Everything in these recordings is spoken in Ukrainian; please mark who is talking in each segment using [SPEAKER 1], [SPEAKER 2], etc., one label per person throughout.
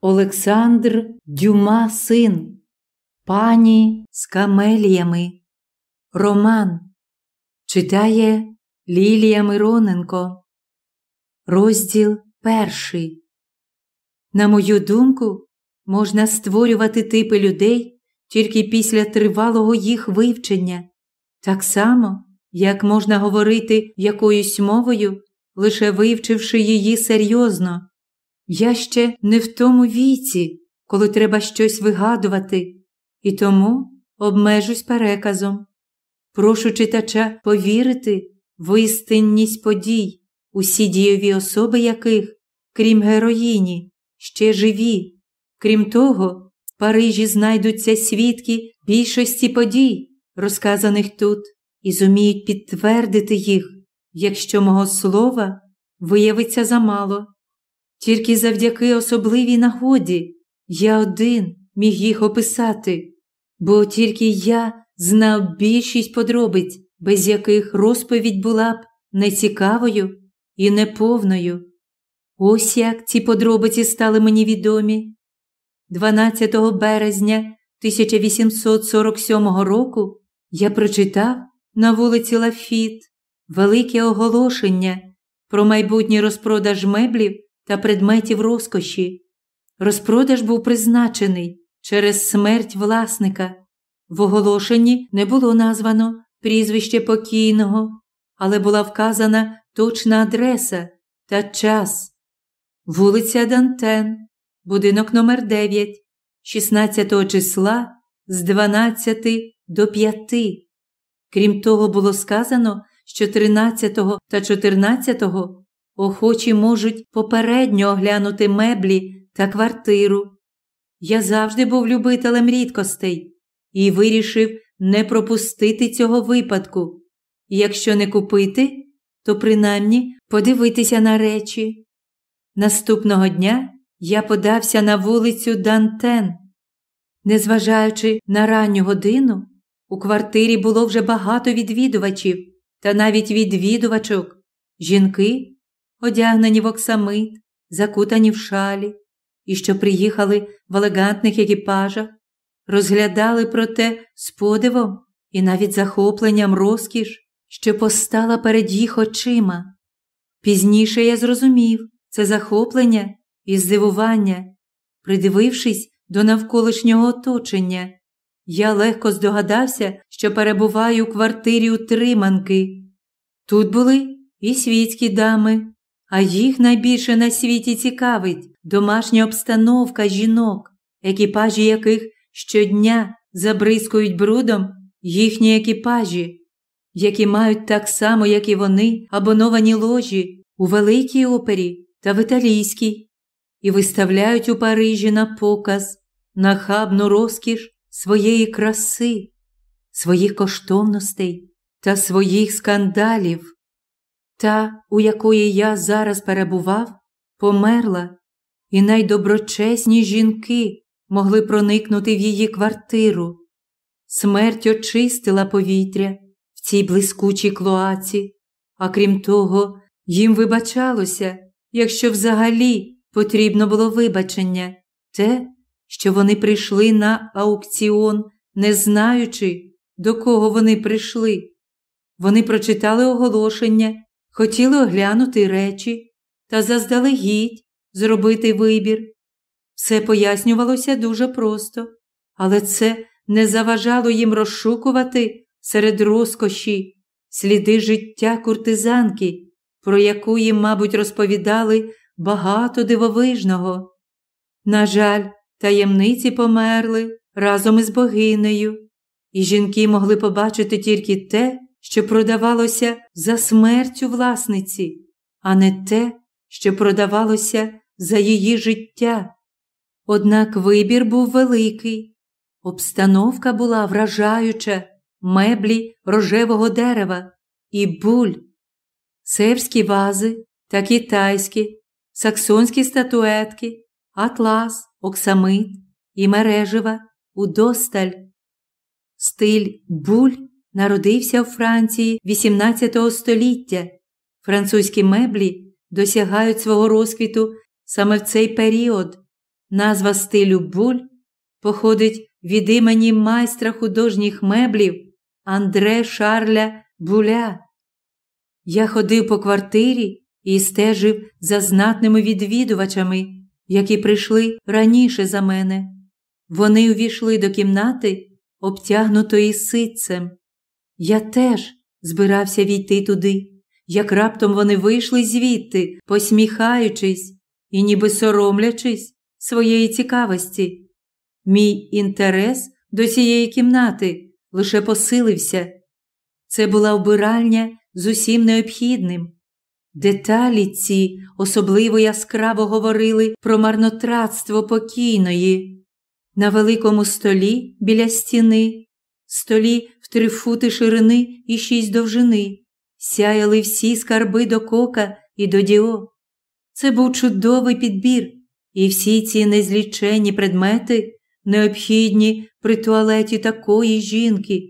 [SPEAKER 1] Олександр Дюма син, Пані з камеліями. Роман читає Лілія Мироненко. Розділ перший. На мою думку, можна створювати типи людей тільки після тривалого їх вивчення, так само, як можна говорити якоюсь мовою, лише вивчивши її серйозно. Я ще не в тому віці, коли треба щось вигадувати, і тому обмежусь переказом. Прошу читача повірити в істинність подій, усі дійові особи яких, крім героїні, ще живі. Крім того, в Парижі знайдуться свідки більшості подій, розказаних тут, і зуміють підтвердити їх, якщо мого слова виявиться замало. Тільки завдяки особливій нагоді я один міг їх описати, бо тільки я знав більшість подробиць, без яких розповідь була б нецікавою і неповною. Ось як ці подробиці стали мені відомі. 12 березня 1847 року я прочитав на вулиці Лафіт велике оголошення про майбутній розпродаж меблів та предметів розкоші. Розпродаж був призначений через смерть власника. В оголошенні не було названо прізвище покійного, але була вказана точна адреса та час. Вулиця Дантен, будинок номер 9 16 числа з 12 до 5. Крім того, було сказано, що 13 та 14 охочі можуть попередньо оглянути меблі та квартиру. Я завжди був любителем рідкостей і вирішив не пропустити цього випадку. Якщо не купити, то принаймні подивитися на речі. Наступного дня я подався на вулицю Дантен. Незважаючи на ранню годину, у квартирі було вже багато відвідувачів та навіть відвідувачок, жінки, одягнені в оксамит, закутані в шалі, і що приїхали в елегантних екіпажах, розглядали проте з подивом і навіть захопленням розкіш, що постала перед їх очима. Пізніше я зрозумів це захоплення і здивування, придивившись до навколишнього оточення. Я легко здогадався, що перебуваю у квартирі утриманки. Тут були і світські дами, а їх найбільше на світі цікавить домашня обстановка жінок, екіпажі яких щодня забризкують брудом їхні екіпажі, які мають так само, як і вони, абоновані ложі у великій опері та в італійській, і виставляють у Парижі на показ нахабну розкіш своєї краси, своїх коштовностей та своїх скандалів. Та, у якої я зараз перебував, померла, і найдоброчесні жінки могли проникнути в її квартиру. Смерть очистила повітря в цій блискучій клоаці, а крім того, їм вибачалося, якщо взагалі потрібно було вибачення, те, що вони прийшли на аукціон, не знаючи, до кого вони прийшли. Вони прочитали оголошення, хотіли оглянути речі та заздалегідь зробити вибір. Все пояснювалося дуже просто, але це не заважало їм розшукувати серед розкоші сліди життя куртизанки, про яку їм, мабуть, розповідали багато дивовижного. На жаль, таємниці померли разом із богинею, і жінки могли побачити тільки те, що продавалося за смертю власниці, а не те, що продавалося за її життя. Однак вибір був великий, обстановка була вражаюча, меблі рожевого дерева і буль, севські вази та китайські, саксонські статуетки, атлас, оксамит і мережева удосталь. Стиль буль народився у Франції XVIII століття. Французькі меблі досягають свого розквіту саме в цей період. Назва стилю буль походить від імені майстра художніх меблів Андре Шарля Буля. Я ходив по квартирі і стежив за знатними відвідувачами, які прийшли раніше за мене. Вони увійшли до кімнати, обтягнутої ситцем. Я теж збирався війти туди, як раптом вони вийшли звідти, посміхаючись і ніби соромлячись своєї цікавості. Мій інтерес до цієї кімнати лише посилився. Це була вбиральня з усім необхідним. Деталі ці особливо яскраво говорили про марнотратство покійної. На великому столі біля стіни, столі три фути ширини і шість довжини, сяяли всі скарби до кока і до діо. Це був чудовий підбір, і всі ці незлічені предмети, необхідні при туалеті такої жінки,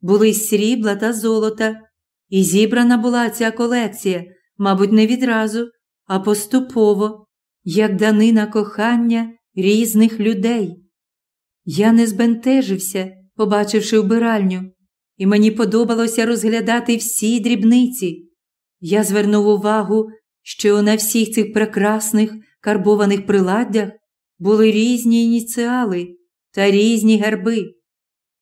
[SPEAKER 1] були з срібла та золота, і зібрана була ця колекція, мабуть, не відразу, а поступово, як данина кохання різних людей. Я не збентежився, побачивши вбиральню, і мені подобалося розглядати всі дрібниці. Я звернув увагу, що на всіх цих прекрасних карбованих приладдях були різні ініціали та різні герби.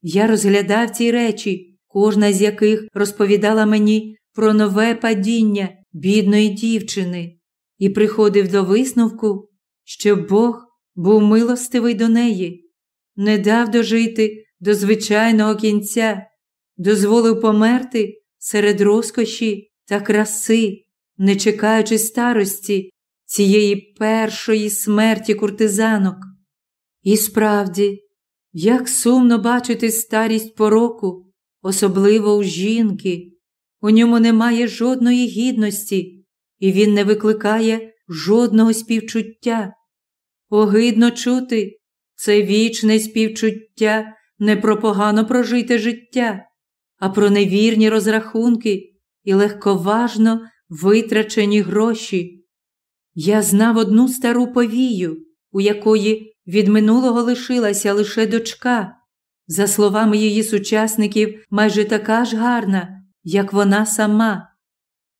[SPEAKER 1] Я розглядав ці речі, кожна з яких розповідала мені про нове падіння бідної дівчини, і приходив до висновку, що Бог був милостивий до неї, не дав дожити до звичайного кінця, дозволив померти серед розкоші та краси, не чекаючи старості цієї першої смерті куртизанок. І справді, як сумно бачити старість пороку, особливо у жінки, у ньому немає жодної гідності, і він не викликає жодного співчуття. Огидно чути це вічне співчуття не про прожите життя, а про невірні розрахунки і легковажно витрачені гроші. Я знав одну стару повію, у якої від минулого лишилася лише дочка. За словами її сучасників, майже така ж гарна, як вона сама.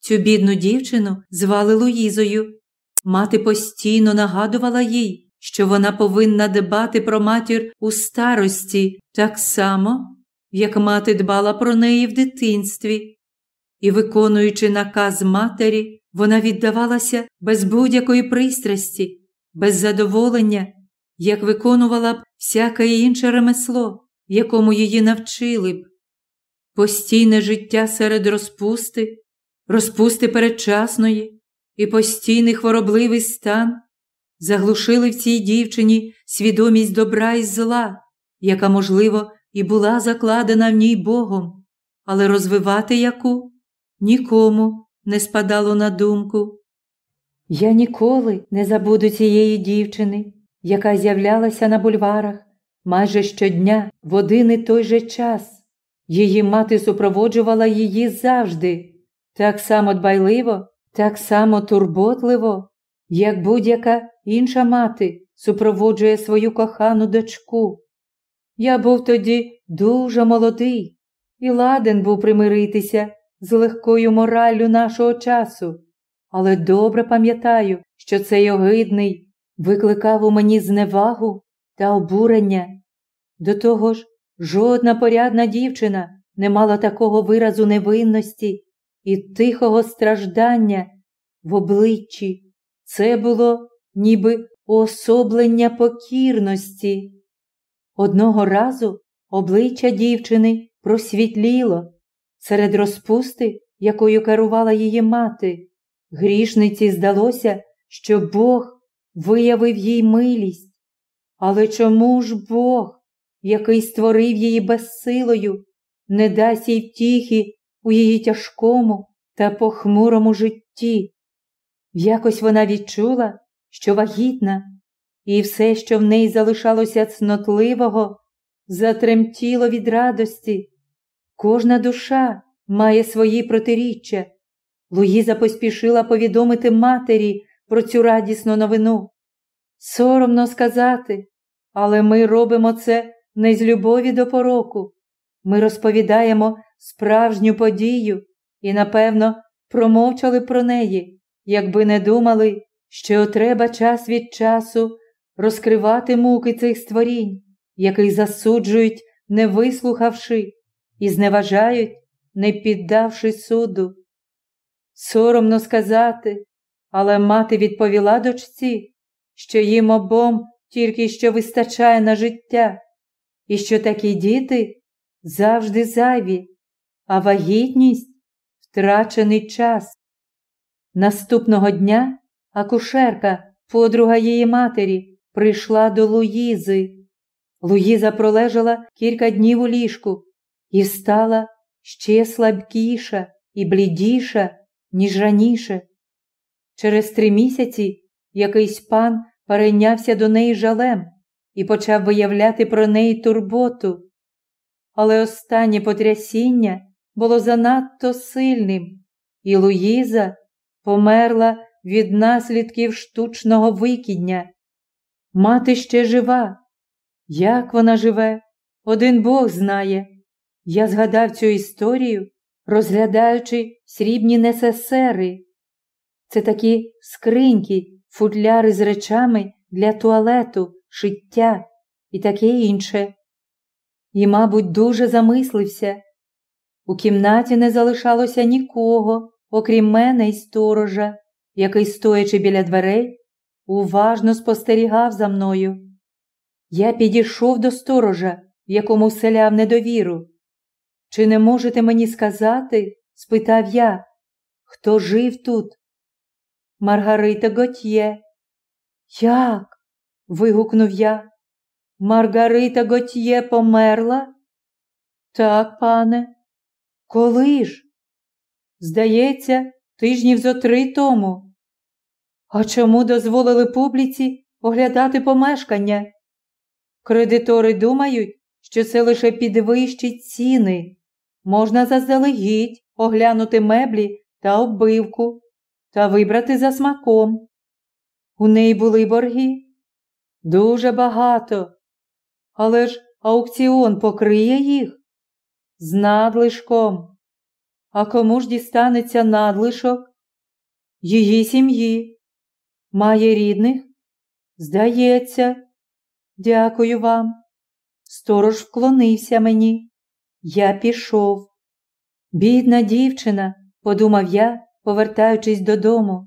[SPEAKER 1] Цю бідну дівчину звали Луїзою. Мати постійно нагадувала їй, що вона повинна дбати про матір у старості так само, як мати дбала про неї в дитинстві. І, виконуючи наказ матері, вона віддавалася без будь-якої пристрасті, без задоволення, як виконувала б всяке інше ремесло, якому її навчили б. Постійне життя серед розпусти, розпусти передчасної і постійний хворобливий стан заглушили в цій дівчині свідомість добра і зла, яка, можливо, і була закладена в ній Богом, але розвивати яку нікому не спадало на думку. Я ніколи не забуду цієї дівчини, яка з'являлася на бульварах майже щодня в один і той же час. Її мати супроводжувала її завжди, так само дбайливо, так само турботливо, як будь-яка інша мати супроводжує свою кохану дочку. Я був тоді дуже молодий і ладен був примиритися з легкою мораллю нашого часу, але добре пам'ятаю, що цей огидний викликав у мені зневагу та обурення. До того ж, жодна порядна дівчина не мала такого виразу невинності і тихого страждання в обличчі. Це було ніби уособлення покірності. Одного разу обличчя дівчини просвітліло серед розпусти, якою керувала її мати. Грішниці здалося, що Бог виявив їй милість. Але чому ж Бог, який створив її безсилою, не дасть їй втіхи у її тяжкому та похмурому житті? Якось вона відчула, що вагітна, і все, що в неї залишалося цнотливого, затремтіло від радості. Кожна душа має свої протиріччя. Луїза поспішила повідомити матері про цю радісну новину. Соромно сказати, але ми робимо це не з любові до пороку. Ми розповідаємо справжню подію і, напевно, промовчали про неї, якби не думали, що треба час від часу розкривати муки цих створінь, яких засуджують, не вислухавши, і зневажають, не піддавши суду. Соромно сказати, але мати відповіла дочці, що їм обом тільки що вистачає на життя, і що такі діти завжди зайві, а вагітність втрачений час. Наступного дня акушерка, подруга її матері, прийшла до Луїзи. Луїза пролежала кілька днів у ліжку і стала ще слабкіша і блідіша, ніж раніше. Через три місяці якийсь пан перейнявся до неї жалем і почав виявляти про неї турботу. Але останнє потрясіння було занадто сильним, і Луїза померла від наслідків штучного викидня. Мати ще жива. Як вона живе, один Бог знає. Я згадав цю історію, розглядаючи срібні несесери. Це такі скриньки, футляри з речами для туалету, шиття і таке інше. І, мабуть, дуже замислився. У кімнаті не залишалося нікого, окрім мене й сторожа, який, стоячи біля дверей, уважно спостерігав за мною. Я підійшов до сторожа, в якому вселяв недовіру. Чи не можете мені сказати? спитав я, хто жив тут? Маргарита Готьє. Як? вигукнув я. Маргарита Готьє померла? Так, пане. Коли ж? Здається, тижнів зо три тому. А чому дозволили публіці оглядати помешкання? Кредитори думають, що це лише підвищить ціни. Можна заздалегідь оглянути меблі та оббивку та вибрати за смаком. У неї були борги? Дуже багато. Але ж аукціон покриє їх з надлишком. А кому ж дістанеться надлишок? Її сім'ї. Має рідних? Здається, дякую вам. Сторож вклонився мені. Я пішов. Бідна дівчина, подумав я, повертаючись додому.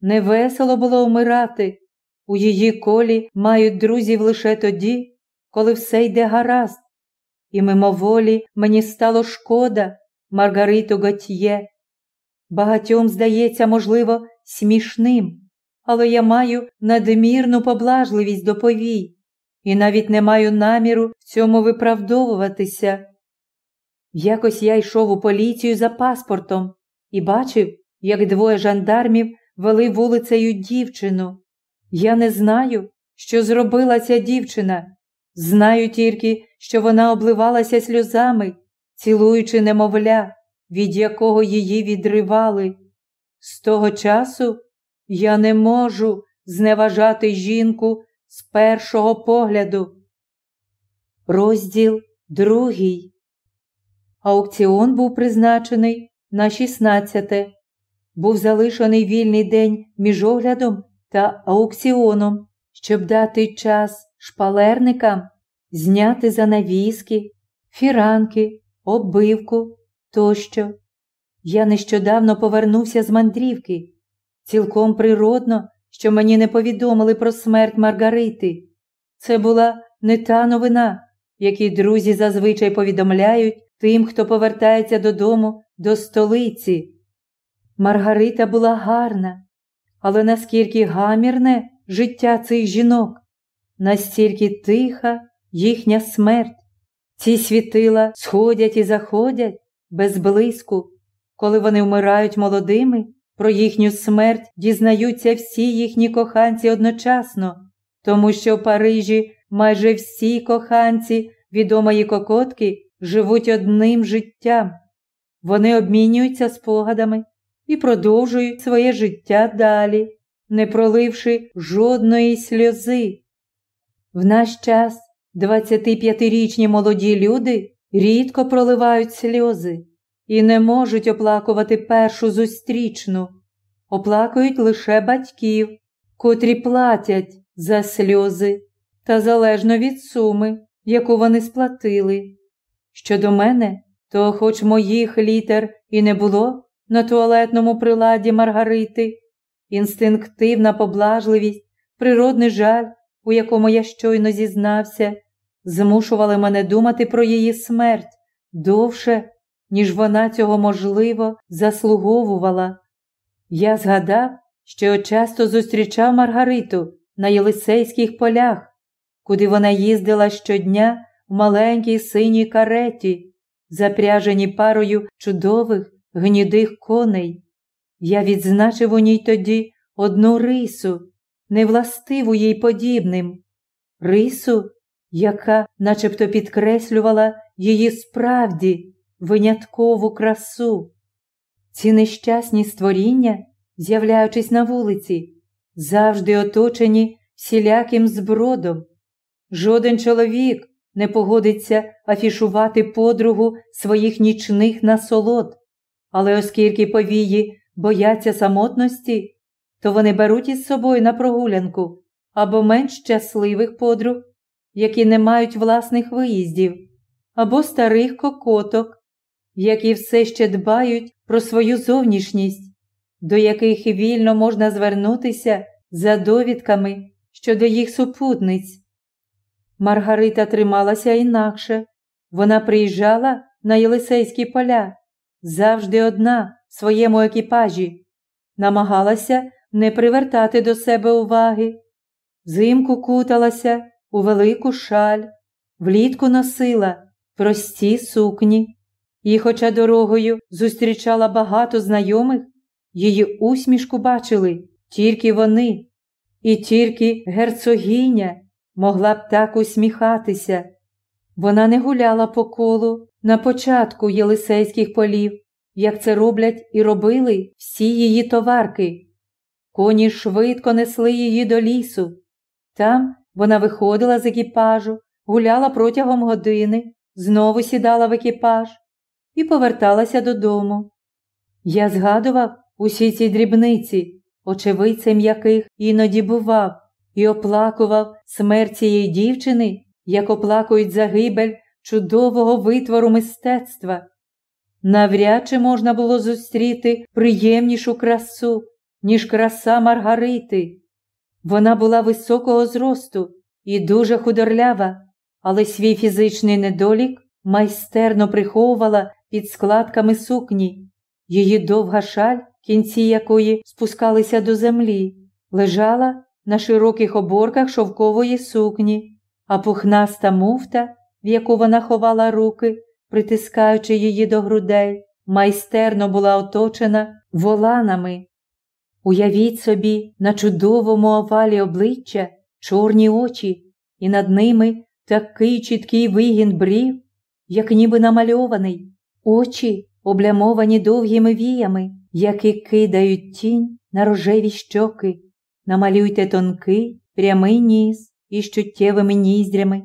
[SPEAKER 1] Невесело було вмирати. У її колі мають друзів лише тоді, коли все йде гаразд. І мимоволі мені стало шкода Маргариту Готьє. Багатьом здається, можливо, смішним, але я маю надмірну поблажливість до повій і навіть не маю наміру в цьому виправдовуватися. Якось я йшов у поліцію за паспортом і бачив, як двоє жандармів вели вулицею дівчину. Я не знаю, що зробила ця дівчина. Знаю тільки, що вона обливалася сльозами, цілуючи немовля, від якого її відривали. З того часу я не можу зневажати жінку з першого погляду. Розділ другий. Аукціон був призначений на 16. Був залишений вільний день між оглядом та аукціоном, щоб дати час шпалерникам зняти занавіски, фіранки, оббивку тощо. Я нещодавно повернувся з мандрівки. Цілком природно, що мені не повідомили про смерть Маргарити. Це була не та новина, які друзі зазвичай повідомляють тим, хто повертається додому до столиці. Маргарита була гарна, але наскільки гамірне життя цих жінок, настільки тиха їхня смерть. Ці світила сходять і заходять без блиску, коли вони вмирають молодими, про їхню смерть дізнаються всі їхні коханці одночасно, тому що в Парижі майже всі коханці відомої кокотки живуть одним життям. Вони обмінюються спогадами і продовжують своє життя далі. не проливши жодної сльози. В наш час 25-річні молоді люди рідко проливають сльози і не можуть оплакувати першу зустрічну, оплакують лише батьків, котрі платять за сльози та залежно від суми, яку вони сплатили. Щодо мене, то, хоч моїх літер і не було на туалетному приладі Маргарити, інстинктивна поблажливість, природний жаль, у якому я щойно зізнався, змушували мене думати про її смерть довше, ніж вона цього можливо заслуговувала. Я згадав, що часто зустрічав Маргариту на Єлисейських полях, куди вона їздила щодня в маленькій синій кареті, запряжені парою чудових гнідих коней. Я відзначив у ній тоді одну рису, невластиву їй подібним, рису, яка начебто підкреслювала її справді виняткову красу. Ці нещасні створіння, з'являючись на вулиці, завжди оточені всіляким збродом. Жоден чоловік не погодиться афішувати подругу своїх нічних насолод, але оскільки повії бояться самотності, то вони беруть із собою на прогулянку або менш щасливих подруг, які не мають власних виїздів, або старих кокоток, які все ще дбають про свою зовнішність, до яких вільно можна звернутися за довідками щодо їх супутниць. Маргарита трималася інакше. Вона приїжджала на Єлисейські поля завжди одна в своєму екіпажі, намагалася не привертати до себе уваги. Взимку куталася у велику шаль, влітку носила прості сукні, і, хоча дорогою зустрічала багато знайомих, її усмішку бачили тільки вони, і тільки герцогиня могла б так усміхатися. Вона не гуляла по колу на початку Єлисейських полів, як це роблять і робили всі її товарки. Коні швидко несли її до лісу. Там вона виходила з екіпажу, гуляла протягом години, знову сідала в екіпаж і поверталася додому. Я згадував усі ці дрібниці, очевидцем яких іноді бував, і оплакував смерть цієї дівчини, як оплакують загибель чудового витвору мистецтва. Навряд чи можна було зустріти приємнішу красу, ніж краса Маргарити. Вона була високого зросту і дуже худорлява, але свій фізичний недолік майстерно приховувала під складками сукні. Її довга шаль, кінці якої спускалися до землі, лежала на широких оборках шовкової сукні, а пухнаста муфта, в яку вона ховала руки, притискаючи її до грудей, майстерно була оточена воланами. Уявіть собі, на чудовому овалі обличчя чорні очі, і над ними такий чіткий вигін брів, як ніби намальований, очі, облямовані довгими віями, які кидають тінь на рожеві щоки. Намалюйте тонкий, прямий ніс із чуттєвими ніздрями,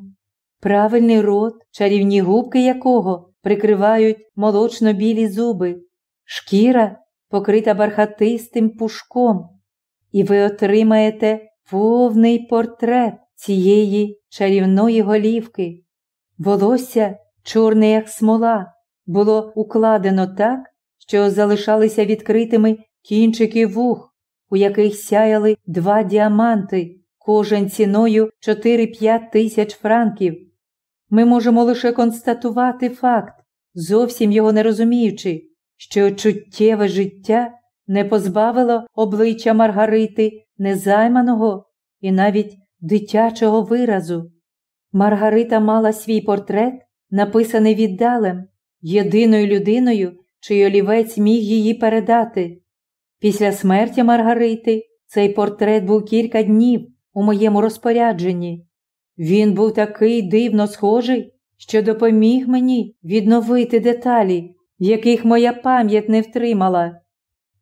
[SPEAKER 1] правильний рот, чарівні губки якого прикривають молочно білі зуби, шкіра покрита бархатистим пушком, і ви отримаєте повний портрет цієї чарівної голівки. Волосся, чорне, як смола, було укладено так, що залишалися відкритими кінчики вух, у яких сяяли два діаманти, кожен ціною 4-5 тисяч франків. Ми можемо лише констатувати факт, зовсім його не розуміючи, що чуттєве життя не позбавило обличчя Маргарити незайманого і навіть дитячого виразу. Маргарита мала свій портрет, написаний віддалем, єдиною людиною, чий олівець міг її передати. Після смерті Маргарити цей портрет був кілька днів у моєму розпорядженні. Він був такий дивно схожий, що допоміг мені відновити деталі, яких моя пам'ять не втримала.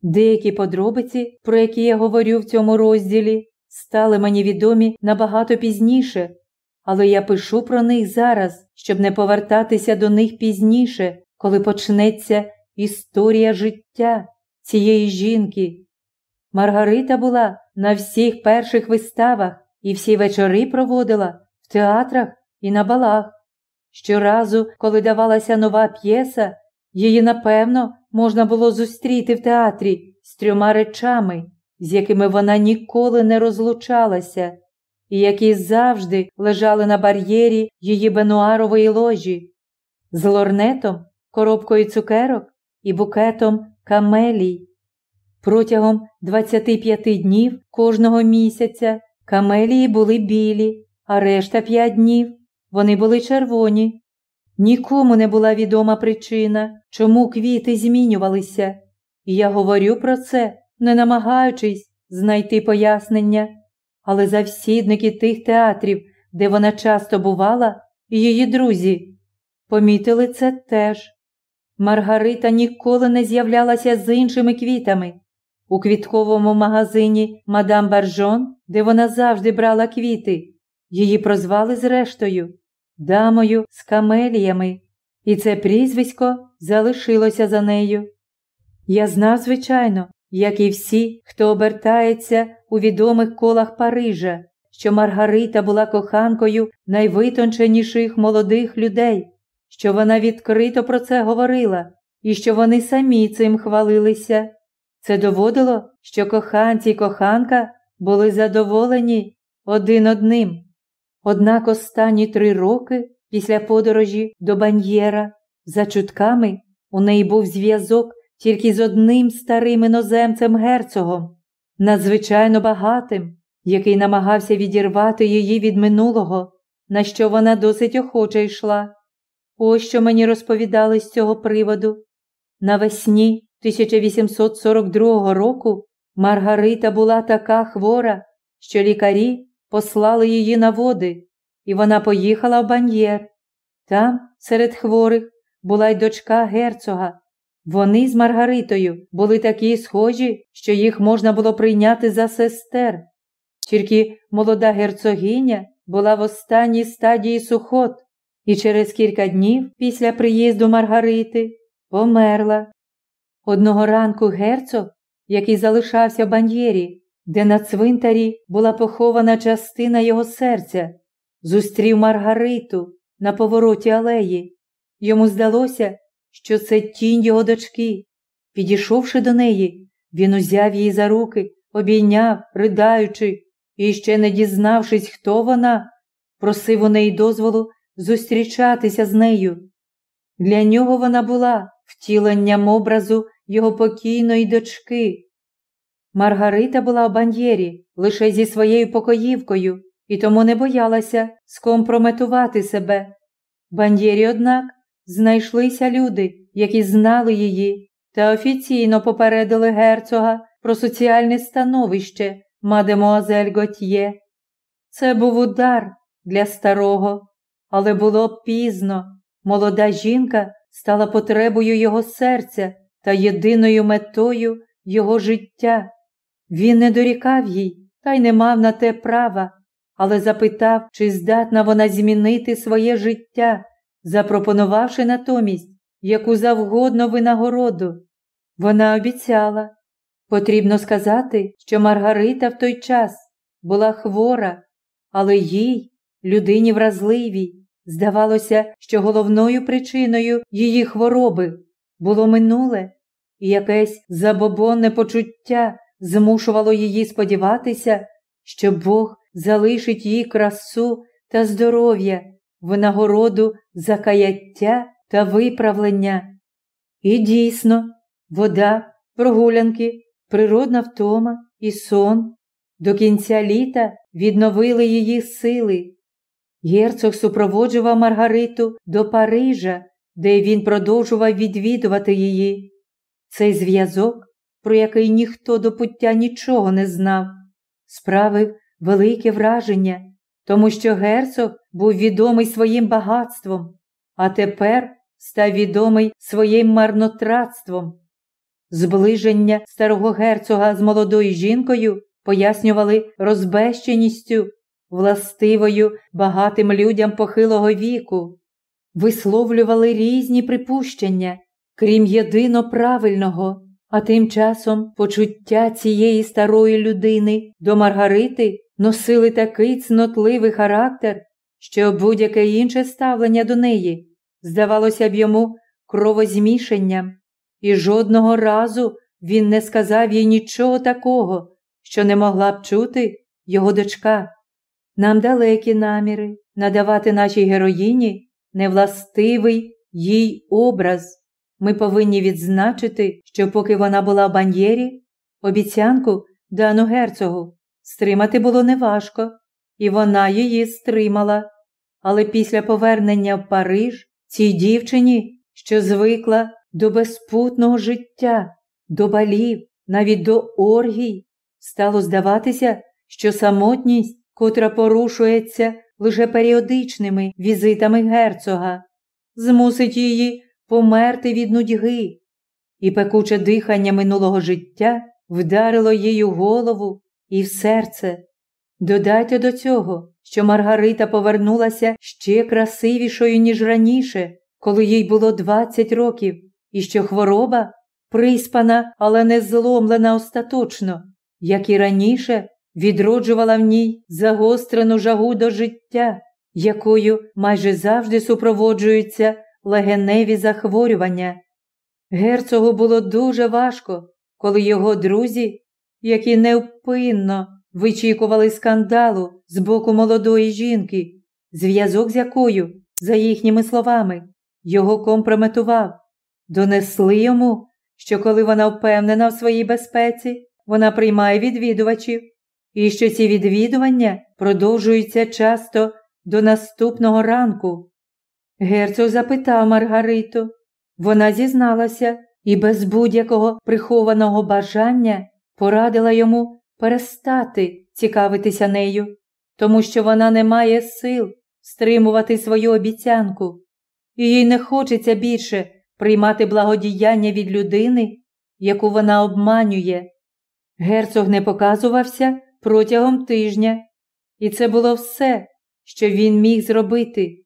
[SPEAKER 1] Деякі подробиці, про які я говорю в цьому розділі, стали мені відомі набагато пізніше, але я пишу про них зараз, щоб не повертатися до них пізніше, коли почнеться історія життя цієї жінки. Маргарита була на всіх перших виставах і всі вечори проводила в театрах і на балах. Щоразу, коли давалася нова п'єса, її, напевно, можна було зустріти в театрі з трьома речами, з якими вона ніколи не розлучалася, і які завжди лежали на бар'єрі її бенуарової ложі, з лорнетом, коробкою цукерок і букетом камелій. Протягом 25 днів кожного місяця камелії були білі, а решта 5 днів вони були червоні. Нікому не була відома причина, чому квіти змінювалися, і я говорю про це, не намагаючись знайти пояснення, але завсідники тих театрів, де вона часто бувала, і її друзі, помітили це теж. Маргарита ніколи не з'являлася з іншими квітами. У квітковому магазині Мадам Баржон, де вона завжди брала квіти, її прозвали зрештою дамою з камеліями, і це прізвисько залишилося за нею. Я знав, звичайно, як і всі, хто обертається у відомих колах Парижа, що Маргарита була коханкою найвитонченіших молодих людей, що вона відкрито про це говорила, і що вони самі цим хвалилися. Це доводило, що коханці й коханка були задоволені один одним. Однак останні три роки після подорожі до Баньєра, за чутками, у неї був зв'язок тільки з одним старим іноземцем герцогом, надзвичайно багатим, який намагався відірвати її від минулого, на що вона досить охоче йшла. Ось що мені розповідали з цього приводу. Навесні 1842 року Маргарита була така хвора, що лікарі послали її на води, і вона поїхала в баньєр. Там, серед хворих, була й дочка герцога. Вони з Маргаритою були такі схожі, що їх можна було прийняти за сестер. Тільки молода герцогиня була в останній стадії сухот і через кілька днів після приїзду Маргарити померла. Одного ранку герцог, який залишався в баньєрі, де на цвинтарі була похована частина його серця, зустрів Маргариту на повороті алеї. Йому здалося, що це тінь його дочки. Підійшовши до неї, він узяв її за руки, обійняв, riдаючи, і ще не дізнавшись, хто вона, просив у неї дозволу зустрічатися з нею. Для нього вона була втіленням образу його покійної дочки. Маргарита була в баньєрі лише зі своєю покоївкою і тому не боялася скомпрометувати себе. В баньєрі, однак, знайшлися люди, які знали її та офіційно попередили герцога про соціальне становище мадемуазель Готьє. Це був удар для старого, але було пізно. Молода жінка стала потребою його серця та єдиною метою його життя. Він не дорікав їй та й не мав на те права, але запитав, чи здатна вона змінити своє життя, запропонувавши натомість яку завгодно винагороду. Вона обіцяла. Потрібно сказати, що Маргарита в той час була хвора, але їй, людині вразливій, здавалося, що головною причиною її хвороби було минуле і якесь забобонне почуття змушувало її сподіватися, що Бог залишить їй красу та здоров'я в нагороду за каяття та виправлення. І дійсно, вода, прогулянки, природна втома і сон до кінця літа відновили її сили. Герцог супроводжував Маргариту до Парижа, де він продовжував відвідувати її. Цей зв'язок, про який ніхто до пуття нічого не знав, справив велике враження, тому що герцог був відомий своїм багатством, а тепер став відомий своїм марнотратством. зближення старого герцога з молодою жінкою пояснювали розбещеністю, властивою багатим людям похилого віку, висловлювали різні припущення, крім єдино правильного, а тим часом почуття цієї старої людини до Маргарити носили такий цнотливий характер, що будь-яке інше ставлення до неї здавалося б йому кровозмішанням, і жодного разу він не сказав їй нічого такого, що не могла б чути його дочка. Нам далекі наміри надавати нашій героїні невластивий їй образ. Ми повинні відзначити, що поки вона була в баньєрі, обіцянку дану герцогу стримати було неважко, і вона її стримала. Але після повернення в Париж цій дівчині, що звикла до безпутного життя, до балів, навіть до оргій, стало здаватися, що самотність, котра порушується лише періодичними візитами герцога, змусить її померти від нудьги, і пекуче дихання минулого життя вдарило їй у голову і в серце. Додайте до цього, що Маргарита повернулася ще красивішою, ніж раніше, коли їй було 20 років, і що хвороба приспана, але не зломлена остаточно, як і раніше, відроджувала в ній загострену жагу до життя, якою майже завжди супроводжуються легеневі захворювання. Герцогу було дуже важко, коли його друзі, які невпинно вичікували скандалу з боку молодої жінки, зв'язок з якою, за їхніми словами, його компрометував, донесли йому, що коли вона впевнена в своїй безпеці, вона приймає відвідувачів, і що ці відвідування продовжуються часто до наступного ранку. Герцог запитав Маргариту. Вона зізналася і без будь-якого прихованого бажання порадила йому перестати цікавитися нею, тому що вона не має сил стримувати свою обіцянку, і їй не хочеться більше приймати благодіяння від людини, яку вона обманює. Герцог не показувався протягом тижня, і це було все, що він міг зробити.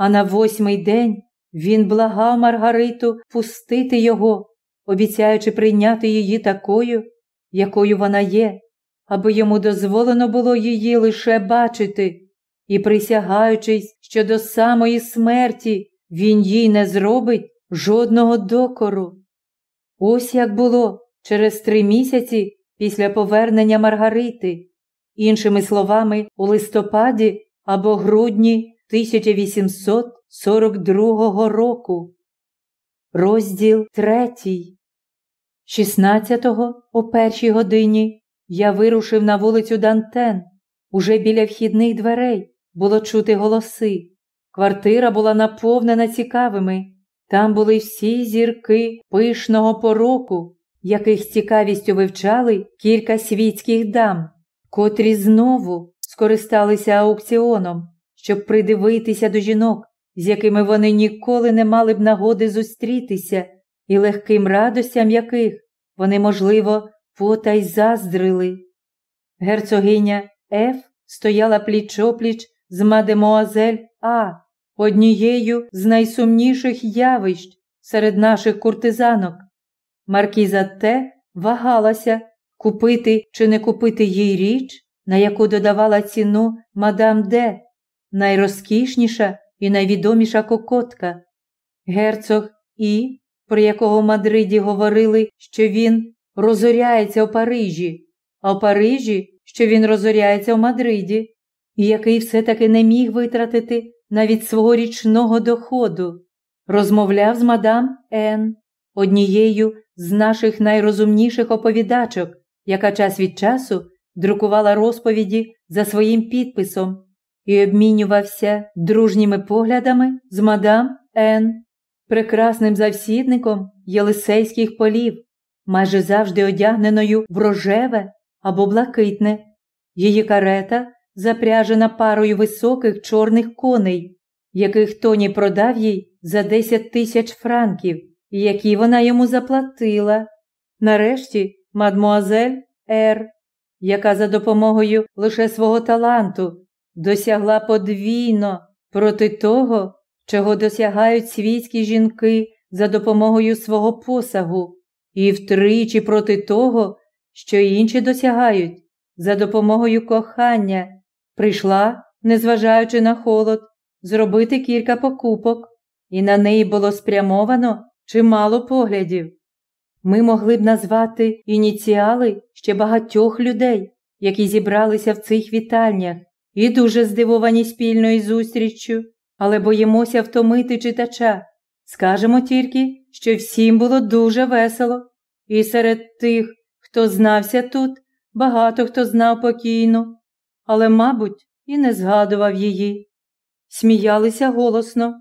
[SPEAKER 1] А на восьмий день він благав Маргариту пустити його, обіцяючи прийняти її такою, якою вона є, аби йому дозволено було її лише бачити, і присягаючись, що до самої смерті він їй не зробить жодного докору. Ось як було через три місяці після повернення Маргарити, іншими словами, у листопаді або грудні 1842 року. Розділ третій. 16-го о першій годині я вирушив на вулицю Дантен. Уже біля вхідних дверей було чути голоси. Квартира була наповнена цікавими. Там були всі зірки пишного пороку, яких з цікавістю вивчали кілька світських дам, котрі знову скористалися аукціоном, щоб придивитися до жінок, з якими вони ніколи не мали б нагоди зустрітися, і легким радостям яких вони, можливо, потай заздрили. Герцогиня Ф стояла пліч опліч з мадемуазель А, однією з найсумніших явищ серед наших куртизанок. Маркіза Т вагалася, купити чи не купити їй річ, на яку додавала ціну мадам Д, найрозкішніша і найвідоміша кокотка. Герцог І, про якого в Мадриді говорили, що він розоряється у Парижі, а в Парижі, що він розоряється в Мадриді, і який все-таки не міг витратити навіть свого річного доходу, розмовляв з мадам Н, однією з наших найрозумніших оповідачок, яка час від часу друкувала розповіді за своїм підписом і обмінювався дружніми поглядами з мадам Н, прекрасним завсідником Єлисейських полів, майже завжди одягненою в рожеве або блакитне. Її карета запряжена парою високих чорних коней, яких Тоні продав їй за 10 тисяч франків, які вона йому заплатила. Нарешті мадмуазель Р, яка за допомогою лише свого таланту досягла подвійно проти того, чого досягають світські жінки за допомогою свого посагу, і втричі проти того, що інші досягають за допомогою кохання, прийшла, незважаючи на холод, зробити кілька покупок, і на неї було спрямовано чимало поглядів. Ми могли б назвати ініціали ще багатьох людей, які зібралися в цих вітальнях, і дуже здивовані спільною зустріччю, але боїмося втомити читача. Скажемо тільки, що всім було дуже весело, і серед тих, хто знався тут, багато хто знав покійну, але, мабуть, і не згадував її. Сміялися голосно,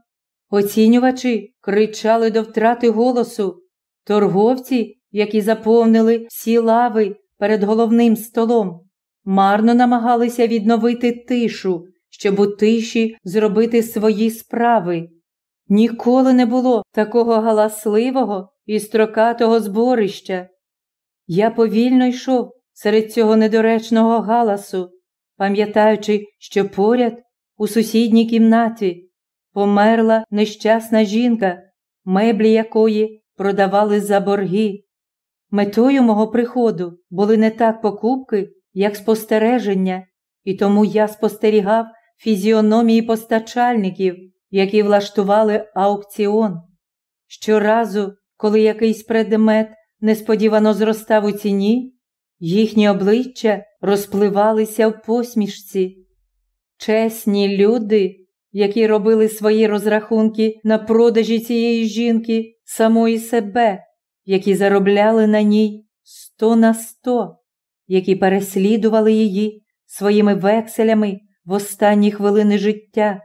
[SPEAKER 1] оцінювачі кричали до втрати голосу, торговці, які заповнили всі лави перед головним столом, марно намагалися відновити тишу, щоб у тиші зробити свої справи. Ніколи не було такого галасливого і строкатого зборища. Я повільно йшов серед цього недоречного галасу, пам'ятаючи, що поряд у сусідній кімнаті померла нещасна жінка, меблі якої продавали за борги. Метою мого приходу були не так покупки, як спостереження, і тому я спостерігав фізіономії постачальників, які влаштували аукціон. Щоразу, коли якийсь предмет несподівано зростав у ціні, їхні обличчя розпливалися в посмішці. Чесні люди, які робили свої розрахунки на продажі цієї жінки, самої себе, які заробляли на ній сто на сто, які переслідували її своїми векселями в останні хвилини життя,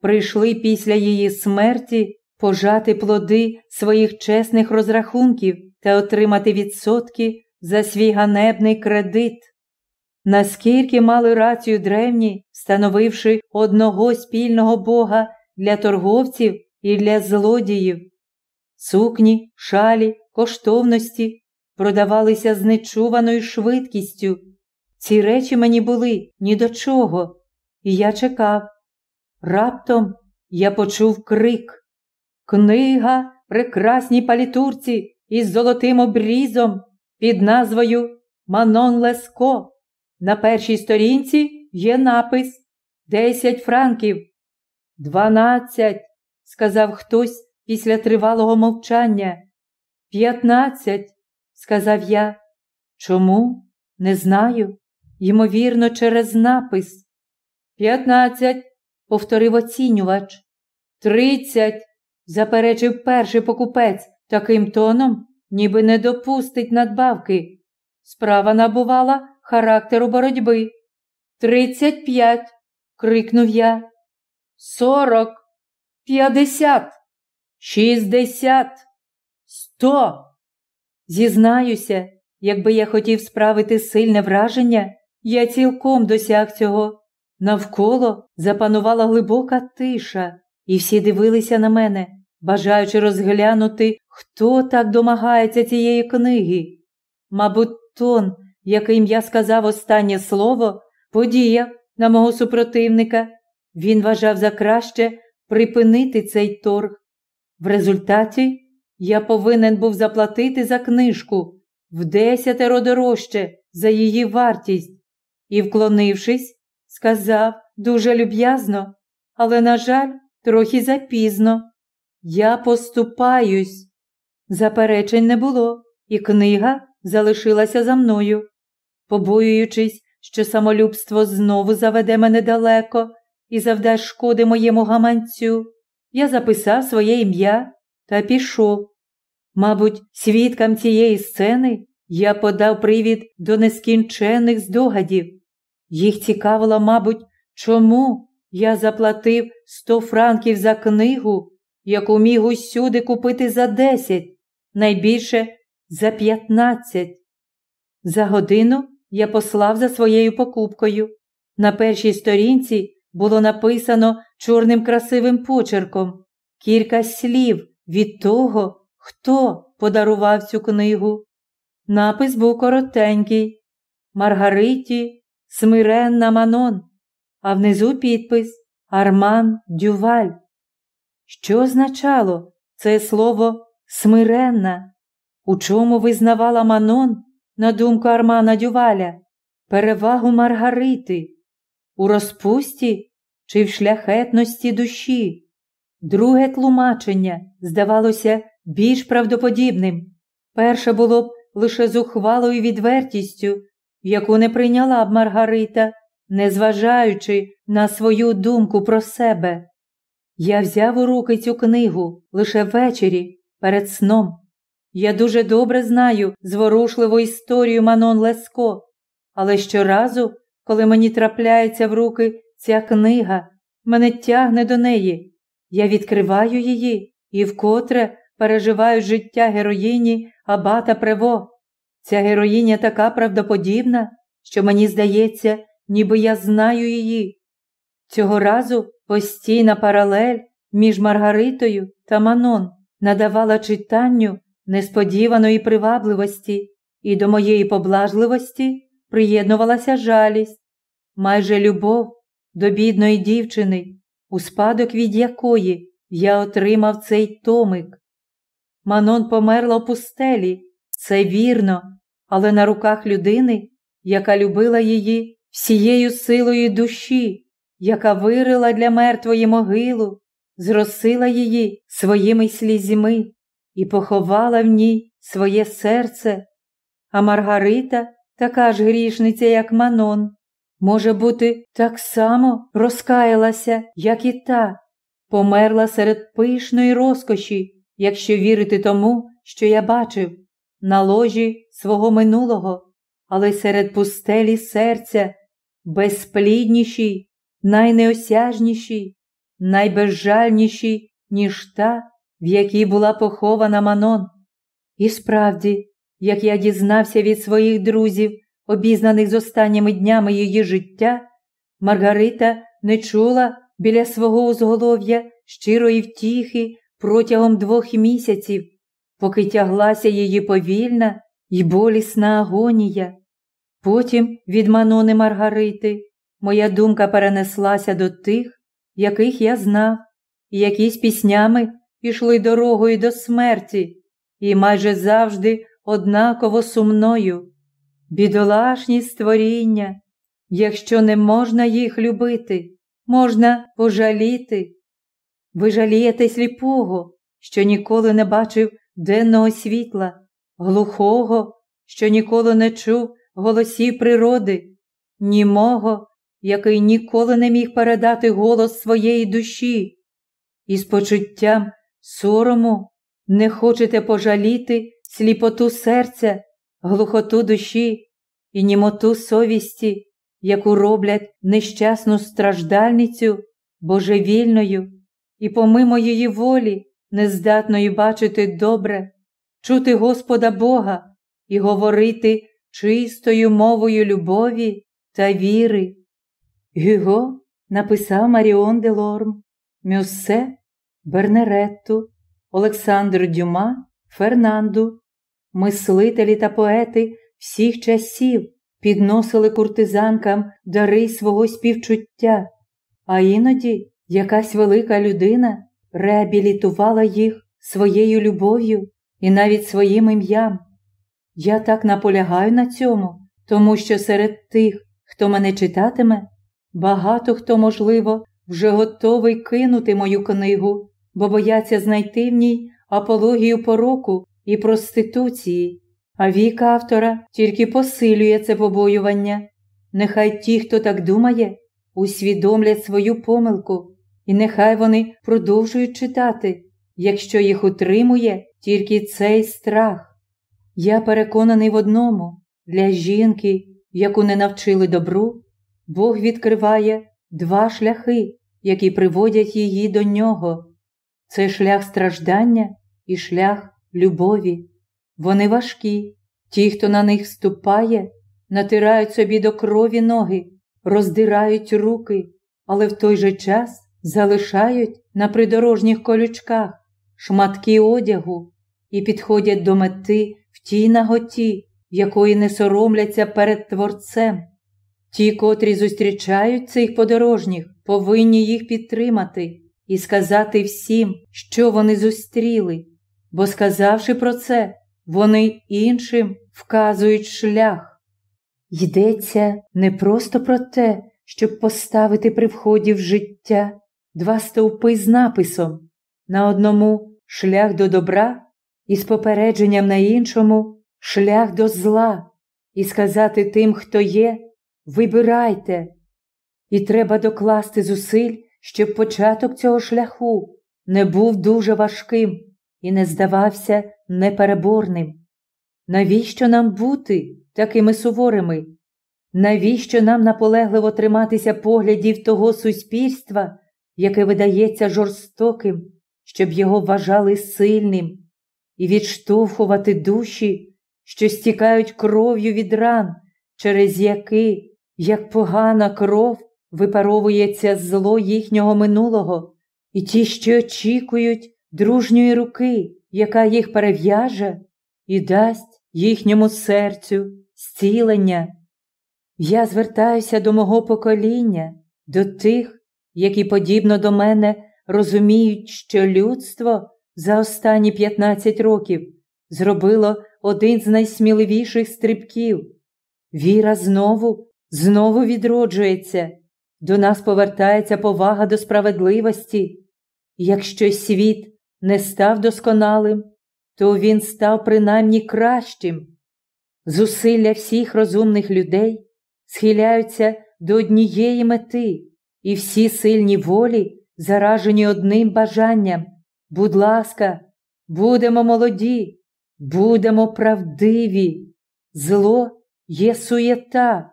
[SPEAKER 1] прийшли після її смерті пожати плоди своїх чесних розрахунків та отримати відсотки за свій ганебний кредит. Наскільки мали рацію древні, встановивши одного спільного Бога для торговців і для злодіїв, сукні, шалі, коштовності продавалися з нечуваною швидкістю. Ці речі мені були ні до чого, і я чекав. Раптом я почув крик. Книга прекрасній палітурці із золотим обрізом під назвою Манон Леско. На першій сторінці є напис Десять франків. Дванадцять, сказав хтось після тривалого мовчання. П'ятнадцять, сказав я. Чому? Не знаю. Ймовірно, через напис. П'ятнадцять, повторив оцінювач. Тридцять, заперечив перший покупець таким тоном, ніби не допустить надбавки. Справа набувала характеру боротьби. Тридцять п'ять, крикнув я. Сорок, п'ятдесят, шістдесят, сто. Зізнаюся, якби я хотів справити сильне враження, я цілком досяг цього. Навколо запанувала глибока тиша, і всі дивилися на мене, бажаючи розглянути, хто так домагається цієї книги. Мабуть, тон, яким я сказав останнє слово, подіяв на мого супротивника. Він вважав за краще припинити цей торг. В результаті я повинен був заплатити за книжку в десятеро дорожче за її вартість і, вклонившись, сказав дуже люб'язно, але, на жаль, трохи запізно. Я поступаюсь. Заперечень не було, і книга залишилася за мною. Побоюючись, що самолюбство знову заведе мене далеко і завдасть шкоди моєму гаманцю, я записав своє ім'я та пішов. Мабуть, свідкам цієї сцени я подав привід до нескінченних здогадів. Їх цікавило, мабуть, чому я заплатив сто франків за книгу, яку міг усюди купити за десять, найбільше за п'ятнадцять. За годину я послав за своєю покупкою. На першій сторінці було написано чорним красивим почерком кілька слів від того, хто подарував цю книгу. Напис був коротенький Маргариті Смиренна Манон, а внизу підпис Арман Дюваль. Що означало це слово смиренна? У чому визнавала Манон, на думку Армана Дюваля, перевагу Маргарити? У розпусті чи в шляхетності душі? Друге тлумачення здавалося більш правдоподібним. Перше було б лише зухвалою відвертістю, яку не прийняла б Маргарита, незважаючи на свою думку про себе. Я взяв у руки цю книгу лише ввечері перед сном. Я дуже добре знаю зворушливу історію Манон Леско, але щоразу, коли мені трапляється в руки ця книга, мене тягне до неї. Я відкриваю її і вкотре переживаю життя героїні Абата Прево. Ця героїня така правдоподібна, що мені здається, ніби я знаю її. Цього разу постійна паралель між Маргаритою та Манон надавала читанню несподіваної привабливості, і до моєї поблажливості приєднувалася жалість, майже любов до бідної дівчини, у спадок від якої я отримав цей томик. Манон померла в пустелі, це вірно, але на руках людини, яка любила її всією силою душі, яка вирила для мертвої могилу, зросила її своїми слізьми і поховала в ній своє серце. А Маргарита, така ж грішниця, як Манон, може бути, так само розкаялася, як і та, померла серед пишної розкоші, якщо вірити тому, що я бачив, на ложі свого минулого, але серед пустелі серця, безпліднішій, найнеосяжнішій, найбезжальнішій, ніж та, в якій була похована Манон. І справді, як я дізнався від своїх друзів, обізнаних з останніми днями її життя, Маргарита не чула біля свого узголов'я щирої втіхи протягом двох місяців, поки тяглася її повільна і болісна агонія. Потім від Манони Маргарити моя думка перенеслася до тих, яких я знав, і які з піснями пішли дорогою до смерті, і майже завжди однаково сумною. Бідолашні створіння, якщо не можна їх любити, можна пожаліти. Ви жалієте сліпого, що ніколи не бачив денного світла, глухого, що ніколи не чув голосів природи, німого, який ніколи не міг передати голос своєї душі, і з почуттям сорому не хочете пожаліти сліпоту серця, глухоту душі і німоту совісті, яку роблять нещасну страждальницю божевільною і помимо її волі, нездатною бачити добре, чути Господа Бога і говорити чистою мовою любові та віри. Гюго написав Маріон де Лорм, Мюссе, Бернеретту, Олександр Дюма, Фернанду, мислителі та поети всіх часів підносили куртизанкам дари свого співчуття, а іноді якась велика людина реабілітувала їх своєю любов'ю і навіть своїм ім'ям. Я так наполягаю на цьому, тому що серед тих, хто мене читатиме, багато хто, можливо, вже готовий кинути мою книгу, бо бояться знайти в ній апологію пороку і проституції, а вік автора тільки посилює це побоювання. Нехай ті, хто так думає, усвідомлять свою помилку, і нехай вони продовжують читати, якщо їх утримує тільки цей страх. Я переконаний в одному для жінки, яку не навчили добру, Бог відкриває два шляхи, які приводять її до нього. Це шлях страждання і шлях любові. Вони важкі, ті, хто на них вступає, натирають собі до крові ноги, роздирають руки, але в той же час залишають на придорожніх колючках шматки одягу і підходять до мети в тій наготі, якої не соромляться перед Творцем. Ті, котрі зустрічають цих подорожніх, повинні їх підтримати і сказати всім, що вони зустріли, бо, сказавши про це, вони іншим вказують шлях. Йдеться не просто про те, щоб поставити при вході в життя два стовпи з написом на одному шлях до добра і з попередженням на іншому шлях до зла, і сказати тим, хто є, вибирайте. І треба докласти зусиль, щоб початок цього шляху не був дуже важким і не здавався непереборним. Навіщо нам бути такими суворими? Навіщо нам наполегливо триматися поглядів того суспільства, яке видається жорстоким, щоб його вважали сильним, і відштовхувати душі, що стікають кров'ю від ран, через які, як погана кров, випаровується зло їхнього минулого, і ті, що очікують дружньої руки, яка їх перев'яже і дасть їхньому серцю зцілення. Я звертаюся до мого покоління, до тих, які, подібно до мене, розуміють, що людство за останні 15 років зробило один з найсміливіших стрибків. Віра знову, знову відроджується, до нас повертається повага до справедливості. Якщо світ не став досконалим, то він став принаймні кращим. Зусилля всіх розумних людей схиляються до однієї мети, і всі сильні волі заражені одним бажанням. Будь ласка, будемо молоді, будемо правдиві. Зло є суєта,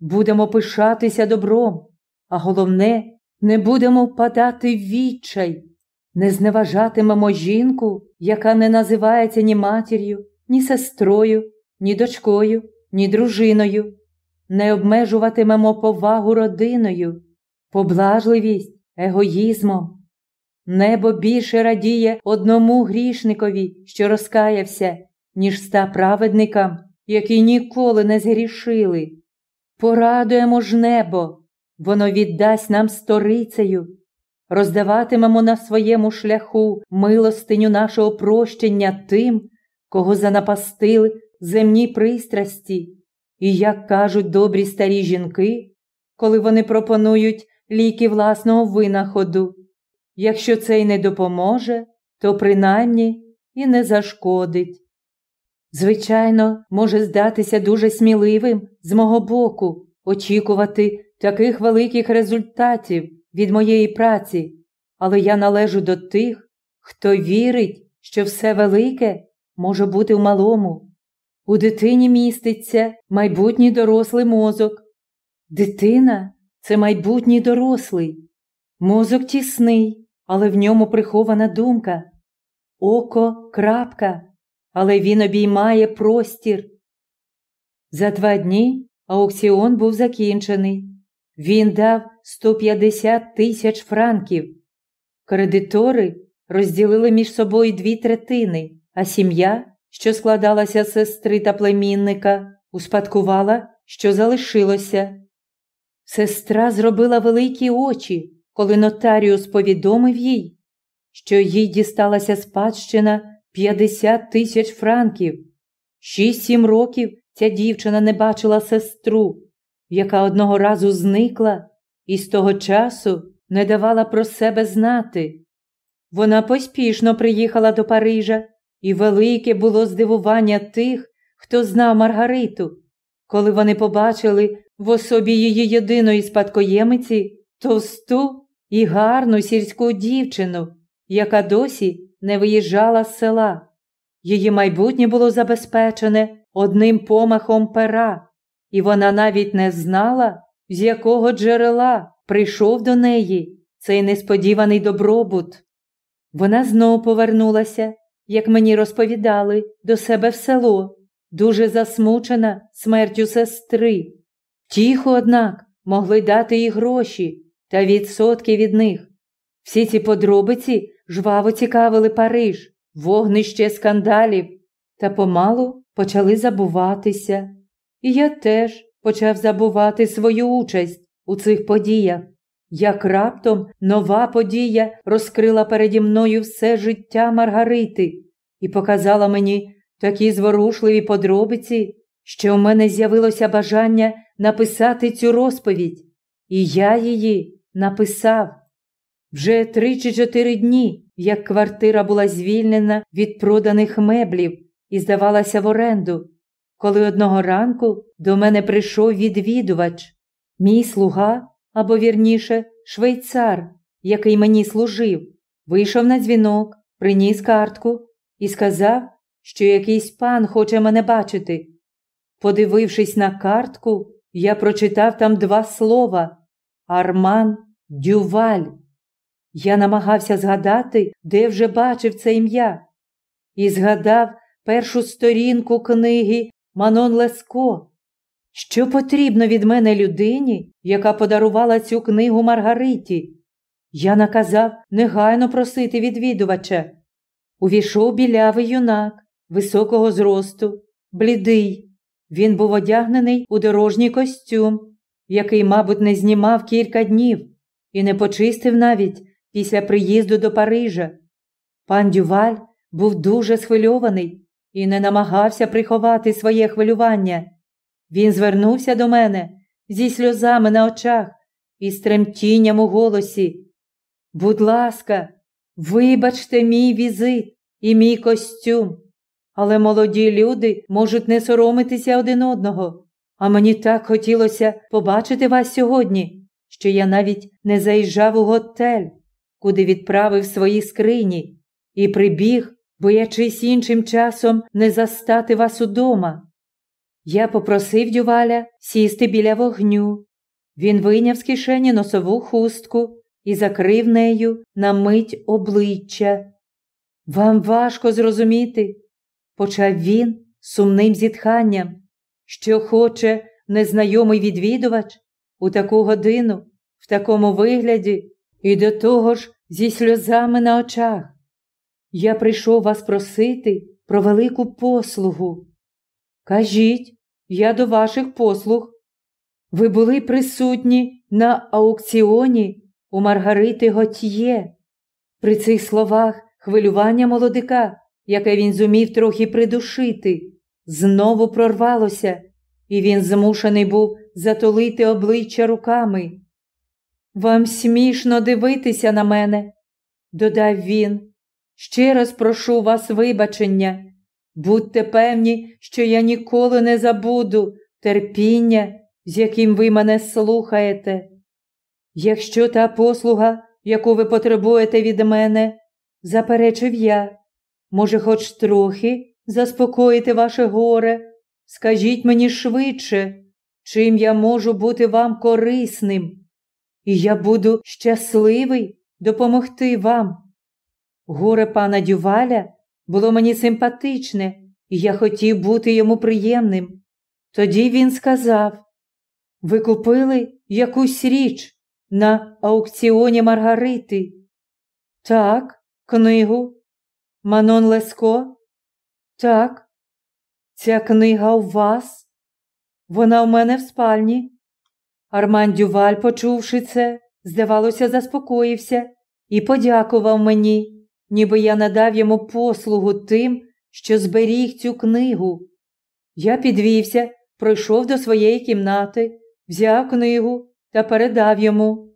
[SPEAKER 1] будемо пишатися добром, а головне, не будемо впадати в відчай, не зневажатимемо жінку, яка не називається ні матір'ю, ні сестрою, ні дочкою, ні дружиною, не обмежуватимемо повагу родиною, поблажливість егоїзмом. Небо більше радіє одному грішникові, що розкаявся, ніж ста праведникам, які ніколи не згрішили. Порадуємо ж небо, воно віддасть нам сторицею, роздаватимемо на своєму шляху милостиню нашого прощення тим, кого занапастили земні пристрасті, і, як кажуть добрі старі жінки, коли вони пропонують ліки власного винаходу. Якщо це й не допоможе, то принаймні і не зашкодить. Звичайно, може здатися дуже сміливим з мого боку очікувати таких великих результатів від моєї праці, але я належу до тих, хто вірить, що все велике може бути в малому. У дитині міститься майбутній дорослий мозок. Дитина це майбутній дорослий. Мозок тісний, але в ньому прихована думка. Око крапка, але він обіймає простір. За два дні аукціон був закінчений. Він дав 150 тисяч франків. Кредитори розділили між собою дві третини, а сім'я, що складалася з сестри та племінника, успадкувала, що залишилося. Сестра зробила великі очі, коли нотаріус повідомив їй, що їй дісталася спадщина 50 тисяч франків. Шість-сім років ця дівчина не бачила сестру, яка одного разу зникла і з того часу не давала про себе знати. Вона поспішно приїхала до Парижа, і велике було здивування тих, хто знав Маргариту, коли вони побачили в особі її єдиної спадкоємиці товсту і гарну сільську дівчину, яка досі не виїжджала з села. Її майбутнє було забезпечене одним помахом пера, і вона навіть не знала, з якого джерела прийшов до неї цей несподіваний добробут. Вона знову повернулася, як мені розповідали, до себе в село, дуже засмучена смертю сестри. Тіхо, однак, могли дати їй гроші та відсотки від них. Всі ці подробиці жваво цікавили Париж, вогнище скандалів, та помалу почали забуватися, і я теж почав забувати свою участь у цих подіях. Як раптом нова подія розкрила переді мною все життя Маргарити і показала мені такі зворушливі подробиці, що в мене з'явилося бажання написати цю розповідь, і я її написав. Вже три чи чотири дні, як квартира була звільнена від проданих меблів і здавалася в оренду, коли одного ранку до мене прийшов відвідувач, мій слуга або вірніше, швейцар, який мені служив, вийшов на дзвінок, приніс картку і сказав, що якийсь пан хоче мене бачити. Подивившись на картку, я прочитав там два слова Арман Дюваль. Я намагався згадати, де вже бачив це ім'я, і згадав першу сторінку книги Манон Леско. Що потрібно від мене людині, яка подарувала цю книгу Маргариті? Я наказав негайно просити відвідувача. Увійшов білявий юнак високого зросту, блідий. Він був одягнений у дорожній костюм, який, мабуть, не знімав кілька днів і не почистив навіть після приїзду до Парижа. Пан Дюваль був дуже схвильований і не намагався приховати своє хвилювання. Він звернувся до мене зі сльозами на очах і з тремтінням у голосі. Будь ласка, вибачте мій візит і мій костюм, але молоді люди можуть не соромитися один одного, а мені так хотілося побачити вас сьогодні, що я навіть не заїжджав у готель, куди відправив свої скрині, і прибіг, боячись іншим часом не застати вас удома. Я попросив Дюваля сісти біля вогню. Він вийняв з кишені носову хустку і закрив нею на мить обличчя. Вам важко зрозуміти, почав він сумним зітханням, що хоче незнайомий відвідувач у таку годину, в такому вигляді, і до того ж зі сльозами на очах. Я прийшов вас просити про велику послугу. Кажіть, я до ваших послуг. Ви були присутні на аукціоні у Маргарити Готьє. При цих словах хвилювання молодика, яке він зумів трохи придушити, знову прорвалося, і він змушений був затулити обличчя руками. Вам смішно дивитися на мене, додав він. Ще раз прошу вас вибачення. Будьте певні, що я ніколи не забуду терпіння, з яким ви мене слухаєте. Якщо та послуга, яку ви потребуєте від мене, заперечив я, може, хоч трохи заспокоїти ваше горе, скажіть мені швидше, чим я можу бути вам корисним, і я буду щасливий допомогти вам. Горе пана Дюваля було мені симпатичне, і я хотів бути йому приємним. Тоді він сказав: Ви купили якусь річ на аукціоні Маргарити? Так, книгу. Манон Леско? Так. Ця книга у вас? Вона у мене в спальні. Арман Дюваль, почувши це, здавалося, заспокоївся і подякував мені ніби я надав йому послугу тим, що зберіг цю книгу. Я підвівся, пройшов до своєї кімнати, взяв книгу та передав йому.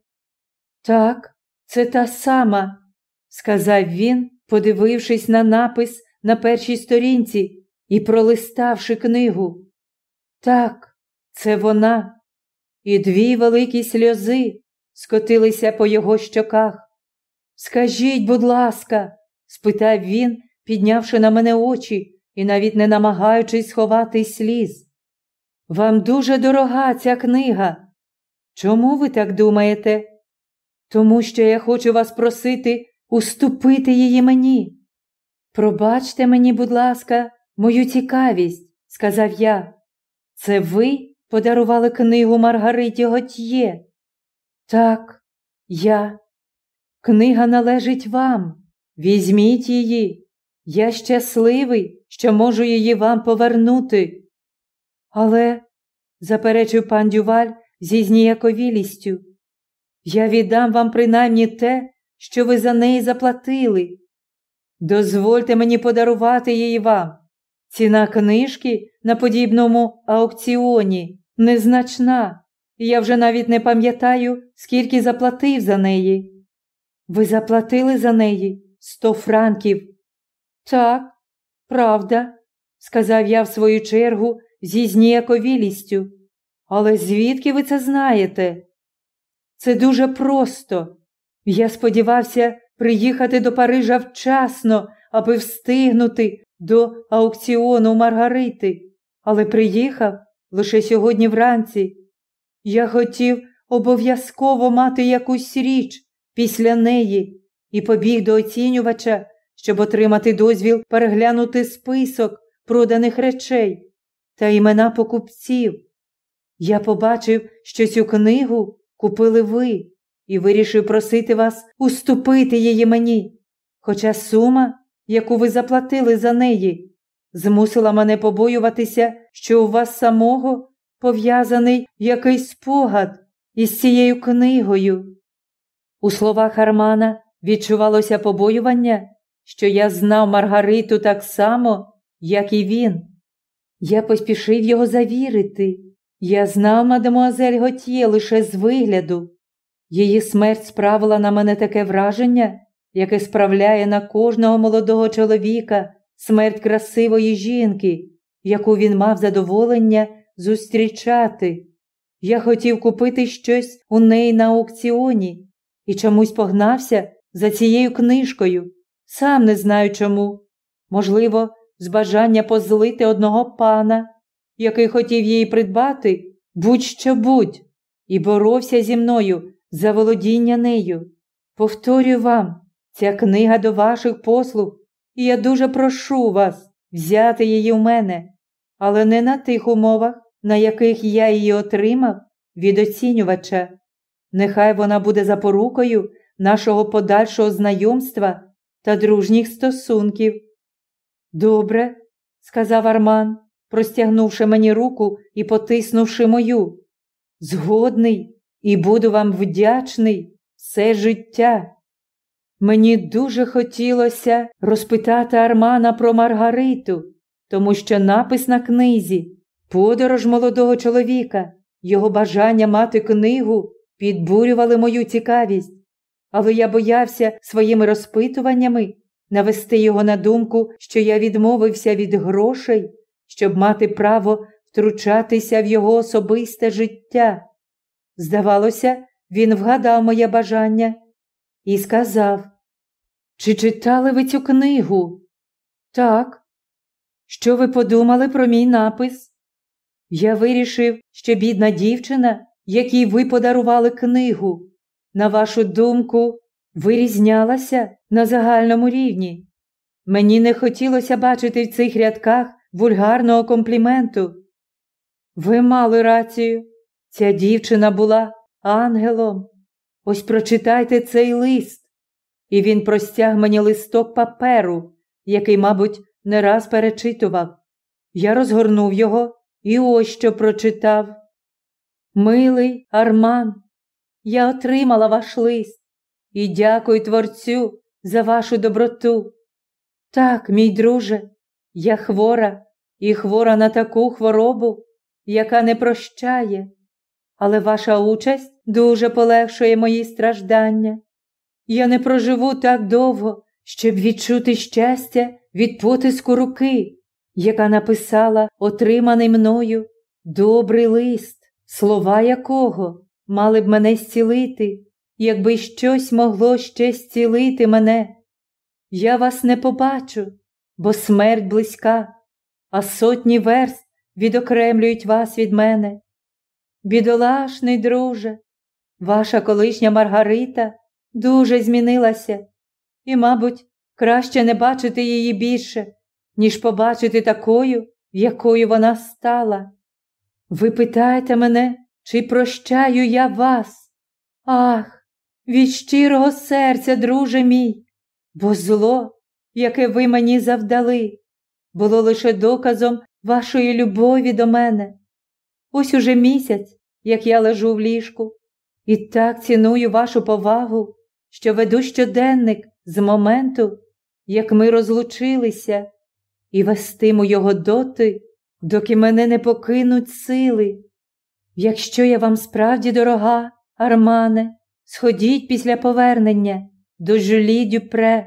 [SPEAKER 1] Так, це та сама, сказав він, подивившись на напис на першій сторінці і пролиставши книгу. Так, це вона. І дві великі сльози скотилися по його щоках. Скажіть, будь ласка, спитав він, піднявши на мене очі і навіть не намагаючись сховати сліз. Вам дуже дорога ця книга. Чому ви так думаєте? Тому що я хочу вас просити уступити її мені. Пробачте мені, будь ласка, мою цікавість, сказав я. Це ви подарували книгу Маргариті Готьє? Так, я. Книга належить вам. Візьміть її. Я щасливий, що можу її вам повернути. Але, заперечив пан Дюваль зі зніяковілістю, я віддам вам принаймні те, що ви за неї заплатили. Дозвольте мені подарувати її вам. Ціна книжки на подібному аукціоні незначна, я вже навіть не пам'ятаю, скільки заплатив за неї. Ви заплатили за неї сто франків. Так, правда, сказав я в свою чергу зі зніяковілістю. Але звідки ви це знаєте? Це дуже просто. Я сподівався приїхати до Парижа вчасно, аби встигнути до аукціону Маргарити, але приїхав лише сьогодні вранці. Я хотів обов'язково мати якусь річ після неї і побіг до оцінювача, щоб отримати дозвіл переглянути список проданих речей та імена покупців. Я побачив, що цю книгу купили ви і вирішив просити вас уступити її мені, хоча сума, яку ви заплатили за неї, змусила мене побоюватися, що у вас самого пов'язаний якийсь спогад із цією книгою. У словах Армана відчувалося побоювання, що я знав Маргариту так само, як і він. Я поспішив його завірити. Я знав мадемуазель Готьє лише з вигляду. Її смерть справила на мене таке враження, яке справляє на кожного молодого чоловіка смерть красивої жінки, яку він мав задоволення зустрічати. Я хотів купити щось у неї на аукціоні і чомусь погнався за цією книжкою. Сам не знаю чому. Можливо, з бажання позлити одного пана, який хотів її придбати, будь-що будь, і боровся зі мною за володіння нею. Повторюю вам, ця книга до ваших послуг, і я дуже прошу вас взяти її в мене, але не на тих умовах, на яких я її отримав від оцінювача. Нехай вона буде запорукою нашого подальшого знайомства та дружніх стосунків. Добре, сказав Арман, простягнувши мені руку і потиснувши мою. Згодний і буду вам вдячний все життя. Мені дуже хотілося розпитати Армана про Маргариту, тому що напис на книзі, подорож молодого чоловіка, його бажання мати книгу підбурювали мою цікавість, але я боявся своїми розпитуваннями навести його на думку, що я відмовився від грошей, щоб мати право втручатися в його особисте життя. Здавалося, він вгадав моє бажання і сказав, чи читали ви цю книгу? Так. Що ви подумали про мій напис? Я вирішив, що бідна дівчина, якій ви подарували книгу, на вашу думку, вирізнялася на загальному рівні. Мені не хотілося бачити в цих рядках вульгарного компліменту. Ви мали рацію. Ця дівчина була ангелом. Ось прочитайте цей лист. І він простяг мені листок паперу, який, мабуть, не раз перечитував. Я розгорнув його і ось що прочитав. Милий Арман, я отримала ваш лист і дякую Творцю за вашу доброту. Так, мій друже, я хвора і хвора на таку хворобу, яка не прощає, але ваша участь дуже полегшує мої страждання. Я не проживу так довго, щоб відчути щастя від потиску руки, яка написала отриманий мною добрий лист, слова якого мали б мене зцілити, якби щось могло ще зцілити мене. Я вас не побачу, бо смерть близька, а сотні верст відокремлюють вас від мене. Бідолашний друже, ваша колишня Маргарита дуже змінилася, і, мабуть, краще не бачити її більше, ніж побачити такою, якою вона стала. Ви питаєте мене, чи прощаю я вас? Ах, від щирого серця, друже мій, бо зло, яке ви мені завдали, було лише доказом вашої любові до мене. Ось уже місяць, як я лежу в ліжку, і так ціную вашу повагу, що веду щоденник з моменту, як ми розлучилися, і вестиму його доти, доки мене не покинуть сили. Якщо я вам справді дорога, Армане, сходіть після повернення до Жюлі Дюпре.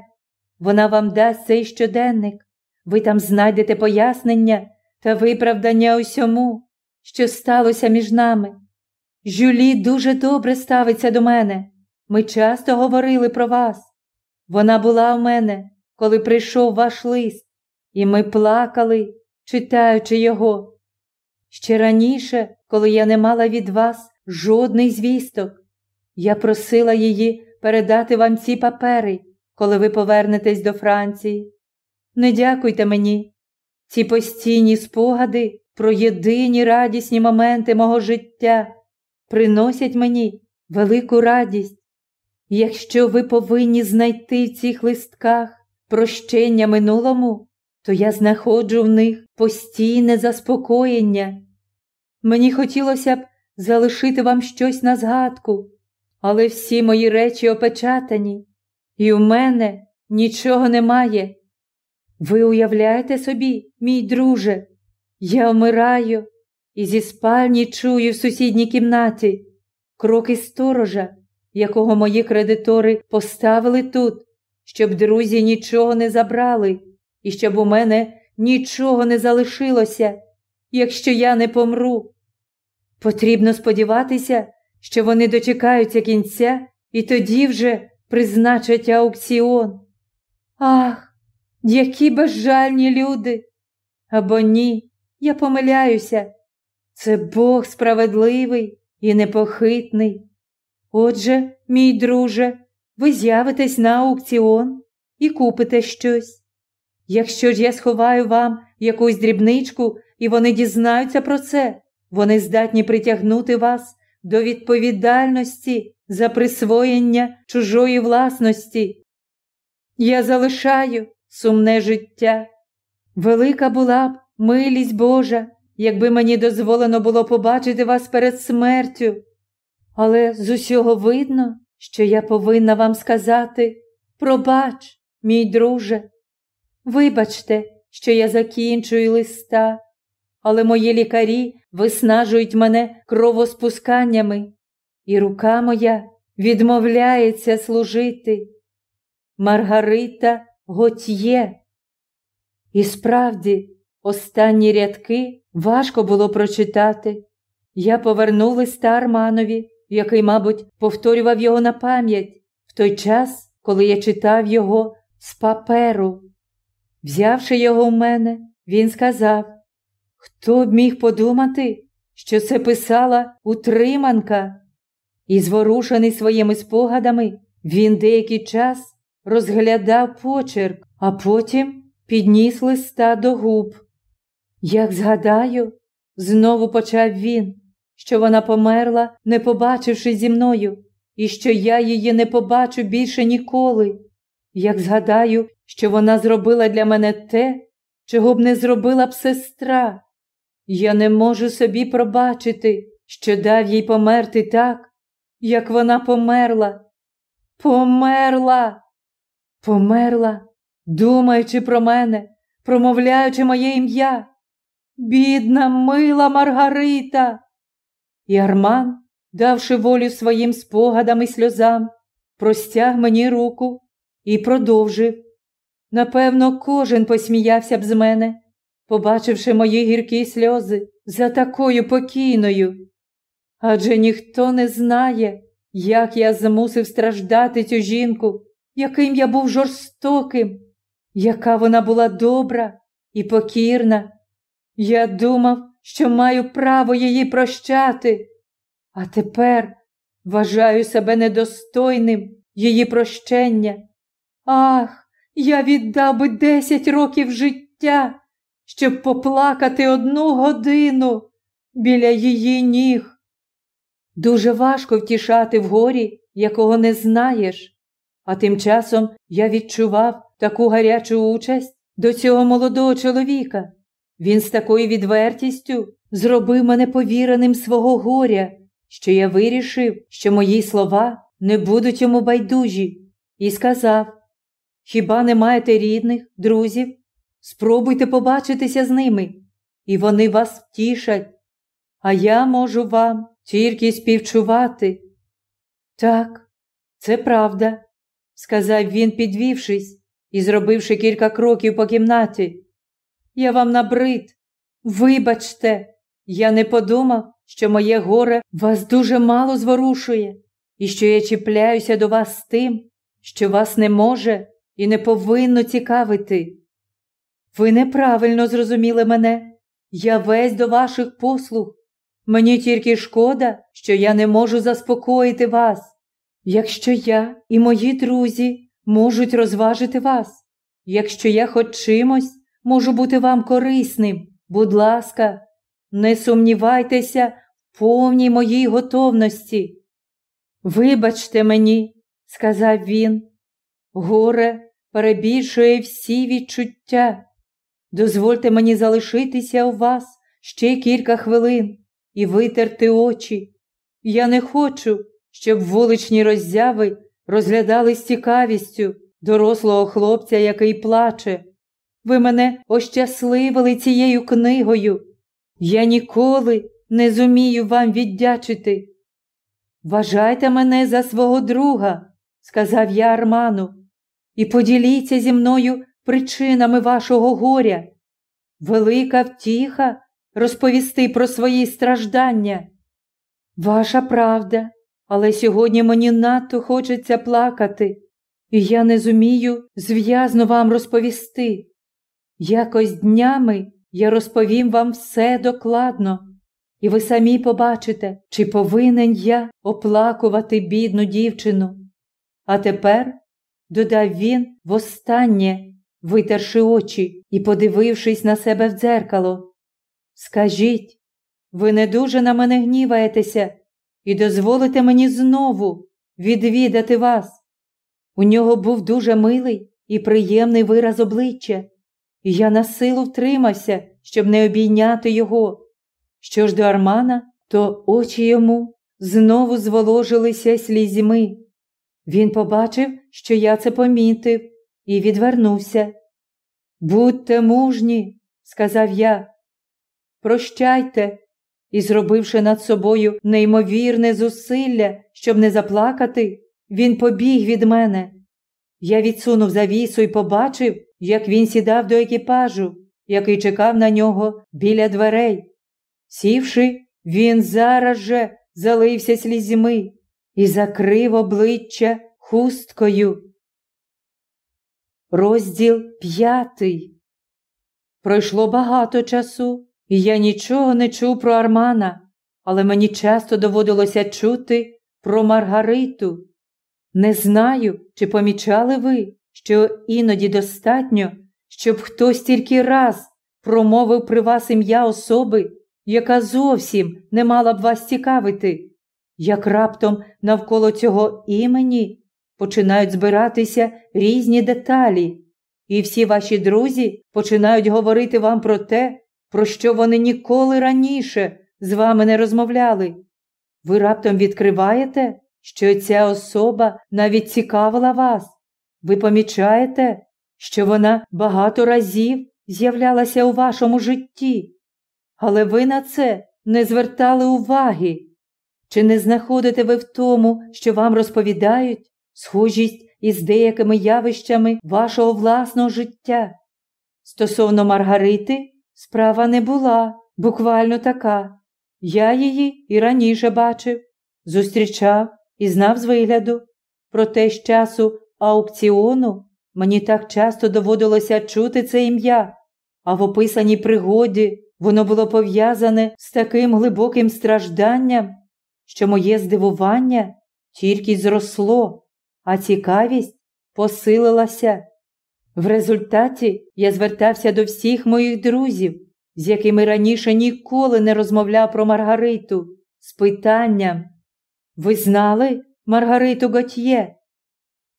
[SPEAKER 1] Вона вам дасть цей щоденник. Ви там знайдете пояснення та виправдання усьому, що сталося між нами. Жюлі дуже добре ставиться до мене. Ми часто говорили про вас. Вона була у мене, коли прийшов ваш лист, і ми плакали, читаючи його. Ще раніше, коли я не мала від вас жодних звісток, я просила її передати вам ці папери, коли ви повернетесь до Франції. Не дякуйте мені. Ці постійні спогади про єдині радісні моменти мого життя приносять мені велику радість. Якщо ви повинні знайти в цих листках прощення минулому, то я знаходжу в них постійне заспокоєння. Мені хотілося б залишити вам щось на згадку, але всі мої речі опечатані, і у мене нічого немає. Ви уявляєте собі, мій друже, я вмираю і зі спальні чую в сусідній кімнаті кроки сторожа, якого мої кредитори поставили тут, щоб друзі нічого не забрали, і щоб у мене нічого не залишилося, якщо я не помру. Потрібно сподіватися, що вони дочекаються кінця і тоді вже призначать аукціон. Ах, які безжальні люди! Або ні, я помиляюся. Це Бог справедливий і непохитний. Отже, мій друже, ви з'явитесь на аукціон і купите щось. Якщо ж я сховаю вам якусь дрібничку, і вони дізнаються про це, вони здатні притягнути вас до відповідальності за присвоєння чужої власності. Я залишаю сумне життя. Велика була б милість Божа, якби мені дозволено було побачити вас перед смертю. Але з усього видно, що я повинна вам сказати пробач, мій друже. Вибачте, що я закінчую листа, але мої лікарі виснажують мене кровоспусканнями, і рука моя відмовляється служити. Маргарита Готьє. І справді, останні рядки важко було прочитати. Я повернув листа Арманові, який, мабуть, повторював його на пам'ять в той час, коли я читав його з паперу. Взявши його в мене, він сказав Хто б міг подумати, що це писала утриманка? І, зворушений своїми спогадами, він деякий час розглядав почерк, а потім підніс листа до губ. Як згадаю, знову почав він, що вона померла, не побачивши зі мною, і що я її не побачу більше ніколи. Як згадаю, що вона зробила для мене те, чого б не зробила б сестра. Я не можу собі пробачити, що дав їй померти так, як вона померла. Померла, померла, думаючи про мене, промовляючи моє ім'я. Бідна, мила Маргарита. І Арман, давши волю своїм спогадам і сльозам, простяг мені руку і продовжив. Напевно, кожен посміявся б з мене, побачивши мої гіркі сльози за такою покійною. Адже ніхто не знає, як я змусив страждати цю жінку, яким я був жорстоким, яка вона була добра і покірна. Я думав, що маю право її прощати, а тепер вважаю себе недостойним її прощення. Ах, я віддав би десять років життя, щоб поплакати одну годину біля її ніг. Дуже важко втішати в горі, якого не знаєш, а тим часом я відчував таку гарячу участь до цього молодого чоловіка. Він з такою відвертістю зробив мене повіреним свого горя, що я вирішив, що мої слова не будуть йому байдужі, і сказав: Хіба не маєте рідних, друзів? Спробуйте побачитися з ними, і вони вас втішать, а я можу вам тільки співчувати. Так, це правда, сказав він, підвівшись і зробивши кілька кроків по кімнаті. Я вам набрид. Вибачте, я не подумав, що моє горе вас дуже мало зворушує, і що я чіпляюся до вас з тим, що вас не може і не повинно цікавити. Ви неправильно зрозуміли мене. Я весь до ваших послуг. Мені тільки шкода, що я не можу заспокоїти вас, якщо я і мої друзі можуть розважити вас, якщо я хоч чимось можу бути вам корисним, будь ласка, не сумнівайтеся в повній моїй готовності. Вибачте мені, сказав він, горе перебільшує всі відчуття. Дозвольте мені залишитися у вас ще кілька хвилин і витерти очі. Я не хочу, щоб вуличні роззяви розглядали з цікавістю дорослого хлопця, який плаче. Ви мене ощасливили цією книгою. Я ніколи не зумію вам віддячити. Вважайте мене за свого друга, сказав я Арману, і поділіться зі мною причинами вашого горя. Велика втіха розповісти про свої страждання. Ваша правда, але сьогодні мені надто хочеться плакати, і я не зумію зв'язно вам розповісти. Якось днями я розповім вам все докладно, і ви самі побачите, чи повинен я оплакувати бідну дівчину. А тепер, додав він востаннє, витерши очі і подивившись на себе в дзеркало, скажіть, ви не дуже на мене гніваєтеся і дозволите мені знову відвідати вас. У нього був дуже милий і приємний вираз обличчя і я на силу втримався, щоб не обійняти його. Що ж до Армана, то очі йому знову зволожилися слізьми. Він побачив, що я це помітив, і відвернувся. Будьте мужні, сказав я. Прощайте, і, зробивши над собою неймовірне зусилля, щоб не заплакати, він побіг від мене. Я відсунув завісу і побачив, як він сідав до екіпажу, який чекав на нього біля дверей. Сівши, він зараз же залився слізьми і закрив обличчя хусткою. Розділ п'ятий. Пройшло багато часу, і я нічого не чув про Армана, але мені часто доводилося чути про Маргариту. Не знаю, чи помічали ви, що іноді достатньо, щоб хтось тільки раз промовив при вас ім'я особи, яка зовсім не мала б вас цікавити, як раптом навколо цього імені починають збиратися різні деталі, і всі ваші друзі починають говорити вам про те, про що вони ніколи раніше з вами не розмовляли. Ви раптом відкриваєте, що ця особа навіть цікавила вас. Ви помічаєте, що вона багато разів з'являлася у вашому житті, але ви на це не звертали уваги. Чи не знаходите ви в тому, що вам розповідають схожість із деякими явищами вашого власного життя? Стосовно Маргарити, справа не була буквально така. Я її і раніше бачив, зустрічав і знав з вигляду, проте з часу аукціону мені так часто доводилося чути це ім'я, а в описаній пригоді воно було пов'язане з таким глибоким стражданням, що моє здивування тільки зросло, а цікавість посилилася. В результаті я звертався до всіх моїх друзів, з якими раніше ніколи не розмовляв про Маргариту, з питанням. Ви знали Маргариту Готьє?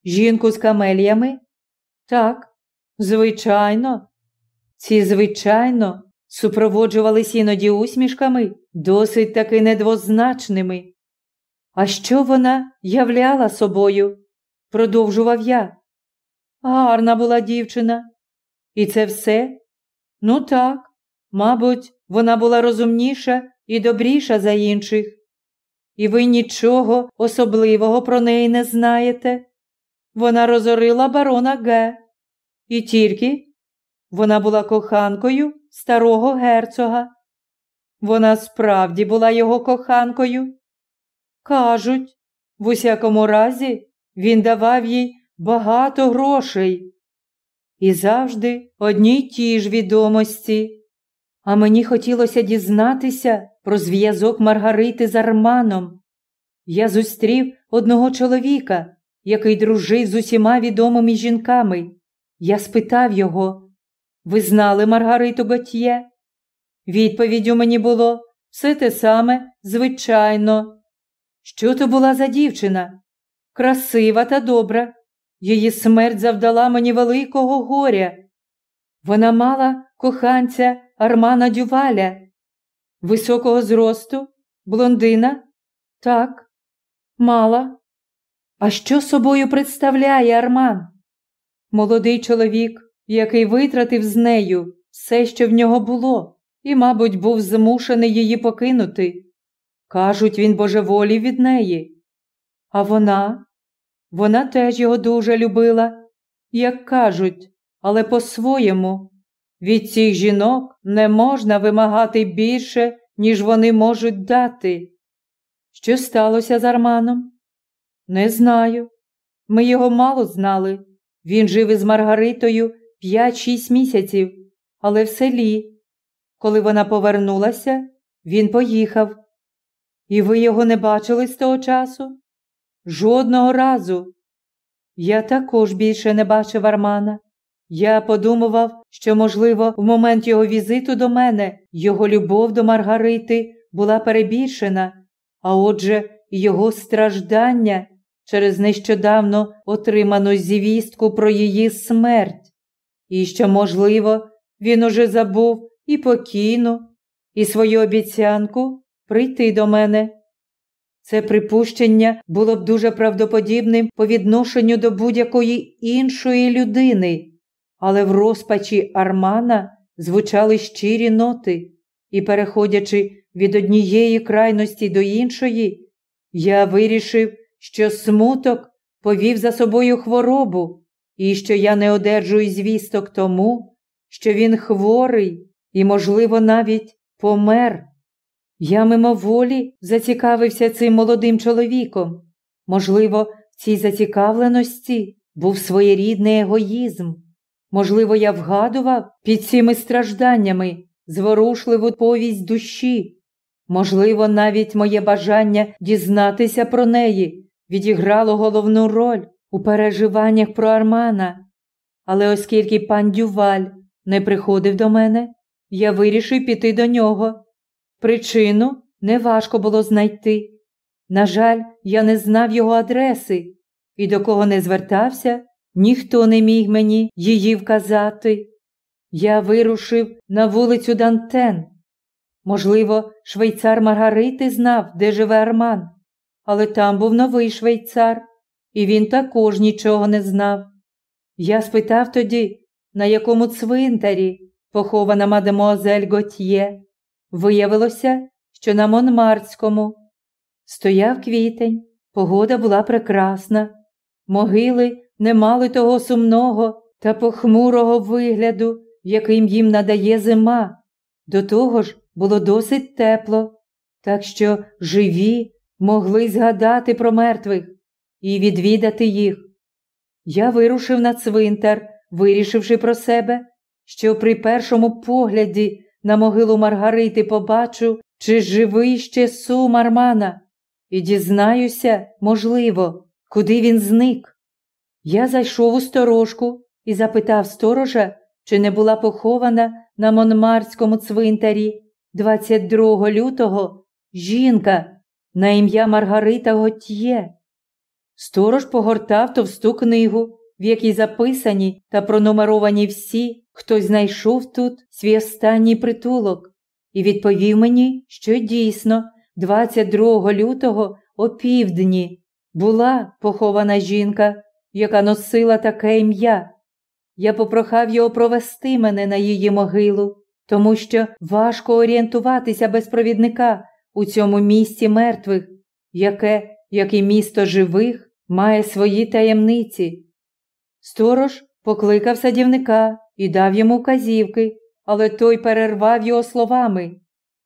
[SPEAKER 1] Жінку з камеліями? Так, звичайно. Ці, звичайно, супроводжувались іноді усмішками, досить таки недвозначними. А що вона являла собою? продовжував я. Гарна була дівчина. І це все? Ну так, мабуть, вона була розумніша і добріша за інших. І ви нічого особливого про неї не знаєте. Вона розорила барона Г. І тільки вона була коханкою старого герцога. Вона справді була його коханкою. Кажуть, в усякому разі він давав їй багато грошей. І завжди одні ті ж відомості. А мені хотілося дізнатися про зв'язок Маргарити з Арманом. Я зустрів одного чоловіка, який дружив з усіма відомими жінками. Я спитав його, ви знали Маргариту Готьє? Відповіддю мені було все те саме, звичайно. Що то була за дівчина? Красива та добра. Її смерть завдала мені великого горя. Вона мала коханця Армана Дюваля, високого зросту, блондина? Так, мала. А що собою представляє Арман? Молодий чоловік, який витратив з нею все, що в нього було, і, мабуть, був змушений її покинути. Кажуть, він божеволів від неї. А вона, вона теж його дуже любила, як кажуть, але по-своєму. Від цих жінок не можна вимагати більше, ніж вони можуть дати. Що сталося з Арманом? Не знаю. Ми його мало знали. Він жив із Маргаритою п'ять-шість місяців, але в селі. Коли вона повернулася, він поїхав. І ви його не бачили з того часу? Жодного разу. Я також більше не бачив Армана. Я подумував, що, можливо, в момент його візиту до мене його любов до Маргарити була перебільшена, а отже, його страждання через нещодавно отриману звістку про її смерть, і що, можливо, він уже забув і покійну, і свою обіцянку прийти до мене. Це припущення було б дуже правдоподібним по відношенню до будь-якої іншої людини, але в розпачі Армана звучали щирі ноти, і, переходячи від однієї крайності до іншої, я вирішив, що смуток повів за собою хворобу, і що я не одержую звісток тому, що він хворий і, можливо, навіть помер. Я мимоволі зацікавився цим молодим чоловіком. Можливо, в цій зацікавленості був своєрідний егоїзм. Можливо, я вгадував під цими стражданнями зворушливу повість душі. Можливо, навіть моє бажання дізнатися про неї відіграло головну роль у переживаннях про Армана. Але оскільки пан Дюваль не приходив до мене, я вирішив піти до нього. Причину неважко було знайти. На жаль, я не знав його адреси, і до кого не звертався, ніхто не міг мені її вказати. Я вирушив на вулицю Дантен. Можливо, швейцар Маргарити знав, де живе Арман, але там був новий швейцар, і він також нічого не знав. Я спитав тоді, на якому цвинтарі похована мадемуазель Готьє. Виявилося, що на Монмартському. Стояв квітень, погода була прекрасна. Могили не мали того сумного та похмурого вигляду, яким їм надає зима. До того ж було досить тепло, так що живі могли згадати про мертвих і відвідати їх. Я вирушив на цвинтар, вирішивши про себе, що при першому погляді на могилу Маргарити побачу, чи живий ще сум Армана, і дізнаюся, можливо, куди він зник. Я зайшов у сторожку і запитав сторожа, чи не була похована на Монмарському цвинтарі 22 лютого жінка на ім'я Маргарита Готьє. Сторож погортав товсту книгу в якій записані та пронумеровані всі, хто знайшов тут свій останній притулок, і відповів мені, що дійсно, 22 лютого о півдні була похована жінка, яка носила таке ім'я. Я попрохав його провести мене на її могилу, тому що важко орієнтуватися без провідника у цьому місці мертвих, яке, як і місто живих, має свої таємниці. Сторож покликав садівника і дав йому вказівки, але той перервав його словами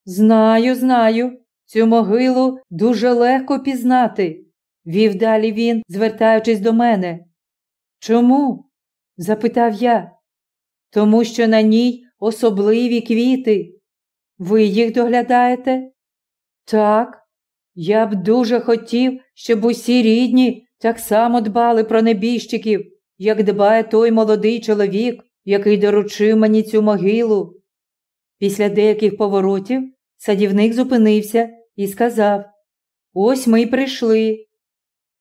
[SPEAKER 1] Знаю, знаю, цю могилу дуже легко пізнати, вів далі він, звертаючись до мене. Чому? запитав я. Тому що на ній особливі квіти. Ви їх доглядаєте? Так, я б дуже хотів, щоб усі рідні так само дбали про небіжчиків, як дбає той молодий чоловік, який доручив мені цю могилу. Після деяких поворотів садівник зупинився і сказав Ось ми й прийшли.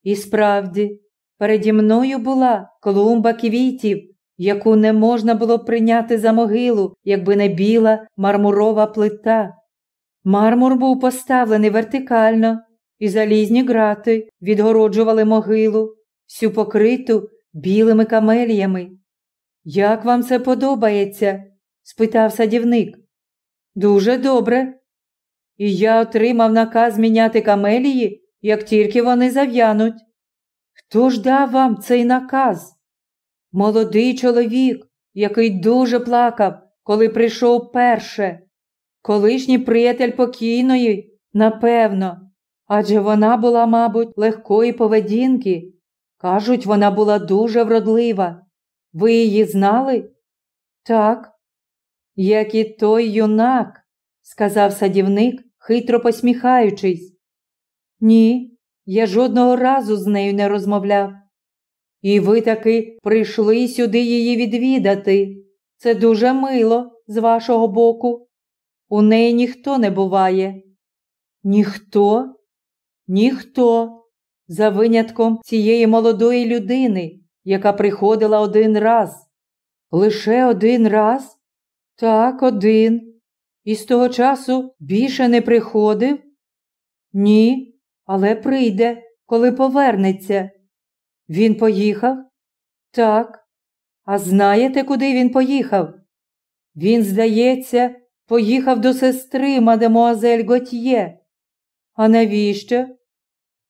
[SPEAKER 1] І справді, переді мною була клумба квітів, яку не можна було прийняти за могилу, якби не біла мармурова плита. Мармур був поставлений вертикально, і залізні грати відгороджували могилу, всю покриту білими камеліями. Як вам це подобається? спитав садівник. Дуже добре. І я отримав наказ міняти камелії, як тільки вони зав'януть. Хто ж дав вам цей наказ? Молодий чоловік, який дуже плакав, коли прийшов перше, колишній приятель покійної, напевно, адже вона була, мабуть, легкої поведінки. Кажуть, вона була дуже вродлива. Ви її знали? Так, як і той юнак, сказав садівник, хитро посміхаючись. Ні, я жодного разу з нею не розмовляв. І ви таки прийшли сюди її відвідати. Це дуже мило з вашого боку. У неї ніхто не буває. Ніхто? Ніхто. За винятком цієї молодої людини, яка приходила один раз. Лише один раз? Так, один. І з того часу більше не приходив? Ні, але прийде, коли повернеться. Він поїхав? Так. А знаєте, куди він поїхав? Він, здається, поїхав до сестри мадемуазель Готьє. А навіщо?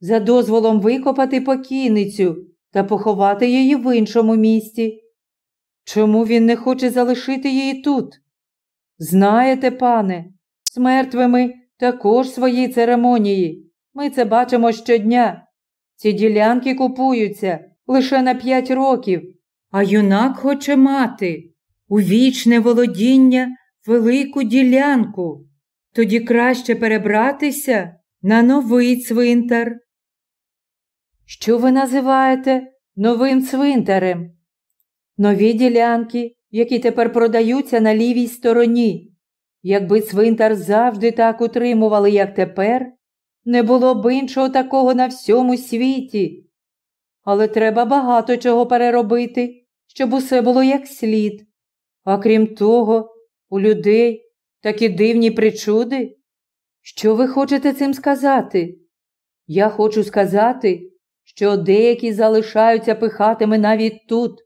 [SPEAKER 1] За дозволом викопати покійницю та поховати її в іншому місті. Чому він не хоче залишити її тут? Знаєте, пане, з мертвими також свої церемонії. Ми це бачимо щодня. Ці ділянки купуються лише на п'ять років, а юнак хоче мати у вічне володіння велику ділянку. Тоді краще перебратися на новий цвинтар. Що ви називаєте новим цвинтарем? Нові ділянки, які тепер продаються на лівій стороні. Якби цвинтар завжди так утримували, як тепер, не було б іншого такого на всьому світі. Але треба багато чого переробити, щоб усе було як слід. А крім того, у людей такі дивні причуди. Що ви хочете цим сказати? Я хочу сказати, що деякі залишаються пихатими навіть тут.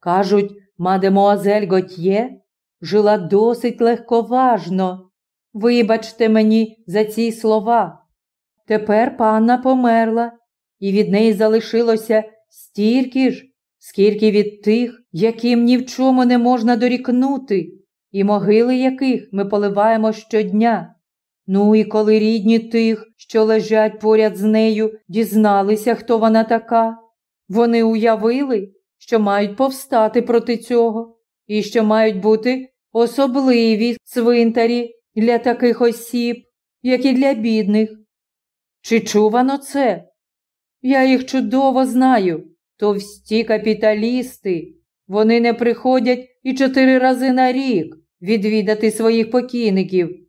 [SPEAKER 1] Кажуть, мадемуазель Готьє жила досить легковажно. Вибачте мені за ці слова. Тепер панна померла, і від неї залишилося стільки ж, скільки від тих, яким ні в чому не можна дорікнути, і могили яких ми поливаємо щодня. Ну і коли рідні тих, що лежать поряд з нею, дізналися, хто вона така, вони уявили, що мають повстати проти цього, і що мають бути особливі цвинтарі для таких осіб, як і для бідних. Чи чувано це? Я їх чудово знаю. Товсті капіталісти. Вони не приходять і чотири рази на рік відвідати своїх покійників.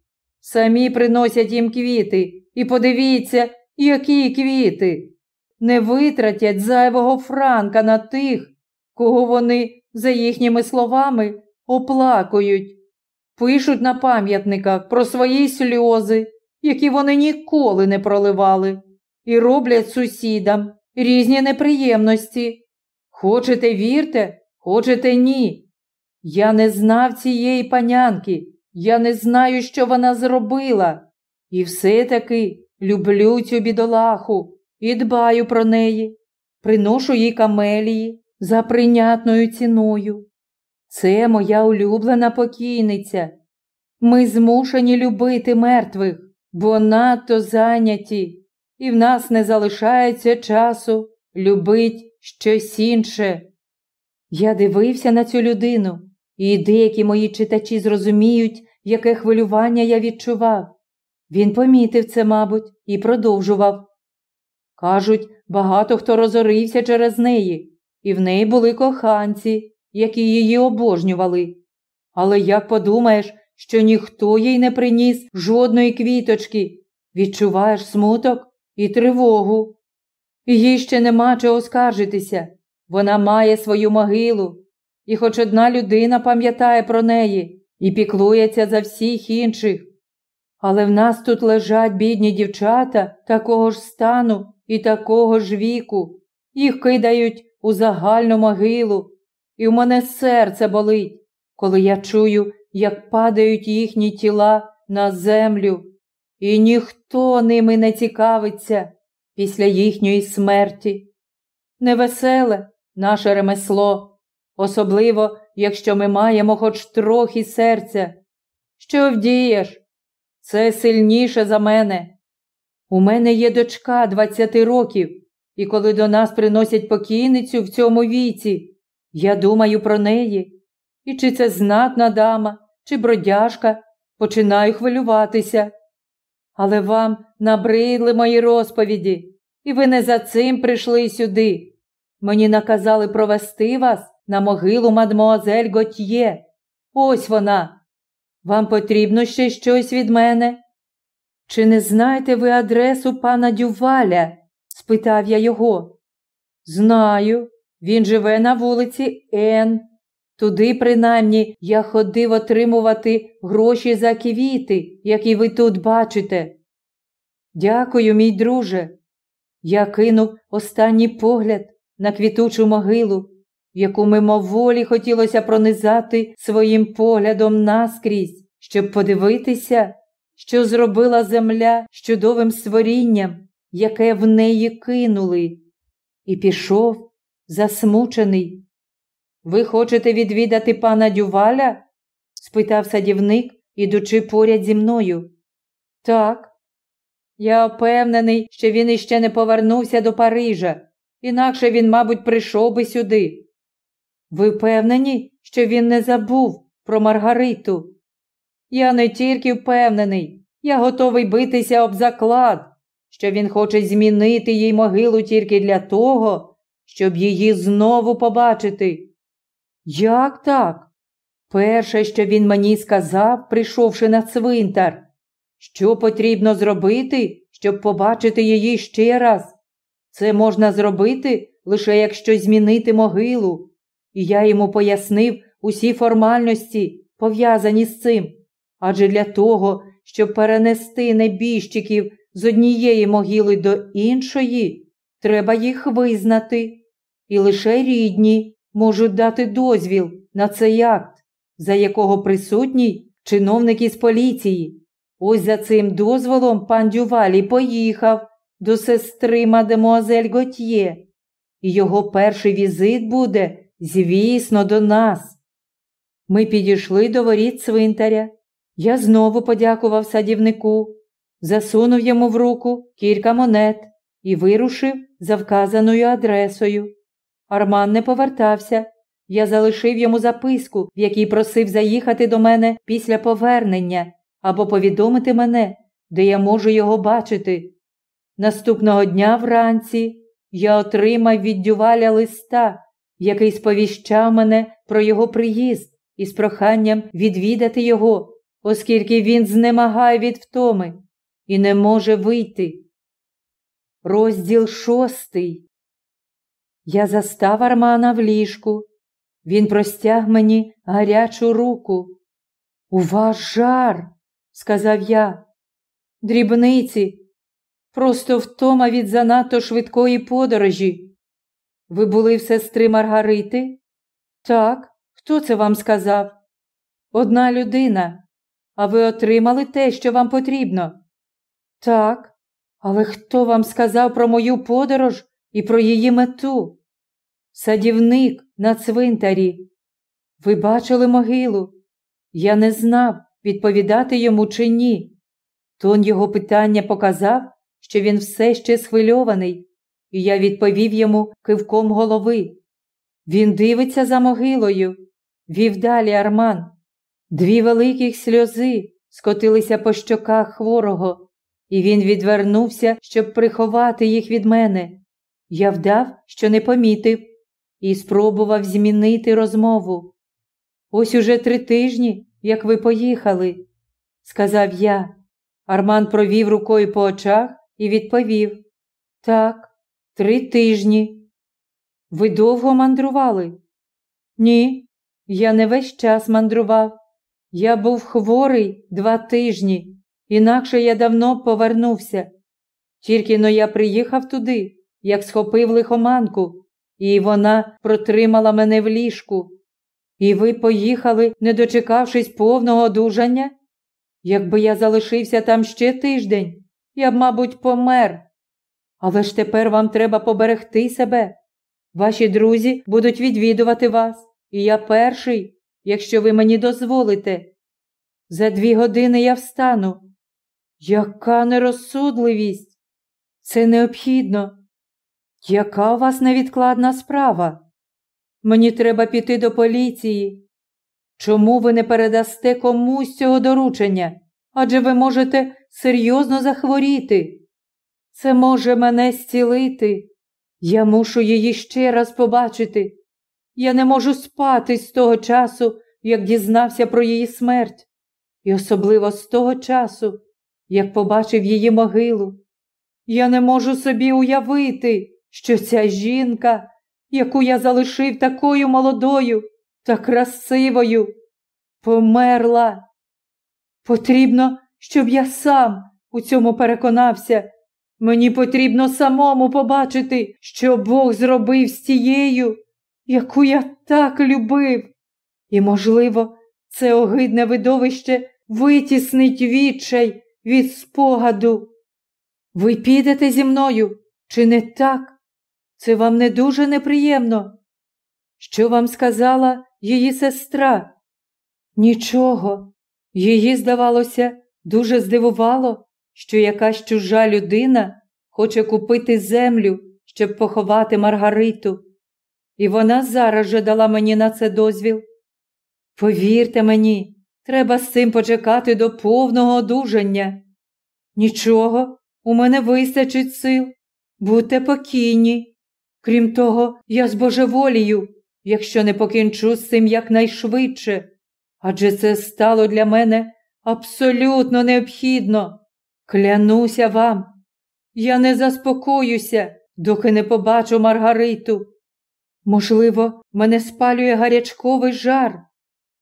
[SPEAKER 1] Самі приносять їм квіти і подивіться, які квіти. Не витратять зайвого франка на тих, кого вони, за їхніми словами, оплакують, пишуть на пам'ятниках про свої сльози, які вони ніколи не проливали, і роблять сусідам різні неприємності. Хочете вірте, хочете ні. Я не знав цієї панянки, я не знаю, що вона зробила. І все-таки люблю цю бідолаху і дбаю про неї, приношу їй камелії за прийнятною ціною. Це моя улюблена покійниця. Ми змушені любити мертвих, бо надто зайняті, і в нас не залишається часу любить щось інше. Я дивився на цю людину, і деякі мої читачі зрозуміють, яке хвилювання я відчував. Він помітив це, мабуть, і продовжував. Кажуть, багато хто розорився через неї, і в неї були коханці, які її обожнювали. Але як подумаєш, що ніхто їй не приніс жодної квіточки, відчуваєш смуток і тривогу. Їй ще нема чого скаржитися. Вона має свою могилу, і хоч одна людина пам'ятає про неї і піклується за всіх інших. Але в нас тут лежать бідні дівчата такого ж стану і такого ж віку, їх кидають у загальну могилу, і в мене серце болить, коли я чую, як падають їхні тіла на землю, і ніхто ними не цікавиться після їхньої смерті. Невеселе наше ремесло, особливо, якщо ми маємо хоч трохи серця. Що вдієш? Це сильніше за мене. У мене є дочка двадцяти років, і коли до нас приносять покійницю в цьому віці, я думаю про неї. І чи це знатна дама, чи бродяжка, починаю хвилюватися. Але вам набридли мої розповіді, і ви не за цим прийшли сюди. Мені наказали провести вас на могилу мадмуазель Готьє. Ось вона. Вам потрібно ще щось від мене? Чи не знаєте ви адресу пана Дюваля? спитав я його. Знаю, він живе на вулиці Н. Туди, принаймні, я ходив отримувати гроші за квіти, які ви тут бачите. Дякую, мій друже. Я кинув останній погляд на квітучу могилу, яку мимоволі хотілося пронизати своїм поглядом наскрізь, щоб подивитися, що зробила земля з чудовим створінням, яке в неї кинули, і пішов засмучений. Ви хочете відвідати пана Дюваля? спитав садівник, ідучи поряд зі мною. Так. Я впевнений, що він іще не повернувся до Парижа, інакше він, мабуть, прийшов би сюди. Ви впевнені, що він не забув про Маргариту? Я не тільки впевнений, я готовий битися об заклад, що він хоче змінити їй могилу тільки для того, щоб її знову побачити. Як так? Перше, що він мені сказав, прийшовши на цвинтар, що потрібно зробити, щоб побачити її ще раз. Це можна зробити лише якщо змінити могилу, і я йому пояснив усі формальності, пов'язані з цим. Адже для того, щоб перенести небіжчиків з однієї могили до іншої, треба їх визнати, і лише рідні можуть дати дозвіл на цей акт, за якого присутній чиновник із поліції. Ось за цим дозволом пан Дювалі поїхав до сестри мадемуазель Готьє, і його перший візит буде, звісно, до нас. Ми підійшли до воріт цвинтаря. Я знову подякував садівнику, засунув йому в руку кілька монет і вирушив за вказаною адресою. Арман не повертався. Я залишив йому записку, в якій просив заїхати до мене після повернення або повідомити мене, де я можу його бачити. Наступного дня вранці я отримав від дюваля листа, який сповіщав мене про його приїзд із проханням відвідати його, оскільки він знемагає від втоми і не може вийти. Розділ шостий. Я застав Армана в ліжку. Він простяг мені гарячу руку. У вас жар, сказав я. Дрібниці, просто втома від занадто швидкої подорожі. Ви були в сестри Маргарити? Так, хто це вам сказав? Одна людина. А ви отримали те, що вам потрібно? Так, але хто вам сказав про мою подорож і про її мету? Садівник на цвинтарі. Ви бачили могилу? Я не знав, відповідати йому чи ні. Тон його питання показав, що він все ще схвильований, і я відповів йому кивком голови. Він дивиться за могилою, вів далі Арман. Дві великих сльози скотилися по щоках хворого, і він відвернувся, щоб приховати їх від мене. Я вдав, що не помітив, і спробував змінити розмову. Ось уже три тижні, як ви поїхали, сказав я. Арман провів рукою по очах і відповів Так, три тижні. Ви довго мандрували? Ні, я не весь час мандрував. Я був хворий два тижні, інакше я давно повернувся. Тільки но я приїхав туди, як схопив лихоманку, і вона протримала мене в ліжку. І ви поїхали, не дочекавшись повного одужання? Якби я залишився там ще тиждень, я б, мабуть, помер. Але ж тепер вам треба поберегти себе. Ваші друзі будуть відвідувати вас, і я перший, якщо ви мені дозволите. За дві години я встану. Яка нерозсудливість? Це необхідно. Яка у вас невідкладна справа? Мені треба піти до поліції. Чому ви не передасте комусь цього доручення? Адже ви можете серйозно захворіти. Це може мене зцілити. Я мушу її ще раз побачити. Я не можу спати з того часу, як дізнався про її смерть, і особливо з того часу, як побачив її могилу. Я не можу собі уявити, що ця жінка, яку я залишив такою молодою та красивою, померла. Потрібно, щоб я сам у цьому переконався. Мені потрібно самому побачити, що Бог зробив з тією, яку я так любив. І, можливо, це огидне видовище витіснить відчай від спогаду. Ви підете зі мною, чи не так? Це вам не дуже неприємно. Що вам сказала її сестра? Нічого. Її, здавалося, дуже здивувало, що якась чужа людина хоче купити землю, щоб поховати Маргариту. І вона зараз же дала мені на це дозвіл. Повірте мені, треба з цим почекати до повного одужання. Нічого, у мене вистачить сил. Будьте покійні. Крім того, я збожеволію, якщо не покінчу з цим якнайшвидше, адже це стало для мене абсолютно необхідно. Клянуся вам, я не заспокоюся, доки не побачу Маргариту. Можливо, мене спалює гарячковий жар,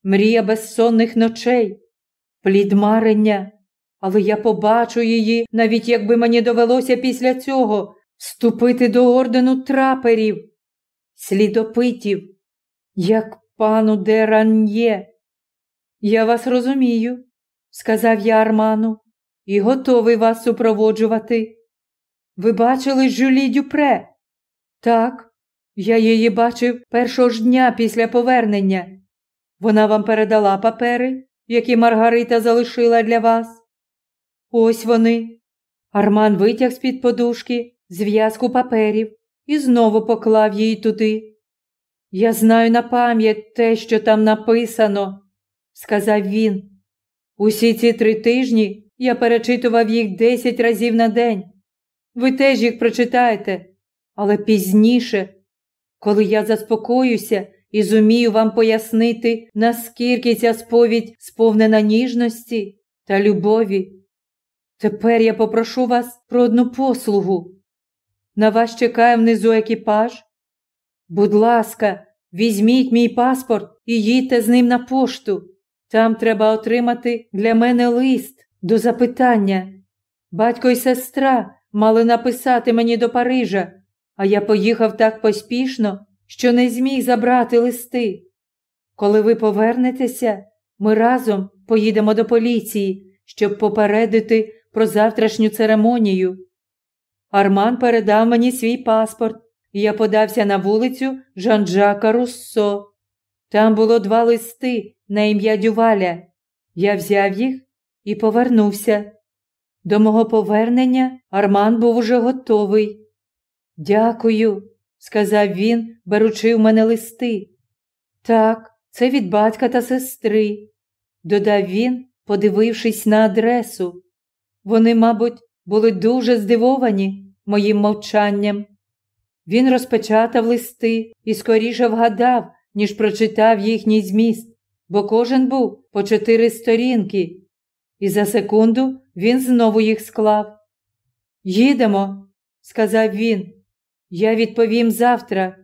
[SPEAKER 1] мрія безсонних ночей, плід марення, але я побачу її, навіть якби мені довелося після цього вступити до ордену траперів, слідопитів, як пану Деран'є. Я вас розумію, сказав я Арману, і готовий вас супроводжувати. Ви бачили Жюлі Дюпре? Так, я її бачив першого ж дня після повернення. Вона вам передала папери, які Маргарита залишила для вас. Ось вони. Арман витяг з-під подушки зв'язку паперів і знову поклав її туди. Я знаю на пам'ять те, що там написано, сказав він. Усі ці три тижні я перечитував їх десять разів на день. Ви теж їх прочитаєте, але пізніше, коли я заспокоюся і зумію вам пояснити, наскільки ця сповідь сповнена ніжності та любові. Тепер я попрошу вас про одну послугу. На вас чекає внизу екіпаж. Будь ласка, візьміть мій паспорт і їдьте з ним на пошту. Там треба отримати для мене лист до запитання. Батько і сестра мали написати мені до Парижа, а я поїхав так поспішно, що не зміг забрати листи. Коли ви повернетеся, ми разом поїдемо до поліції, щоб попередити про завтрашню церемонію. Арман передав мені свій паспорт, і я подався на вулицю Жан-Жака Руссо. Там було два листи на ім'я Дюваля. Я взяв їх і повернувся. До мого повернення Арман був уже готовий. Дякую, сказав він, беручи в мене листи. Так, це від батька та сестри, додав він, подивившись на адресу. Вони, мабуть, були дуже здивовані моїм мовчанням. Він розпечатав листи і скоріше вгадав, ніж прочитав їхній зміст, бо кожен був по чотири сторінки, і за секунду він знову їх склав. Їдемо, сказав він. Я відповім завтра.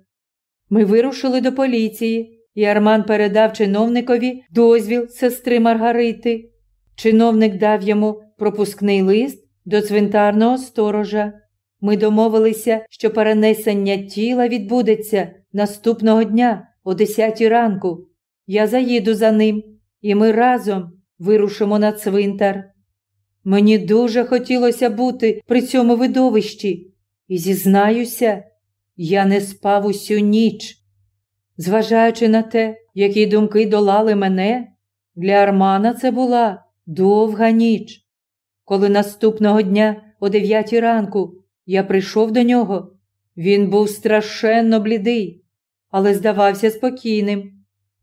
[SPEAKER 1] Ми вирушили до поліції, і Арман передав чиновникові дозвіл сестри Маргарити. Чиновник дав йому пропускний лист до цвинтарного сторожа. Ми домовилися, що перенесення тіла відбудеться наступного дня о 10 ранку. Я заїду за ним, і ми разом вирушимо на цвинтар. Мені дуже хотілося бути при цьому видовищі, і зізнаюся, я не спав усю ніч. Зважаючи на те, які думки долали мене, для Армана це була довга ніч. Коли наступного дня о дев'ятій ранку я прийшов до нього, він був страшенно блідий, але здавався спокійним.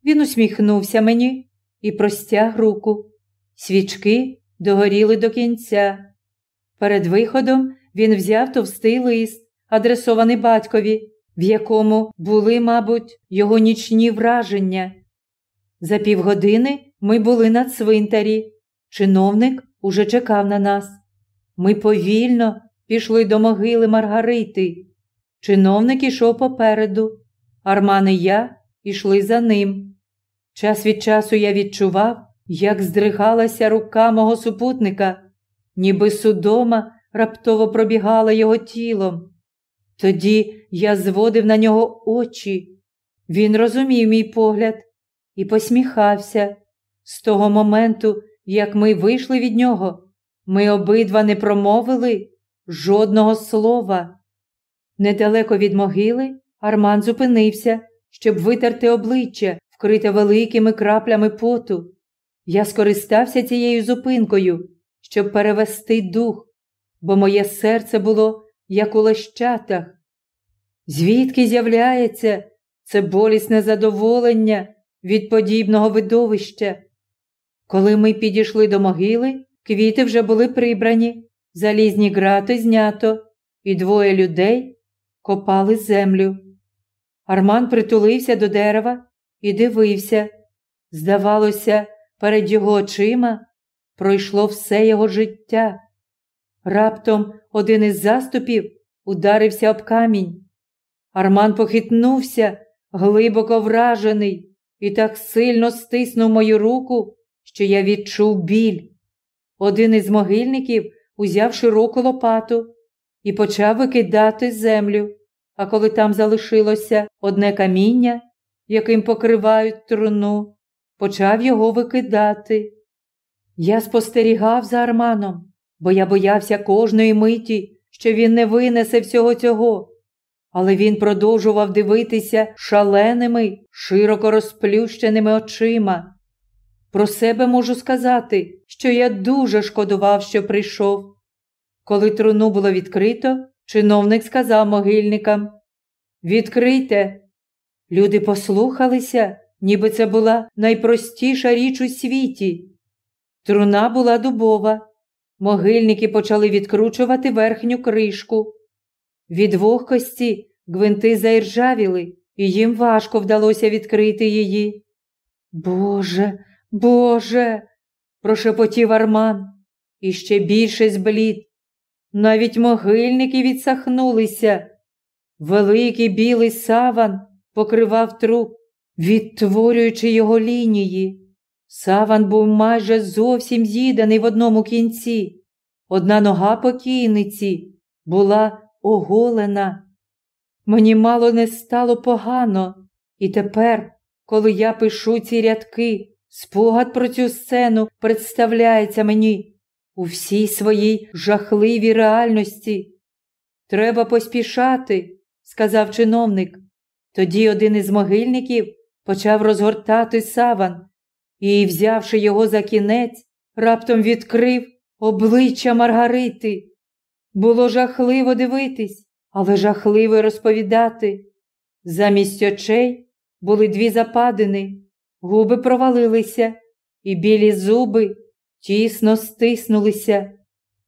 [SPEAKER 1] Він усміхнувся мені і простяг руку. Свічки догоріли до кінця. Перед виходом він взяв товстий лист, адресований батькові, в якому були, мабуть, його нічні враження. За півгодини ми були на цвинтарі. Чиновник уже чекав на нас. Ми повільно пішли до могили Маргарити. Чиновник ішов попереду, Арман і я ішли за ним. Час від часу я відчував, як здригалася рука мого супутника, ніби судома раптово пробігала його тілом. Тоді я зводив на нього очі. Він розумів мій погляд і посміхався. З того моменту, як ми вийшли від нього, ми обидва не промовили жодного слова. Недалеко від могили Арман зупинився, щоб витерти обличчя, вкрите великими краплями поту. Я скористався цією зупинкою, щоб перевести дух, бо моє серце було, як у лещатах. Звідки з'являється це болісне задоволення від подібного видовища? Коли ми підійшли до могили, квіти вже були прибрані, залізні грати знято, і двоє людей копали землю. Арман притулився до дерева і дивився. Здавалося, перед його очима пройшло все його життя. Раптом один із заступів ударився об камінь. Арман похитнувся, глибоко вражений, і так сильно стиснув мою руку, що я відчув біль. Один із могильників узяв широку лопату і почав викидати землю, а коли там залишилося одне каміння, яким покривають труну, почав його викидати. Я спостерігав за Арманом, бо я боявся кожної миті, що він не винесе всього цього. Але він продовжував дивитися шаленими, широко розплющеними очима. Про себе можу сказати, що я дуже шкодував, що прийшов. Коли труну було відкрито, чиновник сказав могильникам Відкрийте. Люди послухалися, ніби це була найпростіша річ у світі. Труна була дубова. Могильники почали відкручувати верхню кришку. Від вогкості гвинти заіржавіли, і їм важко вдалося відкрити її. Боже, Боже, прошепотів Арман і ще більше зблід. Навіть могильники відсахнулися. Великий білий саван покривав труп, відтворюючи його лінії. Саван був майже зовсім з'їданий в одному кінці. Одна нога покійниці була оголена. Мені мало не стало погано, і тепер, коли я пишу ці рядки, спогад про цю сцену представляється мені у всій своїй жахливій реальності. Треба поспішати, сказав чиновник. Тоді один із могильників почав розгортати саван і, взявши його за кінець, раптом відкрив обличчя Маргарити. Було жахливо дивитись, але жахливо розповідати. Замість очей були дві западини, губи провалилися, і білі зуби тісно стиснулися.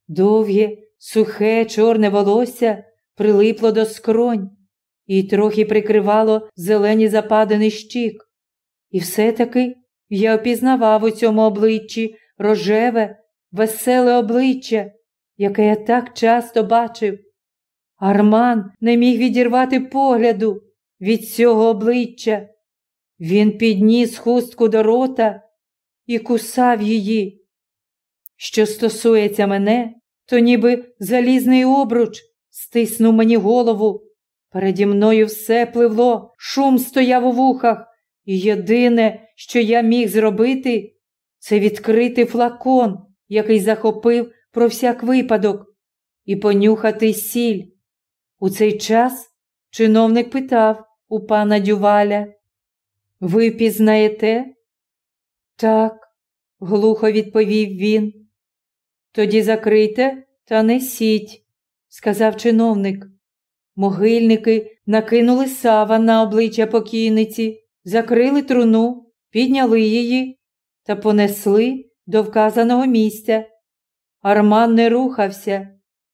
[SPEAKER 1] Довге, сухе, чорне волосся прилипло до скронь і трохи прикривало зелені западини щік. І все-таки я впізнавав у цьому обличчі рожеве, веселе обличчя, яке я так часто бачив. Арман не міг відірвати погляду від цього обличчя. Він підніс хустку до рота і кусав її. Що стосується мене, то ніби залізний обруч стиснув мені голову. Переді мною все пливло, шум стояв у вухах, і єдине, що я міг зробити, це відкрити флакон, який захопив про всяк випадок, і понюхати сіль. У цей час чиновник питав у пана Дюваля. Ви пізнаєте? Так, глухо відповів він. Тоді закрийте та несіть, сказав чиновник. Могильники накинули сава на обличчя покійниці, закрили труну, підняли її та понесли до вказаного місця. Арман не рухався,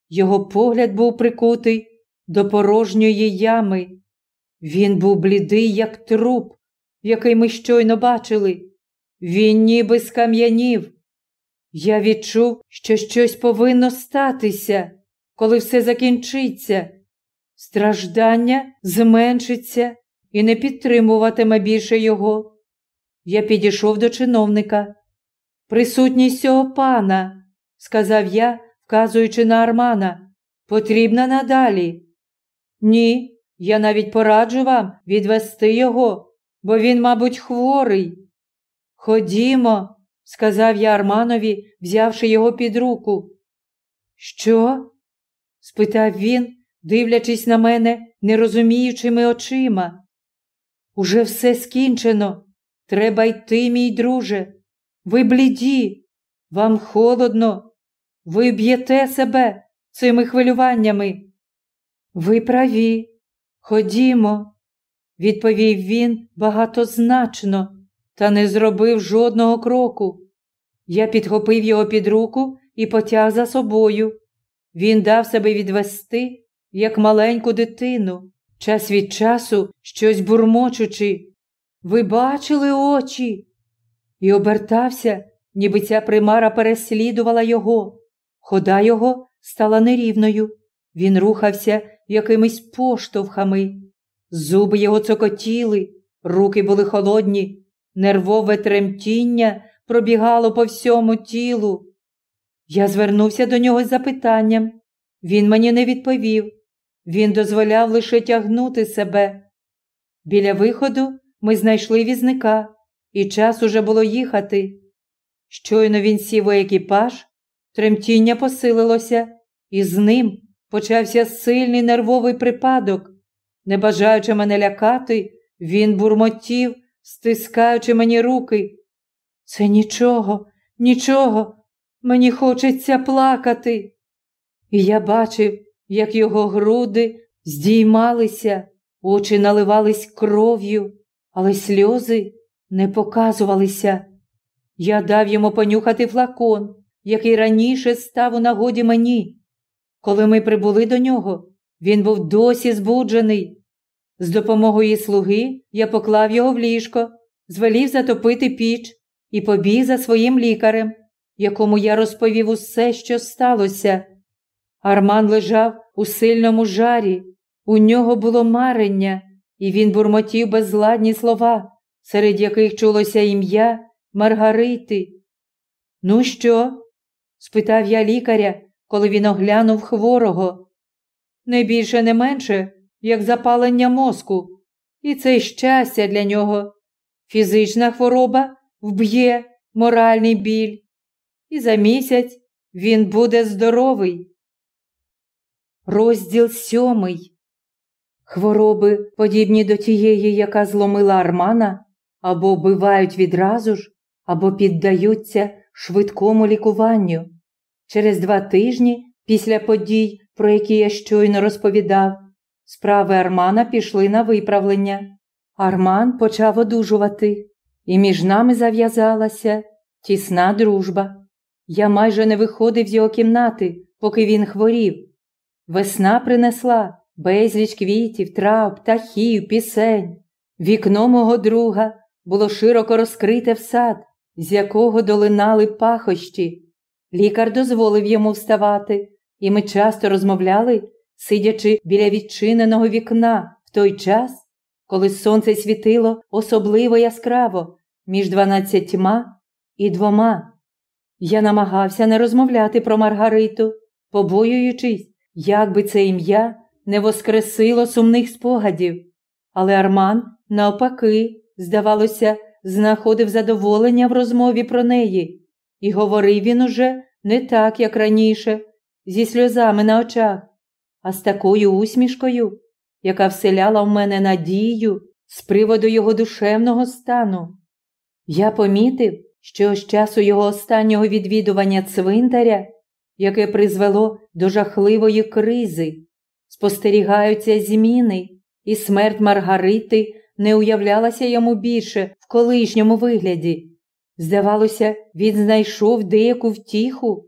[SPEAKER 1] його погляд був прикутий до порожньої ями. Він був блідий, як труп, який ми щойно бачили. Він ніби скам'янів. Я відчув, що щось повинно статися, коли все закінчиться. Страждання зменшиться і не підтримуватиме більше його. Я підійшов до чиновника. Присутність цього пана, сказав я, вказуючи на Армана, потрібна надалі. Ні, я навіть пораджу вам відвести його, бо він, мабуть, хворий. Ходімо, сказав я Арманові, взявши його під руку. Що? спитав він, дивлячись на мене нерозуміючими очима. Уже все скінчено. Треба йти, мій друже. Ви бліді, вам холодно, ви б'єте себе цими хвилюваннями. Ви праві, ходімо, відповів він багатозначно та не зробив жодного кроку. Я підхопив його під руку і потяг за собою. Він дав себе відвести, як маленьку дитину, час від часу щось бурмочучи. Ви бачили очі? І обертався, ніби ця примара переслідувала його. Хода його стала нерівною. Він рухався якимись поштовхами. Зуби його цокотіли, руки були холодні, нервове тремтіння пробігало по всьому тілу. Я звернувся до нього з запитанням. Він мені не відповів. Він дозволяв лише тягнути себе. Біля виходу ми знайшли візника, і час уже було їхати. Щойно він сів у екіпаж, тремтіння посилилося, і з ним почався сильний нервовий припадок. Не бажаючи мене лякати, він бурмотів, стискаючи мені руки. Це нічого, нічого, мені хочеться плакати. І я бачив, як його груди здіймалися, очі наливались кров'ю, але сльози не показувалися. Я дав йому понюхати флакон, який раніше став у нагоді мені. Коли ми прибули до нього, він був досі збуджений. З допомогою слуги я поклав його в ліжко, звелів затопити піч і побіг за своїм лікарем, якому я розповів усе, що сталося. Арман лежав у сильному жарі, у нього було марення, і він бурмотів безладні слова, серед яких чулося ім'я Маргарити. Ну що? спитав я лікаря, коли він оглянув хворого. Не більше, не менше, як запалення мозку, і це щастя для нього. Фізична хвороба вб'є моральний біль, і за місяць він буде здоровий. Розділ сьомий. Хвороби, подібні до тієї, яка зломила Армана, або вбивають відразу ж, або піддаються швидкому лікуванню. Через два тижні після подій, про які я щойно розповідав, справи Армана пішли на виправлення. Арман почав одужувати, і між нами зав'язалася тісна дружба. Я майже не виходив з його кімнати, поки він хворів. Весна принесла безліч квітів, трав, птахів, пісень. Вікно мого друга було широко розкрите в сад, з якого долинали пахощі. Лікар дозволив йому вставати, і ми часто розмовляли, сидячи біля відчиненого вікна в той час, коли сонце світило особливо яскраво між дванадцятьма і двома. Я намагався не розмовляти про Маргариту, побоюючись, як би це ім'я не воскресило сумних спогадів. Але Арман, навпаки, здавалося, знаходив задоволення в розмові про неї, і говорив він уже не так, як раніше, зі сльозами на очах, а з такою усмішкою, яка вселяла в мене надію з приводу його душевного стану. Я помітив, що з часу його останнього відвідування цвинтаря, яке призвело до жахливої кризи, спостерігаються зміни, і смерть Маргарити не уявлялася йому більше в колишньому вигляді. Здавалося, він знайшов деяку втіху,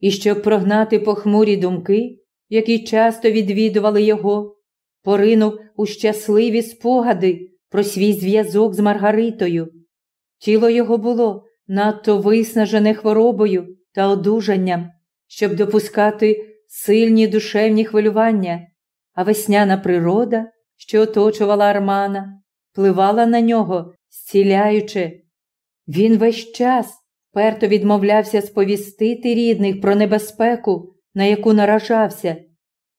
[SPEAKER 1] і щоб прогнати похмурі думки, які часто відвідували його, поринув у щасливі спогади про свій зв'язок з Маргаритою. Тіло його було надто виснажене хворобою та одужанням, щоб допускати сильні душевні хвилювання, а весняна природа, що оточувала Армана, впливала на нього, зціляючи. Він весь час перто відмовлявся сповістити рідних про небезпеку, на яку наражався.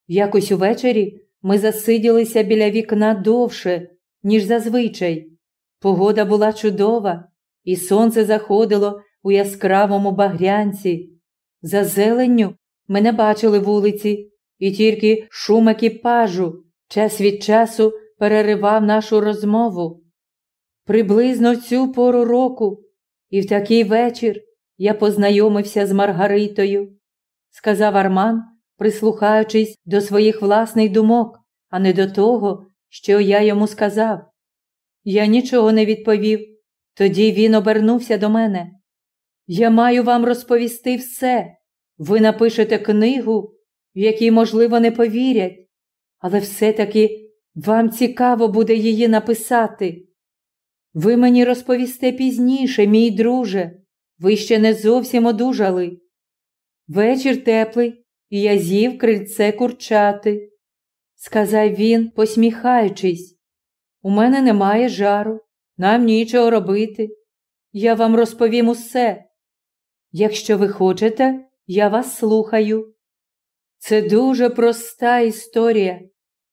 [SPEAKER 1] Якось увечері ми засиділися біля вікна довше, ніж зазвичай. Погода була чудова, і сонце заходило у яскравому багрянці. За зеленню ми не бачили вулиці, і тільки шум екіпажу час від часу переривав нашу розмову. Приблизно цю пору року, і в такий вечір я познайомився з Маргаритою, сказав Арман, прислухаючись до своїх власних думок, а не до того, що я йому сказав. Я нічого не відповів. Тоді він обернувся до мене. Я маю вам розповісти все. Ви напишете книгу, в якій, можливо, не повірять, але все-таки вам цікаво буде її написати. Ви мені розповісте пізніше, мій друже, ви ще не зовсім одужали. Вечір теплий, і я з'їв крильце курчати, сказав він, посміхаючись. У мене немає жару, нам нічого робити. Я вам розповім усе. Якщо ви хочете, я вас слухаю. Це дуже проста історія,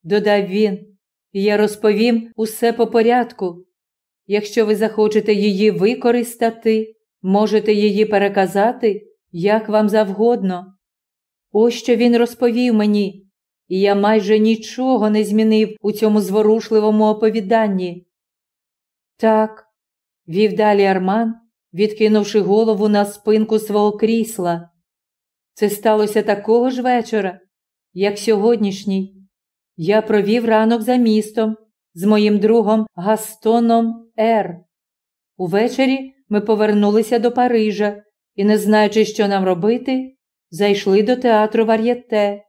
[SPEAKER 1] додав він, і я розповім усе по порядку. Якщо ви захочете її використати, можете її переказати, як вам завгодно. Ось що він розповів мені, і я майже нічого не змінив у цьому зворушливому оповіданні. Так, вів далі Арман, відкинувши голову на спинку свого крісла. Це сталося такого ж вечора, як сьогоднішній. Я провів ранок за містом з моїм другом Гастоном Р. Увечері ми повернулися до Парижа і, не знаючи, що нам робити, зайшли до театру Вар'єте.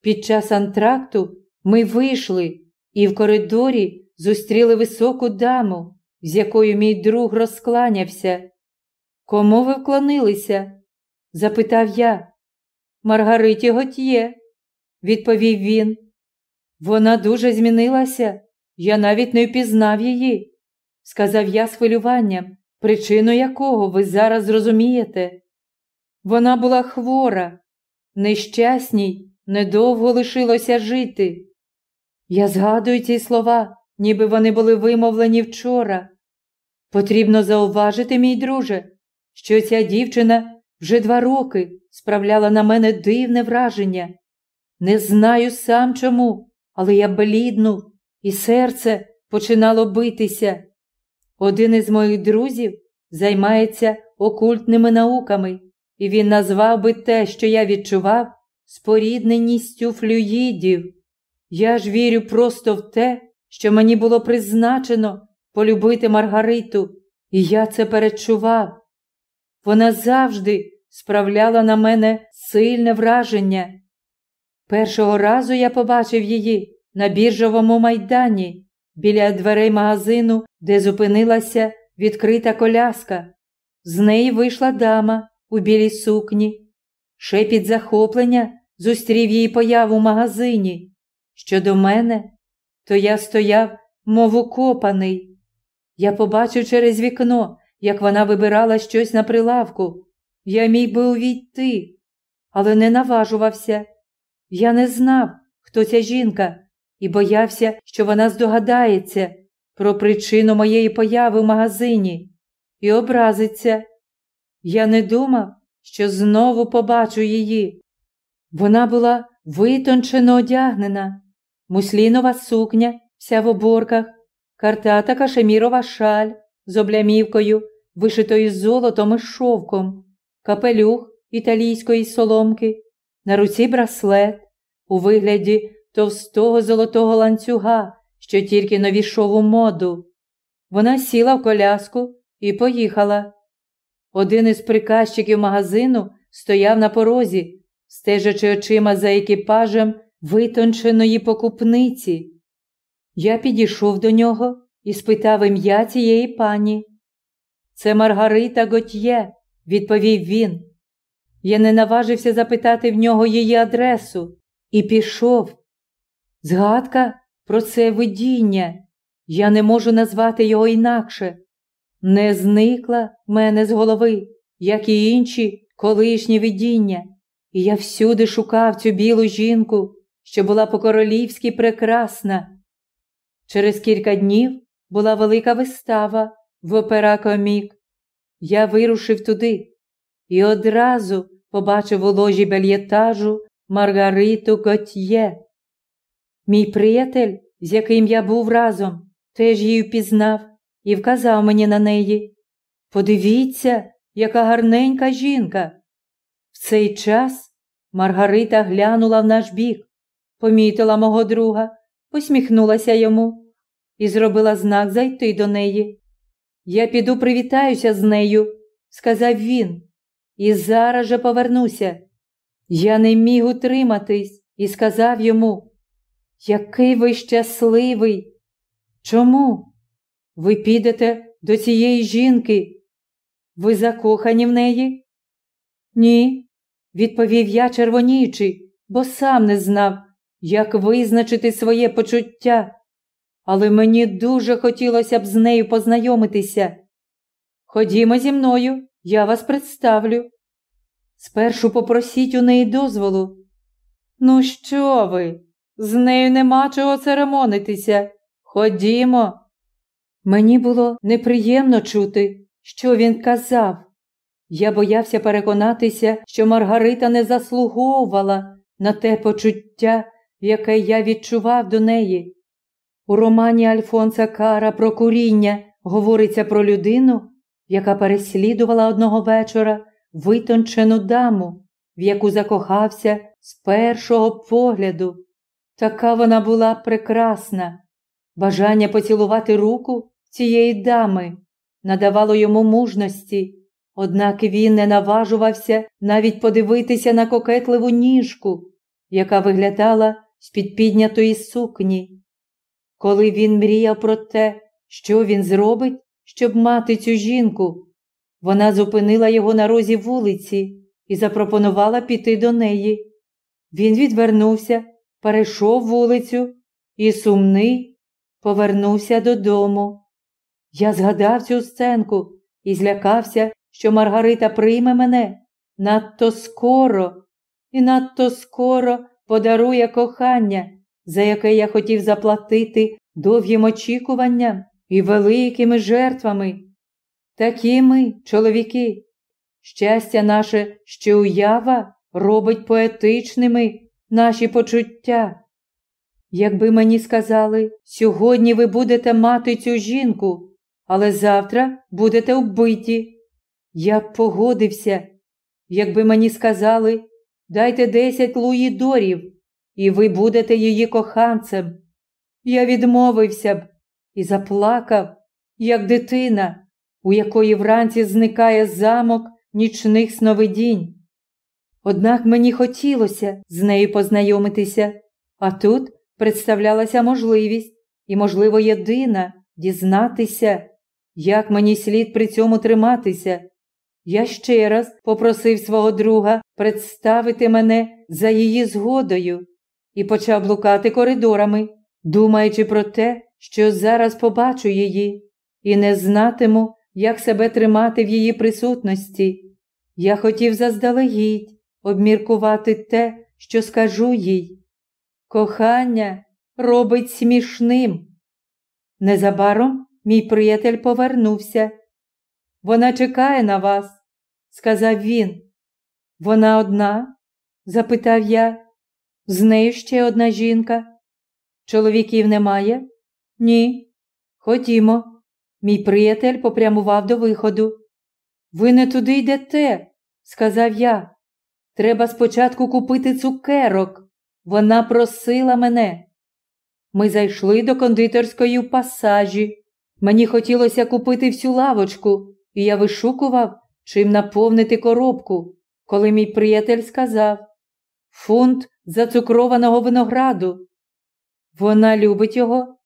[SPEAKER 1] Під час антракту ми вийшли і в коридорі зустріли високу даму, з якою мій друг розкланявся. Кому ви вклонилися? запитав я. Маргариті Готьє, відповів він. Вона дуже змінилася, Я навіть не впізнав її, сказав я з хвилюванням, причину якого ви зараз зрозумієте. Вона була хвора, нещасній, недовго лишилося жити. Я згадую ці слова, ніби вони були вимовлені вчора. Потрібно зауважити, мій друже, що ця дівчина вже два роки справляла на мене дивне враження. Не знаю сам чому, але я бліднув, і серце починало битися. Один із моїх друзів займається окультними науками, і він назвав би те, що я відчував, спорідненістю флюїдів. Я ж вірю просто в те, що мені було призначено полюбити Маргариту, і я це перечував. Вона завжди справляла на мене сильне враження. Першого разу я побачив її на біржовому майдані біля дверей магазину, де зупинилася відкрита коляска. З неї вийшла дама у білій сукні. Шепіт захоплення зустрів її появу в магазині. Щодо мене, то я стояв, мов укопаний. Я побачив через вікно, як вона вибирала щось на прилавку. Я міг би увійти, але не наважувався. Я не знав, хто ця жінка, і боявся, що вона здогадається про причину моєї появи в магазині і образиться. Я не думав, що знову побачу її. Вона була витончено одягнена, муслінова сукня, вся в оборках, картата кашемірова шаль з облямівкою, вишитою золотом і шовком, капелюх італійської соломки, на руці браслет у вигляді товстого золотого ланцюга, що тільки новішов у моду. Вона сіла в коляску і поїхала. Один із приказчиків магазину стояв на порозі, стежачи очима за екіпажем витонченої покупниці. Я підійшов до нього і спитав ім'я цієї пані. Це Маргарита Готьє, відповів він. Я не наважився запитати в нього її адресу і пішов. Згадка про це видіння. Я не можу назвати його інакше. Не зникла в мене з голови, як і інші колишні видіння, і я всюди шукав цю білу жінку, що була по-королівськи прекрасна. Через кілька днів була велика вистава в опера комік. Я вирушив туди і одразу побачив у ложі бельєтажу Маргариту Готьє. Мій приятель, з яким я був разом, теж її впізнав і вказав мені на неї. Подивіться, яка гарненька жінка. В цей час Маргарита глянула в наш бік, помітила мого друга, посміхнулася йому і зробила знак зайти до неї. Я піду привітаюся з нею, сказав він, і зараз же повернуся. Я не міг утриматись і сказав йому, який ви щасливий. Чому? Ви підете до цієї жінки? Ви закохані в неї? Ні, відповів я червоніючи, бо сам не знав, як визначити своє почуття. Але мені дуже хотілося б з нею познайомитися. Ходімо зі мною, я вас представлю. Спершу попросіть у неї дозволу. Ну, що ви? З нею нема чого церемонитися. Ходімо. Мені було неприємно чути, що він казав. Я боявся переконатися, що Маргарита не заслуговувала на те почуття, яке я відчував до неї. У романі Альфонса Кара про куріння говориться про людину, яка переслідувала одного вечора витончену даму, в яку закохався з першого погляду. Така вона була прекрасна. Бажання поцілувати руку цієї дами надавало йому мужності, однак він не наважувався навіть подивитися на кокетливу ніжку, яка виглядала з під піднятої сукні. Коли він мріяв про те, що він зробить, щоб мати цю жінку, вона зупинила його на розі вулиці і запропонувала піти до неї. Він відвернувся, перейшов вулицю і сумний повернувся додому. Я згадав цю сценку і злякався, що Маргарита прийме мене надто скоро і надто скоро подарує кохання, за яке я хотів заплатити довгим очікуванням і великими жертвами. Такі ми, чоловіки, щастя наше, що уява робить поетичними наші почуття. Якби мені сказали, сьогодні ви будете мати цю жінку, але завтра будете вбиті. Я б погодився, якби мені сказали, дайте десять луїдорів, і ви будете її коханцем. Я відмовився б і заплакав, як дитина, у якої вранці зникає замок нічних сновидінь. Однак мені хотілося з нею познайомитися, а тут представлялася можливість і, можливо, єдина дізнатися, як мені слід при цьому триматися. Я ще раз попросив свого друга представити мене за її згодою і почав блукати коридорами, думаючи про те, що зараз побачу її, і не знатиму, як себе тримати в її присутності. Я хотів заздалегідь обміркувати те, що скажу їй. Кохання робить смішним. Незабаром мій приятель повернувся. Вона чекає на вас, сказав він. Вона одна? запитав я. З нею ще одна жінка. Чоловіків немає? Ні. Ходімо. Мій приятель попрямував до виходу. Ви не туди йдете, сказав я. Треба спочатку купити цукерок. Вона просила мене. Ми зайшли до кондитерської в пасажі. Мені хотілося купити всю лавочку, і я вишукував, чим наповнити коробку, коли мій приятель сказав фунт зацукрованого винограду. Вона любить його.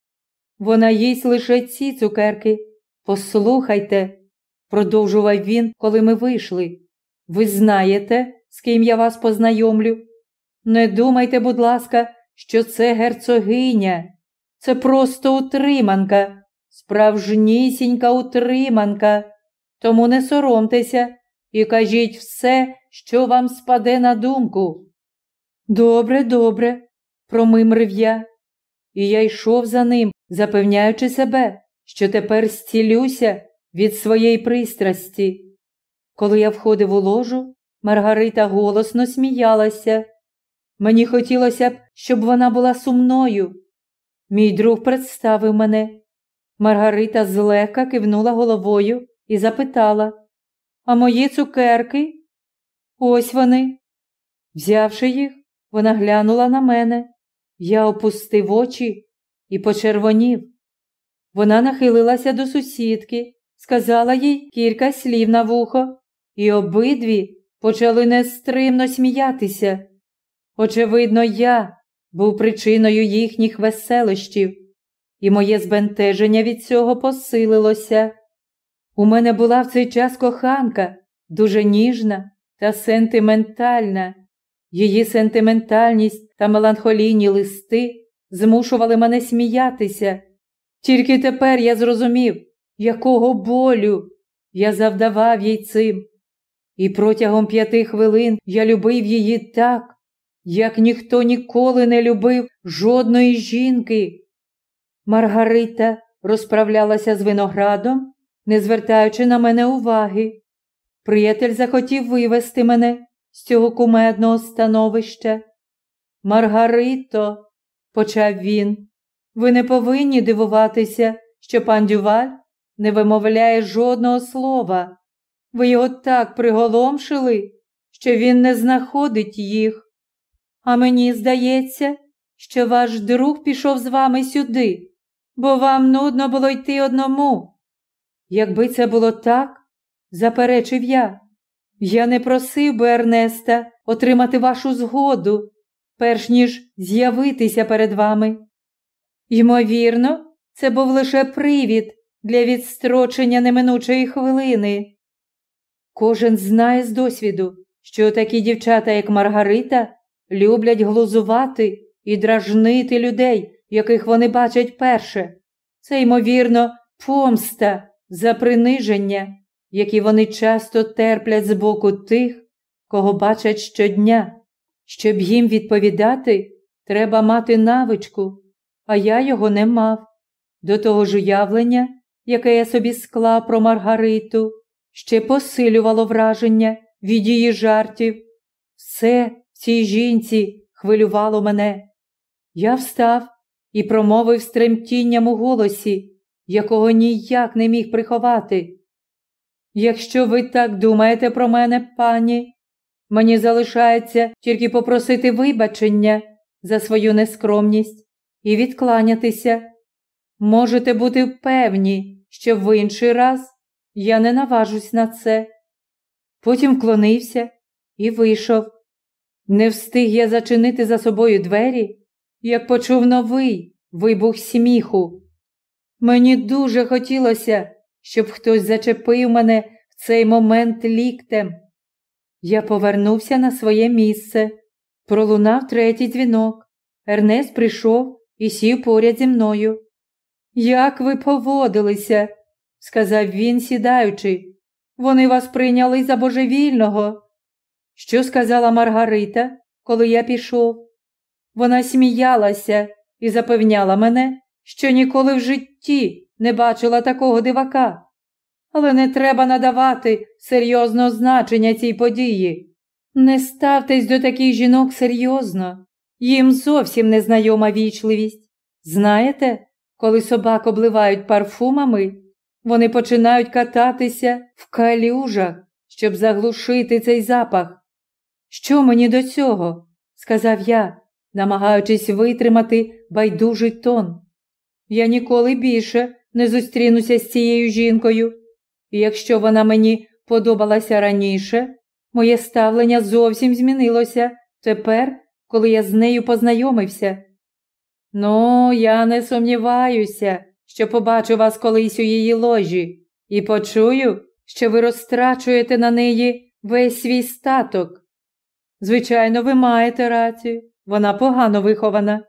[SPEAKER 1] Вона їсть лише ці цукерки. Послухайте, продовжував він, коли ми вийшли. Ви знаєте, з ким я вас познайомлю? Не думайте, будь ласка, що це герцогиня. Це просто утриманка, справжнісінька утриманка. Тому не соромтеся і кажіть все, що вам спаде на думку. Добре, добре, промимрив я. І я йшов за ним, запевняючи себе, що тепер зцілюся від своєї пристрасті. Коли я входив у ложу, Маргарита голосно сміялася. Мені хотілося б, щоб вона була сумною. Мій друг представив мене. Маргарита злегка кивнула головою і запитала А мої цукерки? Ось вони. Взявши їх, вона глянула на мене. Я опустив очі і почервонів. Вона нахилилася до сусідки, сказала їй кілька слів на вухо, і обидві почали нестримно сміятися. Очевидно, я був причиною їхніх веселощів, і моє збентеження від цього посилилося. У мене була в цей час коханка, дуже ніжна та сентиментальна. Її сентиментальність та меланхолійні листи змушували мене сміятися. Тільки тепер я зрозумів, якого болю я завдавав їй цим. І протягом п'яти хвилин я любив її так, як ніхто ніколи не любив жодної жінки. Маргарита розправлялася з виноградом, не звертаючи на мене уваги. Приятель захотів вивести мене з цього кумедного становища. Маргарито, почав він, ви не повинні дивуватися, що пан Дюваль не вимовляє жодного слова. Ви його так приголомшили, що він не знаходить їх. А мені здається, що ваш друг пішов з вами сюди, бо вам нудно було йти одному. Якби це було так, заперечив я, я не просив би Ернеста отримати вашу згоду, перш ніж з'явитися перед вами. Ймовірно, це був лише привід для відстрочення неминучої хвилини. Кожен знає з досвіду, що такі дівчата, як Маргарита, люблять глузувати і дражнити людей, яких вони бачать перше, Це, ймовірно, помста за приниження, які вони часто терплять з боку тих, кого бачать щодня. Щоб їм відповідати, треба мати навичку, а я його не мав. До того ж уявлення, яке я собі склав про Маргариту, ще посилювало враження від її жартів. Все в цій жінці хвилювало мене. Я встав і промовив з тремтінням у голосі, якого ніяк не міг приховати. Якщо ви так думаєте про мене, пані, мені залишається тільки попросити вибачення за свою нескромність і відкланятися. Можете бути впевні, що в інший раз я не наважусь на це. Потім вклонився і вийшов. Не встиг я зачинити за собою двері, як почув новий вибух сміху. Мені дуже хотілося, щоб хтось зачепив мене в цей момент ліктем. Я повернувся на своє місце. Пролунав третій дзвінок. Ернест прийшов і сів поряд зі мною. Як ви поводилися, сказав він, сідаючи. Вони вас прийняли за божевільного. Що сказала Маргарита, коли я пішов? Вона сміялася і запевняла мене, що ніколи в житті не бачила такого дивака. Але не треба надавати серйозного значення цій події. Не ставтесь до таких жінок серйозно, їм зовсім незнайома вічливість. Знаєте, коли собак обливають парфумами, вони починають кататися в калюжах, щоб заглушити цей запах. Що мені до цього? сказав я, намагаючись витримати байдужий тон. Я ніколи більше не зустрінуся з цією жінкою, і якщо вона мені подобалася раніше, моє ставлення зовсім змінилося тепер, коли я з нею познайомився. Ну, я не сумніваюся, що побачу вас колись у її ложі, і почую, що ви розтрачуєте на неї весь свій статок. Звичайно, ви маєте рацію, вона погано вихована,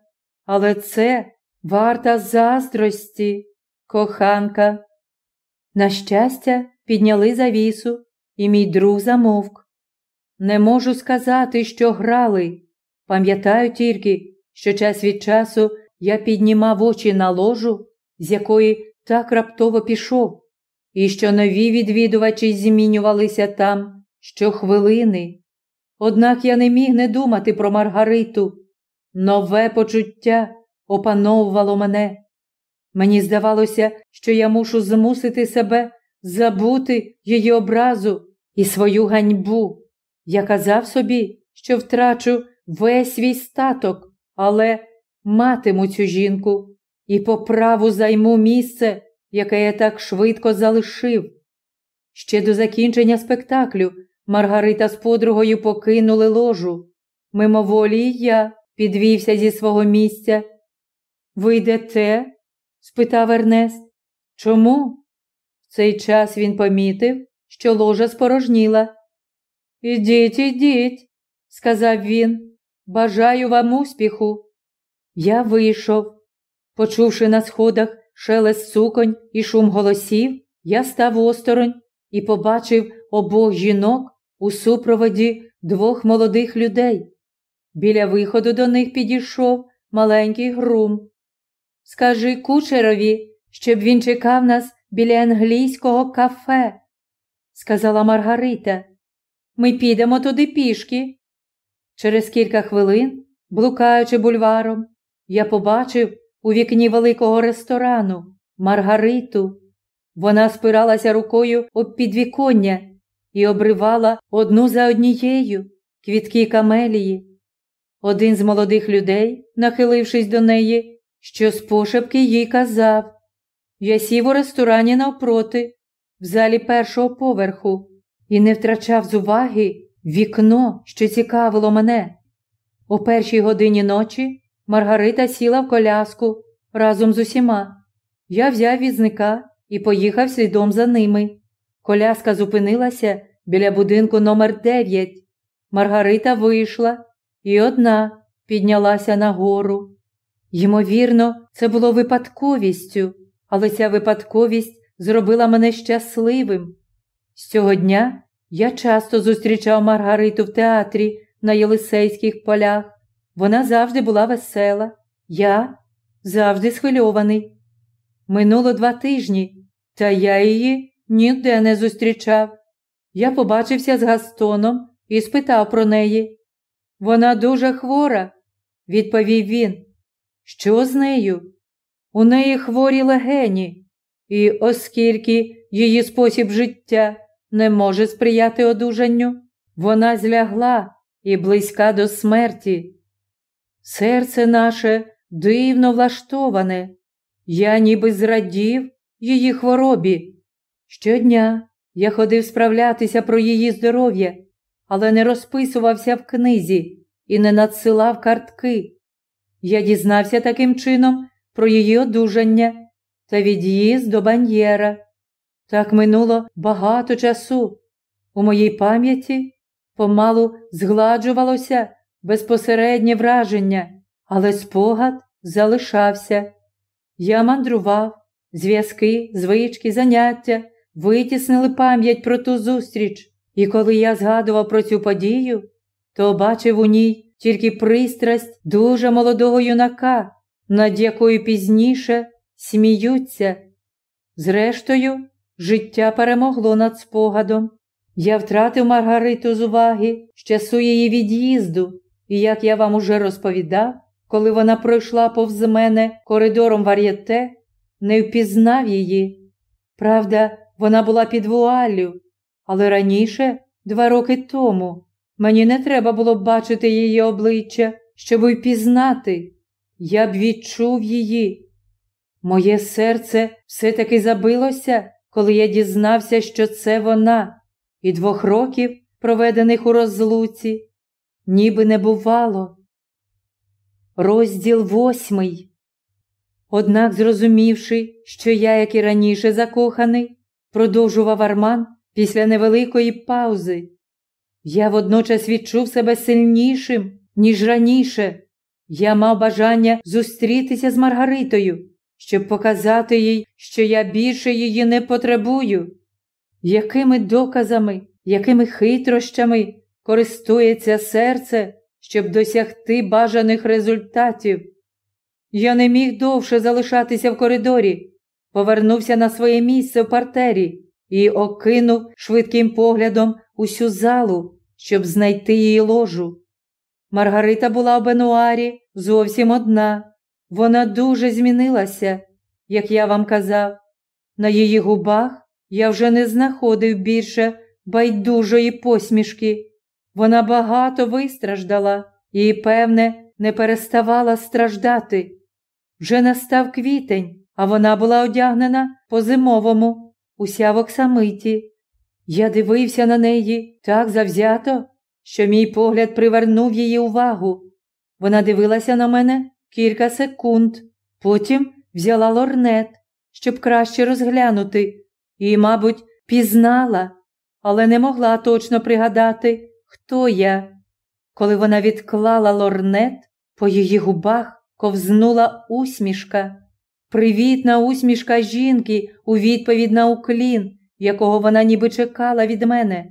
[SPEAKER 1] але це варта заздрості, коханка. На щастя, підняли завісу, і мій друг замовк. Не можу сказати, що грали. Пам'ятаю тільки, що час від часу я піднімав очі на ложу, з якої так раптово пішов, і що нові відвідувачі змінювалися там щохвилини. Однак я не міг не думати про Маргариту. Нове почуття опановувало мене. Мені здавалося, що я мушу змусити себе забути її образу і свою ганьбу. Я казав собі, що втрачу весь свій статок, але матиму цю жінку і по праву займу місце, яке я так швидко залишив. Ще до закінчення спектаклю Маргарита з подругою покинули ложу. Мимоволі я підвівся зі свого місця. Ви йдете? спитав Ернест. Чому? В цей час він помітив, що ложа спорожніла. Ідіть, ідіть, сказав він. Бажаю вам успіху. Я вийшов. Почувши на сходах шелест суконь і шум голосів, я став осторонь і побачив обох жінок у супроводі двох молодих людей. Біля виходу до них підійшов маленький грум. Скажи кучерові, щоб він чекав нас біля англійського кафе, сказала Маргарита. Ми підемо туди пішки. Через кілька хвилин, блукаючи бульваром, я побачив у вікні великого ресторану Маргариту. Вона спиралася рукою об підвіконня і обривала одну за однією квітки камелії. Один з молодих людей, нахилившись до неї, що з пошепки їй казав Я сів у ресторані навпроти, в залі першого поверху, і не втрачав з уваги вікно, що цікавило мене. О першій годині ночі Маргарита сіла в коляску разом з усіма. Я взяв візника і поїхав слідом за ними. Коляска зупинилася біля будинку номер 9 Маргарита вийшла і одна піднялася нагору. Ймовірно, це було випадковістю, але ця випадковість зробила мене щасливим. З цього дня я часто зустрічав Маргариту в театрі на Єлисейських полях. Вона завжди була весела, я завжди схвильований. Минуло два тижні, та я її ніде не зустрічав. Я побачився з Гастоном і спитав про неї. Вона дуже хвора, відповів він. Що з нею? У неї хворі легені, і оскільки її спосіб життя не може сприяти одужанню, вона злягла і близька до смерті. Серце наше дивно влаштоване, я ніби зрадів її хворобі. Щодня я ходив справлятися про її здоров'я, але не розписувався в книзі і не надсилав картки. Я дізнався таким чином про її одужання та від'їзд до баньєра. Так минуло багато часу. У моїй пам'яті помалу згладжувалося безпосереднє враження, але спогад залишався. Я мандрував, зв'язки, звички, заняття витіснили пам'ять про ту зустріч, і коли я згадував про цю подію, то бачив у ній тільки пристрасть дуже молодого юнака, над якою пізніше сміються. Зрештою, життя перемогло над спогадом. Я втратив Маргариту з уваги з часу її від'їзду, і, як я вам уже розповідав, коли вона пройшла повз мене коридором вар'єте, не впізнав її. Правда, вона була під вуаллю, але раніше, два роки тому, мені не треба було б бачити її обличчя, щоб впізнати. Я б відчув її. Моє серце все-таки забилося, коли я дізнався, що це вона, і двох років, проведених у розлуці, ніби не бувало. Розділ восьмий. Однак, зрозумівши, що я, як і раніше закоханий, продовжував Арман після невеликої паузи, я водночас відчув себе сильнішим, ніж раніше. Я мав бажання зустрітися з Маргаритою, щоб показати їй, що я більше її не потребую. Якими доказами, якими хитрощами користується серце, щоб досягти бажаних результатів? Я не міг довше залишатися в коридорі, повернувся на своє місце в партері і окинув швидким поглядом усю залу, щоб знайти її ложу. Маргарита була в бенуарі зовсім одна. Вона дуже змінилася, як я вам казав. На її губах я вже не знаходив більше байдужої посмішки. Вона багато вистраждала і, певне, не переставала страждати. Вже настав квітень, а вона була одягнена по зимовому, уся в оксамиті. Я дивився на неї так завзято, що мій погляд привернув її увагу. Вона дивилася на мене кілька секунд, потім взяла лорнет, щоб краще розглянути, і, мабуть, пізнала, але не могла точно пригадати, хто я. Коли вона відклала лорнет, по її губах ковзнула усмішка, привітна усмішка жінки у відповідь на уклін, якого вона ніби чекала від мене.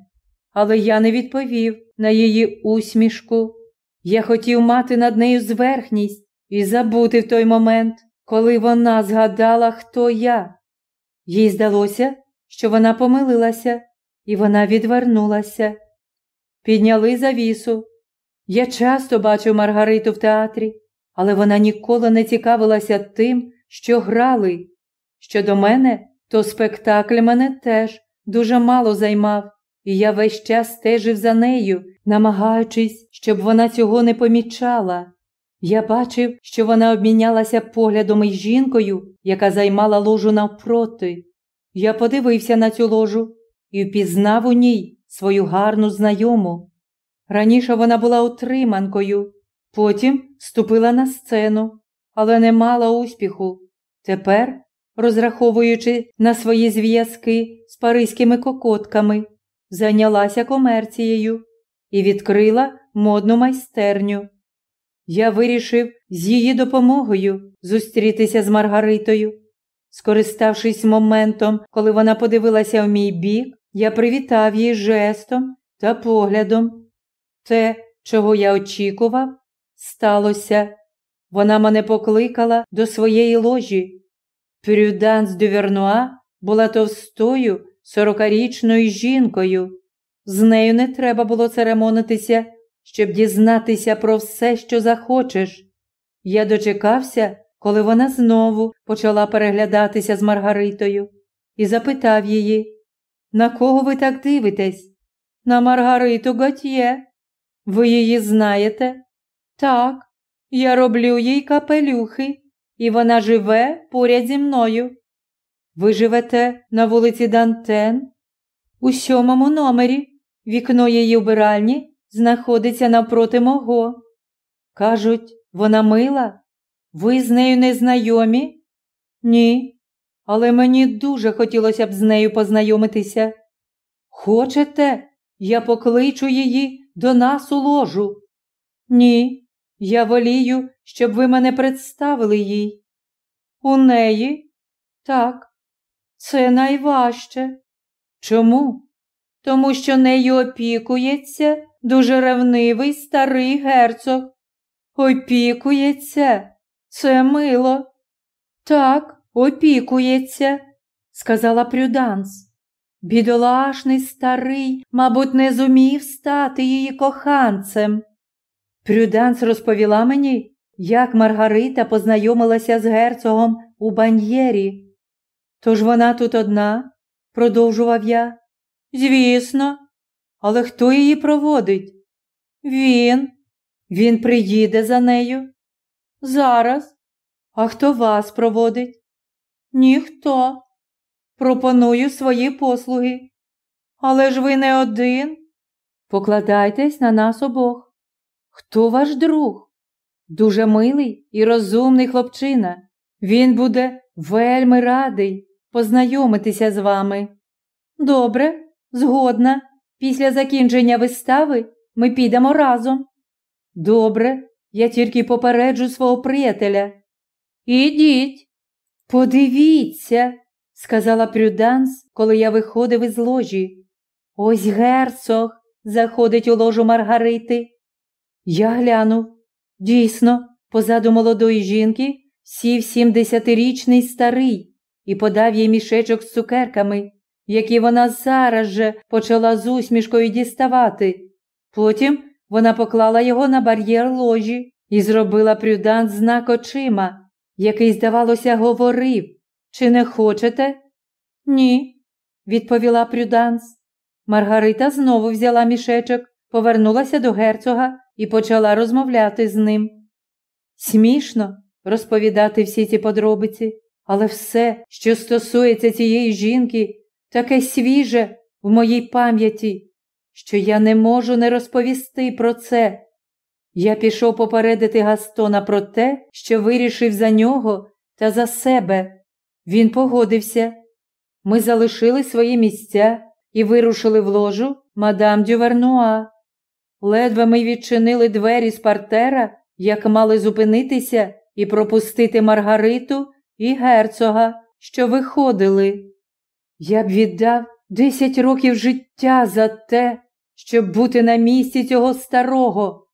[SPEAKER 1] Але я не відповів на її усмішку. Я хотів мати над нею зверхність і забути в той момент, коли вона згадала, хто я. Їй здалося, що вона помилилася, і вона відвернулася. Підняли завісу. Я часто бачив Маргариту в театрі, але вона ніколи не цікавилася тим, що грали. Щодо мене, то спектакль мене теж дуже мало займав, і я весь час стежив за нею, намагаючись, щоб вона цього не помічала. Я бачив, що вона обмінялася поглядом із жінкою, яка займала ложу навпроти. Я подивився на цю ложу і впізнав у ній свою гарну знайому. Раніше вона була утриманкою, потім ступила на сцену, але не мала успіху. Тепер, розраховуючи на свої зв'язки з паризькими кокотками, зайнялася комерцією і відкрила модну майстерню. Я вирішив з її допомогою зустрітися з Маргаритою. Скориставшись моментом, коли вона подивилася в мій бік, я привітав її жестом та поглядом. Те, чого я очікував, сталося. Вона мене покликала до своєї ложі. Прюданс Дювернуа була товстою сорокарічною жінкою. З нею не треба було церемонитися, щоб дізнатися про все, що захочеш. Я дочекався, коли вона знову почала переглядатися з Маргаритою, і запитав її, на кого ви так дивитесь? На Маргариту Готьє. Ви її знаєте? Так, я роблю їй капелюхи, і вона живе поряд зі мною. Ви живете на вулиці Дантен? У сьомому номері вікно її вбиральні знаходиться навпроти мого. Кажуть, вона мила? Ви з нею не знайомі? Ні, але мені дуже хотілося б з нею познайомитися. Хочете, я покличу її до нас у ложу? Ні, я волію, щоб ви мене представили їй. У неї? Так, це найважче. Чому? Тому що нею опікується дуже ревнивий старий герцог. Опікується, це мило. Так, опікується, сказала Прюданс. Бідолашний старий, мабуть, не зумів стати її коханцем. Прюданс розповіла мені, як Маргарита познайомилася з герцогом у баньєрі. Тож вона тут одна, продовжував я. Звісно, але хто її проводить? Він. Він приїде за нею. Зараз. А хто вас проводить? Ніхто. Пропоную свої послуги. Але ж ви не один. Покладайтесь на нас обох. Хто ваш друг? Дуже милий і розумний хлопчина. Він буде вельми радий познайомитися з вами. Добре, згодна. Після закінчення вистави ми підемо разом. Добре, я тільки попереджу свого приятеля. Ідіть. Подивіться, сказала Прюданс, коли я виходив із ложі. Ось герцог заходить у ложу Маргарити. Я глянув. Дійсно, позаду молодої жінки сів сімдесятирічний старий і подав їй мішечок з цукерками, які вона зараз же почала з усмішкою діставати. Потім вона поклала його на бар'єр ложі і зробила прюданс знак очима, який, здавалося, говорив Чи не хочете? Ні, відповіла прюданс. Маргарита знову взяла мішечок, повернулася до герцога і почала розмовляти з ним. Смішно розповідати всі ці подробиці, але все, що стосується цієї жінки, таке свіже в моїй пам'яті, що я не можу не розповісти про це. Я пішов попередити Гастона про те, що вирішив за нього та за себе. Він погодився. Ми залишили свої місця і вирушили в ложу мадам Дювернуа. Ледве ми відчинили двері з партера, як мали зупинитися і пропустити Маргариту і герцога, що виходили. Я б віддав десять років життя за те, щоб бути на місці цього старого.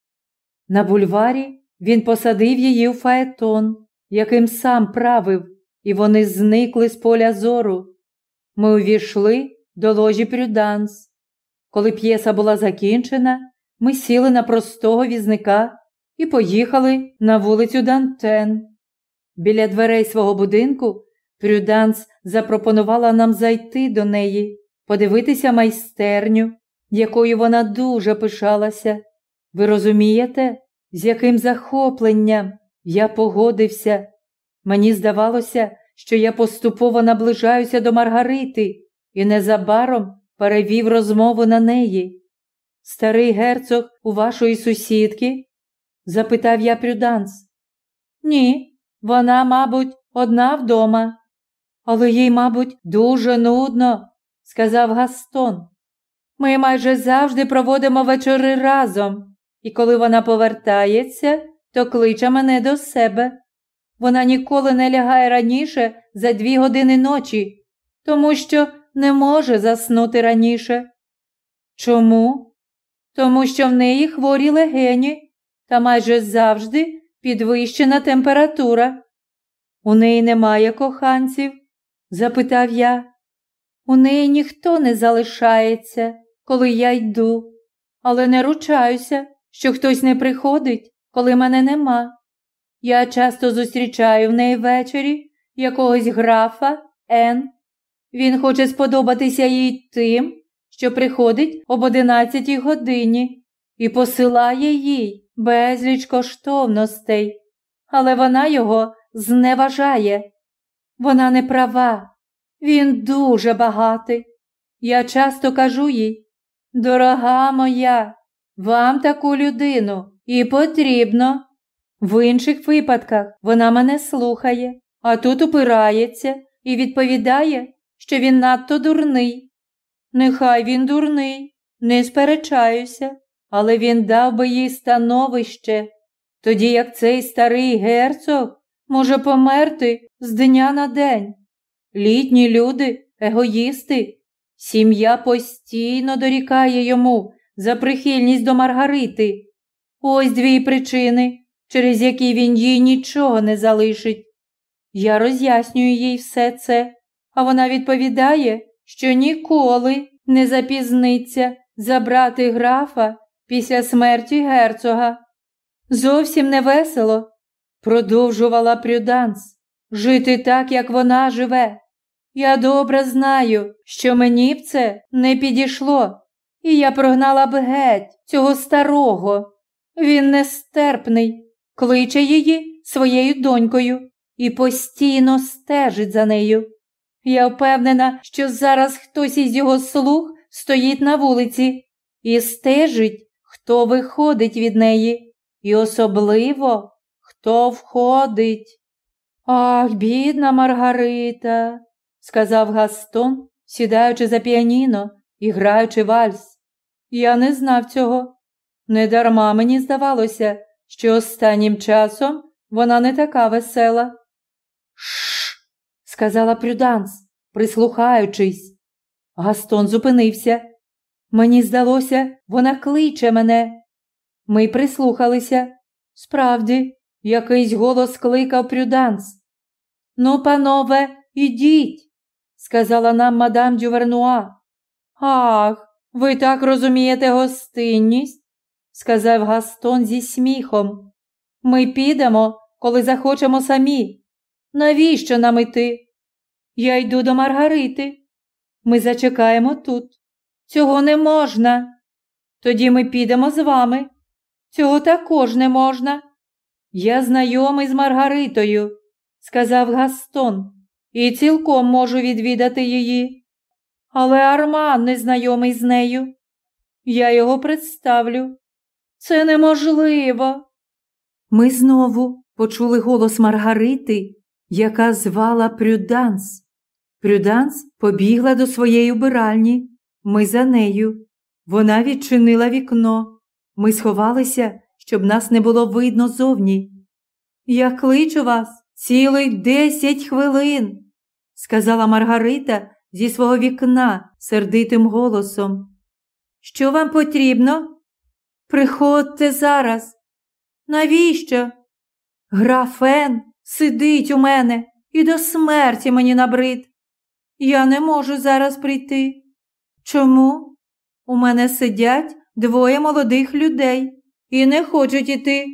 [SPEAKER 1] На бульварі він посадив її у фаетон, яким сам правив, і вони зникли з поля зору. Ми увійшли до ложі Прюданс. Коли п'єса була закінчена, ми сіли на простого візника і поїхали на вулицю Дантен. Біля дверей свого будинку Прюданс запропонувала нам зайти до неї, подивитися майстерню, якою вона дуже пишалася. Ви розумієте, з яким захопленням я погодився? Мені здавалося, що я поступово наближаюся до Маргарити і незабаром перевів розмову на неї. Старий герцог у вашої сусідки? запитав я Прюданс. Ні, вона, мабуть, одна вдома. Але їй, мабуть, дуже нудно, сказав Гастон. Ми майже завжди проводимо вечори разом, і коли вона повертається, то кличе мене до себе. вона ніколи не лягає раніше за дві години ночі, тому що не може заснути раніше. Чому? Тому що в неї хворі легені та майже завжди підвищена температура. У неї немає коханців? запитав я. У неї ніхто не залишається, коли я йду, але не ручаюся, що хтось не приходить, коли мене нема. Я часто зустрічаю в неї ввечері якогось графа Н. Він хоче сподобатися їй тим, що приходить об одинадцятій годині і посилає їй безліч коштовностей, але вона його зневажає. Вона не права, він дуже багатий. Я часто кажу їй, дорога моя, вам таку людину і потрібно. В інших випадках вона мене слухає, а тут упирається і відповідає, що він надто дурний. Нехай він дурний, не сперечаюся, але він дав би їй становище, тоді як цей старий герцог може померти з дня на день. Літні люди, егоїсти, сім'я постійно дорікає йому за прихильність до Маргарити. Ось дві причини, через які він їй нічого не залишить. Я роз'яснюю їй все це, а вона відповідає, що ніколи не запізниться забрати графа після смерті герцога. Зовсім не весело, продовжувала Прюданс, жити так, як вона живе. Я добре знаю, що мені б це не підійшло, і я прогнала б геть цього старого. Він нестерпний, кличе її своєю донькою і постійно стежить за нею. Я впевнена, що зараз хтось із його слуг стоїть на вулиці і стежить, хто виходить від неї, і особливо хто входить. Ах, бідна Маргарита, сказав Гастон, сідаючи за піаніно і граючи вальс. Я не знав цього. Недарма мені здавалося, що останнім часом вона не така весела. Сказала Прюданс, прислухаючись. Гастон зупинився. Мені здалося, вона кличе мене. Ми прислухалися. Справді, якийсь голос кликав Прюданс. Ну, панове, ідіть, сказала нам мадам Дювернуа. Ах, ви так розумієте гостинність, сказав Гастон зі сміхом. Ми підемо, коли захочемо самі. Навіщо нам іти? Я йду до Маргарити. Ми зачекаємо тут. Цього не можна. Тоді ми підемо з вами. Цього також не можна. Я знайомий з Маргаритою, сказав Гастон, і цілком можу відвідати її. Але Арман не знайомий з нею. Я його представлю. Це неможливо. Ми знову почули голос Маргарити, яка звала Прюданс. Прюданс побігла до своєї убиральні. Ми за нею. Вона відчинила вікно. Ми сховалися, щоб нас не було видно зовні. Я кличу вас цілих десять хвилин, сказала Маргарита зі свого вікна сердитим голосом. Що вам потрібно? Приходьте зараз. Навіщо? Графен сидить у мене і до смерті мені набрид. Я не можу зараз прийти. Чому? У мене сидять двоє молодих людей і не хочуть іти.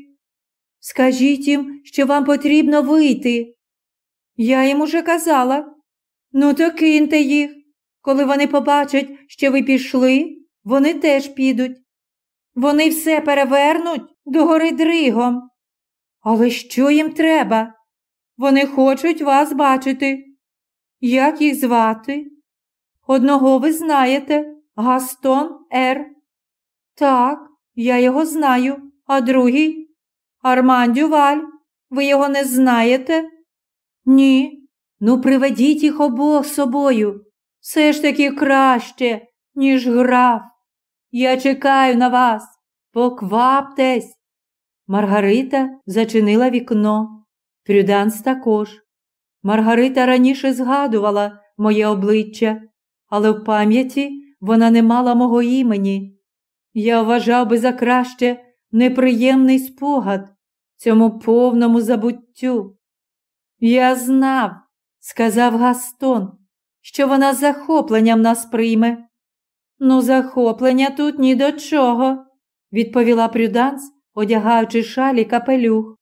[SPEAKER 1] Скажіть їм, що вам потрібно вийти. Я їм уже казала. Ну, то киньте їх. Коли вони побачать, що ви пішли, вони теж підуть. Вони все перевернуть догори дригом. Але що їм треба? Вони хочуть вас бачити. Як їх звати? Одного ви знаєте, Гастон Р. Так, я його знаю, а другий Арман Дюваль. Ви його не знаєте? Ні. Ну, приведіть їх обох собою. Все ж таки краще, ніж граф. Я чекаю на вас. Покваптесь. Маргарита зачинила вікно. Прюданс також. Маргарита раніше згадувала моє обличчя, але в пам'яті вона не мала мого імені. Я вважав би за краще неприємний спогад цьому повному забуттю. Я знав, сказав Гастон, що вона з захопленням нас прийме. Ну, захоплення тут ні до чого, відповіла Прюданс, одягаючи шалі капелюх.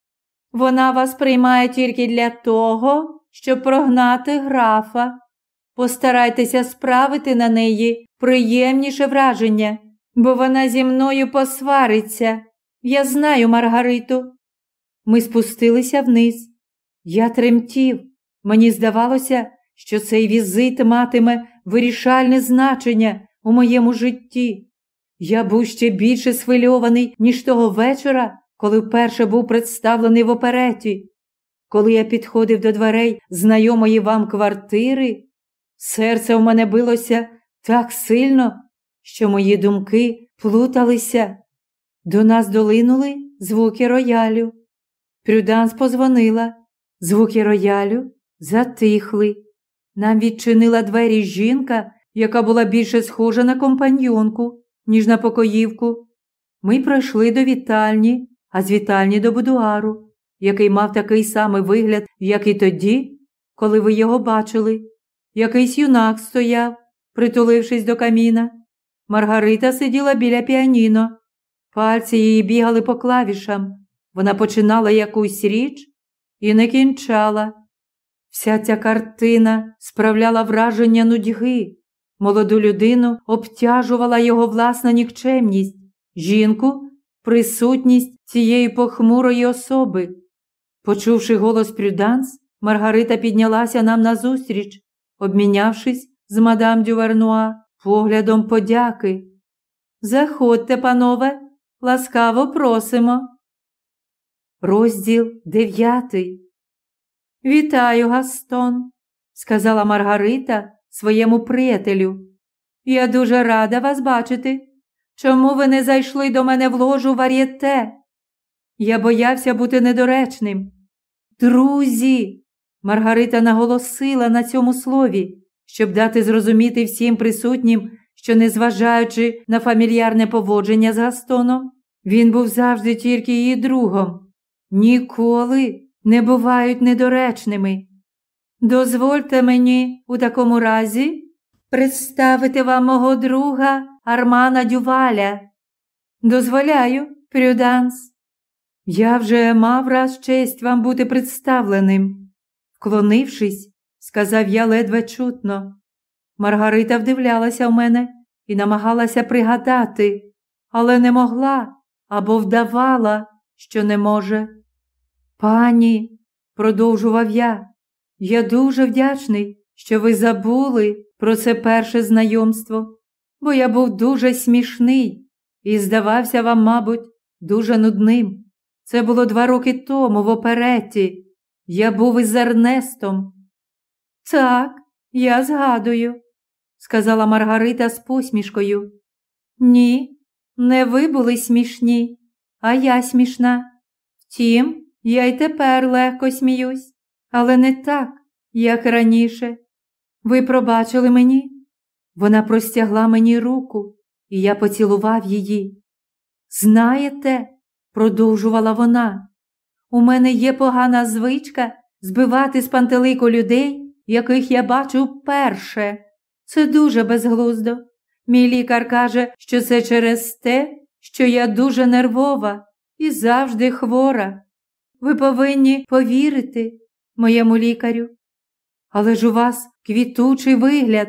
[SPEAKER 1] Вона вас приймає тільки для того, щоб прогнати графа. Постарайтеся справити на неї приємніше враження, бо вона зі мною посвариться. Я знаю Маргариту. Ми спустилися вниз. Я тремтів. Мені здавалося, що цей візит матиме вирішальне значення у моєму житті. Я був ще більше схвильований, ніж того вечора, коли вперше був представлений в опереті. Коли я підходив до дверей знайомої вам квартири, серце в мене билося так сильно, що мої думки плуталися. До нас долинули звуки роялю. Прюданс позвонила. Звуки роялю затихли. Нам відчинила двері жінка, яка була більше схожа на компаньонку, ніж на покоївку. Ми пройшли до вітальні, а з вітальні до будуару, який мав такий самий вигляд, як і тоді, коли ви його бачили. Якийсь юнак стояв, притулившись до каміна. Маргарита сиділа біля піаніно. Пальці її бігали по клавішам. Вона починала якусь річ і не кінчала. Вся ця картина справляла враження нудьги. Молоду людину обтяжувала його власна нікчемність, жінку присутність цієї похмурої особи. Почувши голос Прюданс, Маргарита піднялася нам назустріч, обмінявшись з мадам Дювернуа поглядом подяки. Заходьте, панове, ласкаво просимо. Розділ дев'ятий. Вітаю, Гастон, сказала Маргарита своєму приятелю. Я дуже рада вас бачити. Чому ви не зайшли до мене в ложу вар'єте? Я боявся бути недоречним. Друзі, Маргарита наголосила на цьому слові, щоб дати зрозуміти всім присутнім, що, незважаючи на фамільярне поводження з Гастоном, він був завжди тільки її другом. Ніколи не бувають недоречними. Дозвольте мені у такому разі представити вам мого друга Армана Дюваля. Дозволяю, Прюданс. Я вже мав раз честь вам бути представленим. Вклонившись, сказав я ледве чутно. Маргарита вдивлялася в мене і намагалася пригадати, але не могла або вдавала, що не може. Пані, продовжував я, я дуже вдячний, що ви забули про це перше знайомство, бо я був дуже смішний і здавався вам, мабуть, дуже нудним. Це було два роки тому в опереті. Я був із Ернестом. Так, я згадую, сказала Маргарита з посмішкою. Ні, не ви були смішні, а я смішна. Втім, я й тепер легко сміюсь, але не так, як раніше. Ви пробачили мені? Вона простягла мені руку, і я поцілував її. Знаєте, продовжувала вона, у мене є погана звичка збивати з пантелику людей, яких я бачу вперше. Це дуже безглуздо. Мій лікар каже, що це через те, що я дуже нервова і завжди хвора. Ви повинні повірити моєму лікарю. Але ж у вас квітучий вигляд.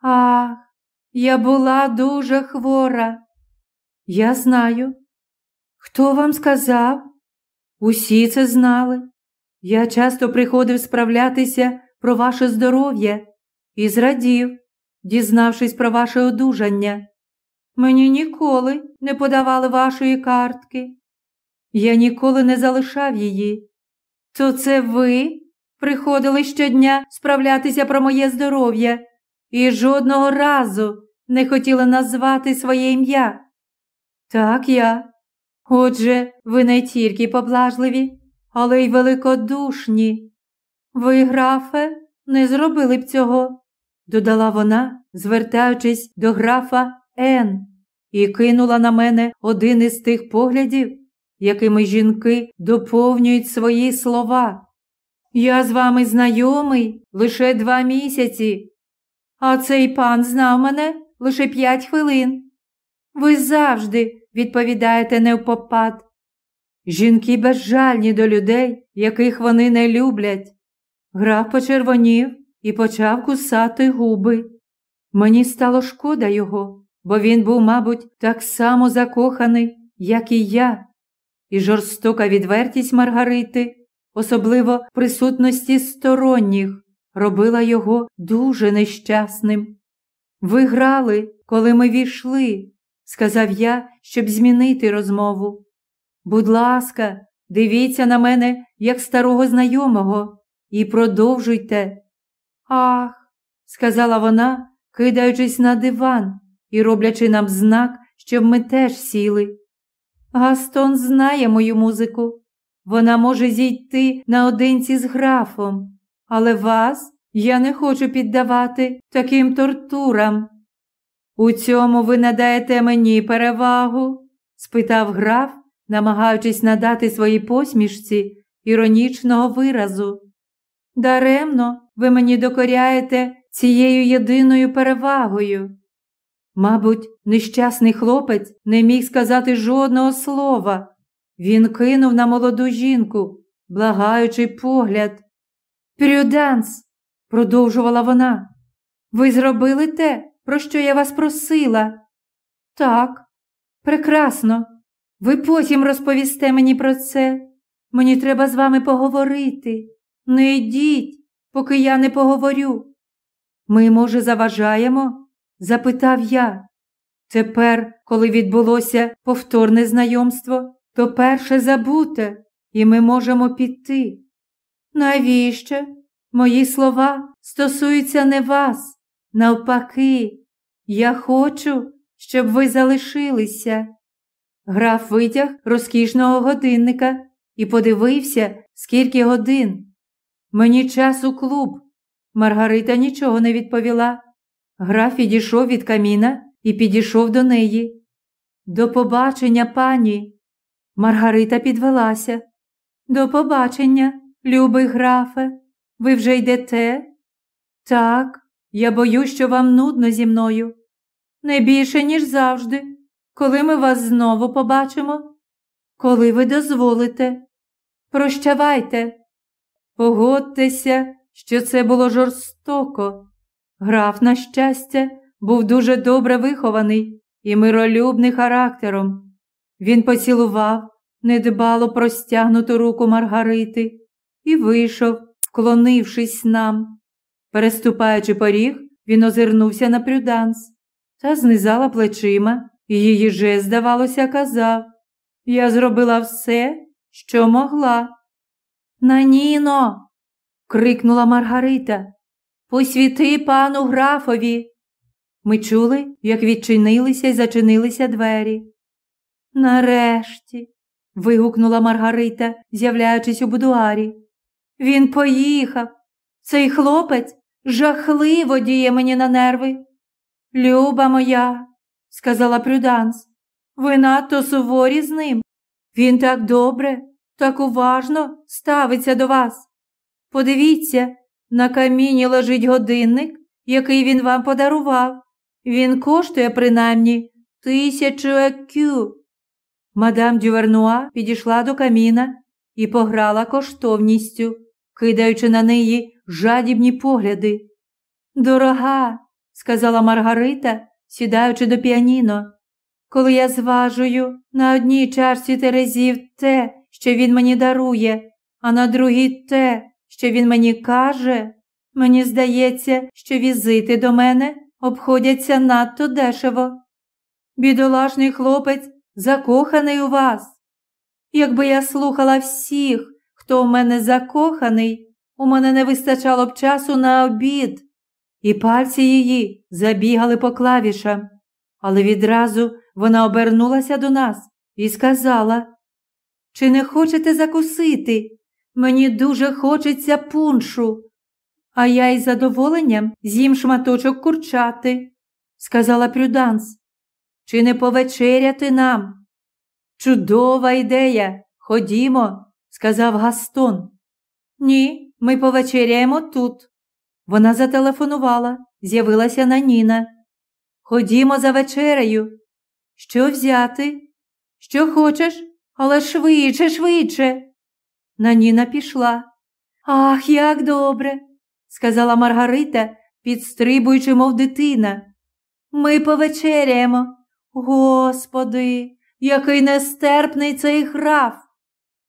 [SPEAKER 1] Ах, я була дуже хвора. Я знаю. Хто вам сказав? Усі це знали. Я часто приходив справлятися про ваше здоров'я і зрадів, дізнавшись про ваше одужання. Мені ніколи не подавали вашої картки. Я ніколи не залишав її. То це ви приходили щодня справлятися про моє здоров'я і жодного разу не хотіли назвати своє ім'я. Так я. Отже, ви не тільки поблажливі, але й великодушні. Ви, графе, не зробили б цього, додала вона, звертаючись до графа Н, і кинула на мене один із тих поглядів, якими жінки доповнюють свої слова. Я з вами знайомий лише два місяці, а цей пан знав мене лише п'ять хвилин. Ви завжди відповідаєте невпопад. Жінки безжальні до людей, яких вони не люблять. Граф почервонів і почав кусати губи. Мені стало шкода його, бо він був, мабуть, так само закоханий, як і я, і жорстока відвертість Маргарити, особливо присутності сторонніх, робила його дуже нещасним. Ви грали, коли ми війшли, сказав я, щоб змінити розмову. Будь ласка, дивіться на мене, як старого знайомого, і продовжуйте. Ах, сказала вона, кидаючись на диван і роблячи нам знак, щоб ми теж сіли. Гастон знає мою музику. Вона може зійти наодинці з графом, але вас я не хочу піддавати таким тортурам. У цьому ви надаєте мені перевагу? спитав граф, намагаючись надати своїй посмішці іронічного виразу. Даремно ви мені докоряєте цією єдиною перевагою. Мабуть, нещасний хлопець не міг сказати жодного слова. Він кинув на молоду жінку, благаючи погляд. Прюданс, продовжувала вона, ви зробили те, про що я вас просила? Так, прекрасно. Ви потім розповісте мені про це. Мені треба з вами поговорити. Не йдіть, поки я не поговорю. Ми, може, заважаємо? запитав я. Тепер, коли відбулося повторне знайомство, то перше забуте, і ми можемо піти. Навіщо? Мої слова стосуються не вас. Навпаки, я хочу, щоб ви залишилися. Граф витяг розкішного годинника і подивився, скільки годин. Мені час у клуб. Маргарита нічого не відповіла. Граф відійшов від каміна і підійшов до неї. До побачення, пані. Маргарита підвелася. До побачення, любий графе. Ви вже йдете? Так, я боюсь, що вам нудно зі мною. Не більше, ніж завжди, коли ми вас знову побачимо, коли ви дозволите. Прощавайте, погодьтеся, що це було жорстоко. Граф, на щастя, був дуже добре вихований і миролюбний характером. Він поцілував недбало простягнуту руку Маргарити і вийшов, вклонившись нам. Переступаючи поріг, він озирнувся на прюданс та знизала плечима, і її жест, здавалося, казав Я зробила все, що могла. Наніно. крикнула Маргарита. Посвіти пану графові. Ми чули, як відчинилися і зачинилися двері. Нарешті. вигукнула Маргарита, з'являючись у будуарі. Він поїхав. Цей хлопець жахливо діє мені на нерви. Люба моя, сказала Прюданс, ви надто суворі з ним. Він так добре, так уважно ставиться до вас. Подивіться, на каміні лежить годинник, який він вам подарував. Він коштує принаймні тисячу екю. Мадам Дювернуа підійшла до каміна і пограла коштовністю, кидаючи на неї жадібні погляди. Дорога, сказала Маргарита, сідаючи до піаніно, коли я зважую на одній чарці терезів те, що він мені дарує, а на другій те, що він мені каже, мені здається, що візити до мене обходяться надто дешево. Бідолашний хлопець закоханий у вас. Якби я слухала всіх, хто в мене закоханий, у мене не вистачало б часу на обід, і пальці її забігали по клавішам, але відразу вона обернулася до нас і сказала, чи не хочете закусити, мені дуже хочеться пуншу, а я із задоволенням з'їм шматочок курчати, сказала Прюданс. Чи не повечеряти нам? Чудова ідея. Ходімо, сказав Гастон. Ні, ми повечеряємо тут. Вона зателефонувала, з'явилася на Ніна. Ходімо за вечерею. Що взяти? Що хочеш, але швидше, швидше. Наніна пішла. Ах, як добре, сказала Маргарита, підстрибуючи, мов дитина. Ми повечеряємо. Господи, який нестерпний цей граф.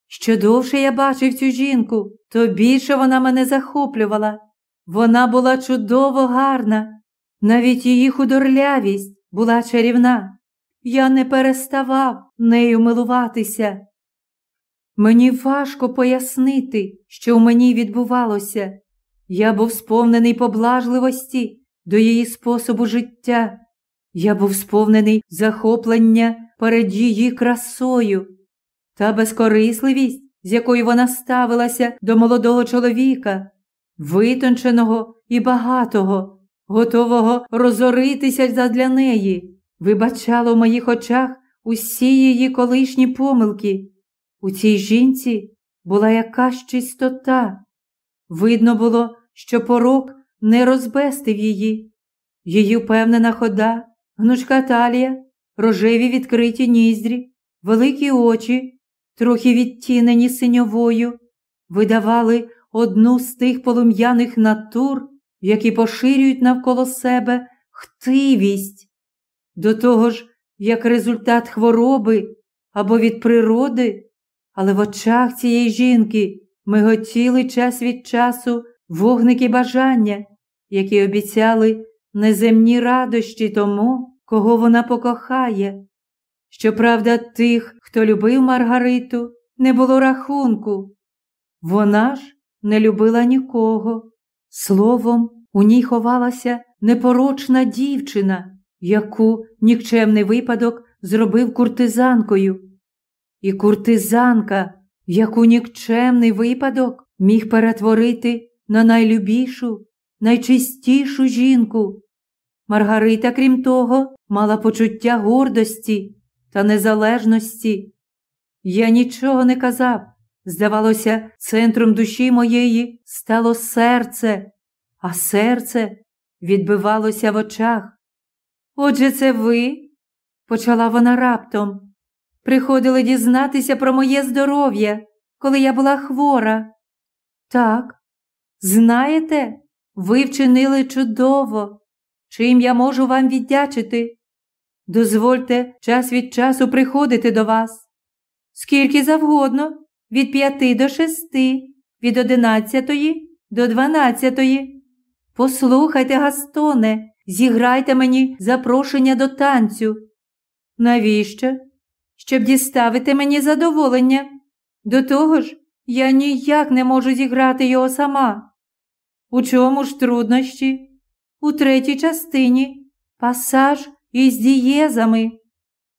[SPEAKER 1] Що довше я бачив цю жінку, то більше вона мене захоплювала. Вона була чудово гарна, навіть її худорлявість була чарівна. Я не переставав нею милуватися. Мені важко пояснити, що в мені відбувалося. Я був сповнений поблажливості до її способу життя. Я був сповнений захоплення перед її красою та безкорисливість, з якою вона ставилася до молодого чоловіка, витонченого і багатого, готового розоритися задля неї, вибачало в моїх очах усі її колишні помилки. У цій жінці була якась чистота. Видно було, що порок не розбестив її. Її впевнена хода, гнучка талія, рожеві відкриті ніздрі, великі очі, трохи відтінені синьовою, видавали одну з тих полум'яних натур, які поширюють навколо себе хтивість. До того ж, як результат хвороби або від природи, але в очах цієї жінки миготіли час від часу вогники бажання, які обіцяли неземні радощі тому, кого вона покохає. Щоправда, тих, хто любив Маргариту, не було рахунку. Вона ж не любила нікого. Словом, у ній ховалася непорочна дівчина, яку нікчемний випадок зробив куртизанкою. І куртизанка, яку нікчемний випадок міг перетворити на найлюбішу, найчистішу жінку. Маргарита, крім того, мала почуття гордості та незалежності. Я нічого не казав. Здавалося, центром душі моєї стало серце, а серце відбивалося в очах. Отже, це ви, почала вона раптом, приходили дізнатися про моє здоров'я, коли я була хвора. Так, знаєте, ви вчинили чудово. Чим я можу вам віддячити? Дозвольте час від часу приходити до вас. Скільки завгодно, від п'яти до шести, від одинадцятої до дванадцятої. Послухайте, Gaстоне, зіграйте мені запрошення до танцю. Навіщо? Щоб діставити мені задоволення. До того ж, я ніяк не можу зіграти його сама. У чому ж труднощі? У третій частині пасаж із дієзами.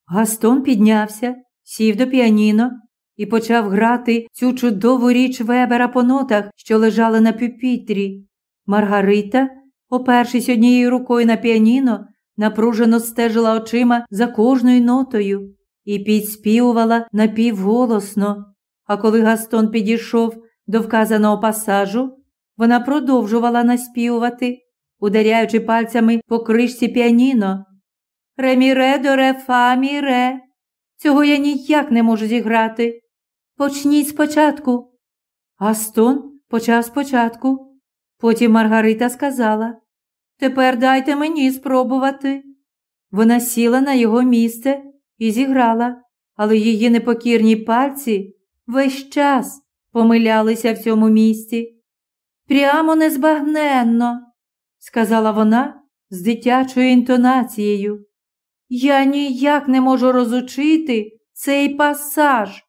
[SPEAKER 1] Гастон піднявся, сів до піаніно і почав грати цю чудову річ вебера по нотах, що лежали на пюпітрі. Маргарита, опершись однією рукою на піаніно, напружено стежила очима за кожною нотою і підспівувала напівголосно. А коли Гастон підійшов до вказаного пасажу, вона продовжувала наспівувати, ударяючи пальцями по кришці піаніно. Реміре до ре фа. Цього я ніяк не можу зіграти. Почніть спочатку. Гастон почав спочатку. Потім Маргарита сказала Тепер дайте мені спробувати. Вона сіла на його місце і зіграла, але її непокірні пальці весь час помилялися в цьому місці. Прямо незбагненно, сказала вона з дитячою інтонацією. Я ніяк не можу розучити цей пасаж.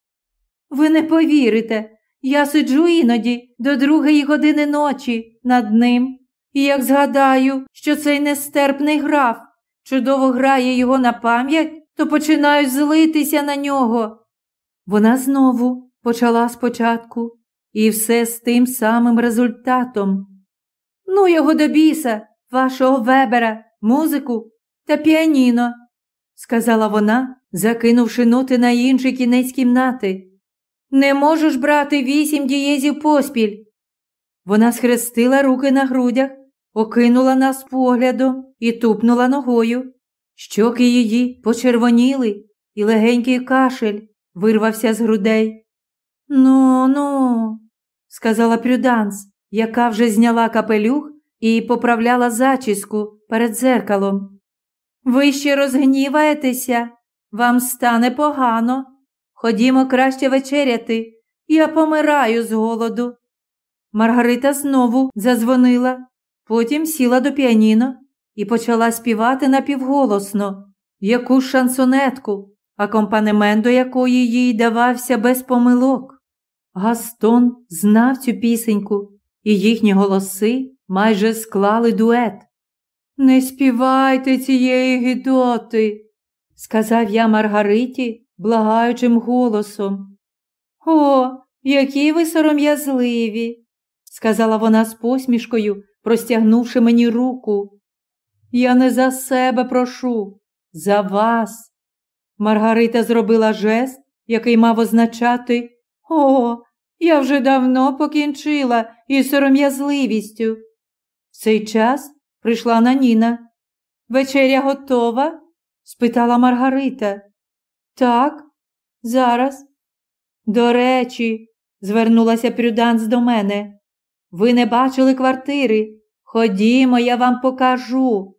[SPEAKER 1] Ви не повірите, я сиджу іноді до другої години ночі над ним, і як згадаю, що цей нестерпний граф чудово грає його на пам'ять, то починаю злитися на нього. Вона знову почала спочатку і все з тим самим результатом. Ну, його до біса, вашого вебера, музику та піаніно, сказала вона, закинувши ноти на інший кінець кімнати. Не можеш брати вісім дієзів поспіль. Вона схрестила руки на грудях, окинула нас поглядом і тупнула ногою. Щоки її почервоніли, і легенький кашель вирвався з грудей. Ну, ну, сказала Прюданс, яка вже зняла капелюх і поправляла зачіску перед зеркалом. Ви ще розгніваєтеся, вам стане погано. Ходімо краще вечеряти, я помираю з голоду. Маргарита знову задзвонила, потім сіла до піаніно і почала співати напівголосно якусь шансонетку, акомпанемент до якої їй давався без помилок. Гастон знав цю пісеньку, і їхні голоси майже склали дует. Не співайте цієї гідоти, сказав я Маргариті благаючим голосом. О, які ви сором'язливі, сказала вона з посмішкою, простягнувши мені руку. Я не за себе прошу, за вас. Маргарита зробила жест, який мав означати О, я вже давно покінчила із сором'язливістю. В цей час прийшла Наніна. Вечеря готова? спитала Маргарита. Так, зараз. До речі, звернулася Прюданс до мене. Ви не бачили квартири. Ходімо, я вам покажу.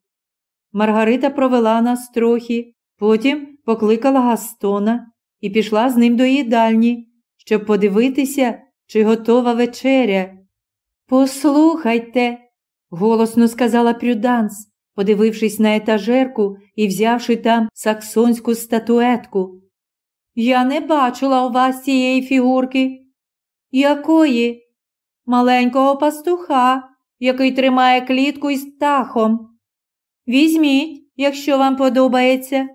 [SPEAKER 1] Маргарита провела нас трохи, потім покликала Гастона і пішла з ним до їдальні, щоб подивитися, чи готова вечеря. Послухайте, голосно сказала Прюданс, подивившись на етажерку і взявши там саксонську статуетку. Я не бачила у вас цієї фігурки. Якої? Маленького пастуха, який тримає клітку із птахом. Візьміть, якщо вам подобається.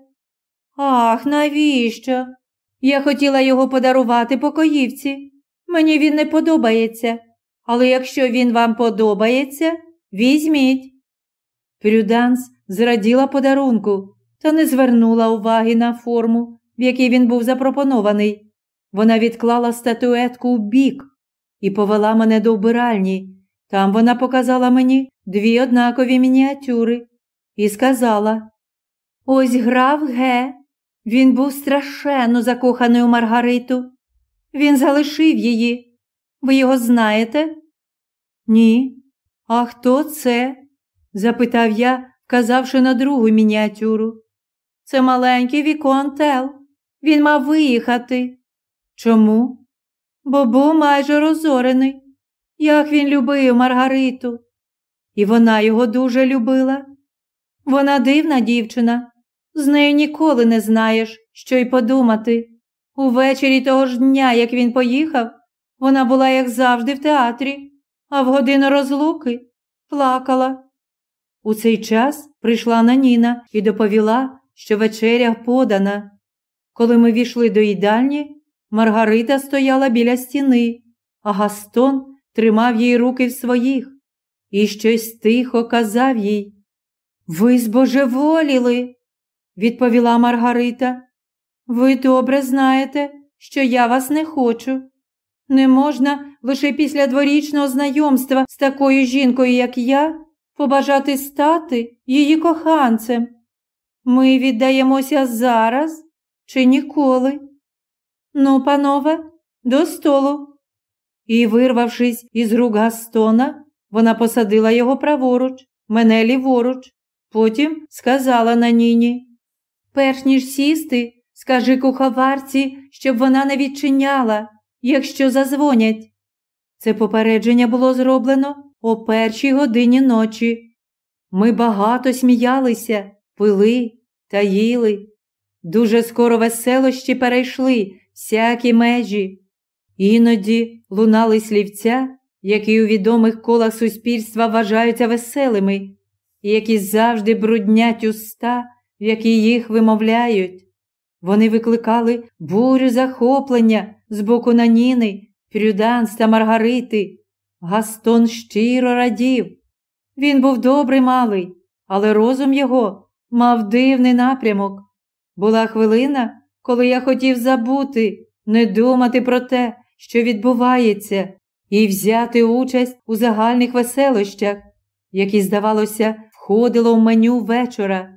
[SPEAKER 1] Ах, навіщо? Я хотіла його подарувати покоївці. Мені він не подобається, але якщо він вам подобається, візьміть. Прюданс зраділа подарунку та не звернула уваги на форму, в якій він був запропонований. Вона відклала статуетку у бік і повела мене до вбиральні. Там вона показала мені дві однакові мініатюри і сказала: Ось грав Ге. Він був страшенно закоханий у Маргариту. Він залишив її. Ви його знаєте? Ні. А хто це? запитав я, вказавши на другу мініатюру. Це маленький Вікон Тел. Він мав виїхати. Чому? Бо був майже розорений. Як він любив Маргариту. І вона його дуже любила. Вона дивна дівчина, з нею ніколи не знаєш, що й подумати. Увечері того ж дня, як він поїхав, вона була, як завжди, в театрі, а в годину розлуки плакала. У цей час прийшла Наніна і доповіла, що вечеря подана. Коли ми війшли до їдальні, Маргарита стояла біля стіни, а Гастон тримав їй руки в своїх і щось тихо казав їй. Ви збожеволіли, відповіла Маргарита. Ви добре знаєте, що я вас не хочу. Не можна лише після дворічного знайомства з такою жінкою, як я, побажати стати її коханцем. Ми віддаємося зараз чи ніколи. Ну, панове, до столу. І, вирвавшись із рук Гастона, вона посадила його праворуч, мене ліворуч. Потім сказала на ніні. Перш ніж сісти, скажи куховарці, щоб вона не відчиняла, якщо зазвонять. Це попередження було зроблено о першій годині ночі. Ми багато сміялися, пили та їли. Дуже скоро веселощі перейшли всякі межі. Іноді лунали слівця, які у відомих колах суспільства вважаються веселими які завжди бруднять уста, в які їх вимовляють. Вони викликали бурю захоплення з боку Наніни, Прюданс та Маргарити. Гастон щиро радів. Він був добрий малий, але розум його мав дивний напрямок. Була хвилина, коли я хотів забути, не думати про те, що відбувається, і взяти участь у загальних веселощах, які, здавалося, входило в меню вечора.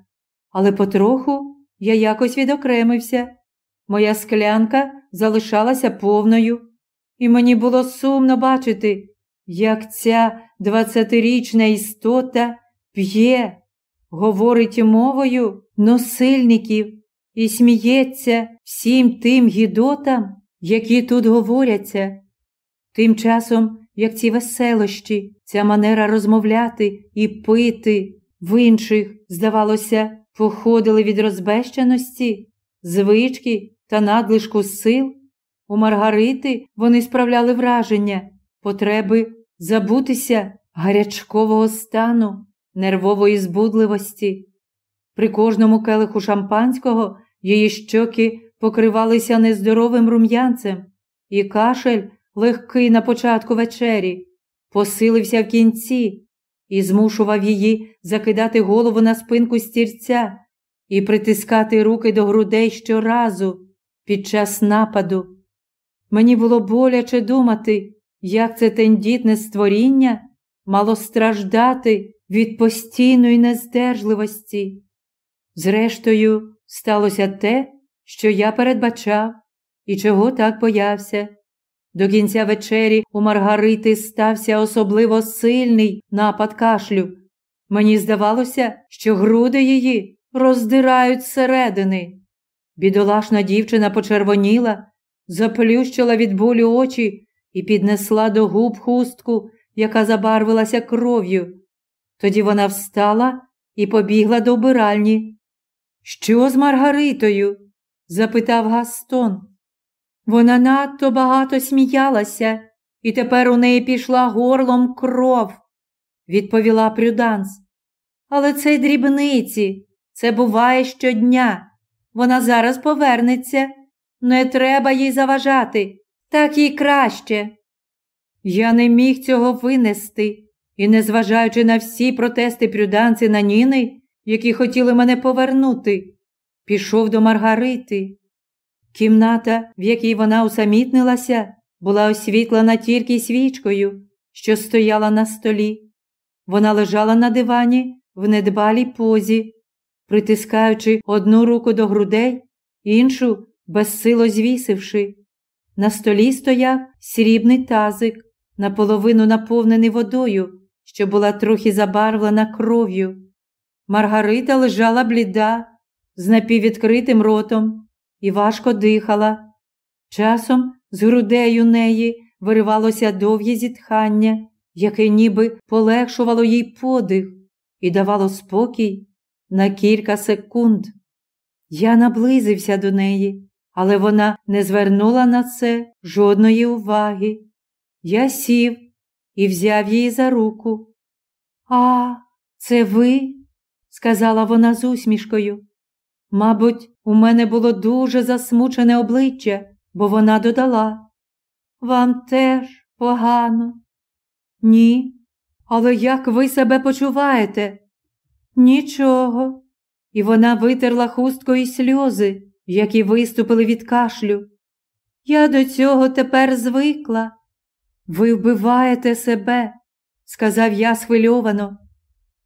[SPEAKER 1] Але потроху я якось відокремився. Моя склянка залишалася повною, і мені було сумно бачити, як ця двадцятирічна істота п'є, говорить мовою носильників і сміється всім тим гідотам, які тут говоряться. Тим часом, як ці веселощі, ця манера розмовляти і пити в інших, здавалося, походили від розбещеності, звички та надлишку сил, у Маргарити вони справляли враження, потреби забутися гарячкового стану, нервової збудливості. При кожному келиху шампанського її щоки покривалися нездоровим рум'янцем, і кашель, легкий на початку вечері, посилився в кінці і змушував її закидати голову на спинку стірця і притискати руки до грудей щоразу під час нападу. Мені було боляче думати, як це тендітне створіння мало страждати від постійної нездержливості. Зрештою, сталося те, що я передбачав і чого так боявся. До кінця вечері у Маргарити стався особливо сильний напад кашлю. Мені здавалося, що груди її роздирають зсередини. Бідолашна дівчина почервоніла, заплющила від болю очі і піднесла до губ хустку, яка забарвилася кров'ю. Тоді вона встала і побігла до вбиральні. Що з Маргаритою? запитав Гастон. Вона надто багато сміялася, і тепер у неї пішла горлом кров, відповіла Прюданс. Але це й дрібниці, це буває щодня. Вона зараз повернеться. Не треба їй заважати, так їй краще. Я не міг цього винести, і, незважаючи на всі протести прюданці на Ніни, які хотіли мене повернути, пішов до Маргарити. Кімната, в якій вона усамітнилася, була освітлена тільки свічкою, що стояла на столі. Вона лежала на дивані в недбалій позі, притискаючи одну руку до грудей, іншу безсило звісивши. На столі стояв срібний тазик, наполовину наповнений водою, що була трохи забарвлена кров'ю. Маргарита лежала бліда, з напіввідкритим ротом і важко дихала. Часом з грудей у неї виривалося довге зітхання, яке ніби полегшувало їй подих і давало спокій на кілька секунд. Я наблизився до неї, але вона не звернула на це жодної уваги. Я сів і взяв її за руку. А, це ви? сказала вона з усмішкою. Мабуть, у мене було дуже засмучене обличчя, бо вона додала. Вам теж погано? Ні. Але як ви себе почуваєте? Нічого. І вона витерла хусткою сльози, які виступили від кашлю. Я до цього тепер звикла. Ви вбиваєте себе, сказав я схвильовано.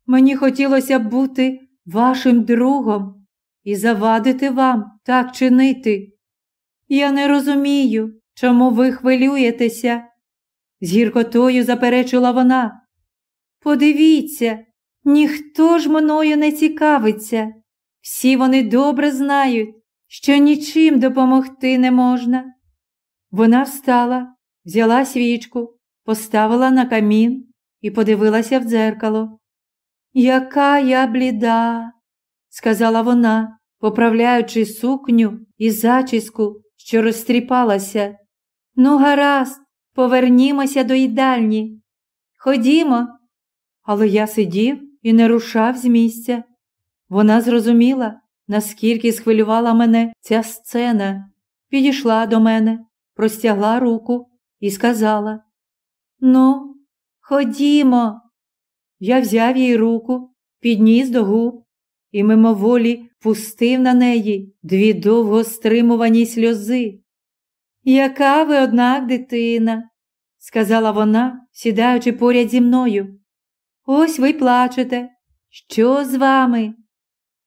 [SPEAKER 1] Мені хотілося б бути вашим другом і завадити вам так чинити. Я не розумію, чому ви хвилюєтеся, з гіркотою заперечила вона. Подивіться, ніхто ж мною не цікавиться. Всі вони добре знають, що нічим допомогти не можна. Вона встала, взяла свічку, поставила на камін і подивилася в дзеркало. Яка я бліда, сказала вона, поправляючи сукню і зачіску, що розтріпалася. Ну, гаразд, повернімося до їдальні. Ходімо. Але я сидів і не рушав з місця. Вона зрозуміла, наскільки схвилювала мене ця сцена, підійшла до мене, простягла руку і сказала: Ну, ходімо. Я взяв їй руку, підніс до губ і мимоволі пустив на неї дві довго стримувані сльози. Яка ви, однак, дитина, сказала вона, сідаючи поряд зі мною. Ось ви плачете. Що з вами?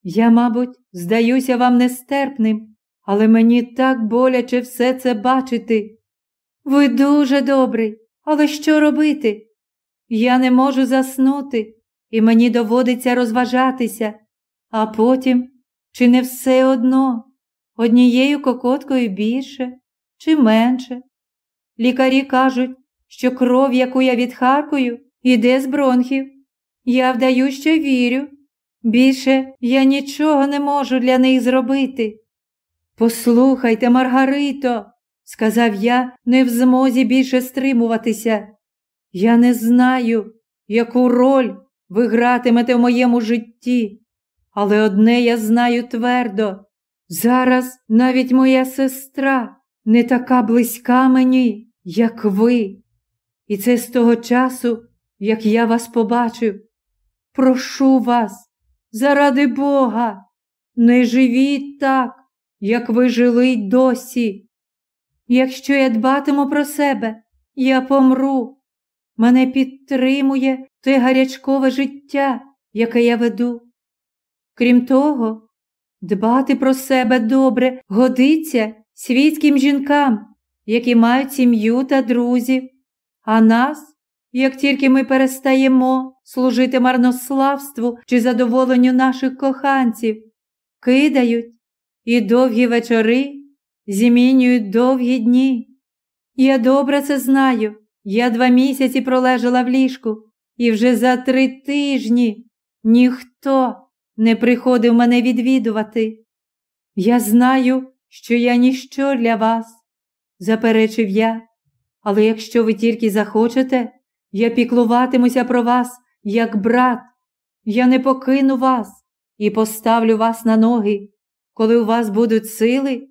[SPEAKER 1] Я, мабуть, здаюся вам нестерпним, але мені так боляче все це бачити. Ви дуже добрий, але що робити? Я не можу заснути, і мені доводиться розважатися, а потім, чи не все одно, однією кокоткою більше чи менше. Лікарі кажуть, що кров, яку я відхаркую, іде з бронхів. Я вдаю, що вірю. Більше я нічого не можу для них зробити. Послухайте, Маргарито, сказав я, не в змозі більше стримуватися. Я не знаю, яку роль ви гратимете в моєму житті, але одне я знаю твердо. Зараз навіть моя сестра не така близька мені, як ви. І це з того часу, як я вас побачив. Прошу вас, заради Бога, не живіть так, як ви жили й досі. Якщо я дбатиму про себе, я помру. Мене підтримує те гарячкове життя, яке я веду. Крім того, дбати про себе добре годиться світським жінкам, які мають сім'ю та друзів, а нас, як тільки ми перестаємо служити марнославству чи задоволенню наших коханців, кидають і довгі вечори зімінюють довгі дні. Я добре це знаю. Я два місяці пролежала в ліжку, і вже за три тижні ніхто не приходив мене відвідувати. Я знаю, що я ніщо для вас, заперечив я, але якщо ви тільки захочете, я піклуватимуся про вас, як брат. Я не покину вас і поставлю вас на ноги. Коли у вас будуть сили,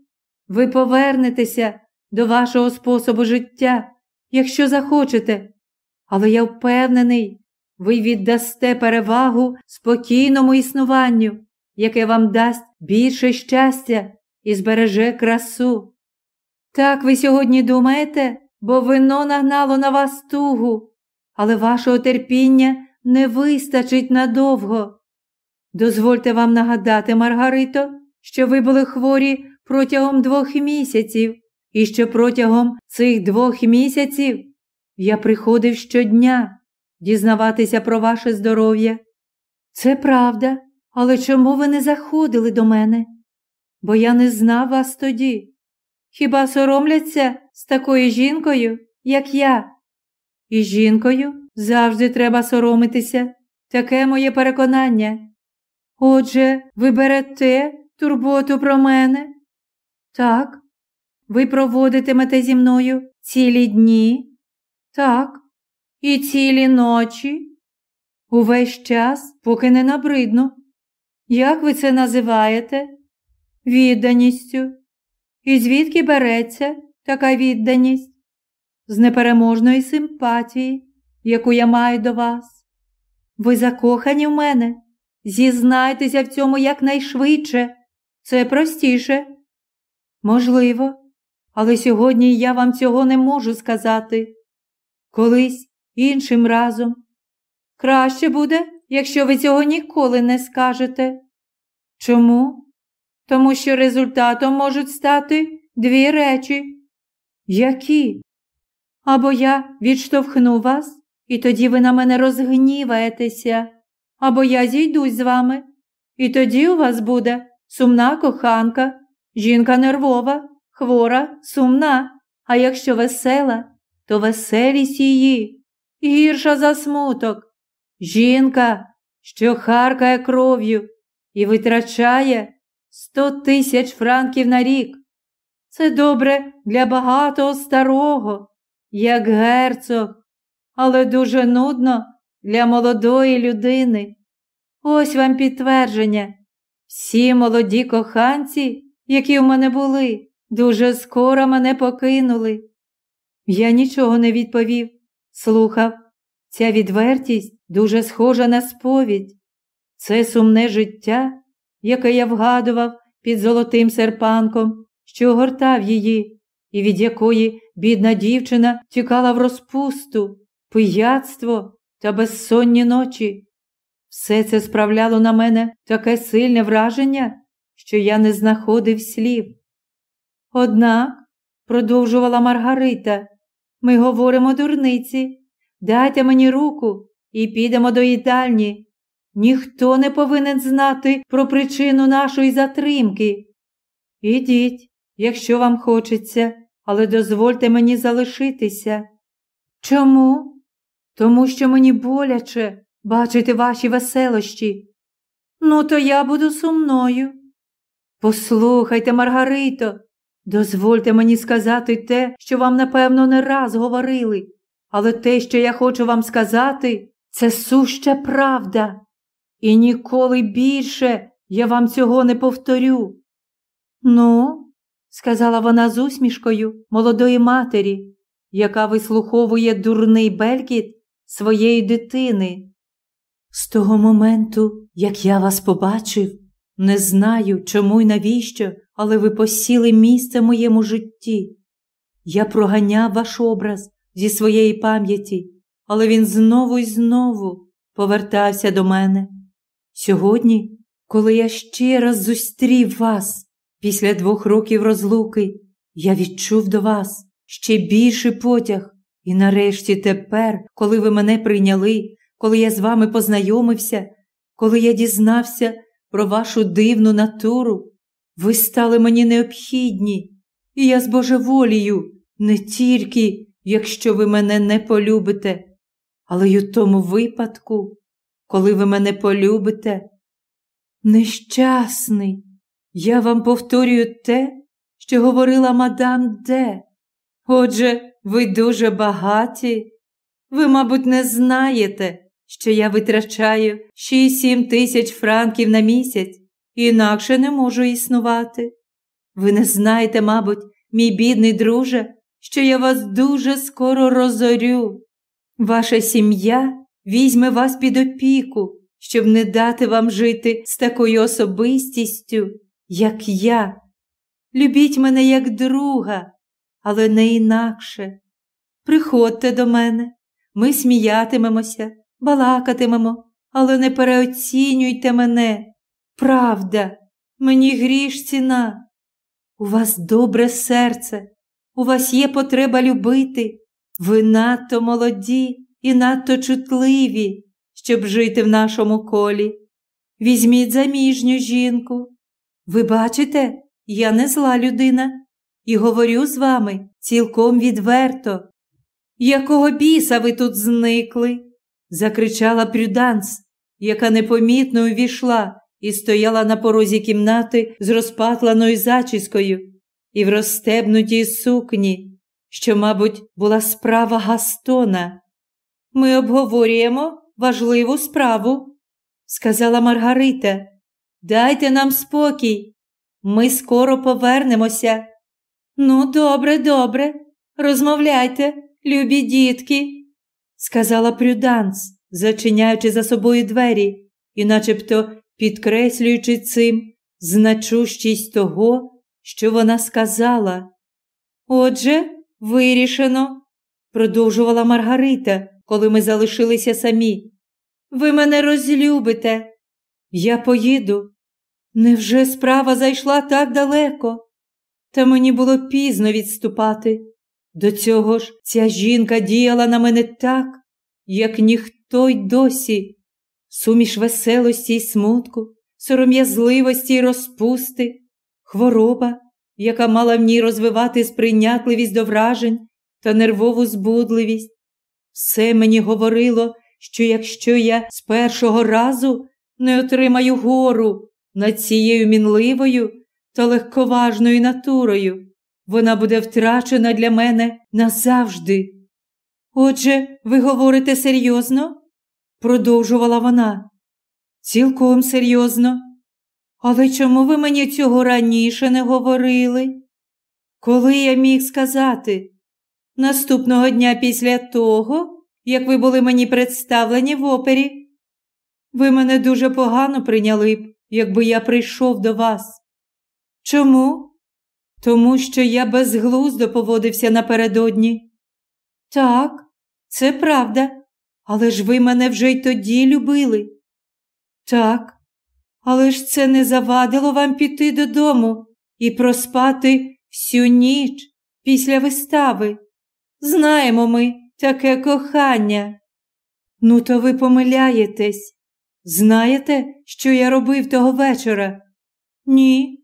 [SPEAKER 1] ви повернетеся до вашого способу життя, якщо захочете. Але я впевнений, ви віддасте перевагу спокійному існуванню, яке вам дасть більше щастя і збереже красу. Так ви сьогодні думаєте, бо вино нагнало на вас тугу, але вашого терпіння не вистачить надовго. Дозвольте вам нагадати, Маргарито, що ви були хворі протягом двох місяців, і що протягом цих двох місяців я приходив щодня дізнаватися про ваше здоров'я. Це правда, але чому ви не заходили до мене? Бо я не знав вас тоді. Хіба соромляться з такою жінкою, як я? І жінкою завжди треба соромитися, таке моє переконання. Отже, ви берете турботу про мене? Так. Ви проводитимете зі мною цілі дні? Так. І цілі ночі? Увесь час, поки не набридну. Як ви це називаєте? Відданістю. І звідки береться така відданість? З непереможної симпатії, яку я маю до вас. Ви закохані в мене? Зізнайтеся в цьому якнайшвидше. Це простіше. Можливо, але сьогодні я вам цього не можу сказати. Колись іншим разом. Краще буде, якщо ви цього ніколи не скажете. Чому? Тому що результатом можуть стати дві речі. Які? Або я відштовхну вас, і тоді ви на мене розгніваєтеся, або я зійдусь з вами, і тоді у вас буде сумна коханка, жінка нервова, хвора, сумна, а якщо весела, то веселість її, гірша за смуток. Жінка, що харкає кров'ю і витрачає сто тисяч франків на рік. Це добре для багатого старого, як герцог, але дуже нудно для молодої людини. Ось вам підтвердження. Всі молоді коханці, які в мене були, дуже скоро мене покинули. Я нічого не відповів, слухав. Ця відвертість дуже схожа на сповідь. Це сумне життя, яке я вгадував під золотим серпанком, що огортав її, і від якої бідна дівчина тікала в розпусту, пияцтво та безсонні ночі. Все це справляло на мене таке сильне враження, що я не знаходив слів. Однак, продовжувала Маргарита, ми говоримо дурниці. Дайте мені руку і підемо до їдальні. Ніхто не повинен знати про причину нашої затримки. Ідіть, якщо вам хочеться, але дозвольте мені залишитися. Чому? Тому що мені боляче бачити ваші веселощі. Ну, то я буду сумною. Послухайте, Маргарито, дозвольте мені сказати те, що вам, напевно, не раз говорили, але те, що я хочу вам сказати, це суща правда. І ніколи більше я вам цього не повторю. Ну, сказала вона з усмішкою молодої матері, яка вислуховує дурний белькіт своєї дитини. З того моменту, як я вас побачив, не знаю, чому й навіщо, але ви посіли місце в моєму житті. Я проганяв ваш образ зі своєї пам'яті, але він знову і знову повертався до мене. Сьогодні, коли я ще раз зустрів вас після двох років розлуки, я відчув до вас ще більший потяг, і нарешті тепер, коли ви мене прийняли, коли я з вами познайомився, коли я дізнався про вашу дивну натуру, ви стали мені необхідні, і я з божеволію, не тільки, якщо ви мене не полюбите, але й у тому випадку, коли ви мене полюбите. Нещасний, я вам повторюю те, що говорила мадам Де. Отже, ви дуже багаті. Ви, мабуть, не знаєте, що я витрачаю 6-7 тисяч франків на місяць, інакше не можу існувати. Ви не знаєте, мабуть, мій бідний друже, що я вас дуже скоро розорю. Ваша сім'я візьме вас під опіку, щоб не дати вам жити з такою особистістю, як я. Любіть мене як друга, але не інакше. Приходьте до мене, ми сміятимемося, балакатимемо, але не переоцінюйте мене. Правда, мені гріш ціна. У вас добре серце, у вас є потреба любити. Ви надто молоді і надто чутливі, щоб жити в нашому колі. Візьміть заміжню жінку. Ви бачите, я не зла людина і говорю з вами цілком відверто. Якого біса ви тут зникли? закричала Прюданс, яка непомітно увійшла і стояла на порозі кімнати з розпатланою зачіскою і в розстебнутій сукні, що, мабуть, була справа Гастона. Ми обговорюємо важливу справу, сказала Маргарита. Дайте нам спокій. Ми скоро повернемося. Ну, добре, добре, розмовляйте, любі дітки, сказала Прюданс, зачиняючи за собою двері і начебто підкреслюючи цим значущість того, що вона сказала. Отже, вирішено, продовжувала Маргарита, коли ми залишилися самі. Ви мене розлюбите. Я поїду. Невже справа зайшла так далеко? Та мені було пізно відступати. До цього ж ця жінка діяла на мене так, як ніхто й досі. Суміш веселості й смутку, сором'язливості й розпусти, хвороба, яка мала в ній розвивати сприйнятливість до вражень та нервову збудливість. Все мені говорило, що якщо я з першого разу не отримаю гору над цією мінливою та легковажною натурою, вона буде втрачена для мене назавжди. Отже, ви говорите серйозно? продовжувала вона. Цілком серйозно. Але чому ви мені цього раніше не говорили? Коли я міг сказати? наступного дня після того, як ви були мені представлені в опері. Ви мене дуже погано прийняли б, якби я прийшов до вас. Чому? Тому що я безглуздо поводився напередодні. Так, це правда, але ж ви мене вже й тоді любили. Так, але ж це не завадило вам піти додому і проспати всю ніч після вистави. Знаємо ми таке кохання. Ну, то ви помиляєтесь. Знаєте, що я робив того вечора? Ні.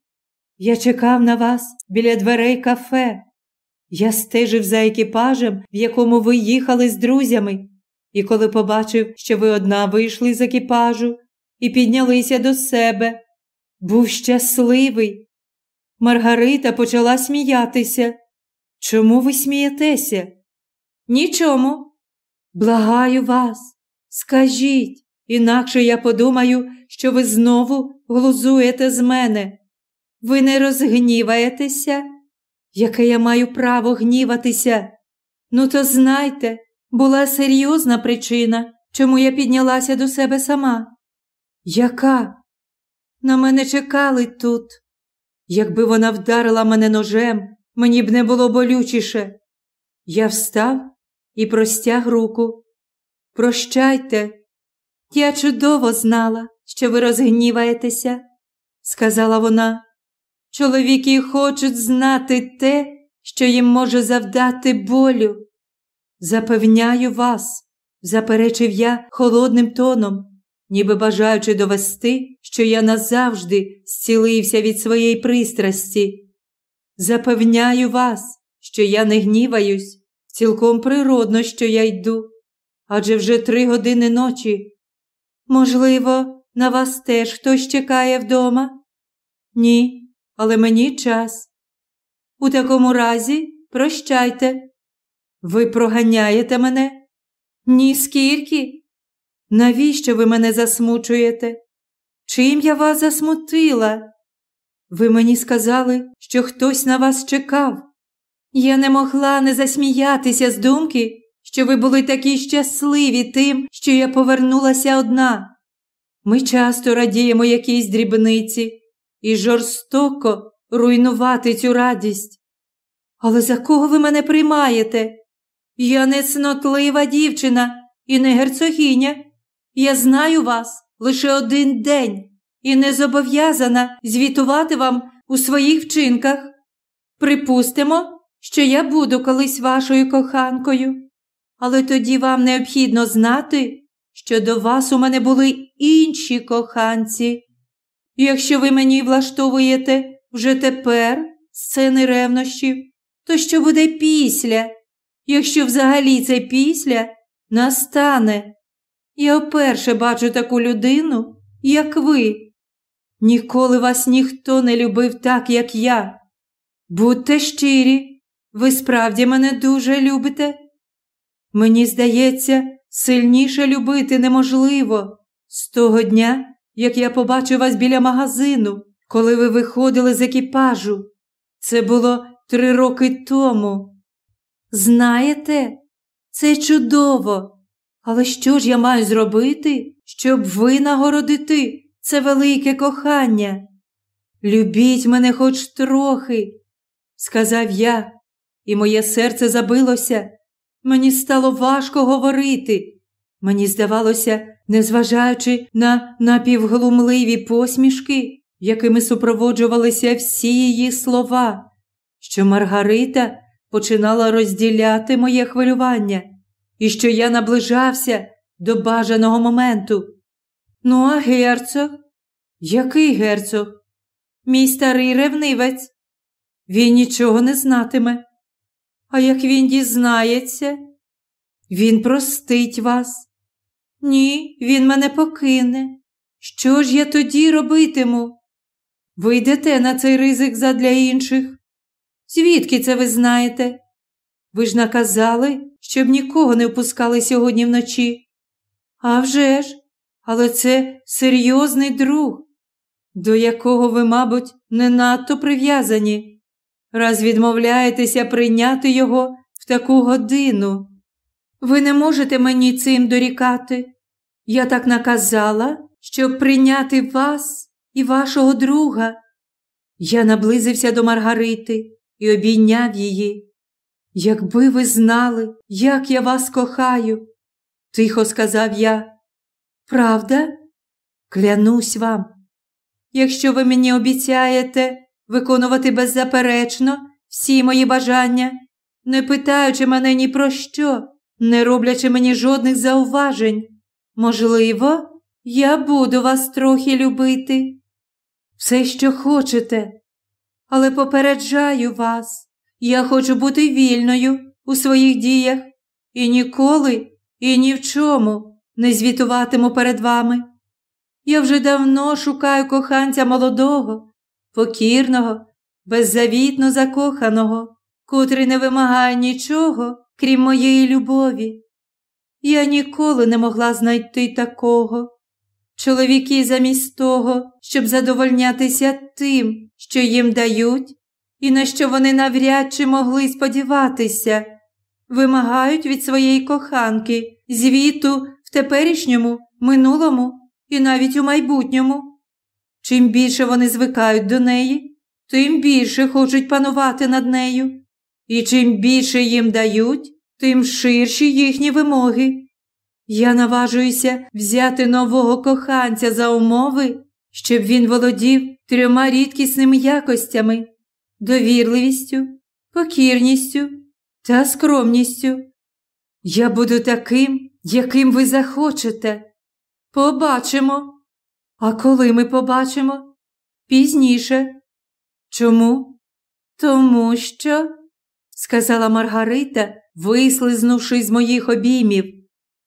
[SPEAKER 1] Я чекав на вас біля дверей кафе. Я стежив за екіпажем, в якому ви їхали з друзями, і коли побачив, що ви одна вийшли з екіпажу і піднялися до себе, був щасливий. Маргарита почала сміятися. Чому ви смієтеся? Нічому. Благаю вас, скажіть, інакше я подумаю, що ви знову глузуєте з мене. Ви не розгніваєтеся? Яке я маю право гніватися? Ну, то знайте, була серйозна причина, чому я піднялася до себе сама. Яка? На мене чекали тут. Якби вона вдарила мене ножем, мені б не було болючіше. Я встав і простяг руку. Прощайте, я чудово знала, що ви розгніваєтеся, сказала вона. Чоловіки хочуть знати те, що їм може завдати болю. Запевняю вас, заперечив я холодним тоном, ніби бажаючи довести, що я назавжди зцілився від своєї пристрасті. Запевняю вас, що я не гніваюсь, цілком природно, що я йду, адже вже три години ночі. Можливо, на вас теж хтось чекає вдома? Ні, але мені час. У такому разі прощайте. Ви проганяєте мене? Ні, скільки? Навіщо ви мене засмучуєте? Чим я вас засмутила? Ви мені сказали, що хтось на вас чекав. Я не могла не засміятися з думки, що ви були такі щасливі тим, що я повернулася одна. Ми часто радіємо якійсь дрібниці і жорстоко руйнувати цю радість. Але за кого ви мене приймаєте? Я не цнотлива дівчина і не герцогиня. Я знаю вас лише один день і не зобов'язана звітувати вам у своїх вчинках. Припустимо, що я буду колись вашою коханкою, але тоді вам необхідно знати, що до вас у мене були інші коханці. Якщо ви мені влаштовуєте вже тепер сцени ревнощів, то що буде після? Якщо взагалі це після настане? Я вперше бачу таку людину, як ви. Ніколи вас ніхто не любив так, як я. Будьте щирі, ви справді мене дуже любите. Мені здається, сильніше любити неможливо. З того дня, як я побачив вас біля магазину, коли ви виходили з екіпажу. Це було три роки тому. Знаєте, це чудово. Але що ж я маю зробити, щоб ви нагородити це велике кохання? Любіть мене хоч трохи, сказав я, і моє серце забилося. Мені стало важко говорити. Мені здавалося, незважаючи на напівглумливі посмішки, якими супроводжувалися всі її слова, що Маргарита починала розділяти моє хвилювання і що я наближався до бажаного моменту. Ну, а герцог? Який герцог? Мій старий ревнивець. Він нічого не знатиме. А як він дізнається, він простить вас. Ні, він мене покине. Що ж я тоді робитиму? Ви йдете на цей ризик задля інших. Звідки це ви знаєте? Ви ж наказали, щоб нікого не впускали сьогодні вночі. «А вже ж, але це серйозний друг, до якого ви, мабуть, не надто прив'язані. Раз відмовляєтеся прийняти його в таку годину. Ви не можете мені цим дорікати. Я так наказала, щоб прийняти вас і вашого друга. Я наблизився до Маргарити і обійняв її. Якби ви знали, як я вас кохаю, тихо сказав я. Правда? Клянусь вам. Якщо ви мені обіцяєте виконувати беззаперечно всі мої бажання, не питаючи мене ні про що, не роблячи мені жодних зауважень, можливо, я буду вас трохи любити. Все, що хочете, але попереджаю вас, я хочу бути вільною у своїх діях і ніколи і ні в чому не звітуватиму перед вами. Я вже давно шукаю коханця молодого, покірного, беззавітно закоханого, котрий не вимагає нічого, крім моєї любові. Я ніколи не могла знайти такого. Чоловіки замість того, щоб задовольнятися тим, що їм дають, і на що вони навряд чи могли сподіватися, вимагають від своєї коханки звіту в теперішньому, минулому і навіть у майбутньому. Чим більше вони звикають до неї, тим більше хочуть панувати над нею, і чим більше їм дають, тим ширші їхні вимоги. Я наважуюся взяти нового коханця за умови, щоб він володів трьома рідкісними якостями довірливістю, покірністю та скромністю. Я буду таким, яким ви захочете. Побачимо. А коли ми побачимо? Пізніше. Чому? Тому що, сказала Маргарита, вислизнувши з моїх обіймів,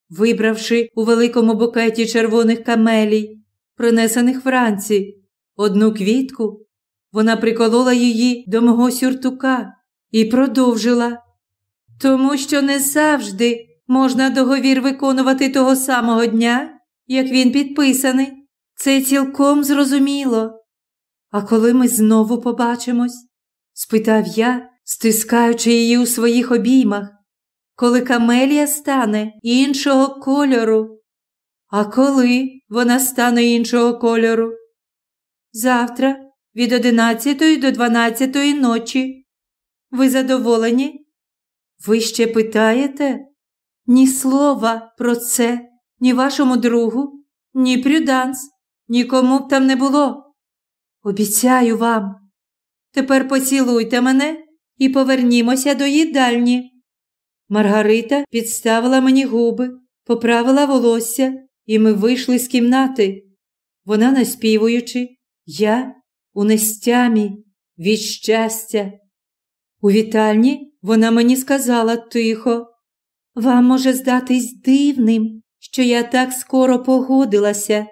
[SPEAKER 1] вибравши у великому букеті червоних камелій, принесених вранці, одну квітку, вона приколола її до мого сюртука і продовжила. Тому що не завжди можна договір виконувати того самого дня, як він підписаний. Це цілком зрозуміло. А коли ми знову побачимось? спитав я, стискаючи її у своїх обіймах, коли камелія стане іншого кольору. А коли вона стане іншого кольору? Завтра від одинадцятої до дванадцятої ночі. Ви задоволені? Ви ще питаєте? Ні слова про це, ні вашому другу, ні Прюданс, нікому б там не було. Обіцяю вам. Тепер поцілуйте мене і повернімося до їдальні. Маргарита підставила мені губи, поправила волосся, і ми вийшли з кімнати. Вона наспівуючи, я у нестямі від щастя. У вітальні вона мені сказала тихо. Вам може здатись дивним, що я так скоро погодилася.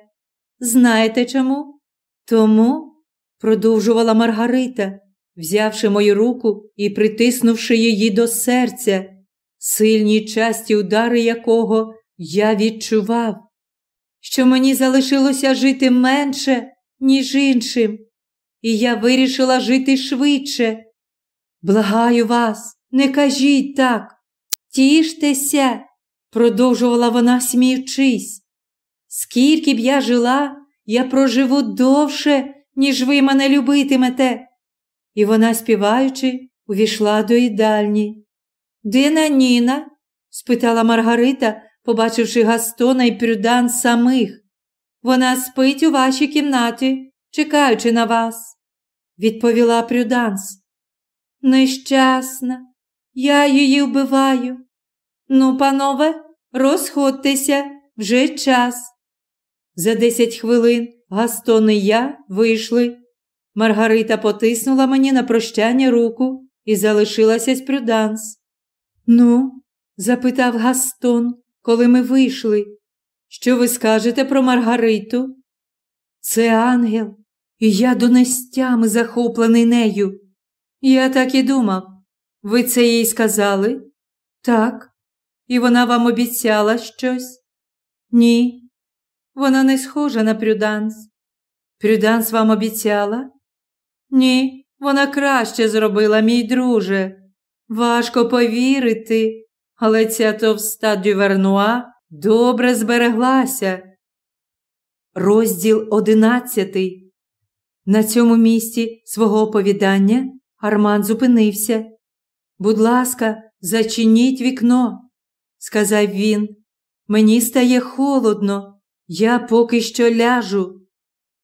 [SPEAKER 1] Знаєте чому? Тому, продовжувала Маргарита, взявши мою руку і притиснувши її до серця, сильні часті удари якого я відчував, що мені залишилося жити менше, ніж іншим, і я вирішила жити швидше. Благаю вас, не кажіть так. Тіштеся, продовжувала вона, сміючись. Скільки б я жила, я проживу довше, ніж ви мене любитимете. І вона, співаючи, увійшла до їдальні. Де Наніна? спитала Маргарита, побачивши Гастона і Прюдан самих. Вона спить у вашій кімнаті, чекаючи на вас, відповіла Прюданс. Нещасна, я її вбиваю. Ну, панове, розходьтеся вже час. За десять хвилин Гастон і я вийшли. Маргарита потиснула мені на прощання руку і залишилася з Прюданс. Ну, запитав Гастон, коли ми вийшли. Що ви скажете про Маргариту? Це ангел, і я донестями захоплений нею. Я так і думав. Ви це їй сказали? Так. І вона вам обіцяла щось? Ні. Вона не схожа на Прюданс. Прюданс вам обіцяла? Ні, вона краще зробила, мій друже. Важко повірити, але ця товста дювернуа добре збереглася. Розділ одинадцятий. На цьому місці свого оповідання Арман зупинився. Будь ласка, зачиніть вікно, сказав він. Мені стає холодно, я поки що ляжу.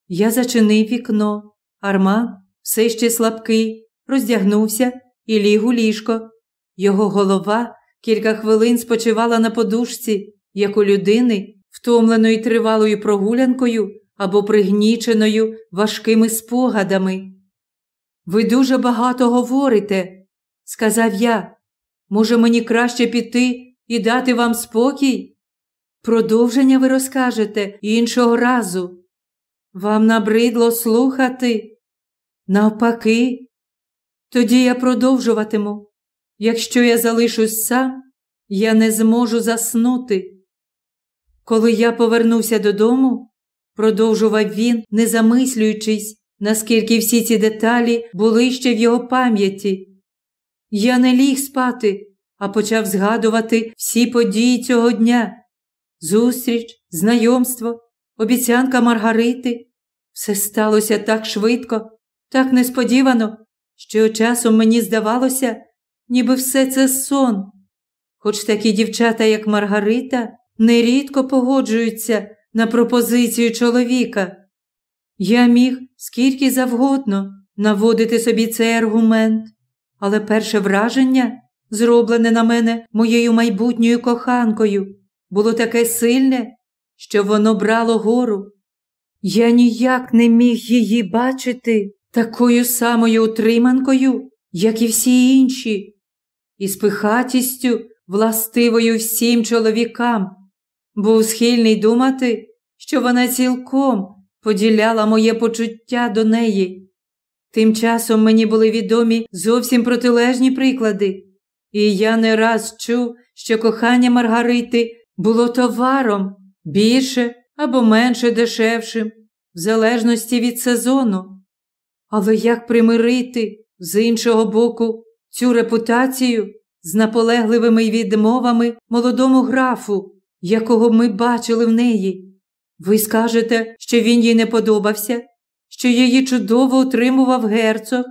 [SPEAKER 1] Я зачинив вікно. Арман, все ще слабкий, роздягнувся і ліг у ліжко. Його голова кілька хвилин спочивала на подушці, як у людини, втомленої тривалою прогулянкою або пригніченою важкими спогадами. Ви дуже багато говорите, сказав я. Може, мені краще піти і дати вам спокій? Продовження ви розкажете іншого разу. Вам набридло слухати? Навпаки, тоді я продовжуватиму. Якщо я залишусь сам, я не зможу заснути. Коли я повернувся додому, продовжував він, не замислюючись, наскільки всі ці деталі були ще в його пам'яті. Я не ліг спати, а почав згадувати всі події цього дня зустріч, знайомство, обіцянка Маргарити. Все сталося так швидко, так несподівано, що часом мені здавалося, ніби все це сон. Хоч такі дівчата, як Маргарита, нерідко погоджуються на пропозицію чоловіка. Я міг скільки завгодно наводити собі цей аргумент, але перше враження, зроблене на мене моєю майбутньою коханкою, було таке сильне, що воно брало гору. Я ніяк не міг її бачити такою самою утриманкою, як і всі інші, і з пихатістю, властивою всім чоловікам, був схильний думати, що вона цілком поділяла моє почуття до неї. Тим часом мені були відомі зовсім протилежні приклади, і я не раз чув, що кохання Маргарити було товаром більше або менше дешевшим, в залежності від сезону. Але як примирити з іншого боку цю репутацію з наполегливими відмовами молодому графу, якого ми бачили в неї? Ви скажете, що він їй не подобався, що її чудово утримував герцог,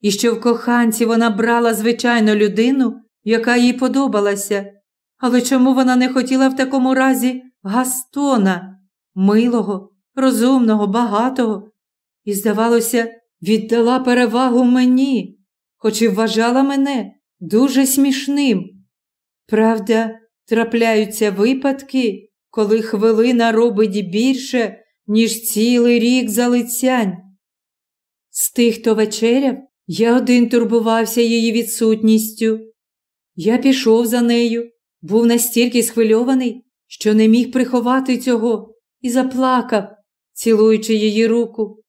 [SPEAKER 1] і що в коханці вона брала звичайну людину, яка їй подобалася. Але чому вона не хотіла в такому разі Гастона, милого, розумного, багатого, і, здавалося, віддала перевагу мені, хоч і вважала мене дуже смішним. Правда, трапляються випадки, коли хвилина робить більше, ніж цілий рік залицянь. З тих, хто вечеряв, я один турбувався її відсутністю. Я пішов за нею, був настільки схвильований, що не міг приховати цього, і заплакав, цілуючи її руку.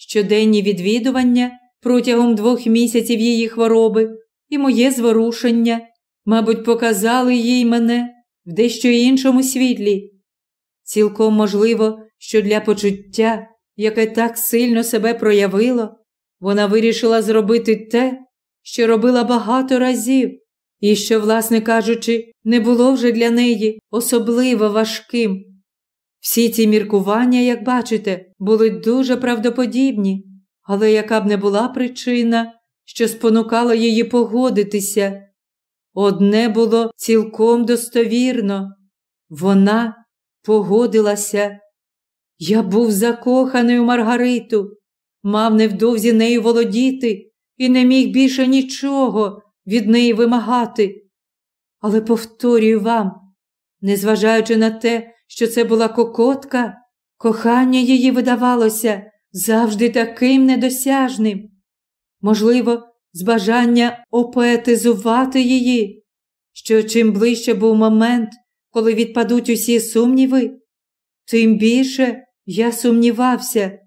[SPEAKER 1] Щоденні відвідування протягом двох місяців її хвороби і моє зворушення, мабуть, показали їй мене в дещо іншому світлі. Цілком можливо, що для почуття, яке так сильно себе проявило, вона вирішила зробити те, що робила багато разів, і що, власне кажучи, не було вже для неї особливо важким. Всі ці міркування, як бачите, були дуже правдоподібні, але яка б не була причина, що спонукала її погодитися, одне було цілком достовірно вона погодилася. Я був закоханий у Маргариту, мав невдовзі нею володіти і не міг більше нічого від неї вимагати. Але повторюю вам, незважаючи на те, що це була кокотка, кохання її видавалося завжди таким недосяжним. Можливо, з бажання опоетизувати її, що чим ближче був момент, коли відпадуть усі сумніви, тим більше я сумнівався.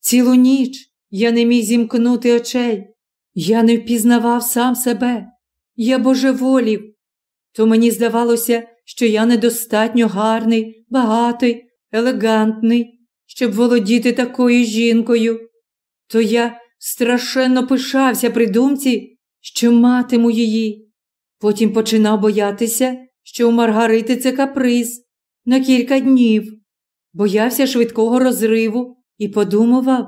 [SPEAKER 1] Цілу ніч я не міг зімкнути очей, я не впізнавав сам себе, я божеволів. То мені здавалося, що я недостатньо гарний, багатий, елегантний, щоб володіти такою жінкою. То я страшенно пишався при думці, що матиму її. Потім починав боятися, що у Маргарити це каприз на кілька днів, боявся швидкого розриву і подумував,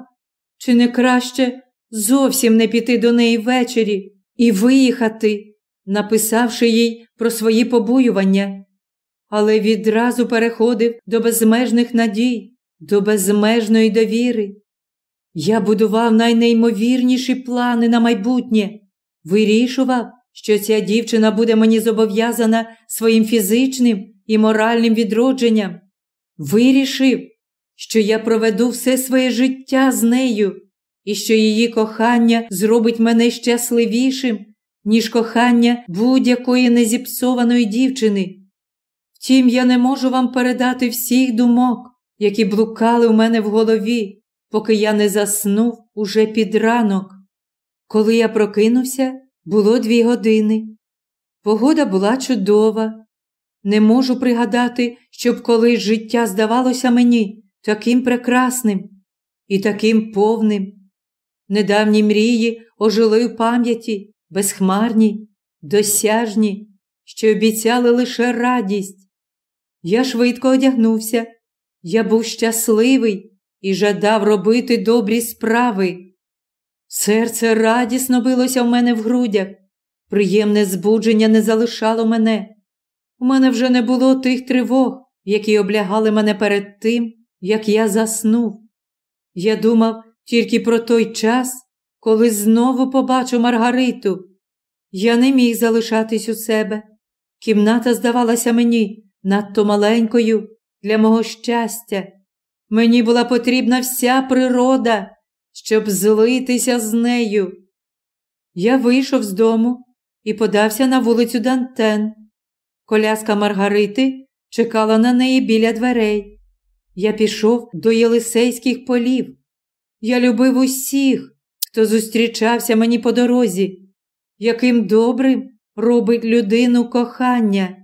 [SPEAKER 1] чи не краще зовсім не піти до неї ввечері і виїхати, написавши їй про свої побоювання, але відразу переходив до безмежних надій, до безмежної довіри. Я будував найнеймовірніші плани на майбутнє, вирішував, що ця дівчина буде мені зобов'язана своїм фізичним і моральним відродженням. Вирішив, що я проведу все своє життя з нею і що її кохання зробить мене щасливішим, ніж кохання будь-якої незіпсованої дівчини. Втім, я не можу вам передати всіх думок, які блукали у мене в голові, поки я не заснув уже під ранок. Коли я прокинувся, було дві години. Погода була чудова. Не можу пригадати, щоб колись життя здавалося мені таким прекрасним і таким повним. Недавні мрії ожили в пам'яті, безхмарні, досяжні, що обіцяли лише радість. Я швидко одягнувся, я був щасливий і жадав робити добрі справи. Серце радісно билося в мене в грудях, приємне збудження не залишало мене. У мене вже не було тих тривог, які облягали мене перед тим, як я заснув. Я думав тільки про той час, коли знову побачу Маргариту. Я не міг залишатись у себе. Кімната здавалася мені надто маленькою для мого щастя. Мені була потрібна вся природа, щоб злитися з нею. Я вийшов з дому і подався на вулицю Дантен. Коляска Маргарити чекала на неї біля дверей. Я пішов до Єлисейських полів. Я любив усіх, хто зустрічався мені по дорозі, яким добрим робить людину кохання.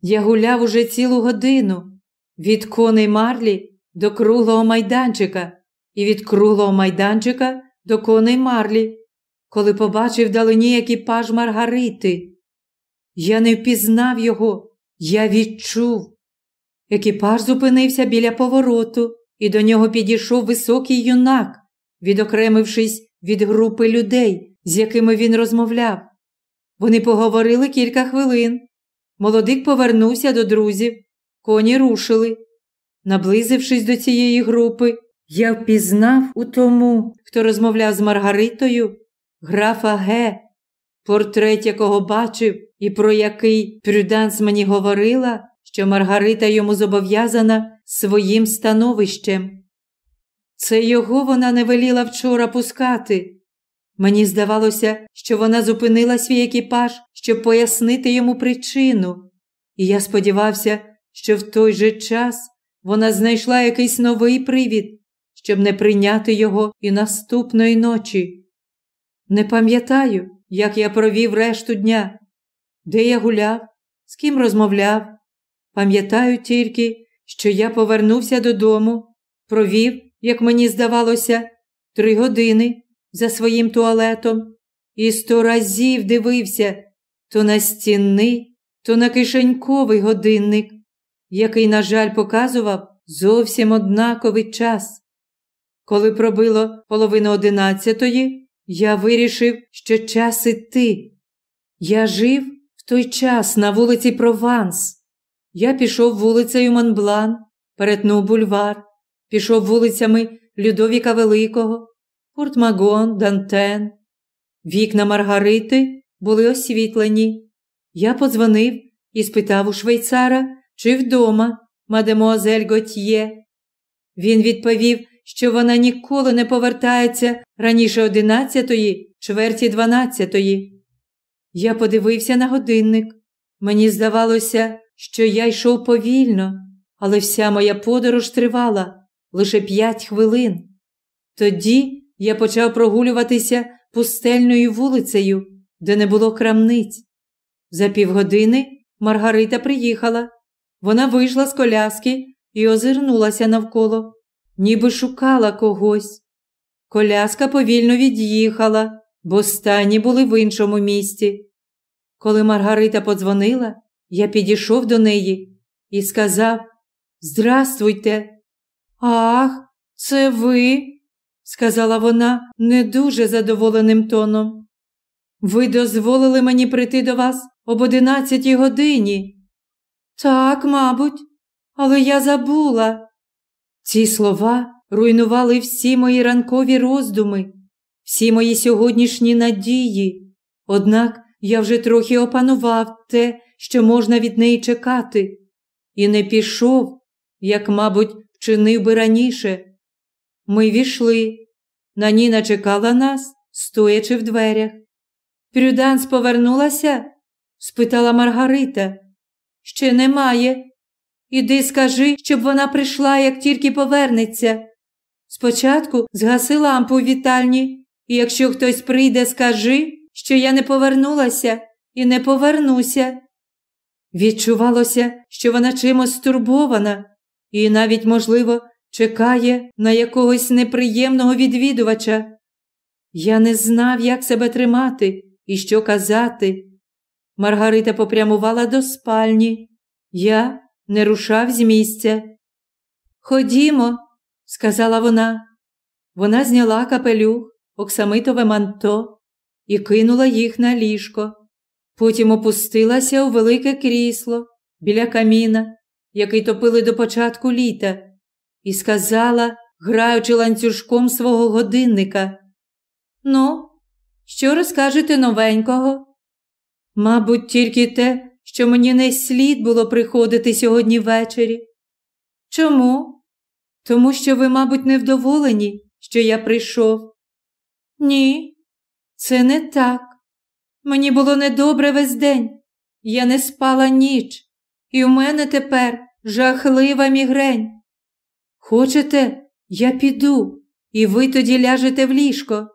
[SPEAKER 1] Я гуляв уже цілу годину від коней марлі до круглого майданчика і від круглого майданчика до коней марлі, коли побачив далині екіпаж Маргарити. Я не впізнав його, я відчув. Екіпаж зупинився біля повороту, і до нього підійшов високий юнак, відокремившись від групи людей, з якими він розмовляв. Вони поговорили кілька хвилин. Молодик повернувся до друзів, коні рушили. Наблизившись до цієї групи, я впізнав у тому, хто розмовляв з Маргаритою, графа Г, портрет якого бачив і про який Прюданс мені говорила, що Маргарита йому зобов'язана своїм становищем. Це його вона не веліла вчора пускати. Мені здавалося, що вона зупинила свій екіпаж, щоб пояснити йому причину, і я сподівався, що в той же час вона знайшла якийсь новий привід, щоб не прийняти його і наступної ночі. Не пам'ятаю, як я провів решту дня, де я гуляв, з ким розмовляв. Пам'ятаю тільки, що я повернувся додому, провів, як мені здавалося, три години за своїм туалетом і сто разів дивився то на стінний, то на кишеньковий годинник, який, на жаль, показував зовсім однаковий час. Коли пробило половину одинадцятої, я вирішив, що час іти. Я жив в той час на вулиці Прованс. Я пішов вулицею Монблан, перетнув бульвар, пішов вулицями Людовіка Великого, Портмагон, Дантен. Вікна Маргарити були освітлені. Я подзвонив і спитав у швейцара, чи вдома мадемуазель Готьє. Він відповів, що вона ніколи не повертається раніше одинадцятої, чверті дванадцятої. Я подивився на годинник. Мені здавалося, що я йшов повільно, але вся моя подорож тривала лише п'ять хвилин. Тоді я почав прогулюватися пустельною вулицею, де не було крамниць. За півгодини Маргарита приїхала. Вона вийшла з коляски і озирнулася навколо, ніби шукала когось. Коляска повільно від'їхала, бо стані були в іншому місті. Коли Маргарита подзвонила, я підійшов до неї і сказав Здравствуйте. Ах, це ви, сказала вона не дуже задоволеним тоном. Ви дозволили мені прийти до вас об одинадцятій годині. Так, мабуть, але я забула. Ці слова руйнували всі мої ранкові роздуми, всі мої сьогоднішні надії. Однак я вже трохи опанував те, що можна від неї чекати, і не пішов, як, мабуть, вчинив би раніше. Ми війшли. Наніна чекала нас, стоячи в дверях. Прюданс повернулася? спитала Маргарита. Ще немає. Іди скажи, щоб вона прийшла, як тільки повернеться. Спочатку згаси лампу в вітальні, і якщо хтось прийде, скажи, що я не повернулася і не повернуся. Відчувалося, що вона чимось стурбована і навіть, можливо, чекає на якогось неприємного відвідувача. Я не знав, як себе тримати і що казати. Маргарита попрямувала до спальні. Я не рушав з місця. Ходімо, сказала вона. Вона зняла капелюх, оксамитове манто і кинула їх на ліжко. Потім опустилася у велике крісло біля каміна, який топили до початку літа, і сказала, граючи ланцюжком свого годинника. Ну, що розкажете новенького? Мабуть, тільки те, що мені не слід було приходити сьогодні ввечері. Чому? Тому що ви, мабуть, невдоволені, що я прийшов. Ні, це не так. Мені було недобре весь день. Я не спала ніч, і в мене тепер жахлива мігрень. Хочете, я піду, і ви тоді ляжете в ліжко.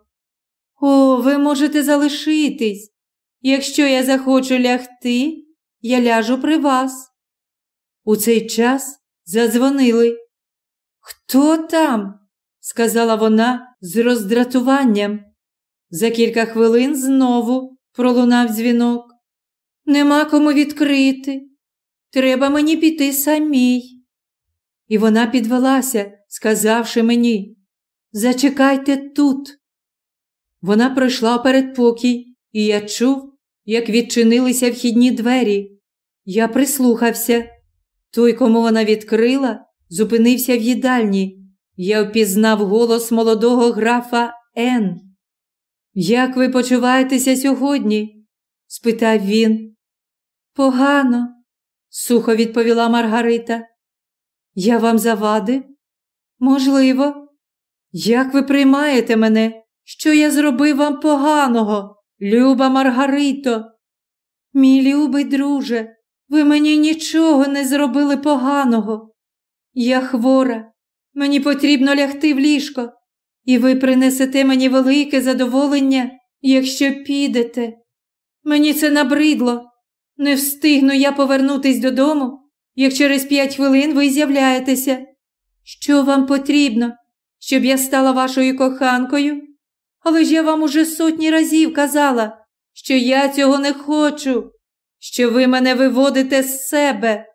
[SPEAKER 1] О, ви можете залишитись. Якщо я захочу лягти, я ляжу при вас. У цей час задзвонили. Хто там? сказала вона з роздратуванням. За кілька хвилин знову пролунав дзвінок. Нема кому відкрити. Треба мені піти самій. І вона підвелася, сказавши мені Зачекайте тут. Вона пройшла передпокій, і я чув, як відчинилися вхідні двері. Я прислухався. Той, кому вона відкрила, зупинився в їдальні. Я впізнав голос молодого графа Н. Як ви почуваєтеся сьогодні? спитав він. Погано, сухо відповіла Маргарита. Я вам завадив? Можливо. Як ви приймаєте мене? Що я зробив вам поганого, люба Маргарито? Мій любий друже, ви мені нічого не зробили поганого. Я хвора, мені потрібно лягти в ліжко, і ви принесете мені велике задоволення, якщо підете. Мені це набридло. Не встигну я повернутись додому, як через п'ять хвилин ви з'являєтеся. Що вам потрібно, щоб я стала вашою коханкою? Але ж я вам уже сотні разів казала, що я цього не хочу, що ви мене виводите з себе.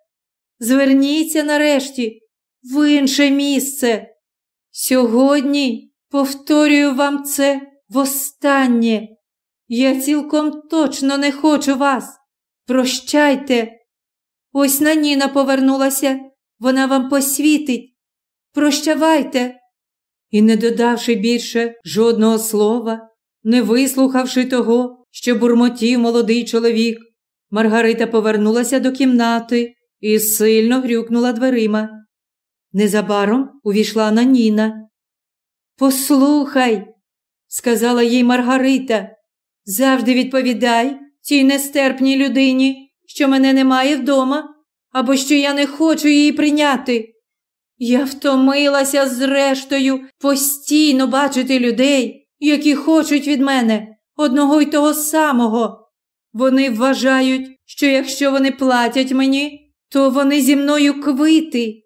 [SPEAKER 1] Зверніться нарешті в інше місце. Сьогодні повторюю вам це востаннє. Я цілком точно не хочу вас. Прощайте. Ось на Ніна повернулася, вона вам посвітить. Прощавайте. І, не додавши більше жодного слова, не вислухавши того, що бурмотів молодий чоловік, Маргарита повернулася до кімнати і сильно грюкнула дверима. Незабаром увійшла на Ніна. Послухай, сказала їй Маргарита, завжди відповідай цій нестерпній людині, що мене немає вдома, або що я не хочу її прийняти. Я втомилася зрештою постійно бачити людей, які хочуть від мене одного й того самого. Вони вважають, що якщо вони платять мені, то вони зі мною квити.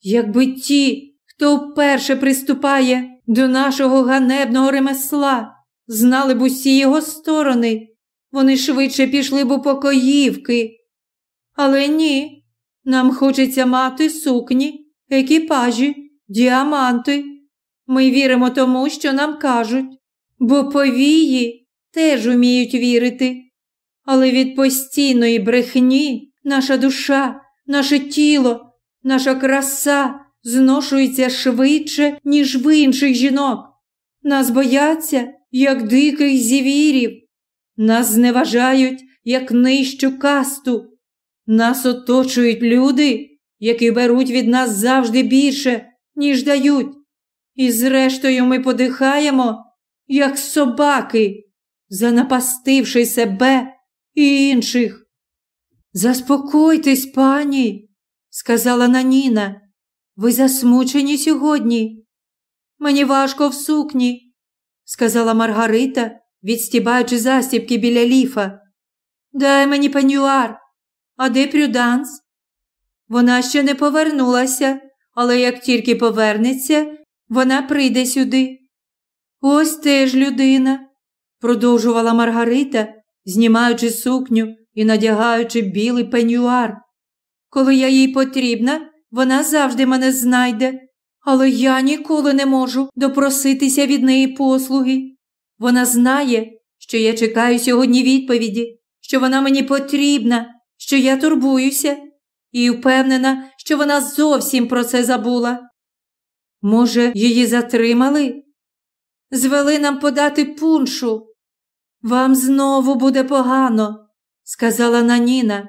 [SPEAKER 1] Якби ті, хто вперше приступає до нашого ганебного ремесла, знали б усі його сторони, вони швидше пішли б у покоївки. Але ні, нам хочеться мати сукні, екіпажі, діаманти. Ми віримо тому, що нам кажуть, бо повії теж уміють вірити. Але від постійної брехні наша душа, наше тіло, наша краса зношується швидше, ніж в інших жінок. Нас бояться, як диких зівірів, нас зневажають, як нижчу касту. Нас оточують люди, які беруть від нас завжди більше, ніж дають. І зрештою ми подихаємо, як собаки, занапастивши себе і інших. Заспокойтесь, пані, сказала Наніна. Ви засмучені сьогодні. Мені важко в сукні, сказала Маргарита, відстібаючи застібки біля ліфа. Дай мені пенюар, а де прюданс? Вона ще не повернулася, але як тільки повернеться, вона прийде сюди. Ось теж людина, продовжувала Маргарита, знімаючи сукню і надягаючи білий пенюар. Коли я їй потрібна, вона завжди мене знайде, але я ніколи не можу допроситися від неї послуги. Вона знає, що я чекаю сьогодні відповіді, що вона мені потрібна, що я турбуюся, і впевнена, що вона зовсім про це забула. Може, її затримали? Звели нам подати пуншу. Вам знову буде погано, сказала Наніна.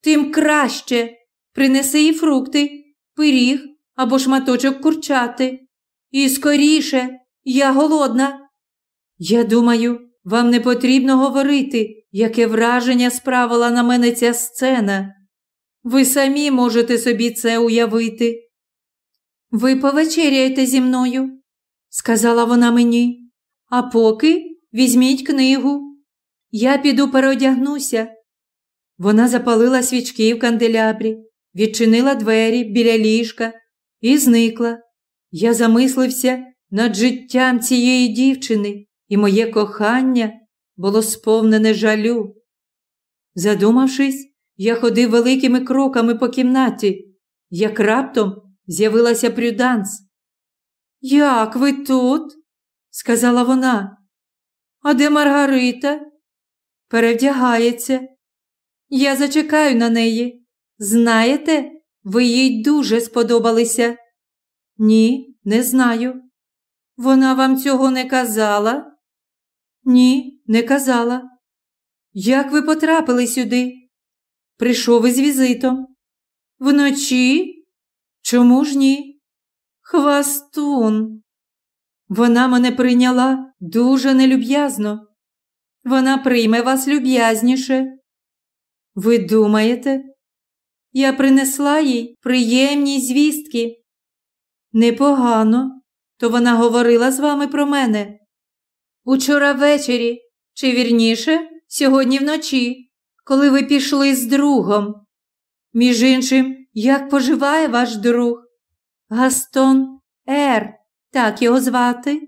[SPEAKER 1] Тим краще принеси їй фрукти, пиріг або шматочок курчати. І скоріше, я голодна. Я думаю, вам не потрібно говорити, яке враження справила на мене ця сцена. Ви самі можете собі це уявити. Ви повечеряєте зі мною, сказала вона мені, а поки візьміть книгу. Я піду переодягнуся. Вона запалила свічки в канделябрі, відчинила двері біля ліжка і зникла. Я замислився над життям цієї дівчини і моє кохання було сповнене жалю. Задумавшись, я ходив великими кроками по кімнаті, як раптом з'явилася Прюданс. Як ви тут? сказала вона. А де Маргарита? Перевдягається. Я зачекаю на неї. Знаєте, ви їй дуже сподобалися. Ні, не знаю. Вона вам цього не казала? Ні, не казала. Як ви потрапили сюди? Прийшов із візитом. Вночі? Чому ж ні? Хвастун. Вона мене прийняла дуже нелюб'язно. Вона прийме вас люб'язніше. Ви думаєте? Я принесла їй приємні звістки. Непогано, то вона говорила з вами про мене. Учора ввечері, чи вірніше, сьогодні вночі, коли ви пішли з другом. Між іншим, як поживає ваш друг? Гастон Р. Так його звати?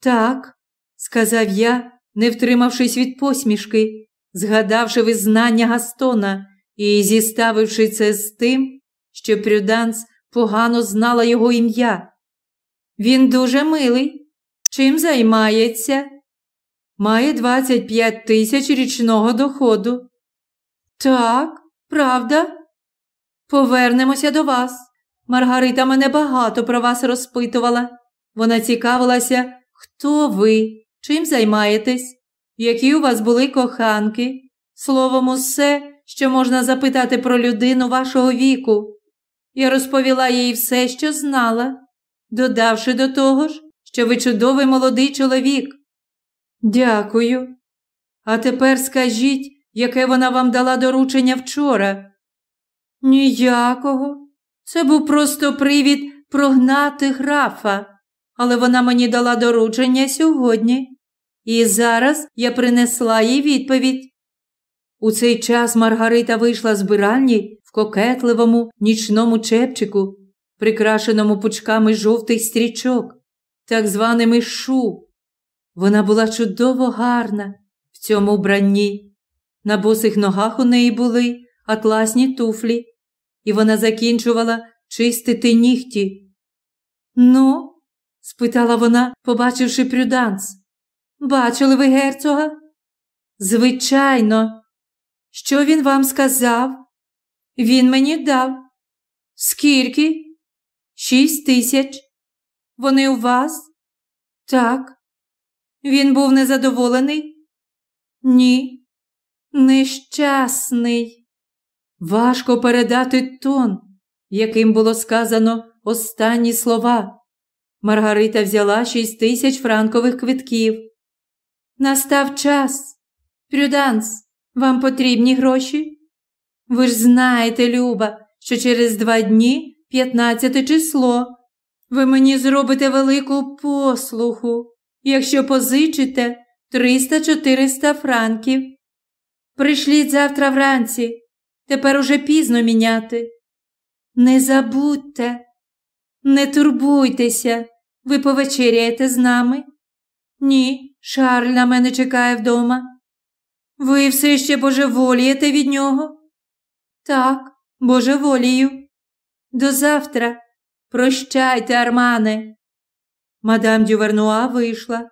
[SPEAKER 1] Так, сказав я, не втримавшись від посмішки, згадавши визнання Гастона і зіставивши це з тим, що Прюданс погано знала його ім'я. Він дуже милий. Чим займається? Має 25 тисяч річного доходу. Так, правда? Повернемося до вас. Маргарита мене багато про вас розпитувала. Вона цікавилася, хто ви, чим займаєтесь, які у вас були коханки, словом, усе, що можна запитати про людину вашого віку. Я розповіла їй все, що знала, додавши до того ж, що ви чудовий молодий чоловік. Дякую. А тепер скажіть, яке вона вам дала доручення вчора? Ніякого. Це був просто привід прогнати графа, але вона мені дала доручення сьогодні. І зараз я принесла їй відповідь. У цей час Маргарита вийшла з биральні в кокетливому нічному чепчику, прикрашеному пучками жовтих стрічок, так званими шу. Вона була чудово гарна в цьому вбранні. На босих ногах у неї були атласні туфлі, і вона закінчувала чистити нігті. Ну, спитала вона, побачивши прюданс. Бачили ви герцога? Звичайно. Що він вам сказав? Він мені дав. Скільки? Шість тисяч. Вони у вас? Так. Він був незадоволений? Ні. Нещасний. Важко передати тон, яким було сказано останні слова. Маргарита взяла шість тисяч франкових квитків. Настав час. Прюданс, вам потрібні гроші? Ви ж знаєте, Люба, що через два дні, 15 число, ви мені зробите велику послуху, якщо позичите 300-400 франків. Прийшліть завтра вранці, тепер уже пізно міняти. Не забудьте, не турбуйтеся, ви повечеряєте з нами. Ні, Шарль на мене чекає вдома. Ви все ще божеволієте від нього? Так, божеволію. До завтра. Прощайте, Армане. Мадам Дювернуа вийшла.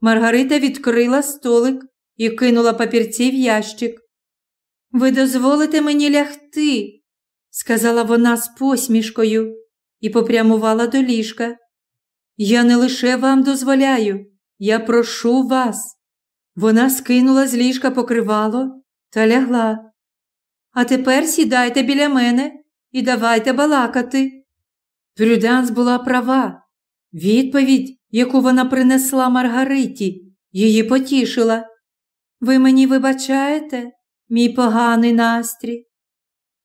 [SPEAKER 1] Маргарита відкрила столик і кинула папірці в ящик. Ви дозволите мені лягти, сказала вона з посмішкою і попрямувала до ліжка. Я не лише вам дозволяю, я прошу вас. Вона скинула з ліжка покривало та лягла. А тепер сідайте біля мене і давайте балакати. Прюданс була права. Відповідь, яку вона принесла Маргариті, її потішила. Ви мені вибачаєте, мій поганий настрій?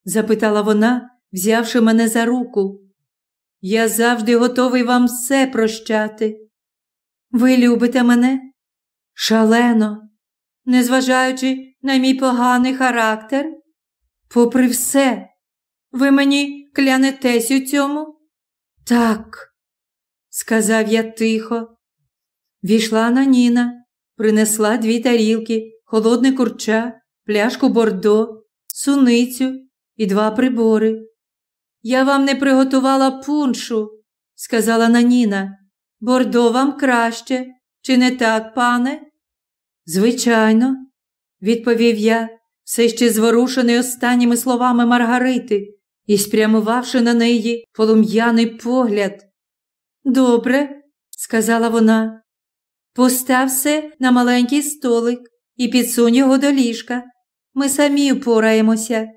[SPEAKER 1] запитала вона, взявши мене за руку. Я завжди готовий вам все прощати. Ви любите мене? Шалено, незважаючи на мій поганий характер? Попри все, ви мені клянетесь у цьому? Так, сказав я тихо. Війшла на Ніна, принесла дві тарілки, холодне курча, пляшку бордо, суницю і два прибори. Я вам не приготувала пуншу, сказала Наніна. Бордо вам краще, чи не так, пане? Звичайно, відповів я, все ще зворушений останніми словами Маргарити і спрямувавши на неї полум'яний погляд. Добре, сказала вона, постав все на маленький столик і підсунь його до ліжка. Ми самі впораємося.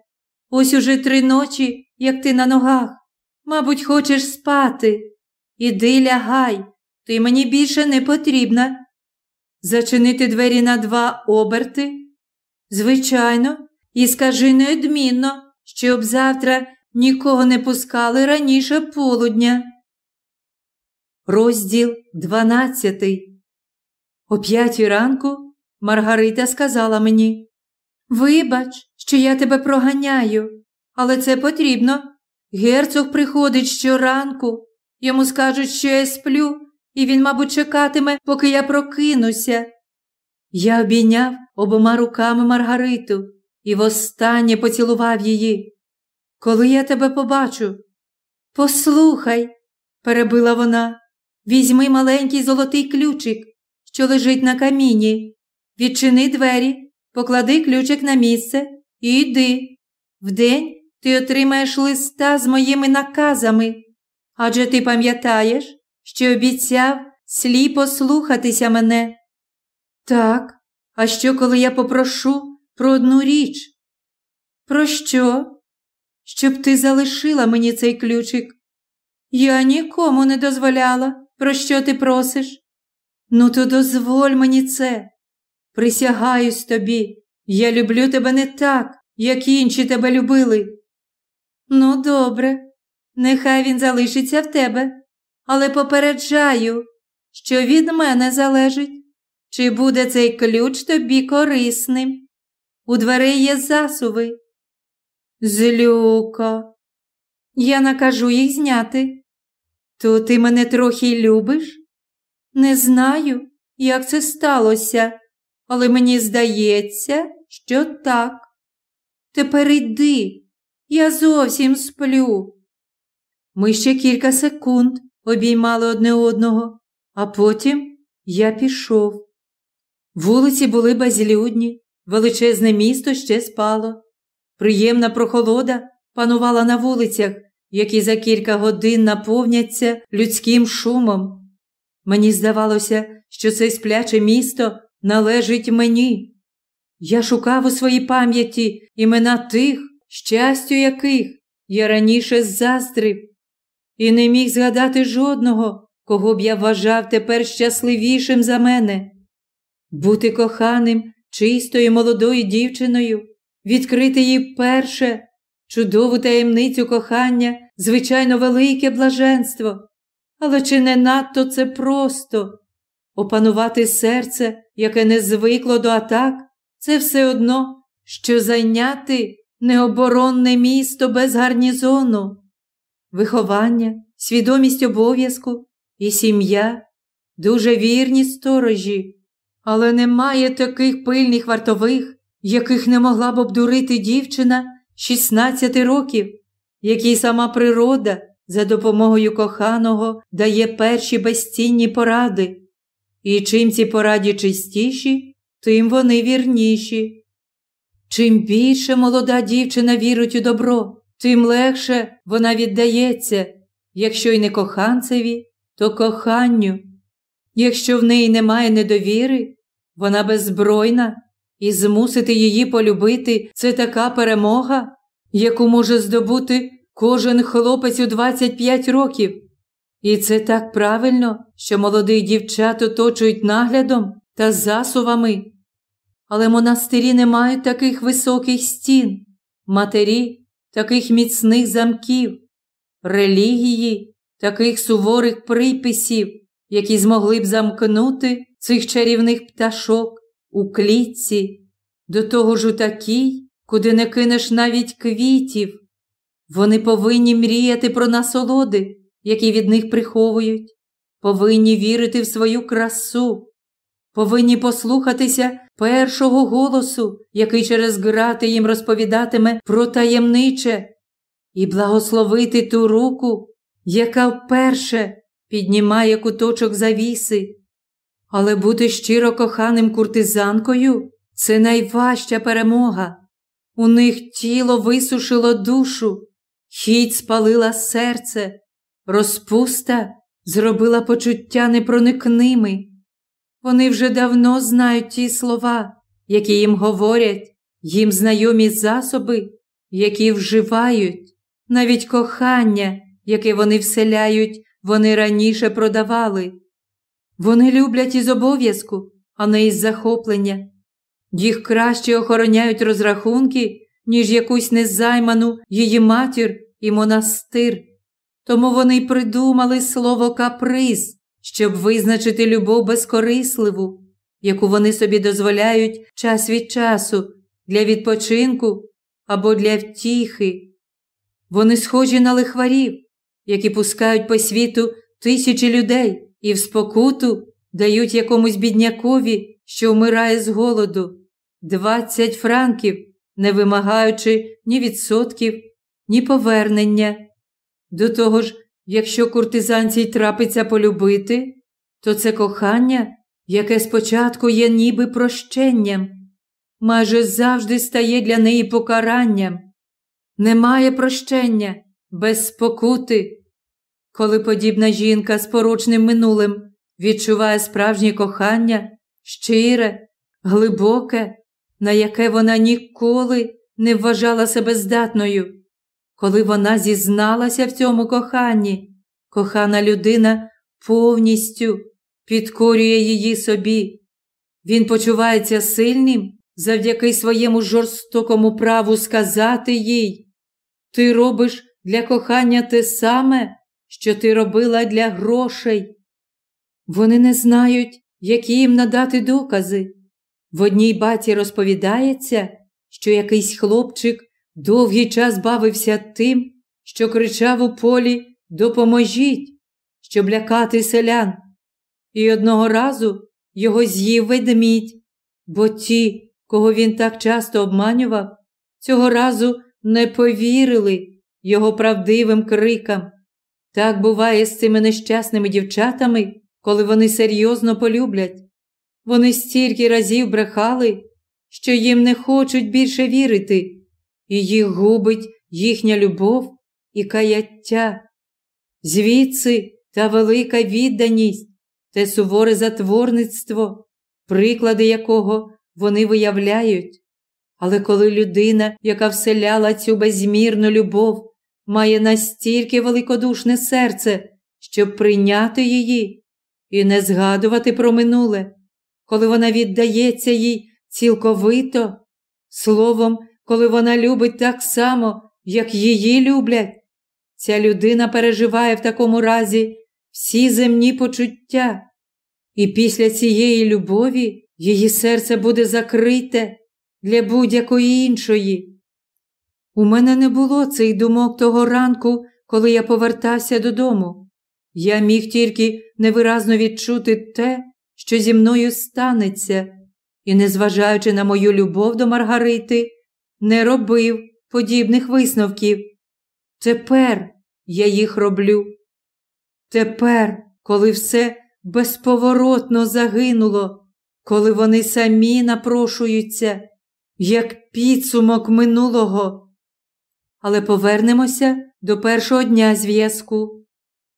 [SPEAKER 1] Ось уже три ночі, як ти на ногах. Мабуть, хочеш спати. Іди лягай, ти мені більше не потрібна. Зачинити двері на два оберти? Звичайно, і скажи неодмінно, щоб завтра нікого не пускали раніше полудня. Розділ дванадцятий. О п'ятій ранку Маргарита сказала мені Вибач, що я тебе проганяю, але це потрібно. Герцог приходить щоранку, йому скажуть, що я сплю, і він, мабуть, чекатиме, поки я прокинуся. Я обійняв обома руками Маргариту і востаннє поцілував її. Коли я тебе побачу, послухай, перебила вона, візьми маленький золотий ключик, що лежить на каміні, відчини двері, поклади ключик на місце і йди. Вдень ти отримаєш листа з моїми наказами. Адже ти пам'ятаєш, що обіцяв сліпо слухатися мене. Так, а що, коли я попрошу про одну річ? Про що? Щоб ти залишила мені цей ключик. Я нікому не дозволяла, про що ти просиш. Ну, то дозволь мені це. Присягаюсь тобі, я люблю тебе не так, як інші тебе любили. Ну, добре, нехай він залишиться в тебе, але попереджаю, що від мене залежить, чи буде цей ключ тобі корисним. У дверей є засуви. Злюко, я накажу їх зняти. То ти мене трохи любиш? Не знаю, як це сталося, але мені здається, що так. Тепер йди, я зовсім сплю. Ми ще кілька секунд обіймали одне одного, а потім я пішов. Вулиці були безлюдні, величезне місто ще спало. Приємна прохолода панувала на вулицях, які за кілька годин наповняться людським шумом. Мені здавалося, що це спляче місто належить мені. Я шукав у своїй пам'яті імена тих, щастю яких я раніше заздрив, і не міг згадати жодного, кого б я вважав тепер щасливішим за мене. Бути коханим чистою молодою дівчиною, відкрити їй перше, чудову таємницю кохання, звичайно, велике блаженство. Але чи не надто це просто? Опанувати серце, яке не звикло до атак, це все одно, що зайняти необоронне місто без гарнізону. Виховання, свідомість обов'язку і сім'я дуже вірні сторожі, але немає таких пильних вартових, яких не могла б обдурити дівчина 16 років, якій сама природа за допомогою коханого дає перші безцінні поради. І чим ці пораді чистіші, тим вони вірніші. Чим більше молода дівчина вірить у добро, тим легше вона віддається, якщо й не коханцеві, то коханню. Якщо в неї немає недовіри, вона беззбройна, і змусити її полюбити це така перемога, яку може здобути кожен хлопець у 25 років. І це так правильно, що молодих дівчат оточують наглядом та засувами. Але монастирі не мають таких високих стін, матері таких міцних замків, релігії, таких суворих приписів, які змогли б замкнути цих чарівних пташок у клітці, до того ж у такій, куди не кинеш навіть квітів. Вони повинні мріяти про насолоди, які від них приховують, повинні вірити в свою красу, повинні послухатися першого голосу, який через грати їм розповідатиме про таємниче, і благословити ту руку, яка вперше піднімає куточок завіси. Але бути щиро коханим куртизанкою це найважча перемога. У них тіло висушило душу, хіть спалила серце, розпуста зробила почуття непроникними. Вони вже давно знають ті слова, які їм говорять, їм знайомі засоби, які вживають, навіть кохання, яке вони вселяють, вони раніше продавали. Вони люблять із обов'язку, а не із захоплення. Їх краще охороняють розрахунки, ніж якусь незайману її матір і монастир. Тому вони й придумали слово каприз, щоб визначити любов безкорисливу, яку вони собі дозволяють час від часу для відпочинку або для втіхи. Вони схожі на лихварів, які пускають по світу тисячі людей і в спокуту дають якомусь біднякові, що вмирає з голоду, двадцять франків, не вимагаючи ні відсотків, ні повернення. До того ж, якщо куртизанці й трапиться полюбити, то це кохання, яке спочатку є ніби прощенням, майже завжди стає для неї покаранням. Немає прощення без спокути. Коли подібна жінка з порочним минулим відчуває справжнє кохання, щире, глибоке, на яке вона ніколи не вважала себе здатною. Коли вона зізналася в цьому коханні, кохана людина повністю підкорює її собі. Він почувається сильним завдяки своєму жорстокому праву сказати їй: Ти робиш для кохання те саме, що ти робила для грошей. Вони не знають, які їм надати докази. В одній баті розповідається, що якийсь хлопчик довгий час бавився тим, що кричав у полі Допоможіть, щоб лякати селян. І одного разу його з'їв ведмідь, бо ті, кого він так часто обманював, цього разу не повірили його правдивим крикам. Так буває з цими нещасними дівчатами, коли вони серйозно полюблять. Вони стільки разів брехали, що їм не хочуть більше вірити, і їх губить їхня любов і каяття. Звідси та велика відданість, те суворе затворництво, приклади якого вони виявляють. Але коли людина, яка вселяла цю безмірну любов, має настільки великодушне серце, щоб прийняти її і не згадувати про минуле, коли вона віддається їй цілковито, словом, коли вона любить так само, як її люблять, ця людина переживає в такому разі всі земні почуття, і після цієї любові її серце буде закрите для будь-якої іншої. У мене не було цих думок того ранку, коли я повертався додому. Я міг тільки невиразно відчути те, що зі мною станеться, і, незважаючи на мою любов до Маргарити, не робив подібних висновків. Тепер я їх роблю. Тепер, коли все безповоротно загинуло, коли вони самі напрошуються, як підсумок минулого. Але повернемося до першого дня зв'язку.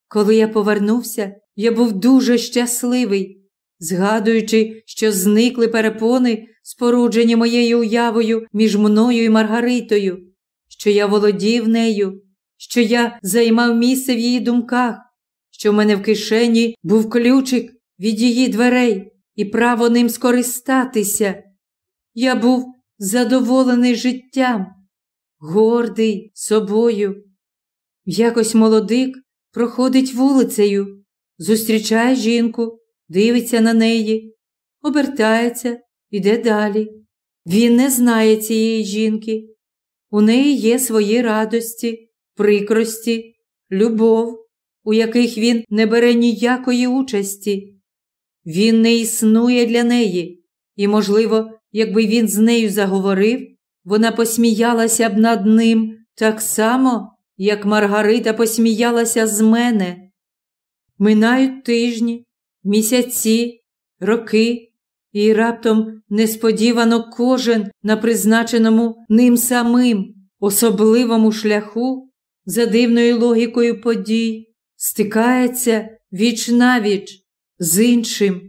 [SPEAKER 1] Коли я повернувся, я був дуже щасливий, згадуючи, що зникли перепони, споруджені моєю уявою між мною і Маргаритою, що я володів нею, що я займав місце в її думках, що в мене в кишені був ключик від її дверей і право ним скористатися. Я був задоволений життям, гордий собою. Якось молодик проходить вулицею, зустрічає жінку, дивиться на неї, обертається, іде далі. Він не знає цієї жінки. У неї є свої радості, прикрості, любов, у яких він не бере ніякої участі. Він не існує для неї, і, можливо, якби він з нею заговорив, вона посміялася б над ним так само, як Маргарита посміялася з мене. Минають тижні, місяці, роки, і раптом несподівано кожен на призначеному ним самим особливому шляху, за дивною логікою подій, стикається віч навіч з іншим.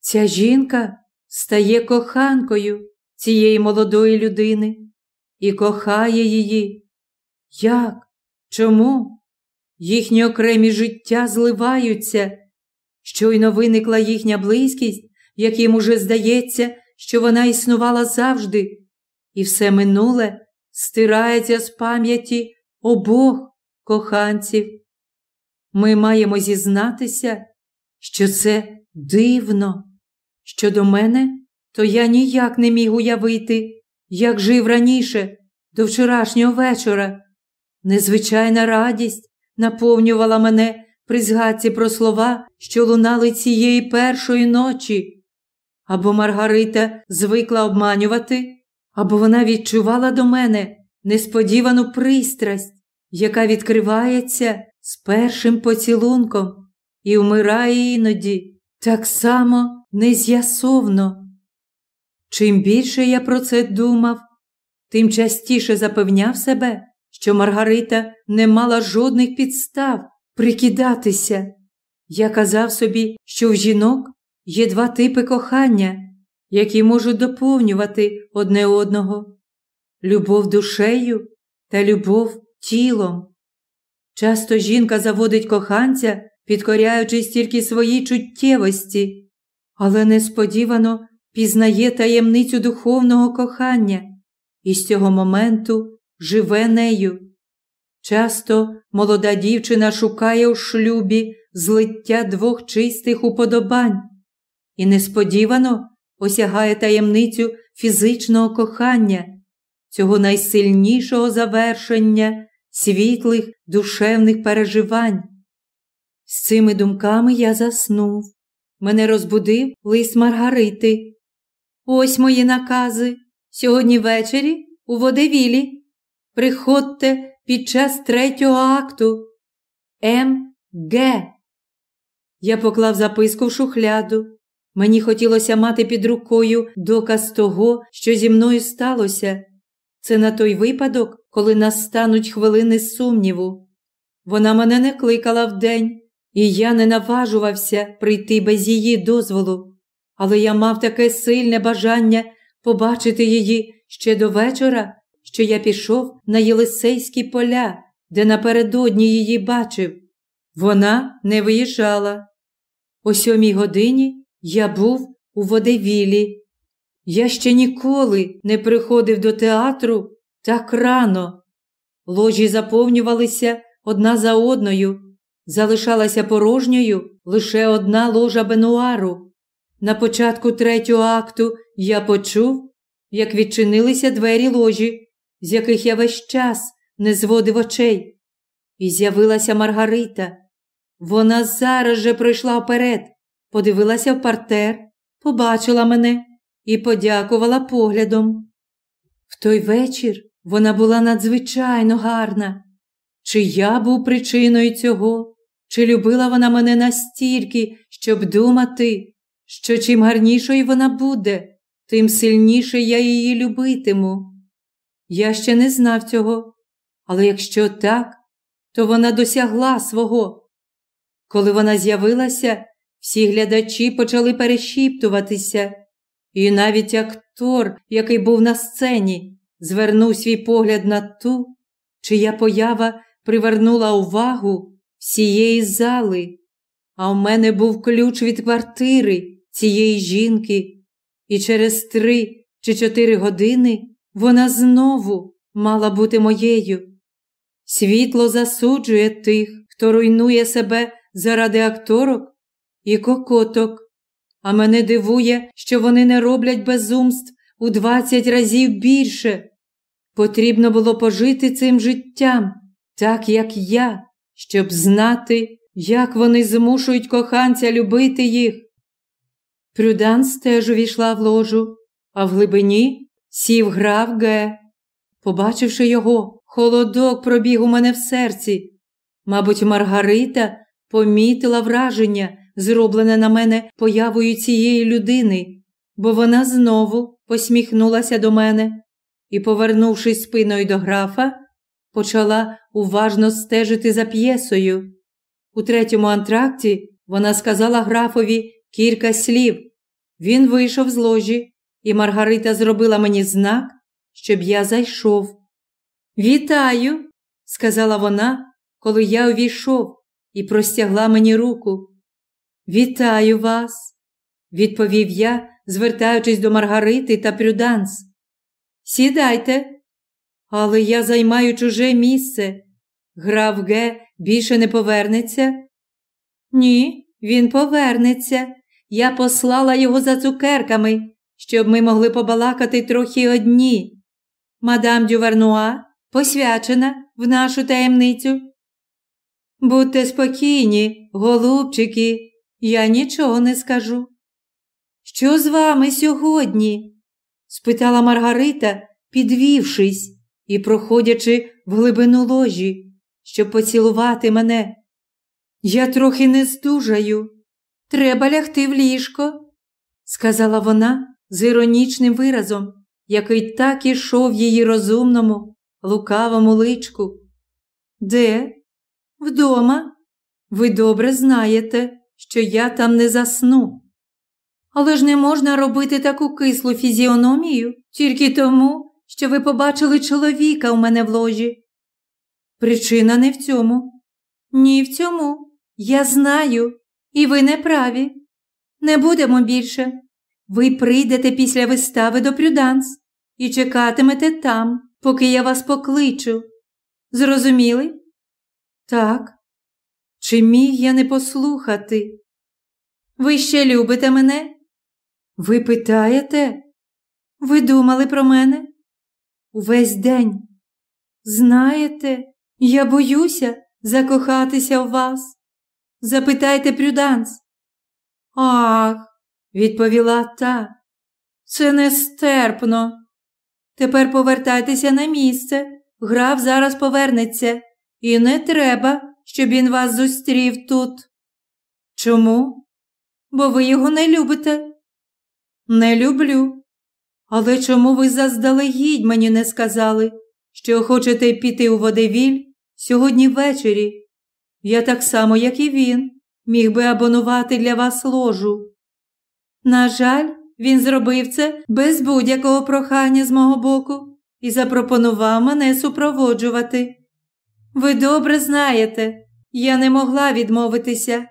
[SPEAKER 1] Ця жінка стає коханкою цієї молодої людини і кохає її. Як? Чому? Їхні окремі життя зливаються. Щойно виникла їхня близькість, як їм уже здається, що вона існувала завжди, і все минуле стирається з пам'яті обох коханців. Ми маємо зізнатися, що це дивно. Щодо мене, то я ніяк не міг уявити, як жив раніше, до вчорашнього вечора. Незвичайна радість наповнювала мене при згадці про слова, що лунали цієї першої ночі. Або Маргарита звикла обманювати, або вона відчувала до мене несподівану пристрасть, яка відкривається з першим поцілунком і вмирає іноді так само нез'ясовно. Чим більше я про це думав, тим частіше запевняв себе, що Маргарита не мала жодних підстав прикидатися. Я казав собі, що в жінок є два типи кохання, які можуть доповнювати одне одного любов душею та любов тілом. Часто жінка заводить коханця, підкоряючись тільки своїй чуттєвості, але несподівано пізнає таємницю духовного кохання і з цього моменту живе нею. Часто молода дівчина шукає у шлюбі злиття двох чистих уподобань і несподівано осягає таємницю фізичного кохання, цього найсильнішого завершення світлих душевних переживань. З цими думками я заснув мене розбудив лист Маргарити. Ось мої накази. Сьогодні ввечері у водевілі. Приходьте під час третього акту. М. Г. Я поклав записку в шухляду. Мені хотілося мати під рукою доказ того, що зі мною сталося. Це на той випадок, коли настануть хвилини сумніву. Вона мене не кликала вдень, і я не наважувався прийти без її дозволу, але я мав таке сильне бажання побачити її ще до вечора, що я пішов на Єлисейські поля, де напередодні її бачив. Вона не виїжджала. О сьомій годині я був у водевілі. Я ще ніколи не приходив до театру так рано. Ложі заповнювалися одна за одною. Залишалася порожньою лише одна ложа бенуару. На початку третього акту я почув, як відчинилися двері ложі, з яких я весь час не зводив очей. І з'явилася Маргарита. Вона зараз же пройшла вперед, подивилася в партер, побачила мене і подякувала поглядом. В той вечір вона була надзвичайно гарна. Чи я був причиною цього, чи любила вона мене настільки, щоб думати, що чим гарнішою вона буде, тим сильніше я її любитиму. Я ще не знав цього, але якщо так, то вона досягла свого. Коли вона з'явилася, всі глядачі почали перешіптуватися, і навіть актор, який був на сцені, звернув свій погляд на ту, чия поява привернула увагу всієї зали, а в мене був ключ від квартири цієї жінки, і через три чи чотири години вона знову мала бути моєю. Світло засуджує тих, хто руйнує себе заради акторок і кокоток, а мене дивує, що вони не роблять безумств у двадцять разів більше. Потрібно було пожити цим життям, так як я, щоб знати, як вони змушують коханця любити їх. Прюданс теж увійшла в ложу, а в глибині сів граф Г. Побачивши його, холодок пробіг у мене в серці. Мабуть, Маргарита помітила враження, зроблене на мене появою цієї людини, бо вона знову посміхнулася до мене і, повернувшись спиною до графа, почала уважно стежити за п'єсою. У третьому антракті вона сказала графові кілька слів. Він вийшов з ложі, і Маргарита зробила мені знак, щоб я зайшов. Вітаю, сказала вона, коли я увійшов і простягла мені руку. Вітаю вас, відповів я, звертаючись до Маргарити та Прюданс. Сідайте, але я займаю чуже місце. Граф Г більше не повернеться? Ні, він повернеться. Я послала його за цукерками, щоб ми могли побалакати трохи одні. Мадам Дювернуа посвячена в нашу таємницю. Будьте спокійні, голубчики, я нічого не скажу. Що з вами сьогодні? спитала Маргарита, підвівшись і проходячи в глибину ложі, щоб поцілувати мене. Я трохи не здужаю. Треба лягти в ліжко, сказала вона з іронічним виразом, який так ішов її розумному, лукавому личку. Де? Вдома? Ви добре знаєте, що я там не засну. Але ж не можна робити таку кислу фізіономію тільки тому, що ви побачили чоловіка у мене в ложі. Причина не в цьому. Ні в цьому. Я знаю, і ви не праві. Не будемо більше. Ви прийдете після вистави до Прюданс і чекатимете там, поки я вас покличу. Зрозуміли? Так. Чи міг я не послухати? Ви ще любите мене? Ви питаєте? Ви думали про мене? Увесь день. Знаєте, я боюся закохатися в вас. Запитайте Прюданс. Ах, відповіла та. Це нестерпно. Тепер повертайтеся на місце. Граф зараз повернеться, і не треба, щоб він вас зустрів тут. Чому? Бо ви його не любите. Не люблю. Але чому ви заздалегідь мені не сказали, що хочете піти у водевіль сьогодні ввечері? Я так само, як і він, міг би абонувати для вас ложу. На жаль, він зробив це без будь-якого прохання з мого боку і запропонував мене супроводжувати. Ви добре знаєте, я не могла відмовитися.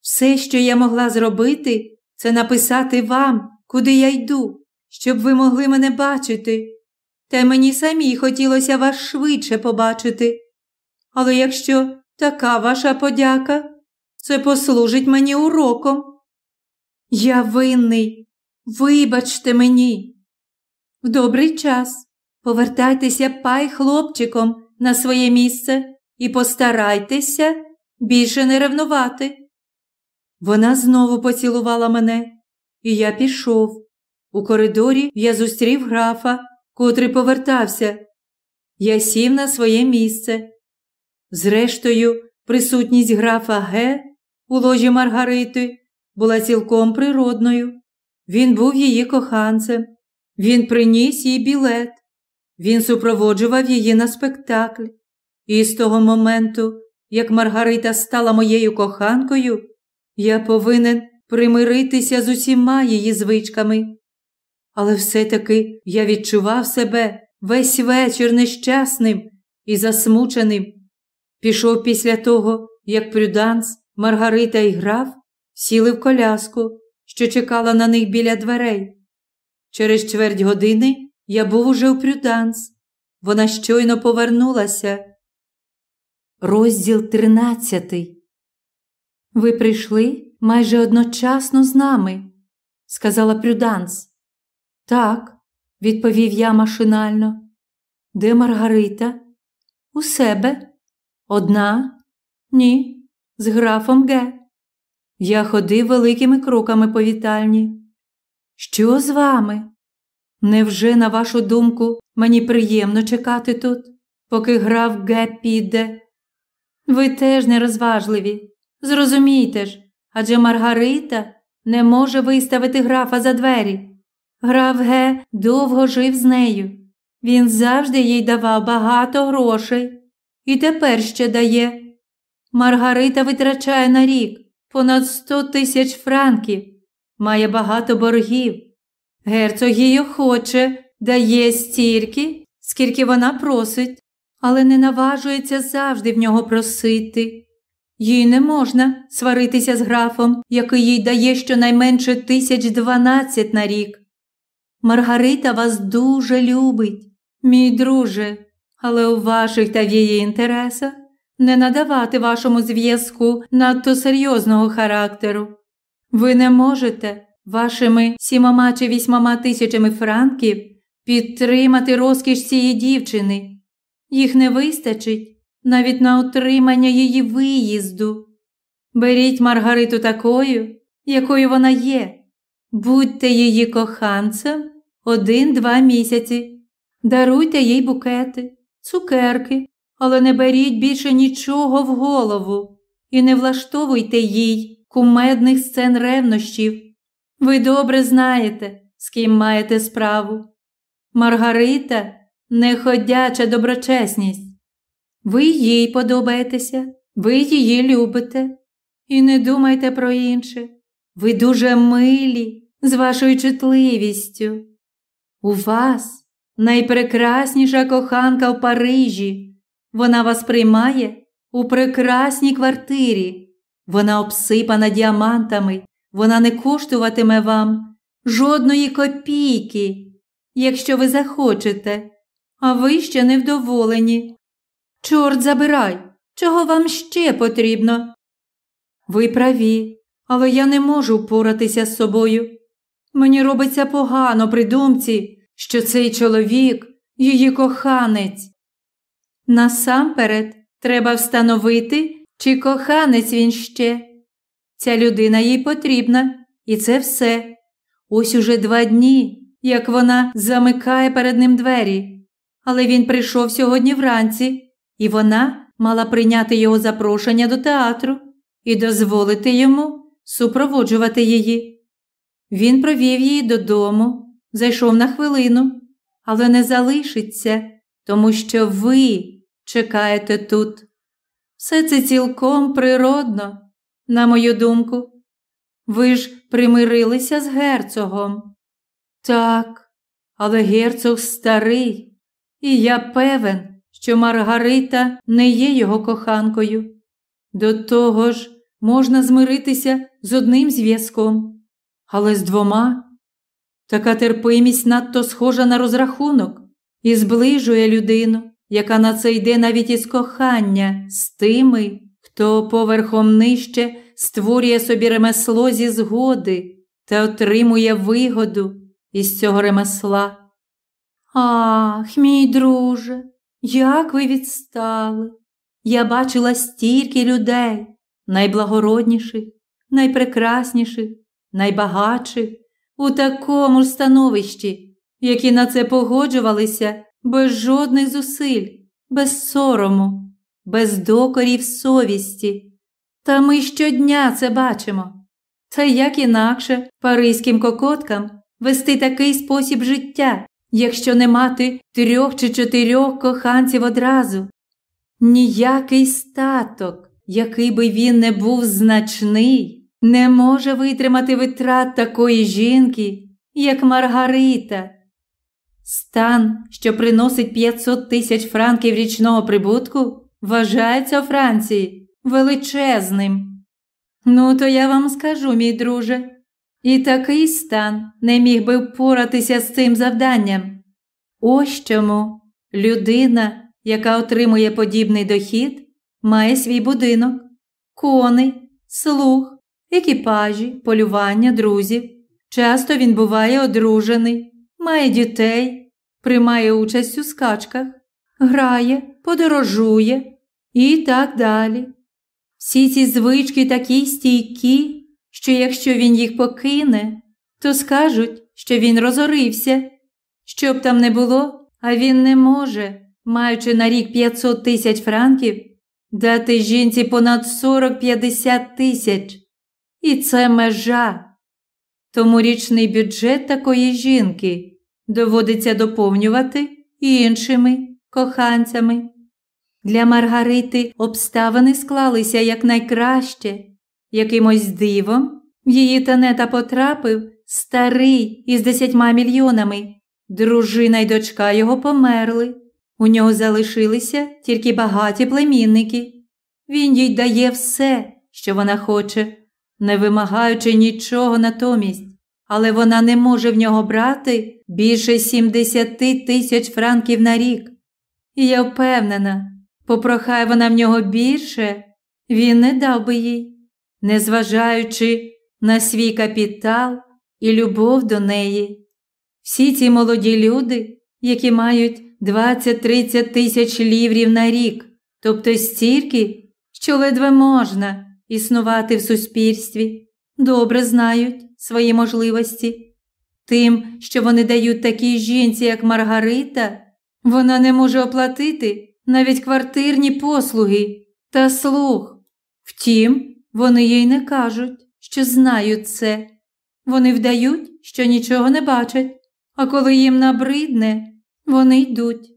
[SPEAKER 1] Все, що я могла зробити, це написати вам, куди я йду, щоб ви могли мене бачити. Та мені самій хотілося вас швидше побачити. Але якщо така ваша подяка, це послужить мені уроком. Я винний, вибачте мені. В добрий час повертайтеся пай хлопчиком на своє місце і постарайтеся більше не ревнувати. Вона знову поцілувала мене, і я пішов. У коридорі я зустрів графа, котрий повертався. Я сів на своє місце. Зрештою, присутність графа Г у ложі Маргарити була цілком природною. Він був її коханцем, він приніс їй білет, він супроводжував її на спектакль. І з того моменту, як Маргарита стала моєю коханкою, я повинен примиритися з усіма її звичками. Але все-таки я відчував себе весь вечір нещасним і засмученим. Пішов після того, як Прюданс, Маргарита і граф сіли в коляску, що чекала на них біля дверей. Через чверть години я був уже у Прюданс. Вона щойно повернулася. Розділ тринадцятий. Ви прийшли майже одночасно з нами, сказала Прюданс. Так, відповів я машинально. Де Маргарита? У себе? Одна? Ні, з графом Г. Я ходив великими кроками по вітальні. Що з вами? Невже, на вашу думку, мені приємно чекати тут, поки граф Г піде? Ви теж нерозважливі. Зрозумійте ж, адже Маргарита не може виставити графа за двері. Граф Г довго жив з нею. Він завжди їй давав багато грошей і тепер ще дає. Маргарита витрачає на рік понад сто тисяч франків, має багато боргів. Герцог її охоче дає стільки, скільки вона просить, але не наважується завжди в нього просити. Їй не можна сваритися з графом, який їй дає щонайменше тисяч дванадцять на рік. Маргарита вас дуже любить, мій друже, але у ваших та в її інтересах не надавати вашому зв'язку надто серйозного характеру. Ви не можете вашими сімома чи вісьмома тисячами франків підтримати розкіш цієї дівчини. Їх не вистачить навіть на отримання її виїзду. Беріть Маргариту такою, якою вона є. Будьте її коханцем один-два місяці. Даруйте їй букети, цукерки, але не беріть більше нічого в голову і не влаштовуйте їй кумедних сцен ревнощів. Ви добре знаєте, з ким маєте справу. Маргарита неходяча доброчесність. Ви їй подобаєтеся, ви її любите. І не думайте про інше. Ви дуже милі з вашою чутливістю. У вас найпрекрасніша коханка в Парижі. Вона вас приймає у прекрасній квартирі. Вона обсипана діамантами, вона не коштуватиме вам жодної копійки, якщо ви захочете, а ви ще невдоволені. Чорт забирай, чого вам ще потрібно? Ви праві, але я не можу впоратися з собою. Мені робиться погано при думці, що цей чоловік її коханець. Насамперед треба встановити, чи коханець він ще. Ця людина їй потрібна, і це все. Ось уже два дні, як вона замикає перед ним двері. Але він прийшов сьогодні вранці, і вона мала прийняти його запрошення до театру і дозволити йому супроводжувати її. Він провів її додому, зайшов на хвилину, але не залишиться, тому що ви чекаєте тут. Все це цілком природно, на мою думку. Ви ж примирилися з герцогом. Так, але герцог старий, і я певен, що Маргарита не є його коханкою. До того ж, можна змиритися з одним зв'язком, але з двома. Така терпимість надто схожа на розрахунок і зближує людину, яка на це йде навіть із кохання з тими, хто поверхом нижче створює собі ремесло зі згоди та отримує вигоду із цього ремесла. Ах, мій друже, як ви відстали! Я бачила стільки людей, найблагородніших, найпрекрасніших, найбагатших, у такому ж становищі, які на це погоджувалися без жодних зусиль, без сорому, без докорів совісті. Та ми щодня це бачимо. Та як інакше паризьким кокоткам вести такий спосіб життя, якщо не мати трьох чи чотирьох коханців одразу. Ніякий статок, який би він не був значний, не може витримати витрат такої жінки, як Маргарита. Стан, що приносить 500 тисяч франків річного прибутку, вважається у Франції величезним. Ну, то я вам скажу, мій друже, і такий стан не міг би впоратися з цим завданням. Ось чому людина, яка отримує подібний дохід, має свій будинок, коней, слуг, екіпажі, полювання, друзів. Часто він буває одружений, має дітей, приймає участь у скачках, грає, подорожує і так далі. Всі ці звички такі стійкі, що якщо він їх покине, то скажуть, що він розорився. Що б там не було, а він не може, маючи на рік 500 тисяч франків, дати жінці понад 40-50 тисяч. І це межа. Тому річний бюджет такої жінки доводиться доповнювати іншими коханцями. Для Маргарити обставини склалися якнайкраще. Якимось дивом в її тенета потрапив старий із десятьма мільйонами. Дружина й дочка його померли. У нього залишилися тільки багаті племінники. Він їй дає все, що вона хоче, не вимагаючи нічого натомість, але вона не може в нього брати більше 70 тисяч франків на рік. І я впевнена, попрохай вона в нього більше, він не дав би їй незважаючи на свій капітал і любов до неї. Всі ці молоді люди, які мають 20-30 тисяч ліврів на рік, тобто стільки, що ледве можна існувати в суспільстві, добре знають свої можливості. Тим, що вони дають такій жінці, як Маргарита, вона не може оплатити навіть квартирні послуги та слуг. Втім, вони їй не кажуть, що знають це. Вони вдають, що нічого не бачать, а коли їм набридне, вони йдуть.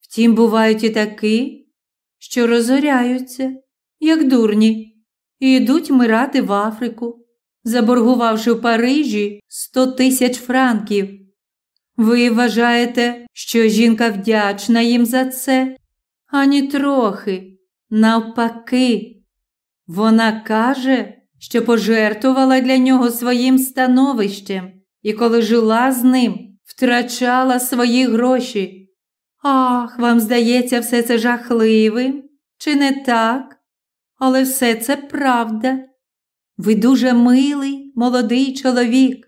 [SPEAKER 1] Втім, бувають і такі, що розоряються, як дурні, і йдуть мирати в Африку, заборгувавши в Парижі сто тисяч франків. Ви вважаєте, що жінка вдячна їм за це? Ані трохи, навпаки. Вона каже, що пожертвувала для нього своїм становищем і коли жила з ним, втрачала свої гроші. Ах, вам здається, все це жахливим, чи не так? Але все це правда. Ви дуже милий, молодий чоловік.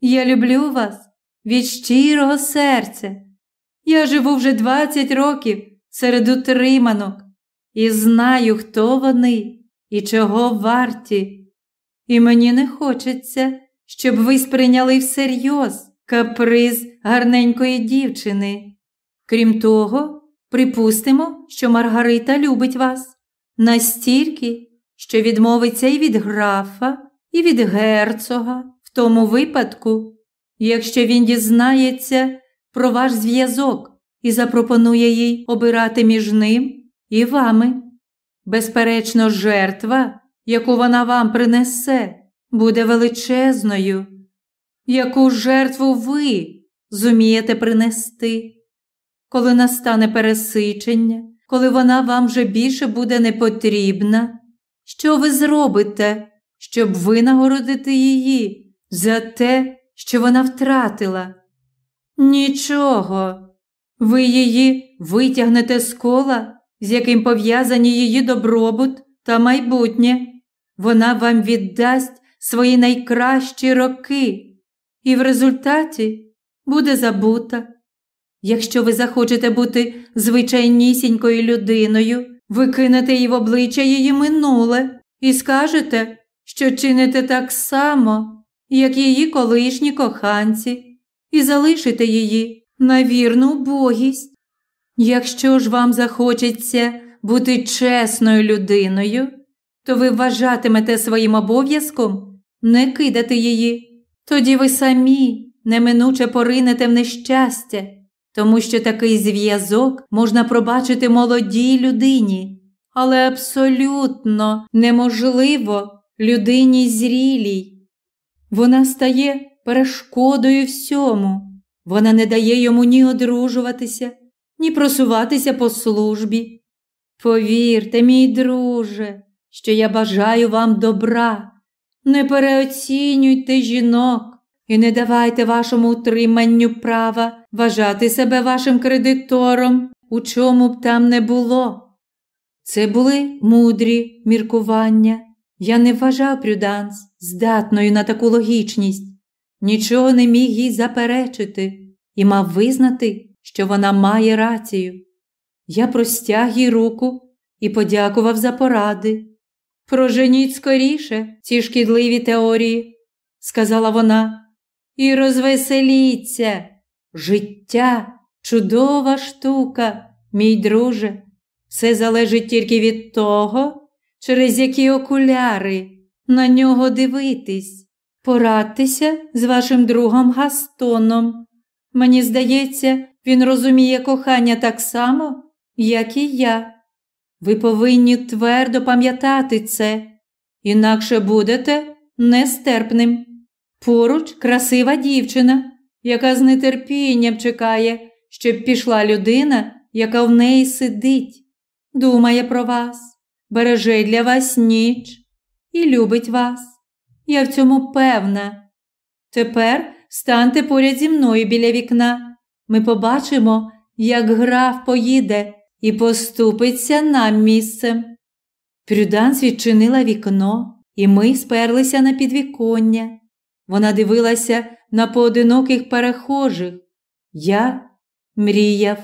[SPEAKER 1] Я люблю вас від щирого серця. Я живу вже 20 років серед утриманок і знаю, хто вони і чого варті, і мені не хочеться щоб ви сприйняли всерйоз каприз гарненької дівчини. Крім того, припустимо, що Маргарита любить вас настільки, що відмовиться і від графа, і від герцога в тому випадку, якщо він дізнається про ваш зв'язок і запропонує їй обирати між ним і вами. Безперечно, жертва, яку вона вам принесе, буде величезною, яку жертву ви зумієте принести. Коли настане пересичення, коли вона вам вже більше буде не потрібна, що ви зробите, щоб винагородити її за те, що вона втратила? Нічого. Ви її витягнете з кола, з яким пов'язані її добробут та майбутнє. Вона вам віддасть свої найкращі роки, і в результаті буде забута. Якщо ви захочете бути звичайнісінькою людиною, ви кинете їй в обличчя її минуле і скажете, що чините так само, як її колишні коханці, і залишите її на вірну убогість. Якщо ж вам захочеться бути чесною людиною, то ви вважатимете своїм обов'язком не кидати її. Тоді ви самі неминуче поринете в нещастя, тому що такий зв'язок можна пробачити молодій людині, але абсолютно неможливо людині зрілій. Вона стає перешкодою всьому, вона не дає йому ні одружуватися, ні просуватися по службі. Повірте, мій друже, що я бажаю вам добра. Не переоцінюйте жінок і не давайте вашому утриманню права вважати себе вашим кредитором, у чому б там не було. Це були мудрі міркування. Я не вважав Прюданс здатною на таку логічність, нічого не міг їй заперечити і мав визнати, що вона має рацію. Я простяг їй руку і подякував за поради. Проженіть скоріше ці шкідливі теорії, сказала вона, і розвеселіться. Життя чудова штука, мій друже. Все залежить тільки від того, через які окуляри на нього дивитись. Порадьтеся з вашим другом Гастоном. Мені здається, він розуміє кохання так само, як і я. Ви повинні твердо пам'ятати це, інакше будете нестерпним. Поруч красива дівчина, яка з нетерпінням чекає, щоб пішла людина, яка в неї сидить, думає про вас, береже для вас ніч і любить вас. Я в цьому певна. Тепер станьте поряд зі мною біля вікна. Ми побачимо, як граф поїде і поступиться нам місцем. Прюданс відчинила вікно, і ми сперлися на підвіконня. Вона дивилася на поодиноких перехожих. Я мріяв.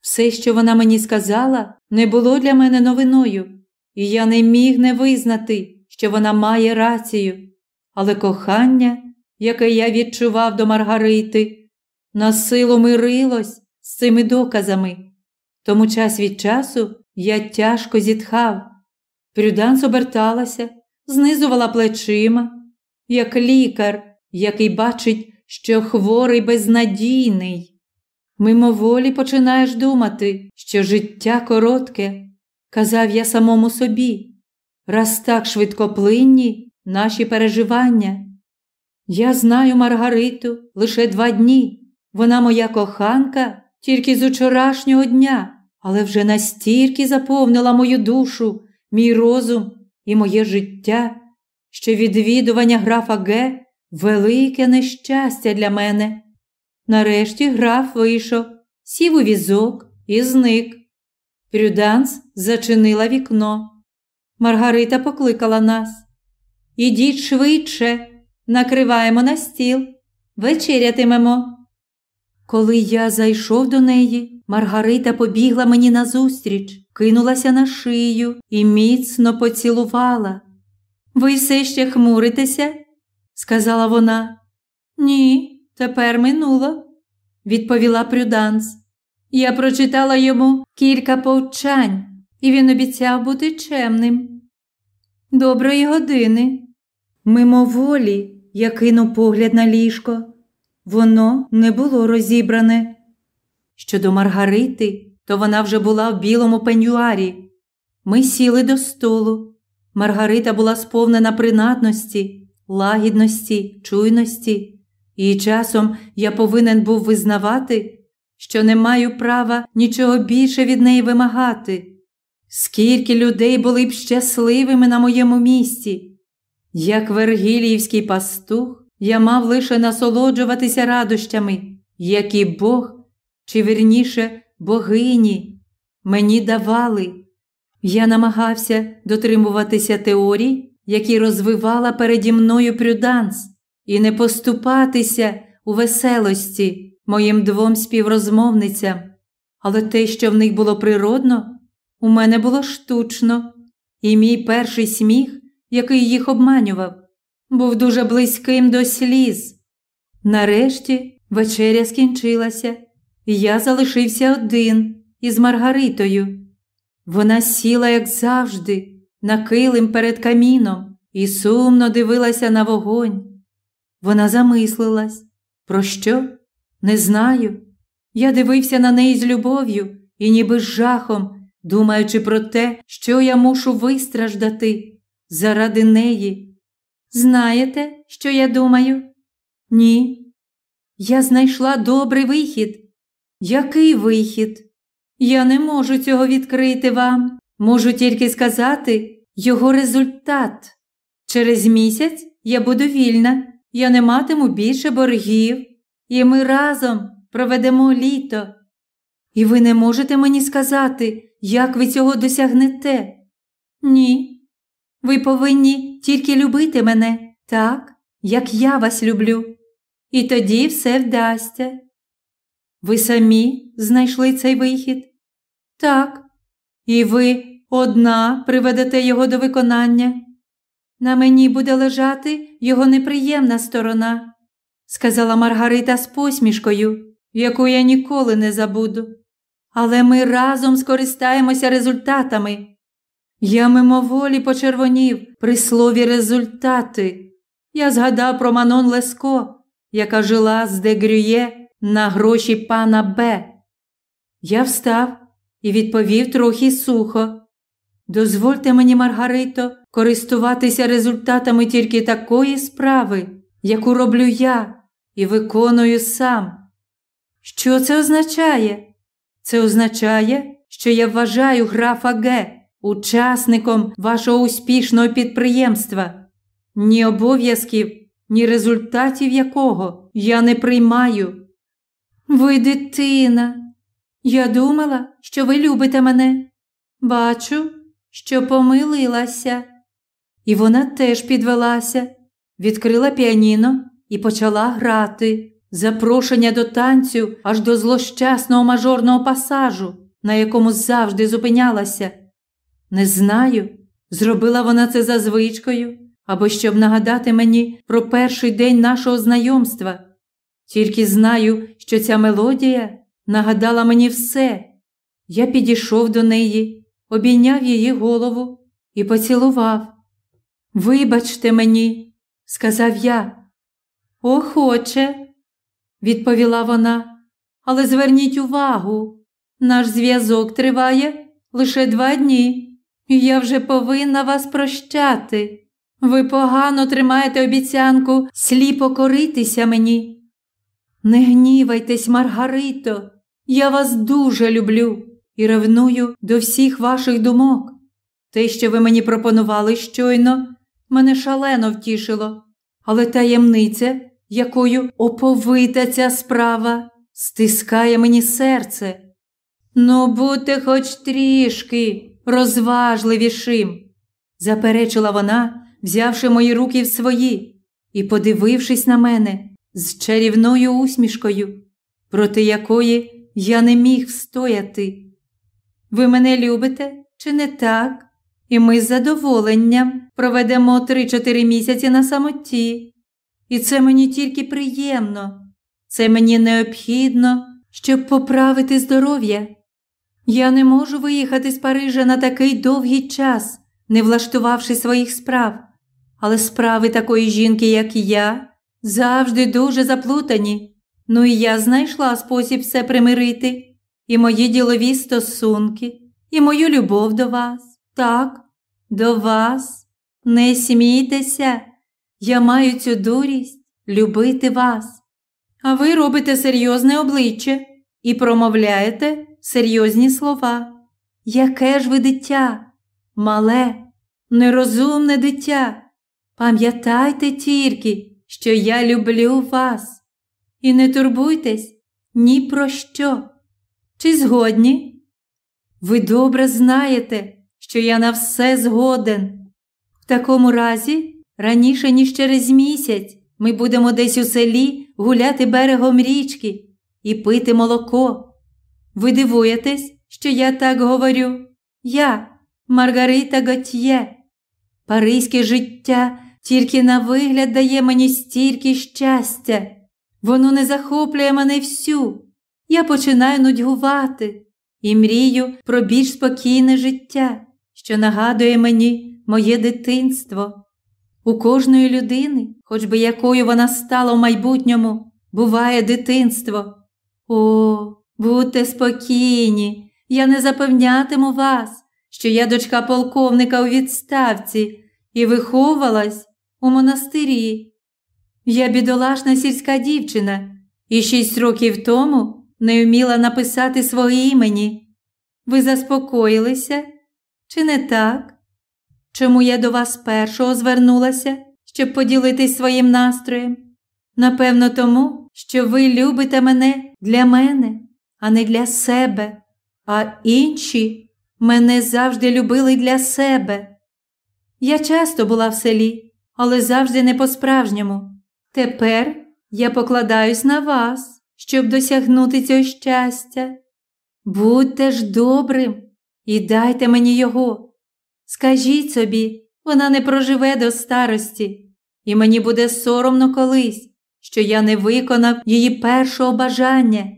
[SPEAKER 1] Все, що вона мені сказала, не було для мене новиною, і я не міг не визнати, що вона має рацію. Але кохання, яке я відчував до Маргарити, на силу мирилось з цими доказами. Тому час від часу я тяжко зітхав. Прюданс оберталася, знизувала плечима, як лікар, який бачить, що хворий безнадійний. Мимоволі починаєш думати, що життя коротке, казав я самому собі, раз так швидкоплинні наші переживання. Я знаю Маргариту лише два дні. Вона моя коханка тільки з учорашнього дня, але вже настільки заповнила мою душу, мій розум і моє життя, що відвідування графа Г велике нещастя для мене. Нарешті граф вийшов, сів у візок і зник. Прюданс зачинила вікно. Маргарита покликала нас. Ідіть швидше, накриваємо на стіл, вечерятимемо. Коли я зайшов до неї, Маргарита побігла мені назустріч, кинулася на шию і міцно поцілувала. Ви все ще хмуритеся? сказала вона. Ні, тепер минуло, відповіла Прюданс. Я прочитала йому кілька повчань, і він обіцяв бути чемним. Доброї години. Мимоволі я кинув погляд на ліжко. Воно не було розібране. Щодо Маргарити, то вона вже була в білому пенюарі. Ми сіли до столу. Маргарита була сповнена принадності, лагідності, чуйності, і часом я повинен був визнавати, що не маю права нічого більше від неї вимагати. Скільки людей були б щасливими на моєму місці. Як вергіліївський пастух, я мав лише насолоджуватися радощами, які Бог, чи вірніше богині, мені давали. Я намагався дотримуватися теорій, які розвивала переді мною прюданс, і не поступатися у веселості моїм двом співрозмовницям, але те, що в них було природно, у мене було штучно, і мій перший сміх, який їх обманював, був дуже близьким до сліз. Нарешті вечеря скінчилася, і я залишився один із Маргаритою. Вона сіла, як завжди, на килим перед каміном і сумно дивилася на вогонь. Вона замислилась. Про що? Не знаю. Я дивився на неї з любов'ю і ніби з жахом, думаючи про те, що я мушу вистраждати заради неї. Знаєте, що я думаю? Ні. Я знайшла добрий вихід. Який вихід? Я не можу цього відкрити вам. Можу тільки сказати його результат. Через місяць я буду вільна, я не матиму більше боргів, і ми разом проведемо літо. І ви не можете мені сказати, як ви цього досягнете? Ні. Ви повинні тільки любити мене так, як я вас люблю. І тоді все вдасться. Ви самі знайшли цей вихід? Так. І ви одна приведете його до виконання. На мені буде лежати його неприємна сторона, сказала Маргарита з посмішкою, яку я ніколи не забуду. Але ми разом скористаємося результатами. Я мимоволі почервонів при слові результати. Я згадав про Манон Леско, яка жила з Дегрює на гроші пана Б. Я встав і відповів трохи сухо. Дозвольте мені, Маргарито, користуватися результатами тільки такої справи, яку роблю я і виконую сам. Що це означає? Це означає, що я вважаю графа Г учасником вашого успішного підприємства, ні обов'язків, ні результатів якого я не приймаю. Ви дитина. Я думала, що ви любите мене. Бачу, що помилилася. І вона теж підвелася, відкрила піаніно і почала грати. Запрошення до танцю аж до злощасного мажорного пасажу, на якому завжди зупинялася. Не знаю, зробила вона це за звичкою або щоб нагадати мені про перший день нашого знайомства. Тільки знаю, що ця мелодія нагадала мені все. Я підійшов до неї, обійняв її голову і поцілував. Вибачте мені, сказав я. Охоче, відповіла вона, але зверніть увагу, наш зв'язок триває лише два дні, і я вже повинна вас прощати. Ви погано тримаєте обіцянку сліпо коритися мені. Не гнівайтесь, Маргарито, я вас дуже люблю і ревную до всіх ваших думок. Те, що ви мені пропонували щойно, мене шалено втішило, але таємниця, якою оповита ця справа, стискає мені серце. Ну, будьте хоч трішки розважливішим, заперечила вона, взявши мої руки в свої і подивившись на мене з чарівною усмішкою, проти якої я не міг встояти. Ви мене любите, чи не так? І ми з задоволенням проведемо три-чотири місяці на самоті. І це мені тільки приємно, це мені необхідно, щоб поправити здоров'я. Я не можу виїхати з Парижа на такий довгий час, не влаштувавши своїх справ, але справи такої жінки, як я, завжди дуже заплутані. Ну і я знайшла спосіб все примирити, і мої ділові стосунки, і мою любов до вас. Так, до вас. Не смійтеся, я маю цю дурість любити вас. А ви робите серйозне обличчя і промовляєте серйозні слова. Яке ж ви дитя, мале, нерозумне дитя. Пам'ятайте тільки, що я люблю вас. І не турбуйтесь ні про що. Чи згодні? Ви добре знаєте, що я на все згоден. В такому разі, раніше, ніж через місяць, ми будемо десь у селі гуляти берегом річки і пити молоко. Ви дивуєтесь, що я так говорю? Я, Маргарита Готьє. Паризьке життя тільки на вигляд дає мені стільки щастя. Воно не захоплює мене всю. Я починаю нудьгувати і мрію про більш спокійне життя, що нагадує мені моє дитинство. У кожної людини, хоч би якою вона стала в майбутньому, буває дитинство. О, будьте спокійні, я не запевнятиму вас, що я дочка полковника у відставці і виховувалась у монастирі. Я бідолашна сільська дівчина і шість років тому не вміла написати своє імені. Ви заспокоїлися? Чи не так? Чому я до вас першого звернулася, щоб поділитись своїм настроєм? Напевно, тому, що ви любите мене для мене, а не для себе, а інші мене завжди любили для себе. Я часто була в селі, але завжди не по-справжньому. Тепер я покладаюсь на вас, щоб досягнути цього щастя. Будьте ж добрим і дайте мені його. Скажіть собі, вона не проживе до старості, і мені буде соромно колись, що я не виконав її першого бажання,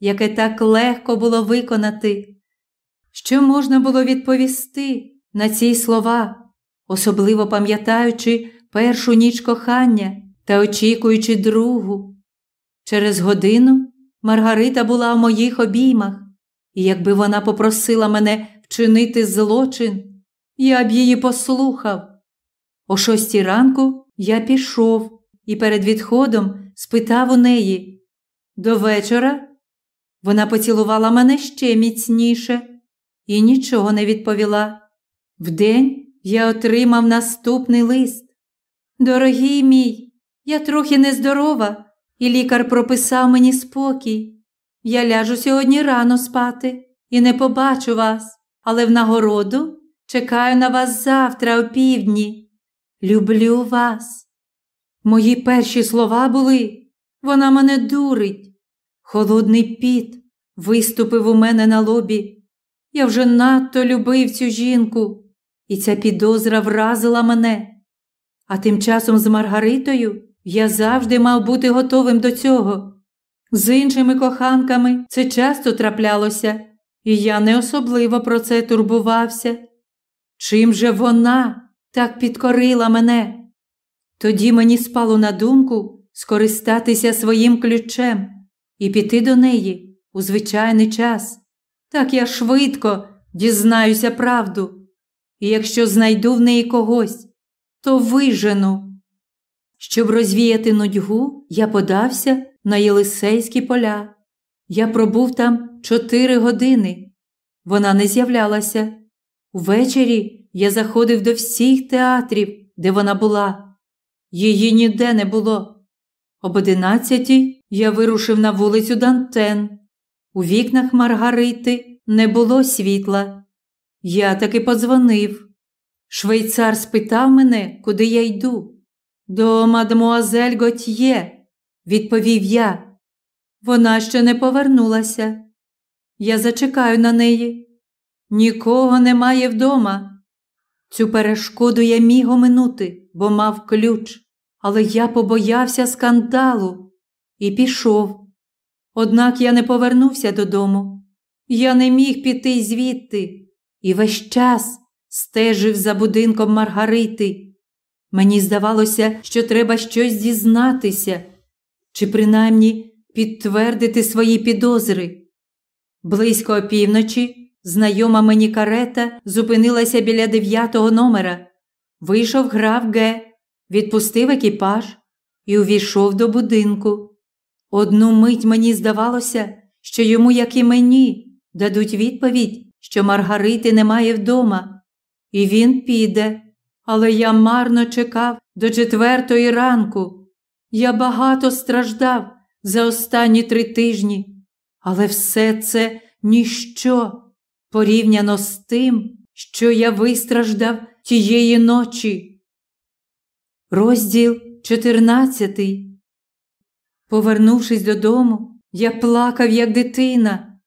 [SPEAKER 1] яке так легко було виконати. Що можна було відповісти на ці слова, особливо пам'ятаючи першу ніч кохання та очікуючи другу. Через годину Маргарита була в моїх обіймах, і якби вона попросила мене вчинити злочин, я б її послухав. О шостій ранку я пішов і перед відходом спитав у неї до вечора. Вона поцілувала мене ще міцніше і нічого не відповіла. Вдень я отримав наступний лист. Дорогий мій, я трохи нездорова, і лікар прописав мені спокій. Я ляжу сьогодні рано спати і не побачу вас, але в нагороду чекаю на вас завтра о півдні. Люблю вас. Мої перші слова були вона мене дурить. Холодний піт виступив у мене на лобі. Я вже надто любив цю жінку, і ця підозра вразила мене. А тим часом з Маргаритою я завжди мав бути готовим до цього. З іншими коханками це часто траплялося, і я не особливо про це турбувався. Чим же вона так підкорила мене? Тоді мені спало на думку скористатися своїм ключем і піти до неї у звичайний час. Так я швидко дізнаюся правду, і якщо знайду в неї когось, то вижену. Щоб розвіяти нудьгу, я подався на Єлисейські поля. Я пробув там чотири години. Вона не з'являлася. Увечері я заходив до всіх театрів, де вона була. Її ніде не було. Об одинадцятій я вирушив на вулицю Дантен. У вікнах Маргарити не було світла. Я таки подзвонив. Швейцар спитав мене, куди я йду. До мадмуазель Готьє, відповів я. Вона ще не повернулася. Я зачекаю на неї. Нікого немає вдома. Цю перешкоду я міг оминути, бо мав ключ, але я побоявся скандалу і пішов. Однак я не повернувся додому. Я не міг піти звідти і весь час стежив за будинком Маргарити. Мені здавалося, що треба щось дізнатися, чи принаймні підтвердити свої підозри. Близько опівночі знайома мені карета зупинилася біля дев'ятого номера. Вийшов граф Г, відпустив екіпаж і увійшов до будинку. Одну мить мені здавалося, що йому, як і мені, дадуть відповідь, що Маргарити немає вдома, і він піде. Але я марно чекав до четвертої ранку. Я багато страждав за останні три тижні, але все це ніщо порівняно з тим, що я вистраждав тієї ночі. Розділ 14 Повернувшись додому, я плакав, як дитина.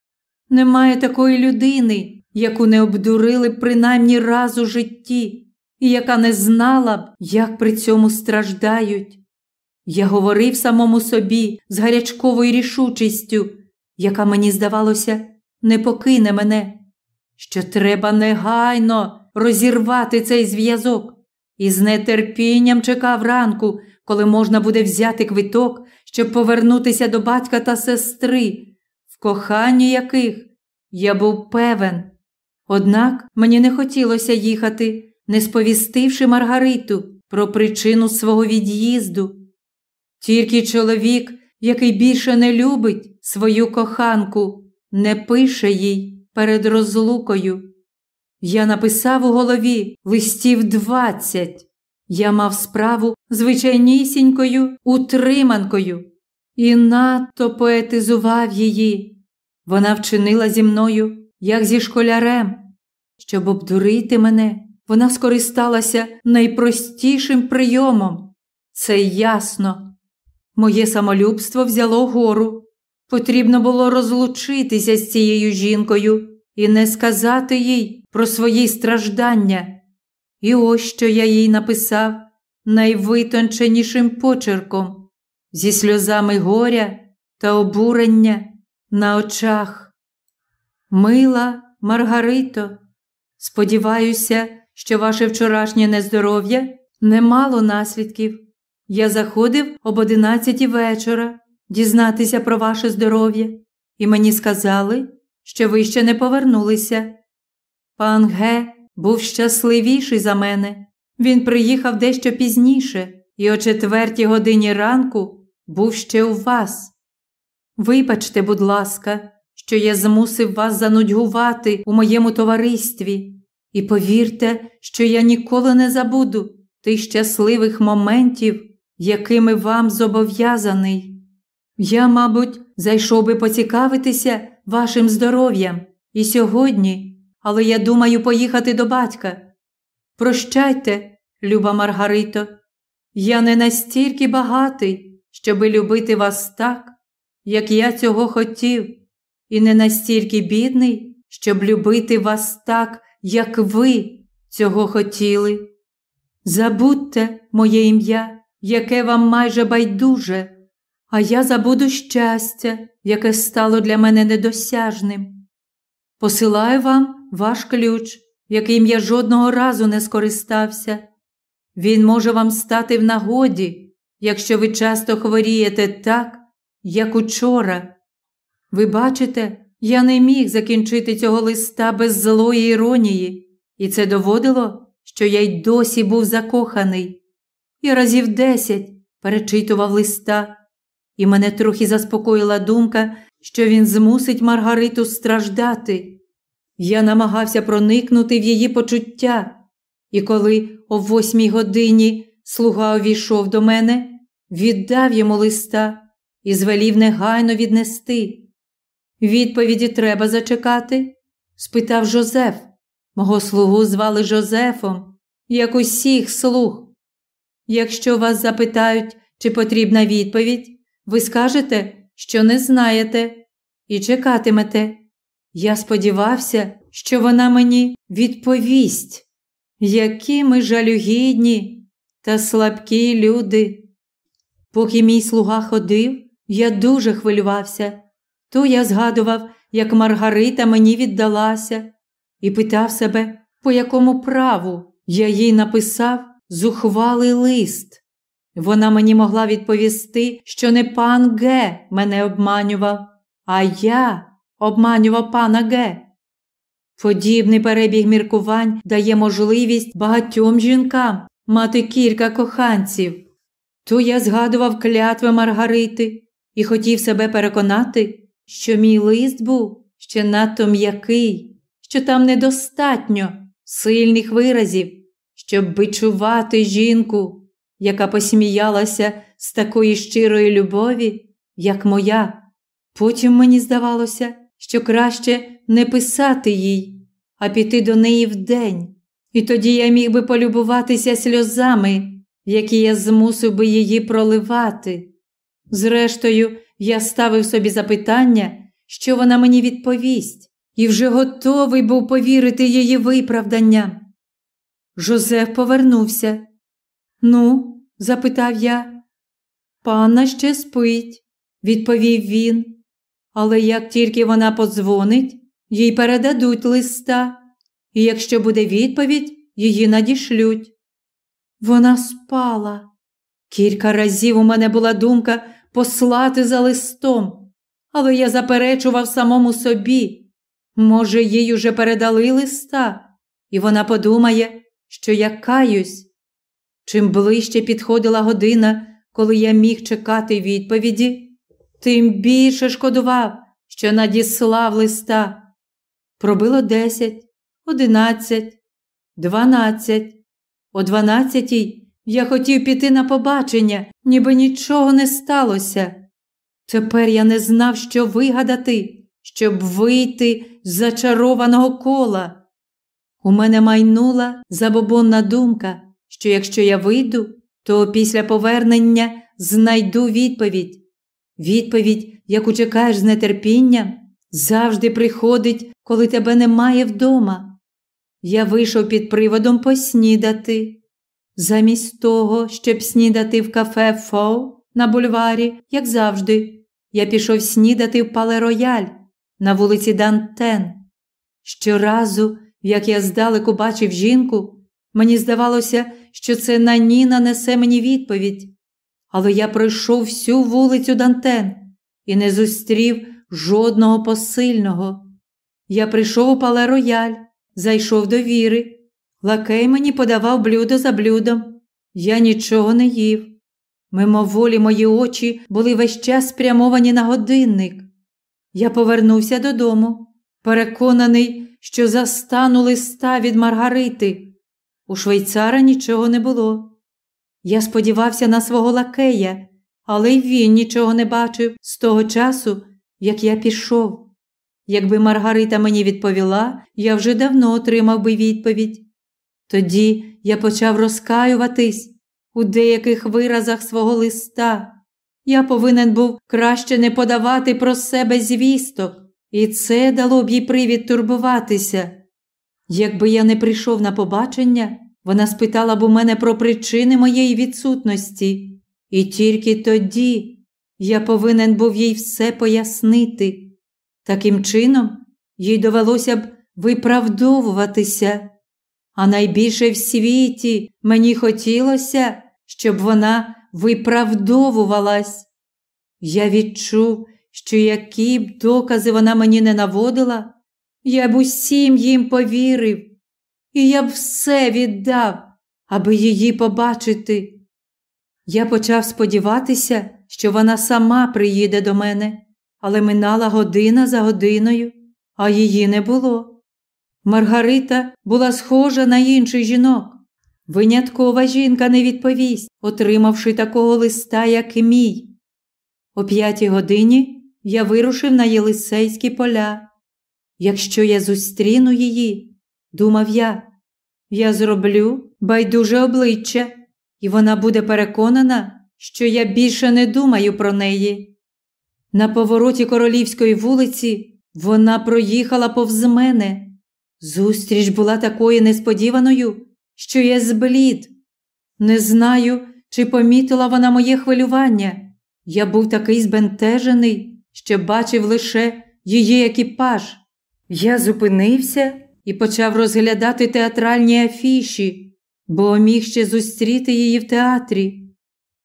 [SPEAKER 1] Немає такої людини, яку не обдурили принаймні раз у житті, і яка не знала б, як при цьому страждають. Я говорив самому собі з гарячковою рішучістю, яка мені здавалося, не покине мене, що треба негайно розірвати цей зв'язок, і з нетерпінням чекав ранку, коли можна буде взяти квиток, щоб повернутися до батька та сестри, в коханні яких я був певен. Однак мені не хотілося їхати, не сповістивши Маргариту про причину свого від'їзду. Тільки чоловік, який більше не любить свою коханку, не пише їй перед розлукою. Я написав у голові листів двадцять. Я мав справу звичайнісінькою утриманкою і надто поетизував її. Вона вчинила зі мною, як зі школярем. Щоб обдурити мене, вона скористалася найпростішим прийомом. Це ясно. Моє самолюбство взяло гору. Потрібно було розлучитися з цією жінкою і не сказати їй про свої страждання. І ось що я їй написав найвитонченішим почерком, зі сльозами горя та обурення на очах. Мила Маргарито, сподіваюся, що ваше вчорашнє нездоров'я не мало наслідків. Я заходив об одинадцятій вечора дізнатися про ваше здоров'я, і мені сказали, що ви ще не повернулися. Пан Ге був щасливіший за мене. Він приїхав дещо пізніше і о четвертій годині ранку був ще у вас. Вибачте, будь ласка, що я змусив вас занудьгувати у моєму товаристві, і повірте, що я ніколи не забуду тих щасливих моментів, якими вам зобов'язаний. Я, мабуть, зайшов би поцікавитися вашим здоров'ям і сьогодні, але я думаю поїхати до батька. Прощайте, люба Маргарито, я не настільки багатий, щоби любити вас так, як я цього хотів, і не настільки бідний, щоб любити вас так, як ви цього хотіли. Забудьте моє ім'я, яке вам майже байдуже, а я забуду щастя, яке стало для мене недосяжним. Посилаю вам ваш ключ, яким я жодного разу не скористався. Він може вам стати в нагоді, якщо ви часто хворієте так, як учора. Ви бачите, я не міг закінчити цього листа без злої іронії, і це доводило, що я й досі був закоханий. Я разів десять перечитував листа, і мене трохи заспокоїла думка, що він змусить Маргариту страждати. Я намагався проникнути в її почуття, і коли о восьмій годині слуга увійшов до мене, віддав йому листа і звелів негайно віднести. Відповіді треба зачекати? спитав Жозеф. Мого слугу звали Жозефом, як усіх слуг. Якщо вас запитають, чи потрібна відповідь, ви скажете, що не знаєте, і чекатимете. Я сподівався, що вона мені відповість, які ми жалюгідні та слабкі люди. Поки мій слуга ходив, я дуже хвилювався. То я згадував, як Маргарита мені віддалася, і питав себе, по якому праву я їй написав зухвалий лист. Вона мені могла відповісти, що не пан Г мене обманював, а я обманював пана Г. Подібний перебіг міркувань дає можливість багатьом жінкам мати кілька коханців. То я згадував клятви Маргарити і хотів себе переконати, що мій лист був ще надто м'який, що там недостатньо сильних виразів, щоб бичувати жінку, яка посміялася з такої щирої любові, як моя. Потім мені здавалося, що краще не писати їй, а піти до неї вдень, і тоді я міг би полюбуватися сльозами, які я змусив би її проливати. Зрештою, я ставив собі запитання, що вона мені відповість, і вже готовий був повірити її виправданням. Жозеф повернувся. Ну, запитав я. Панна ще спить, відповів він. Але як тільки вона подзвонить, їй передадуть листа, і якщо буде відповідь, її надішлють. Вона спала. Кілька разів у мене була думка послати за листом, але я заперечував самому собі. Може, їй уже передали листа, і вона подумає, що я каюсь. Чим ближче підходила година, коли я міг чекати відповіді, тим більше шкодував, що надіслав листа. Пробило десять, одинадцять, дванадцять. О дванадцятій я хотів піти на побачення, ніби нічого не сталося. Тепер я не знав, що вигадати, щоб вийти з зачарованого кола. У мене майнула забобонна думка, що якщо я вийду, то після повернення знайду відповідь. Відповідь, яку чекаєш з нетерпінням, завжди приходить, коли тебе немає вдома. Я вийшов під приводом поснідати. Замість того, щоб снідати в кафе Фоу на бульварі, як завжди, я пішов снідати в Пале Рояль на вулиці Дантен. Щоразу, як я здалеку бачив жінку, мені здавалося, що це Наніна несе мені відповідь. Але я пройшов всю вулицю Дантен і не зустрів жодного посильного. Я прийшов у Пале Рояль, зайшов до віри. Лакей мені подавав блюдо за блюдом. Я нічого не їв. Мимоволі мої очі були весь час спрямовані на годинник. Я повернувся додому, переконаний, що застану листа від Маргарити. У швейцара нічого не було. Я сподівався на свого лакея, але й він нічого не бачив з того часу, як я пішов. Якби Маргарита мені відповіла, я вже давно отримав би відповідь. Тоді я почав розкаюватись у деяких виразах свого листа. Я повинен був краще не подавати про себе звісток, і це дало б їй привід турбуватися. Якби я не прийшов на побачення, вона спитала б у мене про причини моєї відсутності, і тільки тоді я повинен був їй все пояснити. Таким чином, їй довелося б виправдовуватися. А найбільше в світі мені хотілося, щоб вона виправдовувалась. Я відчув, що які б докази вона мені не наводила, я б усім їм повірив, і я б все віддав, аби її побачити. Я почав сподіватися, що вона сама приїде до мене, але минала година за годиною, а її не було. Маргарита була схожа на інших жінок. Виняткова жінка не відповість, отримавши такого листа, як і мій. О п'ятій годині я вирушив на Єлисейські поля. Якщо я зустріну її, думав я, я зроблю байдуже обличчя, і вона буде переконана, що я більше не думаю про неї. На повороті королівської вулиці вона проїхала повз мене. Зустріч була такою несподіваною, що я зблід. Не знаю, чи помітила вона моє хвилювання. Я був такий збентежений, що бачив лише її екіпаж. Я зупинився і почав розглядати театральні афіші, бо міг ще зустріти її в театрі.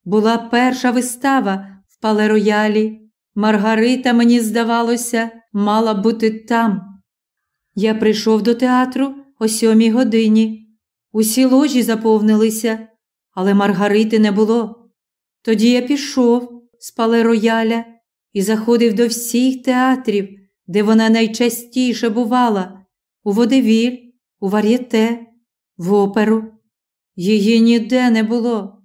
[SPEAKER 1] Була перша вистава в палероялі. Маргарита, мені здавалося, мала бути там. Я прийшов до театру о сьомій годині. Усі ложі заповнилися, але Маргарити не було. Тоді я пішов з палерояля і заходив до всіх театрів, де вона найчастіше бувала у водевіль, у вар'єте, в оперу. Її ніде не було.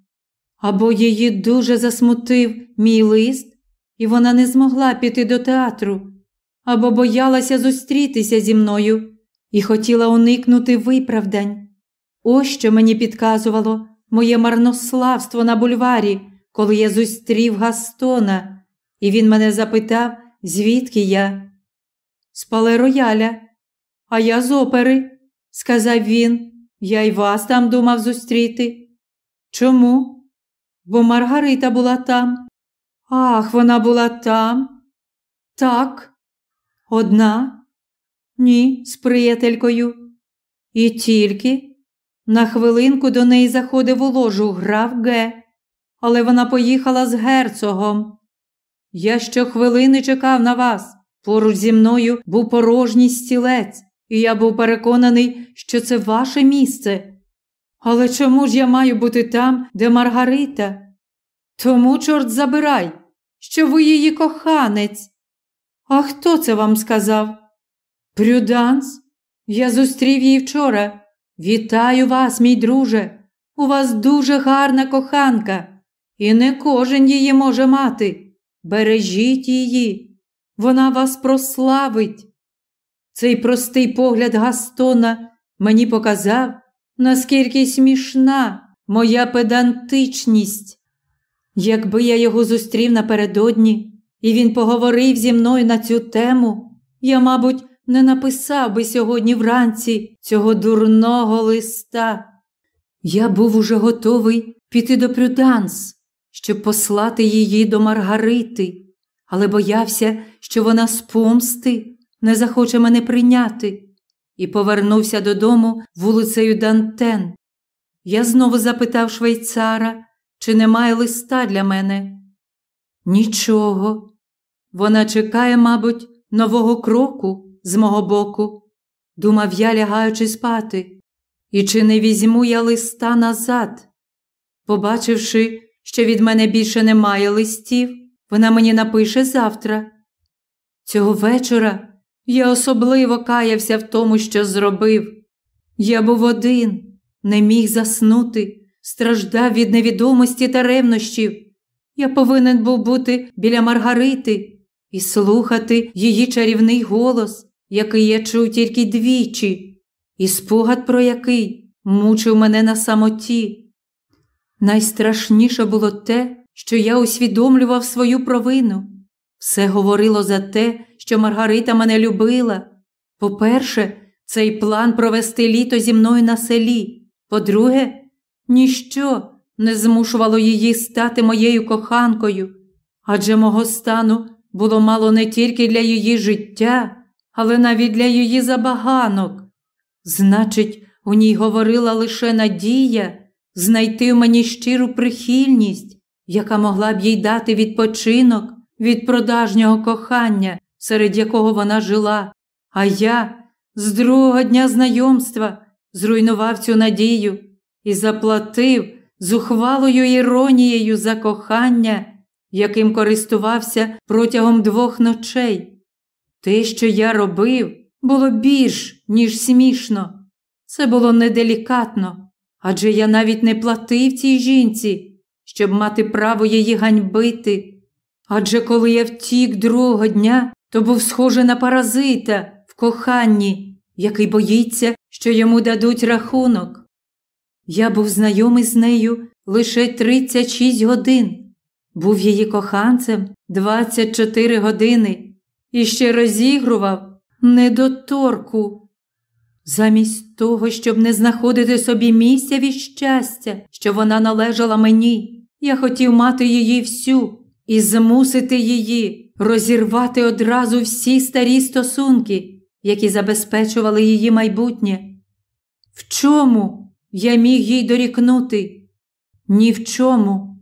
[SPEAKER 1] Або її дуже засмутив мій лист, і вона не змогла піти до театру, або боялася зустрітися зі мною і хотіла уникнути виправдань. Ось що мені підказувало моє марнославство на бульварі, коли я зустрів Гастона, і він мене запитав, звідки я. З палерояля, а я з опери, сказав він. Я й вас там думав зустріти. Чому? Бо Маргарита була там. Ах, вона була там? Так. Одна? Ні, з приятелькою. І тільки на хвилинку до неї заходив у ложу граф Г, але вона поїхала з герцогом. Я щохвилини чекав на вас. Поруч зі мною був порожній стілець, і я був переконаний, що це ваше місце. Але чому ж я маю бути там, де Маргарита? Тому, чорт забирай, що ви її коханець. А хто це вам сказав? Прюданс, я зустрів її вчора. Вітаю вас, мій друже. У вас дуже гарна коханка, і не кожен її може мати. Бережіть її, вона вас прославить. Цей простий погляд Гастона мені показав, наскільки смішна моя педантичність. Якби я його зустрів напередодні, і він поговорив зі мною на цю тему, я, мабуть, не написав би сьогодні вранці цього дурного листа. Я був уже готовий піти до Прюданс, щоб послати її до Маргарити, але боявся, що вона з помсти не захоче мене прийняти, і повернувся додому вулицею Дантен. Я знову запитав швейцара, чи немає листа для мене. Нічого. Вона чекає, мабуть, нового кроку з мого боку, думав я, лягаючи спати, і чи не візьму я листа назад? Побачивши, що від мене більше немає листів, вона мені напише завтра. Цього вечора я особливо каявся в тому, що зробив. Я був один, не міг заснути, страждав від невідомості та ревнощів. Я повинен був бути біля Маргарити і слухати її чарівний голос, який я чув тільки двічі, і спогад про який мучив мене на самоті. Найстрашніше було те, що я усвідомлював свою провину. Все говорило за те, що Маргарита мене любила. По-перше, цей план провести літо зі мною на селі. По-друге, ніщо не змушувало її стати моєю коханкою, адже мого стану було мало не тільки для її життя, але навіть для її забаганок. Значить, у ній говорила лише надія знайти в мені щиру прихильність, яка могла б їй дати відпочинок від продажнього кохання, серед якого вона жила, а я з другого дня знайомства зруйнував цю надію і заплатив зухвалою іронією за кохання, яким користувався протягом двох ночей. Те, що я робив, було більш, ніж смішно. Це було неделікатно, адже я навіть не платив цій жінці, щоб мати право її ганьбити. Адже коли я втік другого дня, то був схожий на паразита в коханні, який боїться, що йому дадуть рахунок. Я був знайомий з нею лише 36 годин, був її коханцем 24 години і ще розігрував недоторку. Замість того, щоб не знаходити собі місця від щастя, що вона належала мені, я хотів мати її всю і змусити її розірвати одразу всі старі стосунки, які забезпечували її майбутнє. В чому я міг їй дорікнути? Ні в чому.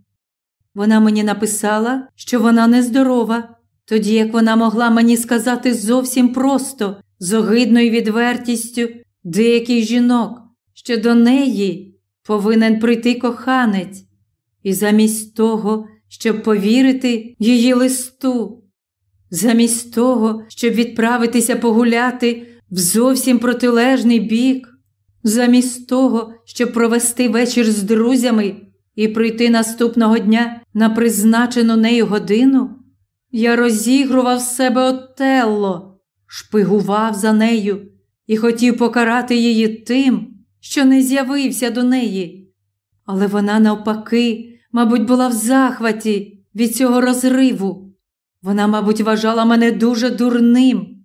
[SPEAKER 1] Вона мені написала, що вона нездорова, тоді як вона могла мені сказати зовсім просто, з огидною відвертістю деяких жінок, що до неї повинен прийти коханець, і замість того, щоб повірити її листу, замість того, щоб відправитися погуляти в зовсім протилежний бік, замість того, щоб провести вечір з друзями і прийти наступного дня на призначену нею годину, я розігрував себе отелло, шпигував за нею і хотів покарати її тим, що не з'явився до неї. Але вона, навпаки, мабуть, була в захваті від цього розриву. Вона, мабуть, вважала мене дуже дурним,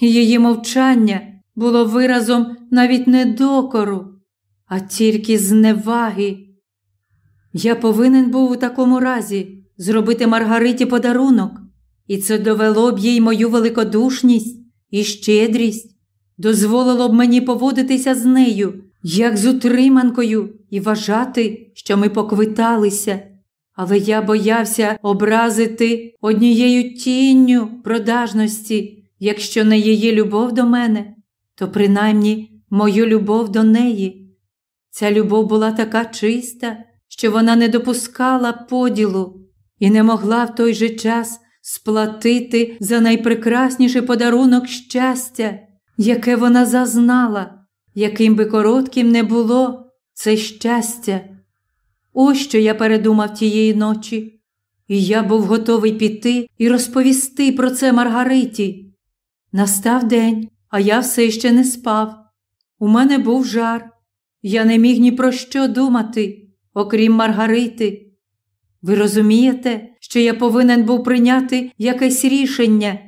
[SPEAKER 1] її мовчання було виразом навіть не докору, а тільки зневаги. Я повинен був у такому разі зробити Маргариті подарунок, і це довело б їй мою великодушність і щедрість, дозволило б мені поводитися з нею, як з утриманкою, і вважати, що ми поквиталися. Але я боявся образити однією тінню продажності, якщо не її любов до мене, то принаймні мою любов до неї. Ця любов була така чиста, що вона не допускала поділу і не могла в той же час сплатити за найпрекрасніший подарунок щастя, яке вона зазнала, яким би коротким не було це щастя. Ось що я передумав тієї ночі, і я був готовий піти і розповісти про це Маргариті. Настав день, а я все ще не спав. У мене був жар. Я не міг ні про що думати, окрім Маргарити. Ви розумієте, що я повинен був прийняти якесь рішення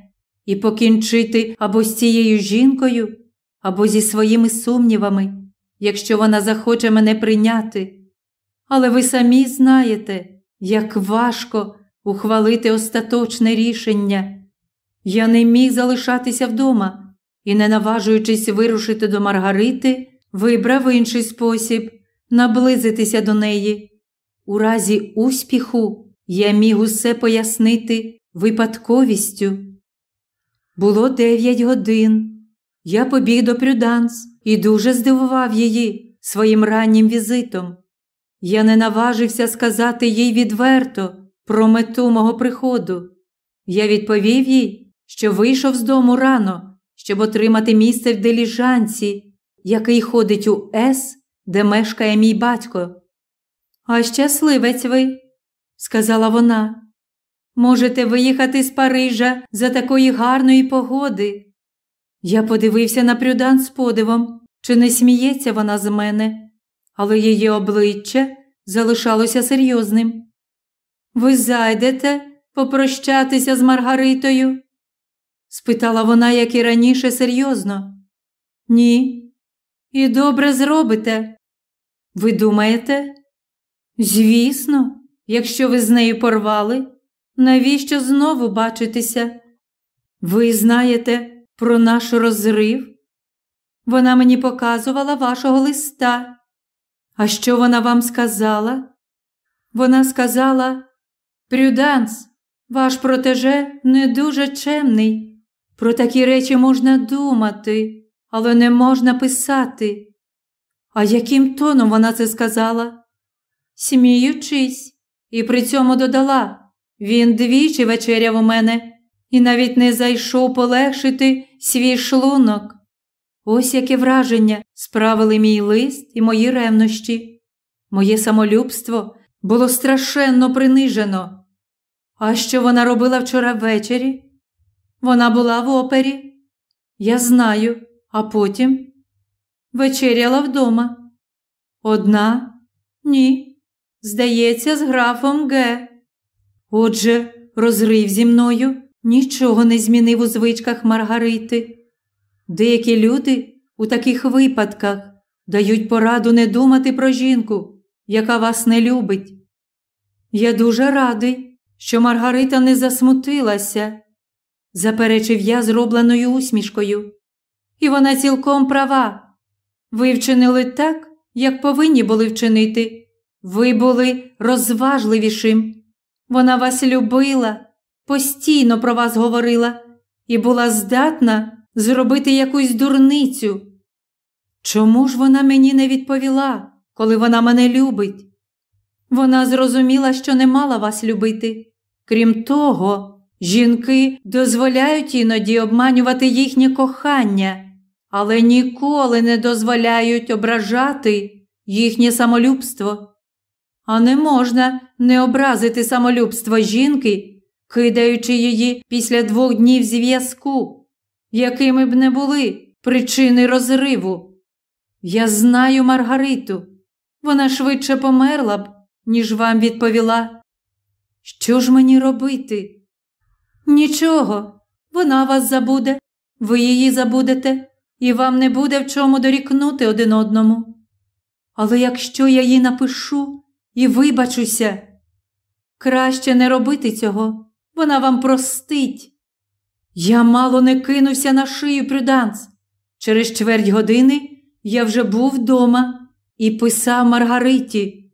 [SPEAKER 1] і покінчити або з цією жінкою, або зі своїми сумнівами, якщо вона захоче мене прийняти. Але ви самі знаєте, як важко ухвалити остаточне рішення. Я не міг залишатися вдома і, не наважуючись вирушити до Маргарити, вибрав інший спосіб наблизитися до неї. У разі успіху я міг усе пояснити випадковістю. Було дев'ять годин. Я побіг до Прюданс і дуже здивував її своїм раннім візитом. Я не наважився сказати їй відверто про мету мого приходу. Я відповів їй, що вийшов з дому рано, щоб отримати місце в деліжанці, який ходить у С, де мешкає мій батько. А щасливець ви, сказала вона. Можете виїхати з Парижа за такої гарної погоди. Я подивився на Прюдан з подивом, чи не сміється вона з мене але її обличчя залишалося серйозним. Ви зайдете попрощатися з Маргаритою? спитала вона, як і раніше, серйозно. Ні. І добре зробите. Ви думаєте? Звісно, якщо ви з нею порвали, навіщо знову бачитися? Ви знаєте про наш розрив? Вона мені показувала вашого листа. А що вона вам сказала? Вона сказала Прюданс, ваш протеже не дуже чемний. Про такі речі можна думати, але не можна писати. А яким тоном вона це сказала? Сміючись, і при цьому додала він двічі вечеряв у мене і навіть не зайшов полегшити свій шлунок. Ось яке враження справили мій лист і мої ревнощі. Моє самолюбство було страшенно принижено. А що вона робила вчора ввечері? Вона була в опері. Я знаю, а потім вечеряла вдома. Одна? Ні. Здається, з графом Г. Отже, розрив зі мною нічого не змінив у звичках Маргарити. Деякі люди у таких випадках дають пораду не думати про жінку, яка вас не любить. Я дуже радий, що Маргарита не засмутилася, заперечив я зробленою усмішкою. І вона цілком права. Ви вчинили так, як повинні були вчинити. Ви були розважливішим. Вона вас любила, постійно про вас говорила і була здатна зробити якусь дурницю. Чому ж вона мені не відповіла, коли вона мене любить? Вона зрозуміла, що не мала вас любити. Крім того, жінки дозволяють іноді обманювати їхнє кохання, але ніколи не дозволяють ображати їхнє самолюбство. А не можна не образити самолюбство жінки, кидаючи її після двох днів зв'язку, якими б не були причини розриву. Я знаю Маргариту, вона швидше померла б, ніж вам відповіла. Що ж мені робити? Нічого, вона вас забуде, ви її забудете, і вам не буде в чому дорікнути один одному. Але якщо я їй напишу і вибачуся, краще не робити цього, вона вам простить. Я мало не кинувся на шию прюданс. Через чверть години я вже був вдома і писав Маргариті.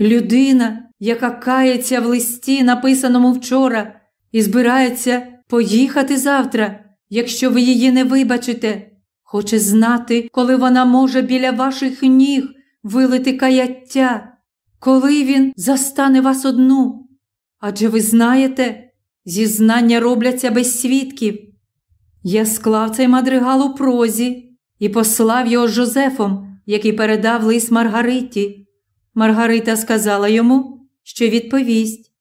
[SPEAKER 1] Людина, яка кається в листі, написаному вчора, і збирається поїхати завтра, якщо ви її не вибачите, хоче знати, коли вона може біля ваших ніг вилити каяття, коли він застане вас одну. Адже ви знаєте, зізнання робляться без свідків. Я склав цей мадригал у прозі і послав його Жозефом, який передав лист Маргариті. Маргарита сказала йому, що відповість.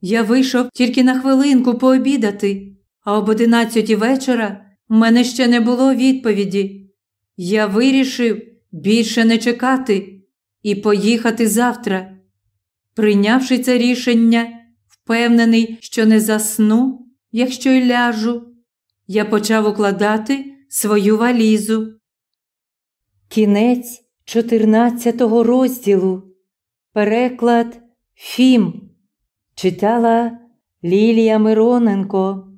[SPEAKER 1] Я вийшов тільки на хвилинку пообідати, а об одинадцятій вечора в мене ще не було відповіді. Я вирішив більше не чекати і поїхати завтра. Прийнявши це рішення, впевнений, що не засну, якщо й ляжу, я почав укладати свою валізу. Кінець 14 розділу. Переклад Фім. Читала Лілія Мироненко.